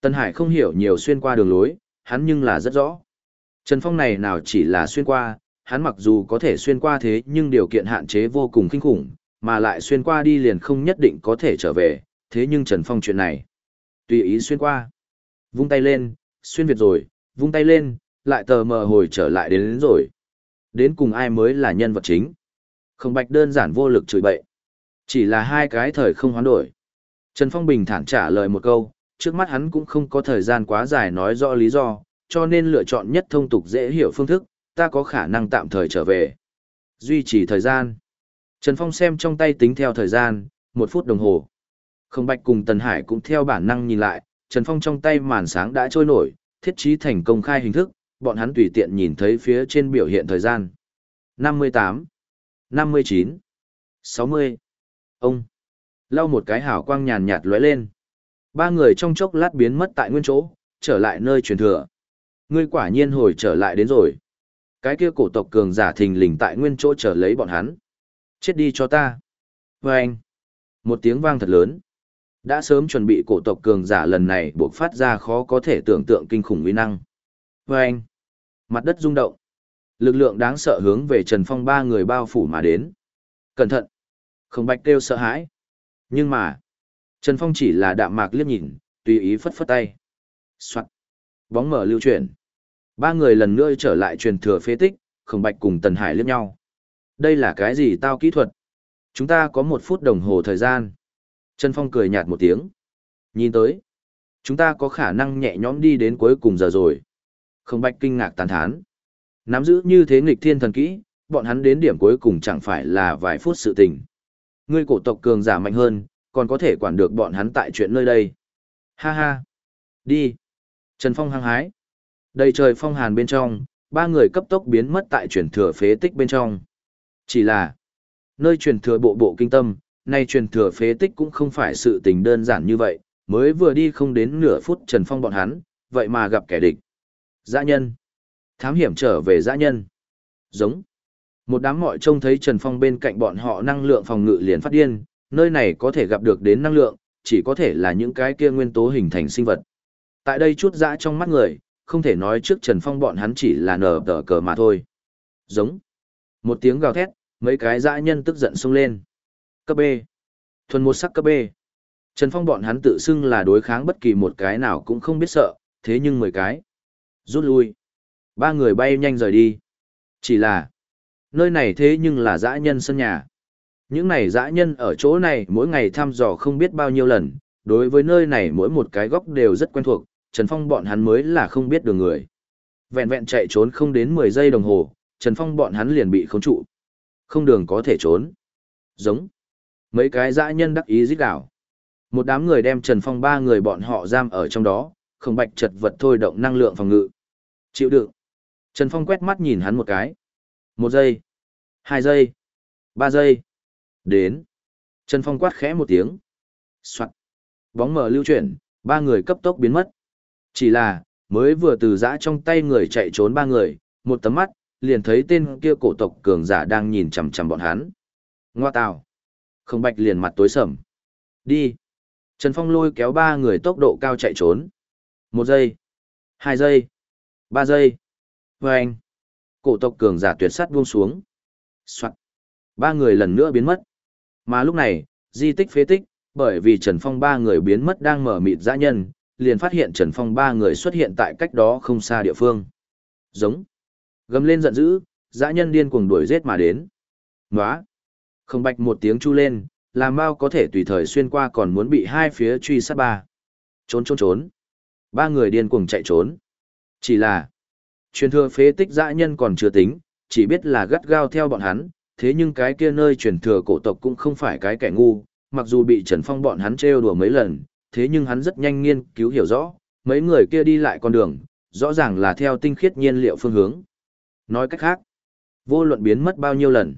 Tần Hải không hiểu nhiều xuyên qua đường lối, hắn nhưng là rất rõ. Trần Phong này nào chỉ là xuyên qua, hắn mặc dù có thể xuyên qua thế nhưng điều kiện hạn chế vô cùng kinh khủng, mà lại xuyên qua đi liền không nhất định có thể trở về, thế nhưng Trần Phong chuyện này, tùy ý xuyên qua. Vung tay lên, xuyên Việt rồi, vung tay lên, lại tờ mờ hồi trở lại đến, đến rồi. Đến cùng ai mới là nhân vật chính. Không bạch đơn giản vô lực chửi bậy. Chỉ là hai cái thời không hoán đổi. Trần Phong bình thản trả lời một câu, trước mắt hắn cũng không có thời gian quá dài nói rõ lý do, cho nên lựa chọn nhất thông tục dễ hiểu phương thức, ta có khả năng tạm thời trở về. Duy trì thời gian. Trần Phong xem trong tay tính theo thời gian, một phút đồng hồ. Không Bạch cùng Tần Hải cũng theo bản năng nhìn lại, Trần Phong trong tay màn sáng đã trôi nổi, thiết trí thành công khai hình thức, bọn hắn tùy tiện nhìn thấy phía trên biểu hiện thời gian. 58, 59, 60. Ông. Lau một cái hào quang nhàn nhạt lóe lên. Ba người trong chốc lát biến mất tại nguyên chỗ, trở lại nơi truyền thừa. Ngươi quả nhiên hồi trở lại đến rồi. Cái kia cổ tộc cường giả thình lình tại nguyên chỗ trở lấy bọn hắn. Chết đi cho ta. Và anh. Một tiếng vang thật lớn. Đã sớm chuẩn bị cổ tộc cường giả lần này buộc phát ra khó có thể tưởng tượng kinh khủng uy năng. Và anh. Mặt đất rung động. Lực lượng đáng sợ hướng về Trần Phong ba người bao phủ mà đến. Cẩn thận! Không bạch kêu sợ hãi. Nhưng mà, Trần Phong chỉ là đạm mạc liếc nhìn, tùy ý phất phất tay. Soạn. Bóng mở lưu chuyển. Ba người lần nữa trở lại truyền thừa phế tích, Khổng Bạch cùng Tần Hải liếc nhau. Đây là cái gì tao kỹ thuật? Chúng ta có một phút đồng hồ thời gian. Trần Phong cười nhạt một tiếng. Nhìn tới. Chúng ta có khả năng nhẹ nhõm đi đến cuối cùng giờ rồi. Khổng Bạch kinh ngạc tán thán. Nắm giữ như thế nghịch thiên thần kỹ, bọn hắn đến điểm cuối cùng chẳng phải là vài phút sự tình. Ngươi cổ tộc cường giả mạnh hơn, còn có thể quản được bọn hắn tại chuyện nơi đây. Ha ha. Đi. Trần Phong hăng hái. Đầy trời phong hàn bên trong, ba người cấp tốc biến mất tại truyền thừa phế tích bên trong. Chỉ là, nơi truyền thừa bộ bộ kinh tâm, nay truyền thừa phế tích cũng không phải sự tình đơn giản như vậy, mới vừa đi không đến nửa phút Trần Phong bọn hắn, vậy mà gặp kẻ địch. Dã nhân. Thám hiểm trở về dã nhân. Giống. Một đám mọi trông thấy Trần Phong bên cạnh bọn họ năng lượng phòng ngự liền phát điên, nơi này có thể gặp được đến năng lượng, chỉ có thể là những cái kia nguyên tố hình thành sinh vật. Tại đây chút dã trong mắt người, không thể nói trước Trần Phong bọn hắn chỉ là nở tờ cờ mà thôi. Giống. Một tiếng gào thét, mấy cái dã nhân tức giận xông lên. Cấp B. Thuần một sắc cấp B. Trần Phong bọn hắn tự xưng là đối kháng bất kỳ một cái nào cũng không biết sợ, thế nhưng mười cái. Rút lui. Ba người bay nhanh rời đi. Chỉ là, nơi này thế nhưng là dã nhân sân nhà. Những này dã nhân ở chỗ này mỗi ngày thăm dò không biết bao nhiêu lần, đối với nơi này mỗi một cái góc đều rất quen thuộc, Trần Phong bọn hắn mới là không biết đường người. Vẹn vẹn chạy trốn không đến 10 giây đồng hồ, Trần Phong bọn hắn liền bị khống trụ. Không đường có thể trốn. Giống. Mấy cái dã nhân đắc ý giết đảo. Một đám người đem Trần Phong ba người bọn họ giam ở trong đó, không bạch chật vật thôi động năng lượng phòng ngự. Chịu đựng. Trần Phong quét mắt nhìn hắn một cái. Một giây. Hai giây. Ba giây. Đến. Trần Phong quát khẽ một tiếng. Soạn. Bóng mở lưu chuyển, ba người cấp tốc biến mất. Chỉ là, mới vừa từ giã trong tay người chạy trốn ba người, một tấm mắt, liền thấy tên kia cổ tộc cường giả đang nhìn chằm chằm bọn hắn. Ngoa tào. Không bạch liền mặt tối sầm. Đi. Trần Phong lôi kéo ba người tốc độ cao chạy trốn. Một giây. Hai giây. Ba giây. Và anh. Cổ tộc cường giả tuyệt sắt buông xuống. Soạn. Ba người lần nữa biến mất. Mà lúc này, di tích phế tích, bởi vì Trần Phong ba người biến mất đang mở mịt dã nhân, liền phát hiện Trần Phong ba người xuất hiện tại cách đó không xa địa phương. Giống. Gầm lên giận dữ, dã nhân điên cuồng đuổi giết mà đến. Nóa. Không bạch một tiếng chu lên, làm bao có thể tùy thời xuyên qua còn muốn bị hai phía truy sát ba. Trốn trốn trốn. Ba người điên cuồng chạy trốn. Chỉ là, truyền thừa phế tích dã nhân còn chưa tính, chỉ biết là gắt gao theo bọn hắn, thế nhưng cái kia nơi truyền thừa cổ tộc cũng không phải cái kẻ ngu, mặc dù bị Trần Phong bọn hắn trêu đùa mấy lần, thế nhưng hắn rất nhanh nghiên cứu hiểu rõ, mấy người kia đi lại con đường, rõ ràng là theo tinh khiết nhiên liệu phương hướng. Nói cách khác, vô luận biến mất bao nhiêu lần,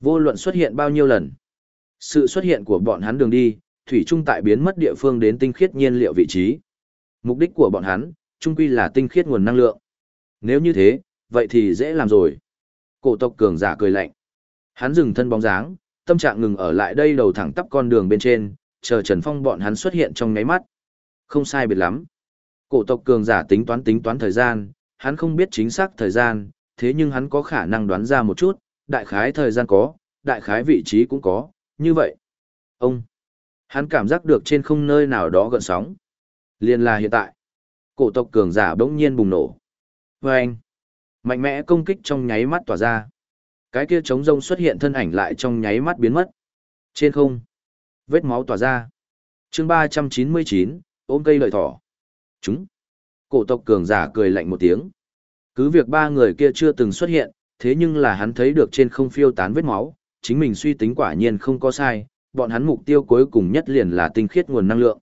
vô luận xuất hiện bao nhiêu lần, sự xuất hiện của bọn hắn đường đi, thủy trung tại biến mất địa phương đến tinh khiết nhiên liệu vị trí. Mục đích của bọn hắn, trung quy là tinh khiết nguồn năng lượng. Nếu như thế, vậy thì dễ làm rồi. Cổ tộc cường giả cười lạnh. Hắn dừng thân bóng dáng, tâm trạng ngừng ở lại đây đầu thẳng tắp con đường bên trên, chờ Trần Phong bọn hắn xuất hiện trong nháy mắt. Không sai biệt lắm. Cổ tộc cường giả tính toán tính toán thời gian, hắn không biết chính xác thời gian, thế nhưng hắn có khả năng đoán ra một chút, đại khái thời gian có, đại khái vị trí cũng có, như vậy. Ông, hắn cảm giác được trên không nơi nào đó gợn sóng. Liên là hiện tại. Cổ tộc cường giả bỗng nhiên bùng nổ. Và anh, mạnh mẽ công kích trong nháy mắt tỏa ra. Cái kia trống rông xuất hiện thân ảnh lại trong nháy mắt biến mất. Trên không, vết máu tỏa ra. chương ba trăm chín mươi chín ôm cây lợi thỏ. Chúng. Cổ tộc cường giả cười lạnh một tiếng. Cứ việc ba người kia chưa từng xuất hiện, thế nhưng là hắn thấy được trên không phiêu tán vết máu, chính mình suy tính quả nhiên không có sai, bọn hắn mục tiêu cuối cùng nhất liền là tinh khiết nguồn năng lượng.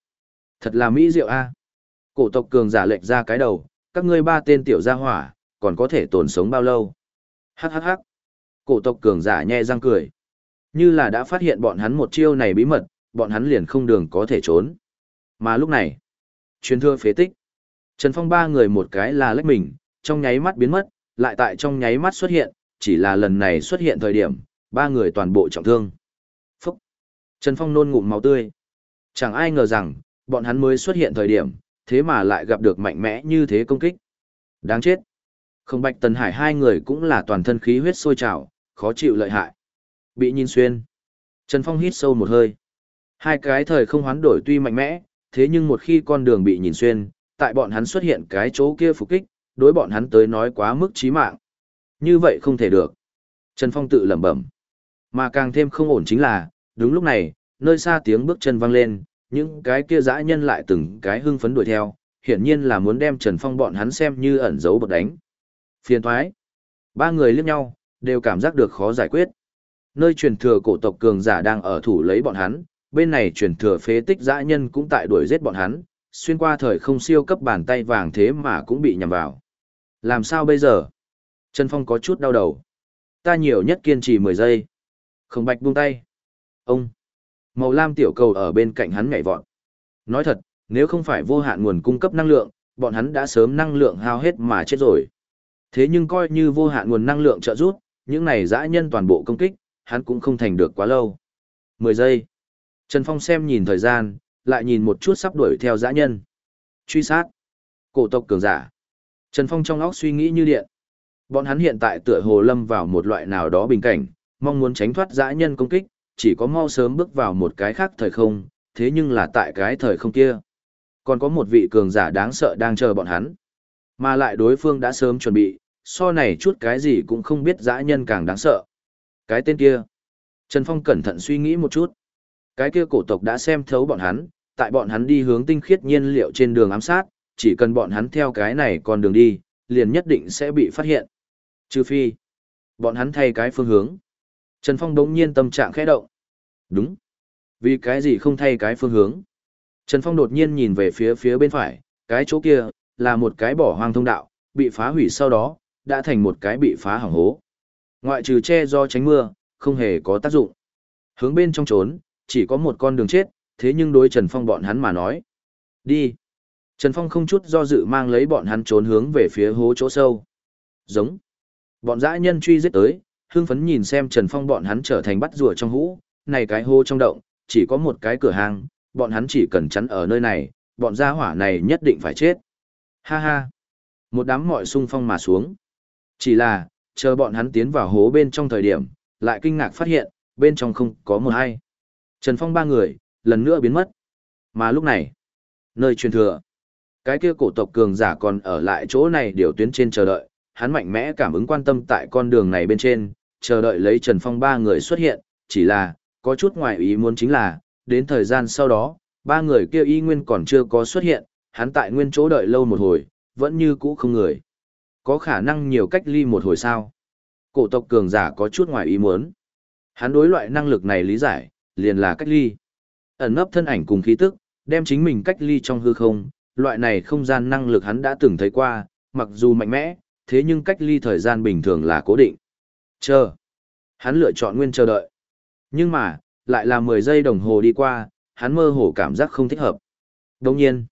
Thật là mỹ diệu a. Cổ tộc cường giả lệch ra cái đầu, các ngươi ba tên tiểu gia hỏa, còn có thể tồn sống bao lâu? Hắc hắc hắc. Cổ tộc cường giả nhe răng cười. Như là đã phát hiện bọn hắn một chiêu này bí mật, bọn hắn liền không đường có thể trốn. Mà lúc này, truyền thừa phế tích. Trần Phong ba người một cái là lách mình, trong nháy mắt biến mất, lại tại trong nháy mắt xuất hiện, chỉ là lần này xuất hiện thời điểm, ba người toàn bộ trọng thương. Phúc! Trần Phong nôn ngụm máu tươi. Chẳng ai ngờ rằng, bọn hắn mới xuất hiện thời điểm, thế mà lại gặp được mạnh mẽ như thế công kích. Đáng chết! Không Bạch Tần Hải hai người cũng là toàn thân khí huyết sôi trào, khó chịu lợi hại. Bị nhìn xuyên. Trần Phong hít sâu một hơi. Hai cái thời không hoán đổi tuy mạnh mẽ, thế nhưng một khi con đường bị nhìn xuyên, tại bọn hắn xuất hiện cái chỗ kia phục kích, đối bọn hắn tới nói quá mức chí mạng. Như vậy không thể được. Trần Phong tự lẩm bẩm. Mà càng thêm không ổn chính là, đúng lúc này, nơi xa tiếng bước chân vang lên, những cái kia dã nhân lại từng cái hưng phấn đuổi theo, hiển nhiên là muốn đem Trần Phong bọn hắn xem như ẩn dấu bật đánh. Phiền thoái. Ba người liếc nhau, đều cảm giác được khó giải quyết. Nơi truyền thừa cổ tộc cường giả đang ở thủ lấy bọn hắn, bên này truyền thừa phế tích dã nhân cũng tại đuổi giết bọn hắn, xuyên qua thời không siêu cấp bàn tay vàng thế mà cũng bị nhầm vào. Làm sao bây giờ? Trần Phong có chút đau đầu. Ta nhiều nhất kiên trì 10 giây. Không bạch buông tay. Ông. Màu lam tiểu cầu ở bên cạnh hắn nhảy vọt. Nói thật, nếu không phải vô hạn nguồn cung cấp năng lượng, bọn hắn đã sớm năng lượng hao hết mà chết rồi. Thế nhưng coi như vô hạn nguồn năng lượng trợ giúp, những này dã nhân toàn bộ công kích, hắn cũng không thành được quá lâu. 10 giây. Trần Phong xem nhìn thời gian, lại nhìn một chút sắp đuổi theo dã nhân. Truy sát. Cổ tộc cường giả. Trần Phong trong óc suy nghĩ như điện. Bọn hắn hiện tại tựa hồ lâm vào một loại nào đó bình cảnh, mong muốn tránh thoát dã nhân công kích, chỉ có mau sớm bước vào một cái khác thời không, thế nhưng là tại cái thời không kia. Còn có một vị cường giả đáng sợ đang chờ bọn hắn. Mà lại đối phương đã sớm chuẩn bị, so này chút cái gì cũng không biết dã nhân càng đáng sợ. Cái tên kia. Trần Phong cẩn thận suy nghĩ một chút. Cái kia cổ tộc đã xem thấu bọn hắn, tại bọn hắn đi hướng tinh khiết nhiên liệu trên đường ám sát, chỉ cần bọn hắn theo cái này con đường đi, liền nhất định sẽ bị phát hiện. Trừ phi, bọn hắn thay cái phương hướng. Trần Phong đống nhiên tâm trạng khẽ động. Đúng. Vì cái gì không thay cái phương hướng? Trần Phong đột nhiên nhìn về phía phía bên phải, cái chỗ kia, là một cái bỏ hoang thông đạo, bị phá hủy sau đó, đã thành một cái bị phá hỏng hố. Ngoại trừ che do tránh mưa, không hề có tác dụng. Hướng bên trong trốn, chỉ có một con đường chết, thế nhưng đối Trần Phong bọn hắn mà nói. Đi. Trần Phong không chút do dự mang lấy bọn hắn trốn hướng về phía hố chỗ sâu. Giống. Bọn dã nhân truy giết tới, hưng phấn nhìn xem Trần Phong bọn hắn trở thành bắt rùa trong hũ, này cái hố trong động, chỉ có một cái cửa hàng, bọn hắn chỉ cần chắn ở nơi này, bọn gia hỏa này nhất định phải chết. Ha ha. Một đám mọi sung phong mà xuống. Chỉ là, chờ bọn hắn tiến vào hố bên trong thời điểm, lại kinh ngạc phát hiện, bên trong không có một ai. Trần Phong ba người, lần nữa biến mất. Mà lúc này, nơi truyền thừa, cái kia cổ tộc cường giả còn ở lại chỗ này điều tuyến trên chờ đợi, hắn mạnh mẽ cảm ứng quan tâm tại con đường này bên trên, chờ đợi lấy Trần Phong ba người xuất hiện, chỉ là, có chút ngoài ý muốn chính là, đến thời gian sau đó, ba người kia y nguyên còn chưa có xuất hiện, hắn tại nguyên chỗ đợi lâu một hồi, vẫn như cũ không người. Có khả năng nhiều cách ly một hồi sao? Cổ tộc cường giả có chút ngoài ý muốn. Hắn đối loại năng lực này lý giải, liền là cách ly. Ẩn nấp thân ảnh cùng khí tức, đem chính mình cách ly trong hư không, loại này không gian năng lực hắn đã từng thấy qua, mặc dù mạnh mẽ, thế nhưng cách ly thời gian bình thường là cố định. Chờ. Hắn lựa chọn nguyên chờ đợi. Nhưng mà, lại là 10 giây đồng hồ đi qua, hắn mơ hồ cảm giác không thích hợp. Đồng nhiên,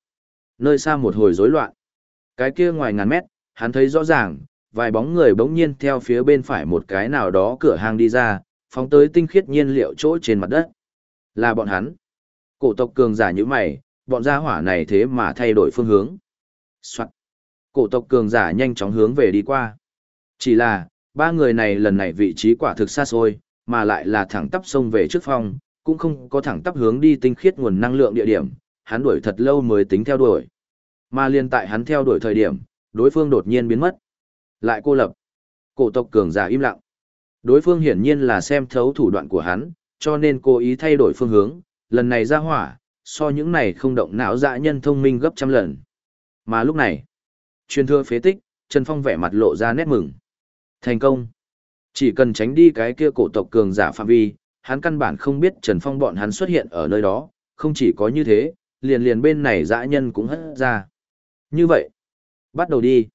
nơi xa một hồi rối loạn. Cái kia ngoài ngàn mét, hắn thấy rõ ràng, vài bóng người bỗng nhiên theo phía bên phải một cái nào đó cửa hàng đi ra, phóng tới tinh khiết nhiên liệu chỗ trên mặt đất. Là bọn hắn. Cổ tộc cường giả như mày, bọn gia hỏa này thế mà thay đổi phương hướng. Soạn. Cổ tộc cường giả nhanh chóng hướng về đi qua. Chỉ là, ba người này lần này vị trí quả thực xa xôi, mà lại là thẳng tắp sông về trước phòng, cũng không có thẳng tắp hướng đi tinh khiết nguồn năng lượng địa điểm, hắn đuổi thật lâu mới tính theo đuổi. Mà liên tại hắn theo đuổi thời điểm, đối phương đột nhiên biến mất. Lại cô lập. Cổ tộc cường giả im lặng. Đối phương hiển nhiên là xem thấu thủ đoạn của hắn, cho nên cố ý thay đổi phương hướng, lần này ra hỏa, so những này không động não dã nhân thông minh gấp trăm lần. Mà lúc này, truyền thừa phế tích, Trần Phong vẻ mặt lộ ra nét mừng. Thành công. Chỉ cần tránh đi cái kia cổ tộc cường giả phạm vi, hắn căn bản không biết Trần Phong bọn hắn xuất hiện ở nơi đó, không chỉ có như thế, liền liền bên này dã nhân cũng hất ra. Như vậy, bắt đầu đi.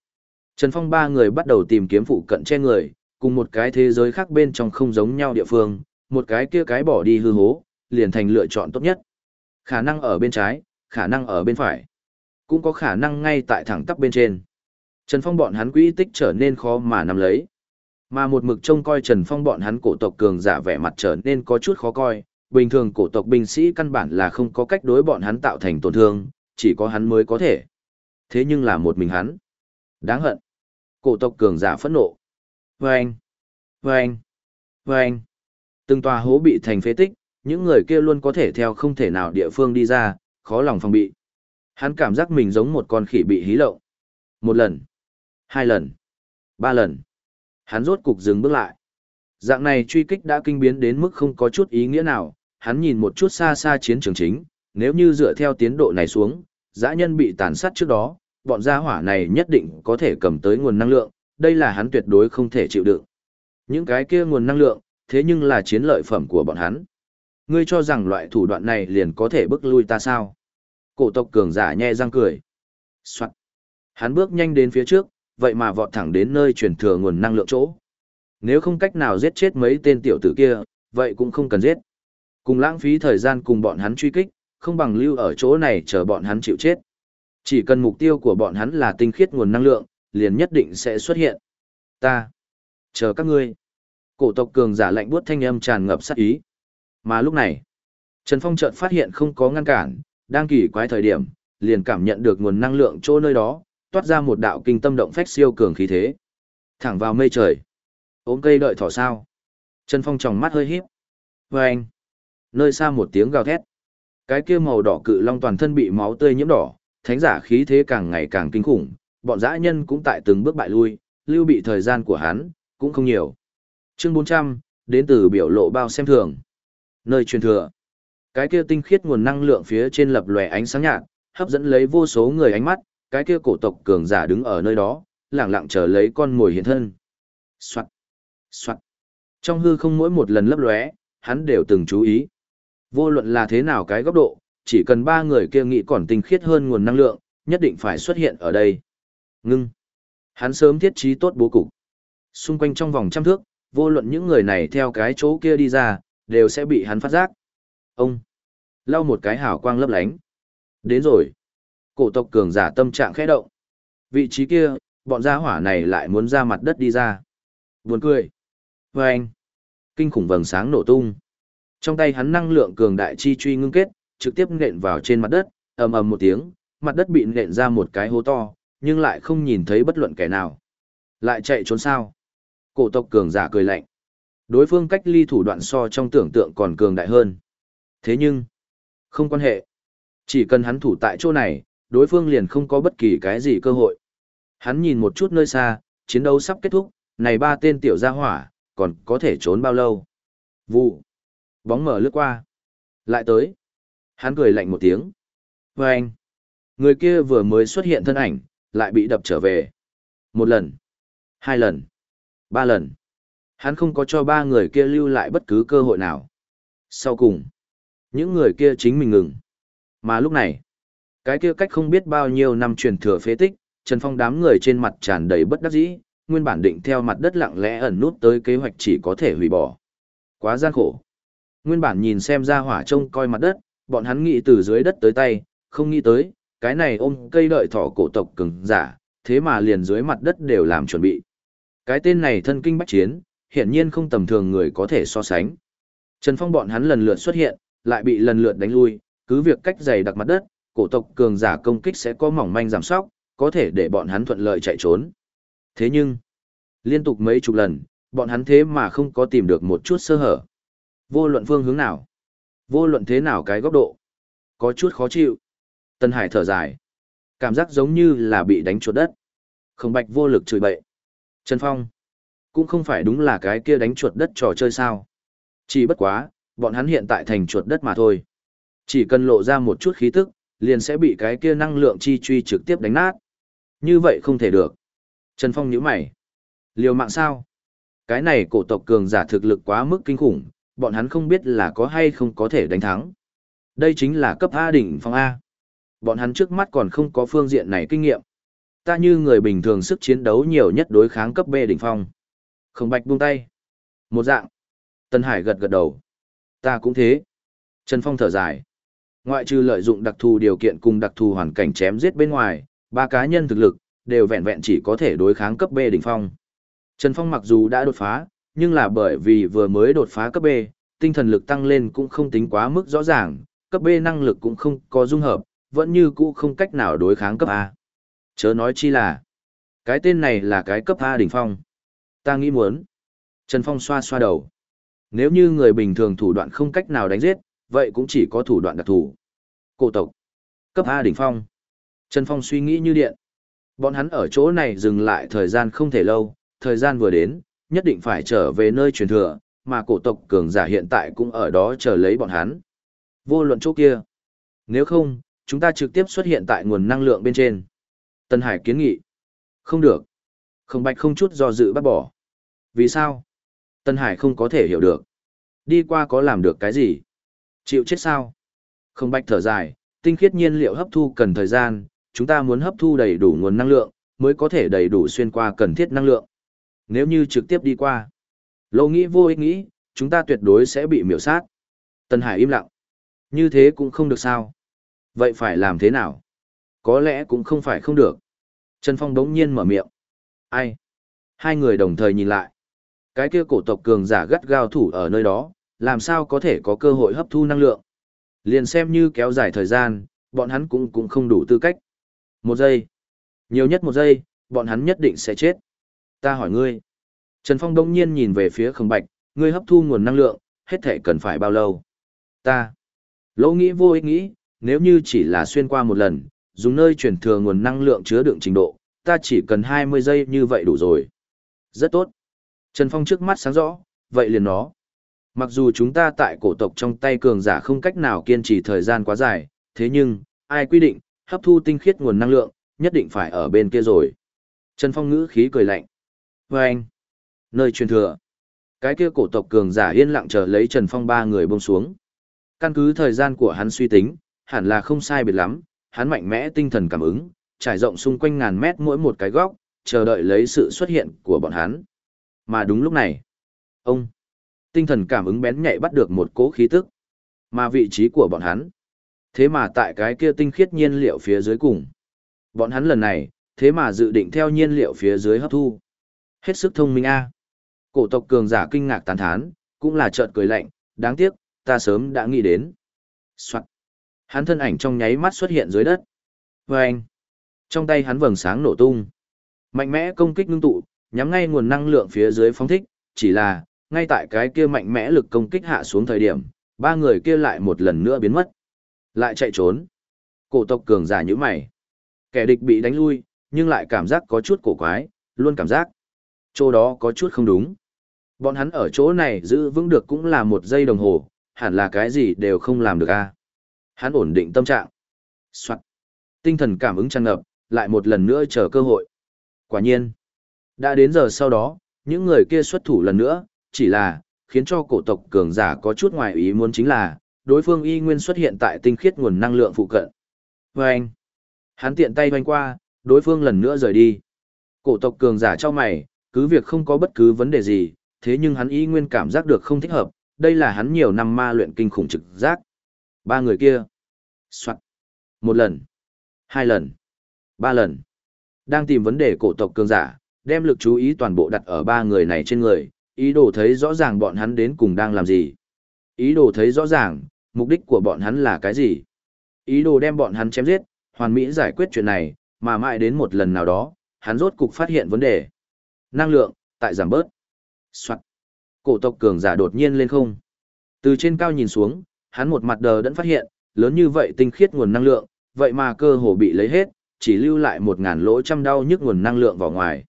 Trần Phong ba người bắt đầu tìm kiếm phụ cận che người, cùng một cái thế giới khác bên trong không giống nhau địa phương, một cái kia cái bỏ đi hư hố, liền thành lựa chọn tốt nhất. Khả năng ở bên trái, khả năng ở bên phải, cũng có khả năng ngay tại thẳng tắp bên trên. Trần Phong bọn hắn quỹ tích trở nên khó mà nắm lấy. Mà một mực trông coi Trần Phong bọn hắn cổ tộc cường giả vẻ mặt trở nên có chút khó coi, bình thường cổ tộc binh sĩ căn bản là không có cách đối bọn hắn tạo thành tổn thương, chỉ có hắn mới có thể. Thế nhưng là một mình hắn. Đáng hận. Cổ tộc cường giả phẫn nộ. Vâng! Vâng! Vâng! Từng tòa hố bị thành phế tích, những người kia luôn có thể theo không thể nào địa phương đi ra, khó lòng phòng bị. Hắn cảm giác mình giống một con khỉ bị hí lậu. Một lần, hai lần, ba lần. Hắn rốt cục dừng bước lại. Dạng này truy kích đã kinh biến đến mức không có chút ý nghĩa nào, hắn nhìn một chút xa xa chiến trường chính, nếu như dựa theo tiến độ này xuống, dã nhân bị tàn sát trước đó, bọn gia hỏa này nhất định có thể cầm tới nguồn năng lượng, đây là hắn tuyệt đối không thể chịu đựng. Những cái kia nguồn năng lượng, thế nhưng là chiến lợi phẩm của bọn hắn. Ngươi cho rằng loại thủ đoạn này liền có thể bức lui ta sao? Cổ tộc cường giả nhe răng cười. Soạn. Hắn bước nhanh đến phía trước, vậy mà vọt thẳng đến nơi truyền thừa nguồn năng lượng chỗ. Nếu không cách nào giết chết mấy tên tiểu tử kia, vậy cũng không cần giết. Cùng lãng phí thời gian cùng bọn hắn truy kích, không bằng lưu ở chỗ này chờ bọn hắn chịu chết. Chỉ cần mục tiêu của bọn hắn là tinh khiết nguồn năng lượng, liền nhất định sẽ xuất hiện. Ta. Chờ các ngươi. Cổ tộc cường giả lạnh buốt thanh âm tràn ngập sát ý. Mà lúc này, Trần Phong chợt phát hiện không có ngăn cản, đang kỳ quái thời điểm, liền cảm nhận được nguồn năng lượng chỗ nơi đó, toát ra một đạo kinh tâm động phách siêu cường khí thế. Thẳng vào mây trời. Ôm cây đợi thỏ sao. Trần Phong tròng mắt hơi híp. Vâng. anh. Nơi xa một tiếng gào thét. Cái kia màu đỏ cự long toàn thân bị máu tươi nhiễm đỏ, thánh giả khí thế càng ngày càng kinh khủng, bọn dã nhân cũng tại từng bước bại lui, lưu bị thời gian của hắn, cũng không nhiều. Chương 400, đến từ biểu lộ bao xem thường. Nơi truyền thừa. Cái kia tinh khiết nguồn năng lượng phía trên lập lòe ánh sáng nhạt, hấp dẫn lấy vô số người ánh mắt, cái kia cổ tộc cường giả đứng ở nơi đó, lẳng lặng chờ lấy con mồi hiện thân. Soạt, soạt. Trong hư không mỗi một lần lấp lóe, hắn đều từng chú ý. Vô luận là thế nào cái góc độ, chỉ cần ba người kia nghĩ còn tinh khiết hơn nguồn năng lượng, nhất định phải xuất hiện ở đây. Ngưng. Hắn sớm thiết trí tốt bố cục. Xung quanh trong vòng trăm thước, vô luận những người này theo cái chỗ kia đi ra, đều sẽ bị hắn phát giác. Ông. Lau một cái hào quang lấp lánh. Đến rồi. Cổ tộc cường giả tâm trạng khẽ động. Vị trí kia, bọn gia hỏa này lại muốn ra mặt đất đi ra. Buồn cười. Vâng. anh. Kinh khủng vầng sáng nổ tung. Trong tay hắn năng lượng cường đại chi truy ngưng kết, trực tiếp nện vào trên mặt đất, ầm ầm một tiếng, mặt đất bị nện ra một cái hố to, nhưng lại không nhìn thấy bất luận kẻ nào. Lại chạy trốn sao? Cổ tộc cường giả cười lạnh. Đối phương cách ly thủ đoạn so trong tưởng tượng còn cường đại hơn. Thế nhưng, không quan hệ. Chỉ cần hắn thủ tại chỗ này, đối phương liền không có bất kỳ cái gì cơ hội. Hắn nhìn một chút nơi xa, chiến đấu sắp kết thúc, này ba tên tiểu gia hỏa, còn có thể trốn bao lâu. Vụ. Bóng mở lướt qua. Lại tới. Hắn cười lạnh một tiếng. Và anh. Người kia vừa mới xuất hiện thân ảnh, lại bị đập trở về. Một lần. Hai lần. Ba lần. Hắn không có cho ba người kia lưu lại bất cứ cơ hội nào. Sau cùng, những người kia chính mình ngừng. Mà lúc này, cái kia cách không biết bao nhiêu năm truyền thừa phế tích, Trần Phong đám người trên mặt tràn đầy bất đắc dĩ, nguyên bản định theo mặt đất lặng lẽ ẩn nút tới kế hoạch chỉ có thể hủy bỏ. Quá gian khổ. Nguyên bản nhìn xem ra hỏa trông coi mặt đất, bọn hắn nghĩ từ dưới đất tới tay, không nghĩ tới, cái này ôm cây đợi thỏ cổ tộc cứng giả, thế mà liền dưới mặt đất đều làm chuẩn bị. Cái tên này thân kinh bách chiến, hiển nhiên không tầm thường người có thể so sánh. Trần Phong bọn hắn lần lượt xuất hiện, lại bị lần lượt đánh lui, cứ việc cách dày đặc mặt đất, cổ tộc cường giả công kích sẽ có mỏng manh giảm sóc, có thể để bọn hắn thuận lợi chạy trốn. Thế nhưng, liên tục mấy chục lần, bọn hắn thế mà không có tìm được một chút sơ hở. Vô luận phương hướng nào, vô luận thế nào cái góc độ, có chút khó chịu. Tân Hải thở dài, cảm giác giống như là bị đánh chuột đất. Không bạch vô lực chửi bậy. Trần Phong, cũng không phải đúng là cái kia đánh chuột đất trò chơi sao. Chỉ bất quá, bọn hắn hiện tại thành chuột đất mà thôi. Chỉ cần lộ ra một chút khí tức, liền sẽ bị cái kia năng lượng chi truy trực tiếp đánh nát. Như vậy không thể được. Trần Phong nhíu mày. Liều mạng sao? Cái này cổ tộc cường giả thực lực quá mức kinh khủng, bọn hắn không biết là có hay không có thể đánh thắng. Đây chính là cấp A đỉnh phong A. Bọn hắn trước mắt còn không có phương diện này kinh nghiệm. Ta như người bình thường sức chiến đấu nhiều nhất đối kháng cấp B đỉnh phong. Không bạch buông tay. Một dạng. Tân Hải gật gật đầu. Ta cũng thế. Trần Phong thở dài. Ngoại trừ lợi dụng đặc thù điều kiện cùng đặc thù hoàn cảnh chém giết bên ngoài, ba cá nhân thực lực, đều vẹn vẹn chỉ có thể đối kháng cấp B đỉnh phong. Trần Phong mặc dù đã đột phá, nhưng là bởi vì vừa mới đột phá cấp B, tinh thần lực tăng lên cũng không tính quá mức rõ ràng, cấp B năng lực cũng không có dung hợp, vẫn như cũ không cách nào đối kháng cấp A. Chớ nói chi là, Cái tên này là cái cấp A đỉnh phong. Ta nghĩ muốn. Trần Phong xoa xoa đầu. Nếu như người bình thường thủ đoạn không cách nào đánh giết, vậy cũng chỉ có thủ đoạn đặc thù. Cổ tộc. Cấp A đỉnh phong. Trần Phong suy nghĩ như điện. Bọn hắn ở chỗ này dừng lại thời gian không thể lâu, thời gian vừa đến, nhất định phải trở về nơi truyền thừa, mà cổ tộc cường giả hiện tại cũng ở đó chờ lấy bọn hắn. Vô luận chỗ kia. Nếu không, chúng ta trực tiếp xuất hiện tại nguồn năng lượng bên trên. Tân Hải kiến nghị. Không được. Không bạch không chút do dự bắt bỏ. Vì sao? Tân Hải không có thể hiểu được. Đi qua có làm được cái gì? Chịu chết sao? Không bạch thở dài, tinh khiết nhiên liệu hấp thu cần thời gian, chúng ta muốn hấp thu đầy đủ nguồn năng lượng, mới có thể đầy đủ xuyên qua cần thiết năng lượng. Nếu như trực tiếp đi qua, lô nghĩ vô ích nghĩ, chúng ta tuyệt đối sẽ bị miểu sát. Tân Hải im lặng. Như thế cũng không được sao. Vậy phải làm thế nào? Có lẽ cũng không phải không được. Trần Phong đống nhiên mở miệng. Ai? Hai người đồng thời nhìn lại. Cái kia cổ tộc cường giả gắt gao thủ ở nơi đó, làm sao có thể có cơ hội hấp thu năng lượng. Liền xem như kéo dài thời gian, bọn hắn cũng cũng không đủ tư cách. Một giây. Nhiều nhất một giây, bọn hắn nhất định sẽ chết. Ta hỏi ngươi. Trần Phong đông nhiên nhìn về phía khổng bạch, ngươi hấp thu nguồn năng lượng, hết thể cần phải bao lâu? Ta. Lỗ nghĩ vô ích nghĩ, nếu như chỉ là xuyên qua một lần, dùng nơi chuyển thừa nguồn năng lượng chứa đựng trình độ, ta chỉ cần 20 giây như vậy đủ rồi. Rất tốt. Trần Phong trước mắt sáng rõ, vậy liền nó. Mặc dù chúng ta tại cổ tộc trong tay cường giả không cách nào kiên trì thời gian quá dài, thế nhưng, ai quy định, hấp thu tinh khiết nguồn năng lượng, nhất định phải ở bên kia rồi. Trần Phong ngữ khí cười lạnh. Và anh, nơi truyền thừa. Cái kia cổ tộc cường giả yên lặng chờ lấy Trần Phong ba người buông xuống. Căn cứ thời gian của hắn suy tính, hẳn là không sai biệt lắm, hắn mạnh mẽ tinh thần cảm ứng, trải rộng xung quanh ngàn mét mỗi một cái góc, chờ đợi lấy sự xuất hiện của bọn hắn. Mà đúng lúc này, ông, tinh thần cảm ứng bén nhạy bắt được một cỗ khí tức, mà vị trí của bọn hắn. Thế mà tại cái kia tinh khiết nhiên liệu phía dưới cùng. Bọn hắn lần này, thế mà dự định theo nhiên liệu phía dưới hấp thu. Hết sức thông minh a. Cổ tộc cường giả kinh ngạc tán thán, cũng là trợn cười lạnh, đáng tiếc, ta sớm đã nghĩ đến. Soạn. Hắn thân ảnh trong nháy mắt xuất hiện dưới đất. Và anh. Trong tay hắn vầng sáng nổ tung. Mạnh mẽ công kích ngưng tụ, nhắm ngay nguồn năng lượng phía dưới phóng thích, chỉ là, ngay tại cái kia mạnh mẽ lực công kích hạ xuống thời điểm, ba người kia lại một lần nữa biến mất. Lại chạy trốn. Cổ tộc cường giả như mày. Kẻ địch bị đánh lui, nhưng lại cảm giác có chút cổ quái, luôn cảm giác. Chỗ đó có chút không đúng. Bọn hắn ở chỗ này giữ vững được cũng là một giây đồng hồ, hẳn là cái gì đều không làm được a. Hắn ổn định tâm trạng. Soạn. Tinh thần cảm ứng tràn ngập, lại một lần nữa chờ cơ hội. Quả nhiên. Đã đến giờ sau đó, những người kia xuất thủ lần nữa, chỉ là, khiến cho cổ tộc cường giả có chút ngoài ý muốn chính là, đối phương y nguyên xuất hiện tại tinh khiết nguồn năng lượng phụ cận. Và anh, hắn tiện tay vanh qua, đối phương lần nữa rời đi. Cổ tộc cường giả cho mày, cứ việc không có bất cứ vấn đề gì, thế nhưng hắn y nguyên cảm giác được không thích hợp, đây là hắn nhiều năm ma luyện kinh khủng trực giác. Ba người kia. Soạn. Một lần. Hai lần. Ba lần. Đang tìm vấn đề cổ tộc cường giả, đem lực chú ý toàn bộ đặt ở ba người này trên người, ý đồ thấy rõ ràng bọn hắn đến cùng đang làm gì. Ý đồ thấy rõ ràng, mục đích của bọn hắn là cái gì. Ý đồ đem bọn hắn chém giết, hoàn mỹ giải quyết chuyện này, mà mãi đến một lần nào đó, hắn rốt cục phát hiện vấn đề. Năng lượng, tại giảm bớt. Soạn. Cổ tộc cường giả đột nhiên lên không. Từ trên cao nhìn xuống, hắn một mặt đờ đẫn phát hiện, lớn như vậy tinh khiết nguồn năng lượng, vậy mà cơ hồ bị lấy hết, chỉ lưu lại một ngàn lỗ trăm đau nhức nguồn năng lượng vào ngoài.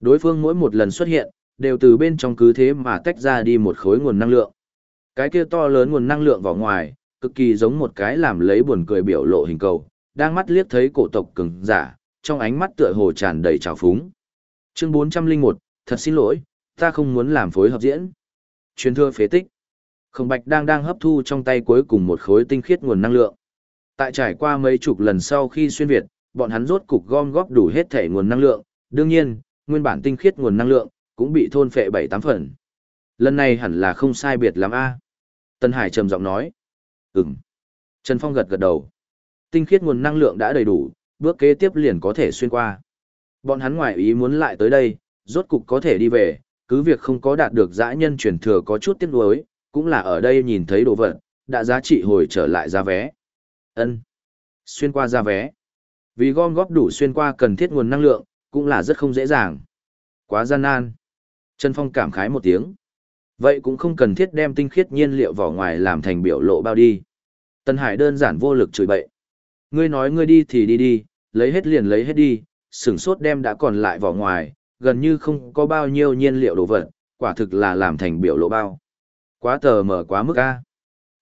Đối phương mỗi một lần xuất hiện, đều từ bên trong cứ thế mà tách ra đi một khối nguồn năng lượng. Cái kia to lớn nguồn năng lượng vào ngoài, cực kỳ giống một cái làm lấy buồn cười biểu lộ hình cầu, đang mắt liếc thấy cổ tộc cường giả, trong ánh mắt tựa hồ tràn đầy trào phúng. Chương 401, thật xin lỗi, ta không muốn làm phối hợp diễn. Truyền thừa phế tích. Khổng Bạch đang đang hấp thu trong tay cuối cùng một khối tinh khiết nguồn năng lượng. Tại trải qua mấy chục lần sau khi xuyên việt, bọn hắn rốt cục gom góp đủ hết thể nguồn năng lượng, đương nhiên, nguyên bản tinh khiết nguồn năng lượng cũng bị thôn phệ bảy tám phần. Lần này hẳn là không sai biệt lắm a. Tân Hải trầm giọng nói. Ừm. Trần Phong gật gật đầu. Tinh khiết nguồn năng lượng đã đầy đủ, bước kế tiếp liền có thể xuyên qua. Bọn hắn ngoài ý muốn lại tới đây, rốt cục có thể đi về, cứ việc không có đạt được dã nhân truyền thừa có chút tiếc nuối, cũng là ở đây nhìn thấy đồ vật, đã giá trị hồi trở lại ra vé. Ân. Xuyên qua ra vé. Vì gom góp đủ xuyên qua cần thiết nguồn năng lượng, cũng là rất không dễ dàng. Quá gian nan. Trần Phong cảm khái một tiếng. Vậy cũng không cần thiết đem tinh khiết nhiên liệu vỏ ngoài làm thành biểu lộ bao đi. Tân Hải đơn giản vô lực chửi bậy. Ngươi nói ngươi đi thì đi đi, lấy hết liền lấy hết đi, sửng sốt đem đã còn lại vỏ ngoài, gần như không có bao nhiêu nhiên liệu đồ vật, quả thực là làm thành biểu lộ bao. Quá tờ mở quá mức a.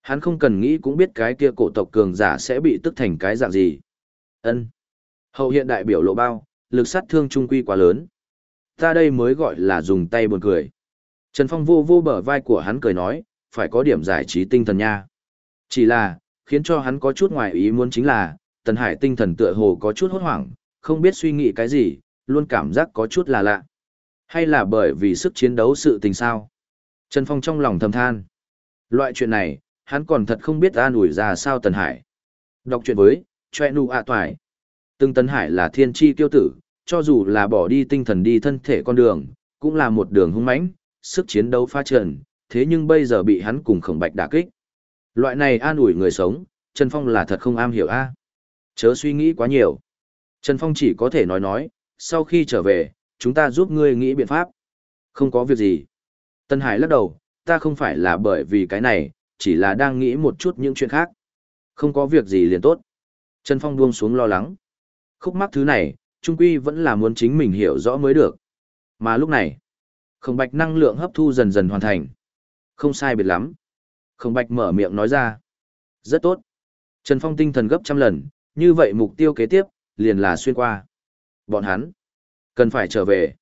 Hắn không cần nghĩ cũng biết cái kia cổ tộc cường giả sẽ bị tức thành cái dạng gì. Ân. Hậu hiện đại biểu lộ bao, lực sát thương trung quy quá lớn. Ta đây mới gọi là dùng tay buồn cười. Trần Phong vô vô bờ vai của hắn cười nói, phải có điểm giải trí tinh thần nha. Chỉ là, khiến cho hắn có chút ngoài ý muốn chính là, Tần Hải tinh thần tựa hồ có chút hốt hoảng, không biết suy nghĩ cái gì, luôn cảm giác có chút là lạ. Hay là bởi vì sức chiến đấu sự tình sao? Trần Phong trong lòng thầm than. Loại chuyện này, hắn còn thật không biết an ủi ra sao Tần Hải. Đọc chuyện với, choe nụ ạ toài. Từng Tần Hải là thiên tri tiêu tử, cho dù là bỏ đi tinh thần đi thân thể con đường, cũng là một đường hung mãnh, sức chiến đấu pha trần, thế nhưng bây giờ bị hắn cùng khổng bạch đả kích. Loại này an ủi người sống, Trần Phong là thật không am hiểu a. Chớ suy nghĩ quá nhiều. Trần Phong chỉ có thể nói nói, sau khi trở về, chúng ta giúp ngươi nghĩ biện pháp. Không có việc gì. Tân Hải lắc đầu, ta không phải là bởi vì cái này, chỉ là đang nghĩ một chút những chuyện khác. Không có việc gì liền tốt. Trần Phong buông xuống lo lắng. Khúc mắc thứ này, trung quy vẫn là muốn chính mình hiểu rõ mới được. Mà lúc này, khổng bạch năng lượng hấp thu dần dần hoàn thành. Không sai biệt lắm. Khổng bạch mở miệng nói ra. Rất tốt. Trần Phong tinh thần gấp trăm lần, như vậy mục tiêu kế tiếp, liền là xuyên qua. Bọn hắn, cần phải trở về.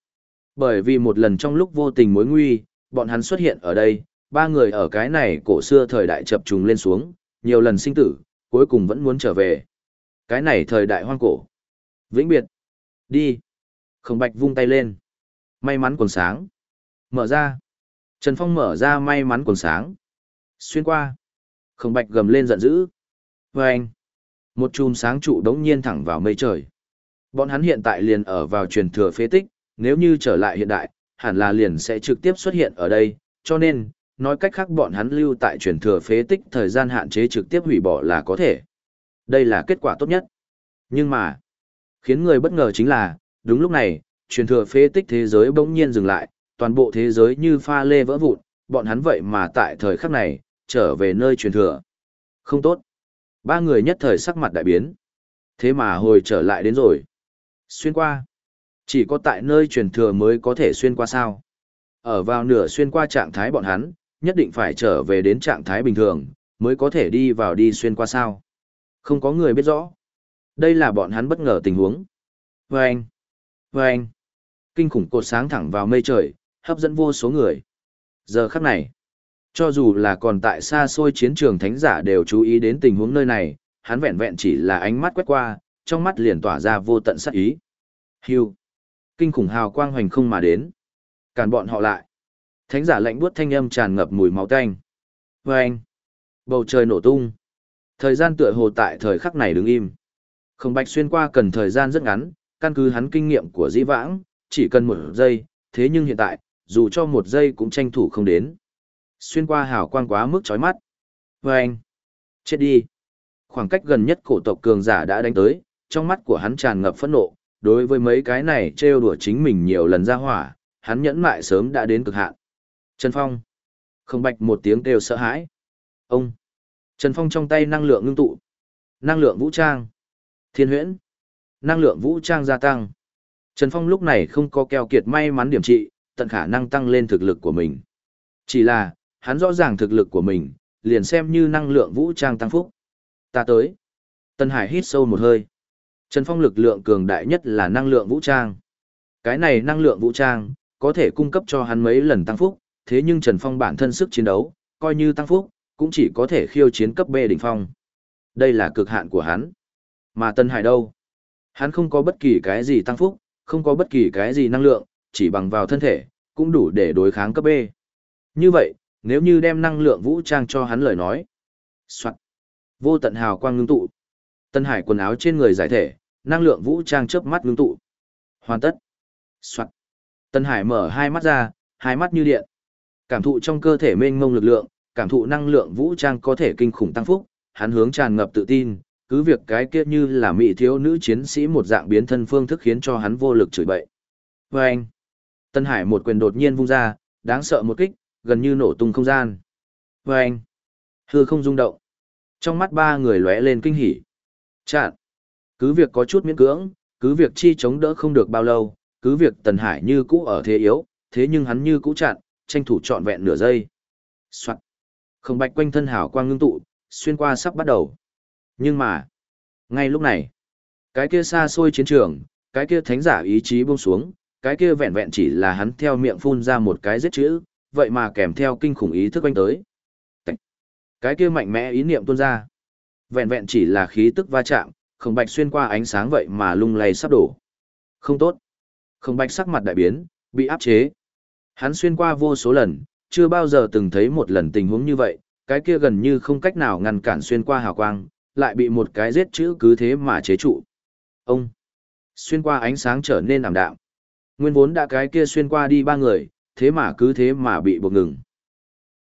Bởi vì một lần trong lúc vô tình mối nguy, bọn hắn xuất hiện ở đây, ba người ở cái này cổ xưa thời đại chập trùng lên xuống, nhiều lần sinh tử, cuối cùng vẫn muốn trở về. Cái này thời đại hoang cổ. Vĩnh biệt. Đi. Khổng bạch vung tay lên. May mắn còn sáng. Mở ra. Trần Phong mở ra may mắn còn sáng. Xuyên qua. Khổng bạch gầm lên giận dữ. Và anh. Một chùm sáng trụ đống nhiên thẳng vào mây trời. Bọn hắn hiện tại liền ở vào truyền thừa phế tích, nếu như trở lại hiện đại, hẳn là liền sẽ trực tiếp xuất hiện ở đây, cho nên, nói cách khác bọn hắn lưu tại truyền thừa phế tích thời gian hạn chế trực tiếp hủy bỏ là có thể. Đây là kết quả tốt nhất. Nhưng mà, khiến người bất ngờ chính là, đúng lúc này, truyền thừa phế tích thế giới bỗng nhiên dừng lại, toàn bộ thế giới như pha lê vỡ vụn, bọn hắn vậy mà tại thời khắc này, trở về nơi truyền thừa. Không tốt. Ba người nhất thời sắc mặt đại biến. Thế mà hồi trở lại đến rồi. Xuyên qua. Chỉ có tại nơi truyền thừa mới có thể xuyên qua sao. Ở vào nửa xuyên qua trạng thái bọn hắn, nhất định phải trở về đến trạng thái bình thường, mới có thể đi vào đi xuyên qua sao. Không có người biết rõ. Đây là bọn hắn bất ngờ tình huống. Vâng! Vâng! Kinh khủng cột sáng thẳng vào mây trời, hấp dẫn vô số người. Giờ khắc này, cho dù là còn tại xa xôi chiến trường thánh giả đều chú ý đến tình huống nơi này, hắn vẹn vẹn chỉ là ánh mắt quét qua, trong mắt liền tỏa ra vô tận sát ý. Hưu. Kinh khủng hào quang hoành không mà đến. Càn bọn họ lại. Thánh giả lạnh buốt thanh âm tràn ngập mùi máu tanh. Vâng. Bầu trời nổ tung. Thời gian tựa hồ tại thời khắc này đứng im. Không bạch xuyên qua cần thời gian rất ngắn, căn cứ hắn kinh nghiệm của dĩ vãng, chỉ cần một giây, thế nhưng hiện tại, dù cho một giây cũng tranh thủ không đến. Xuyên qua hào quang quá mức chói mắt. Vâng. Chết đi. Khoảng cách gần nhất cổ tộc cường giả đã đánh tới, trong mắt của hắn tràn ngập phẫn nộ, đối với mấy cái này trêu đùa chính mình nhiều lần ra hỏa, hắn nhẫn mại sớm đã đến cực hạn. Trần Phong. Không bạch một tiếng kêu sợ hãi. Ông. Trần Phong trong tay năng lượng ngưng tụ. Năng lượng vũ trang. Thiên huyễn. Năng lượng vũ trang gia tăng. Trần Phong lúc này không có keo kiệt may mắn điểm trị, tận khả năng tăng lên thực lực của mình. Chỉ là, hắn rõ ràng thực lực của mình, liền xem như năng lượng vũ trang tăng phúc. Ta tới. Tân Hải hít sâu một hơi. Trần Phong lực lượng cường đại nhất là năng lượng vũ trang. Cái này năng lượng vũ trang, có thể cung cấp cho hắn mấy lần tăng phúc, thế nhưng Trần Phong bản thân sức chiến đấu, coi như tăng phúc, cũng chỉ có thể khiêu chiến cấp B đỉnh phong. Đây là cực hạn của hắn. Mà Tân Hải đâu? Hắn không có bất kỳ cái gì tăng phúc, không có bất kỳ cái gì năng lượng, chỉ bằng vào thân thể, cũng đủ để đối kháng cấp B. Như vậy, nếu như đem năng lượng vũ trang cho hắn lời nói. Soạn. Vô tận hào quang ngưng tụ. Tân Hải quần áo trên người giải thể, năng lượng vũ trang chớp mắt ngưng tụ. Hoàn tất. Soạn. Tân Hải mở hai mắt ra, hai mắt như điện. Cảm thụ trong cơ thể mênh mông lực lượng, cảm thụ năng lượng vũ trang có thể kinh khủng tăng phúc, hắn hướng tràn ngập tự tin, cứ việc cái kia như là mỹ thiếu nữ chiến sĩ một dạng biến thân phương thức khiến cho hắn vô lực chửi bậy. Và anh, Tân Hải một quyền đột nhiên vung ra, đáng sợ một kích, gần như nổ tung không gian. Và anh, hư không rung động. Trong mắt ba người lóe lên kinh hỉ. Chạn. Cứ việc có chút miễn cưỡng, cứ việc chi chống đỡ không được bao lâu, cứ việc Tần Hải như cũ ở thế yếu, thế nhưng hắn như cũ chặn, tranh thủ trọn vẹn nửa giây. Soạn. Không bạch quanh thân hảo quang ngưng tụ, xuyên qua sắp bắt đầu. Nhưng mà, ngay lúc này, cái kia xa xôi chiến trường, cái kia thánh giả ý chí buông xuống, cái kia vẹn vẹn chỉ là hắn theo miệng phun ra một cái giết chữ, vậy mà kèm theo kinh khủng ý thức quanh tới. Cái kia mạnh mẽ ý niệm tuôn ra. Vẹn vẹn chỉ là khí tức va chạm, không bạch xuyên qua ánh sáng vậy mà lung lay sắp đổ. Không tốt. Không bạch sắc mặt đại biến, bị áp chế. Hắn xuyên qua vô số lần, chưa bao giờ từng thấy một lần tình huống như vậy, cái kia gần như không cách nào ngăn cản xuyên qua hào quang, lại bị một cái giết chữ cứ thế mà chế trụ. Ông, xuyên qua ánh sáng trở nên ảm đạm. Nguyên vốn đã cái kia xuyên qua đi ba người, thế mà cứ thế mà bị buộc ngừng.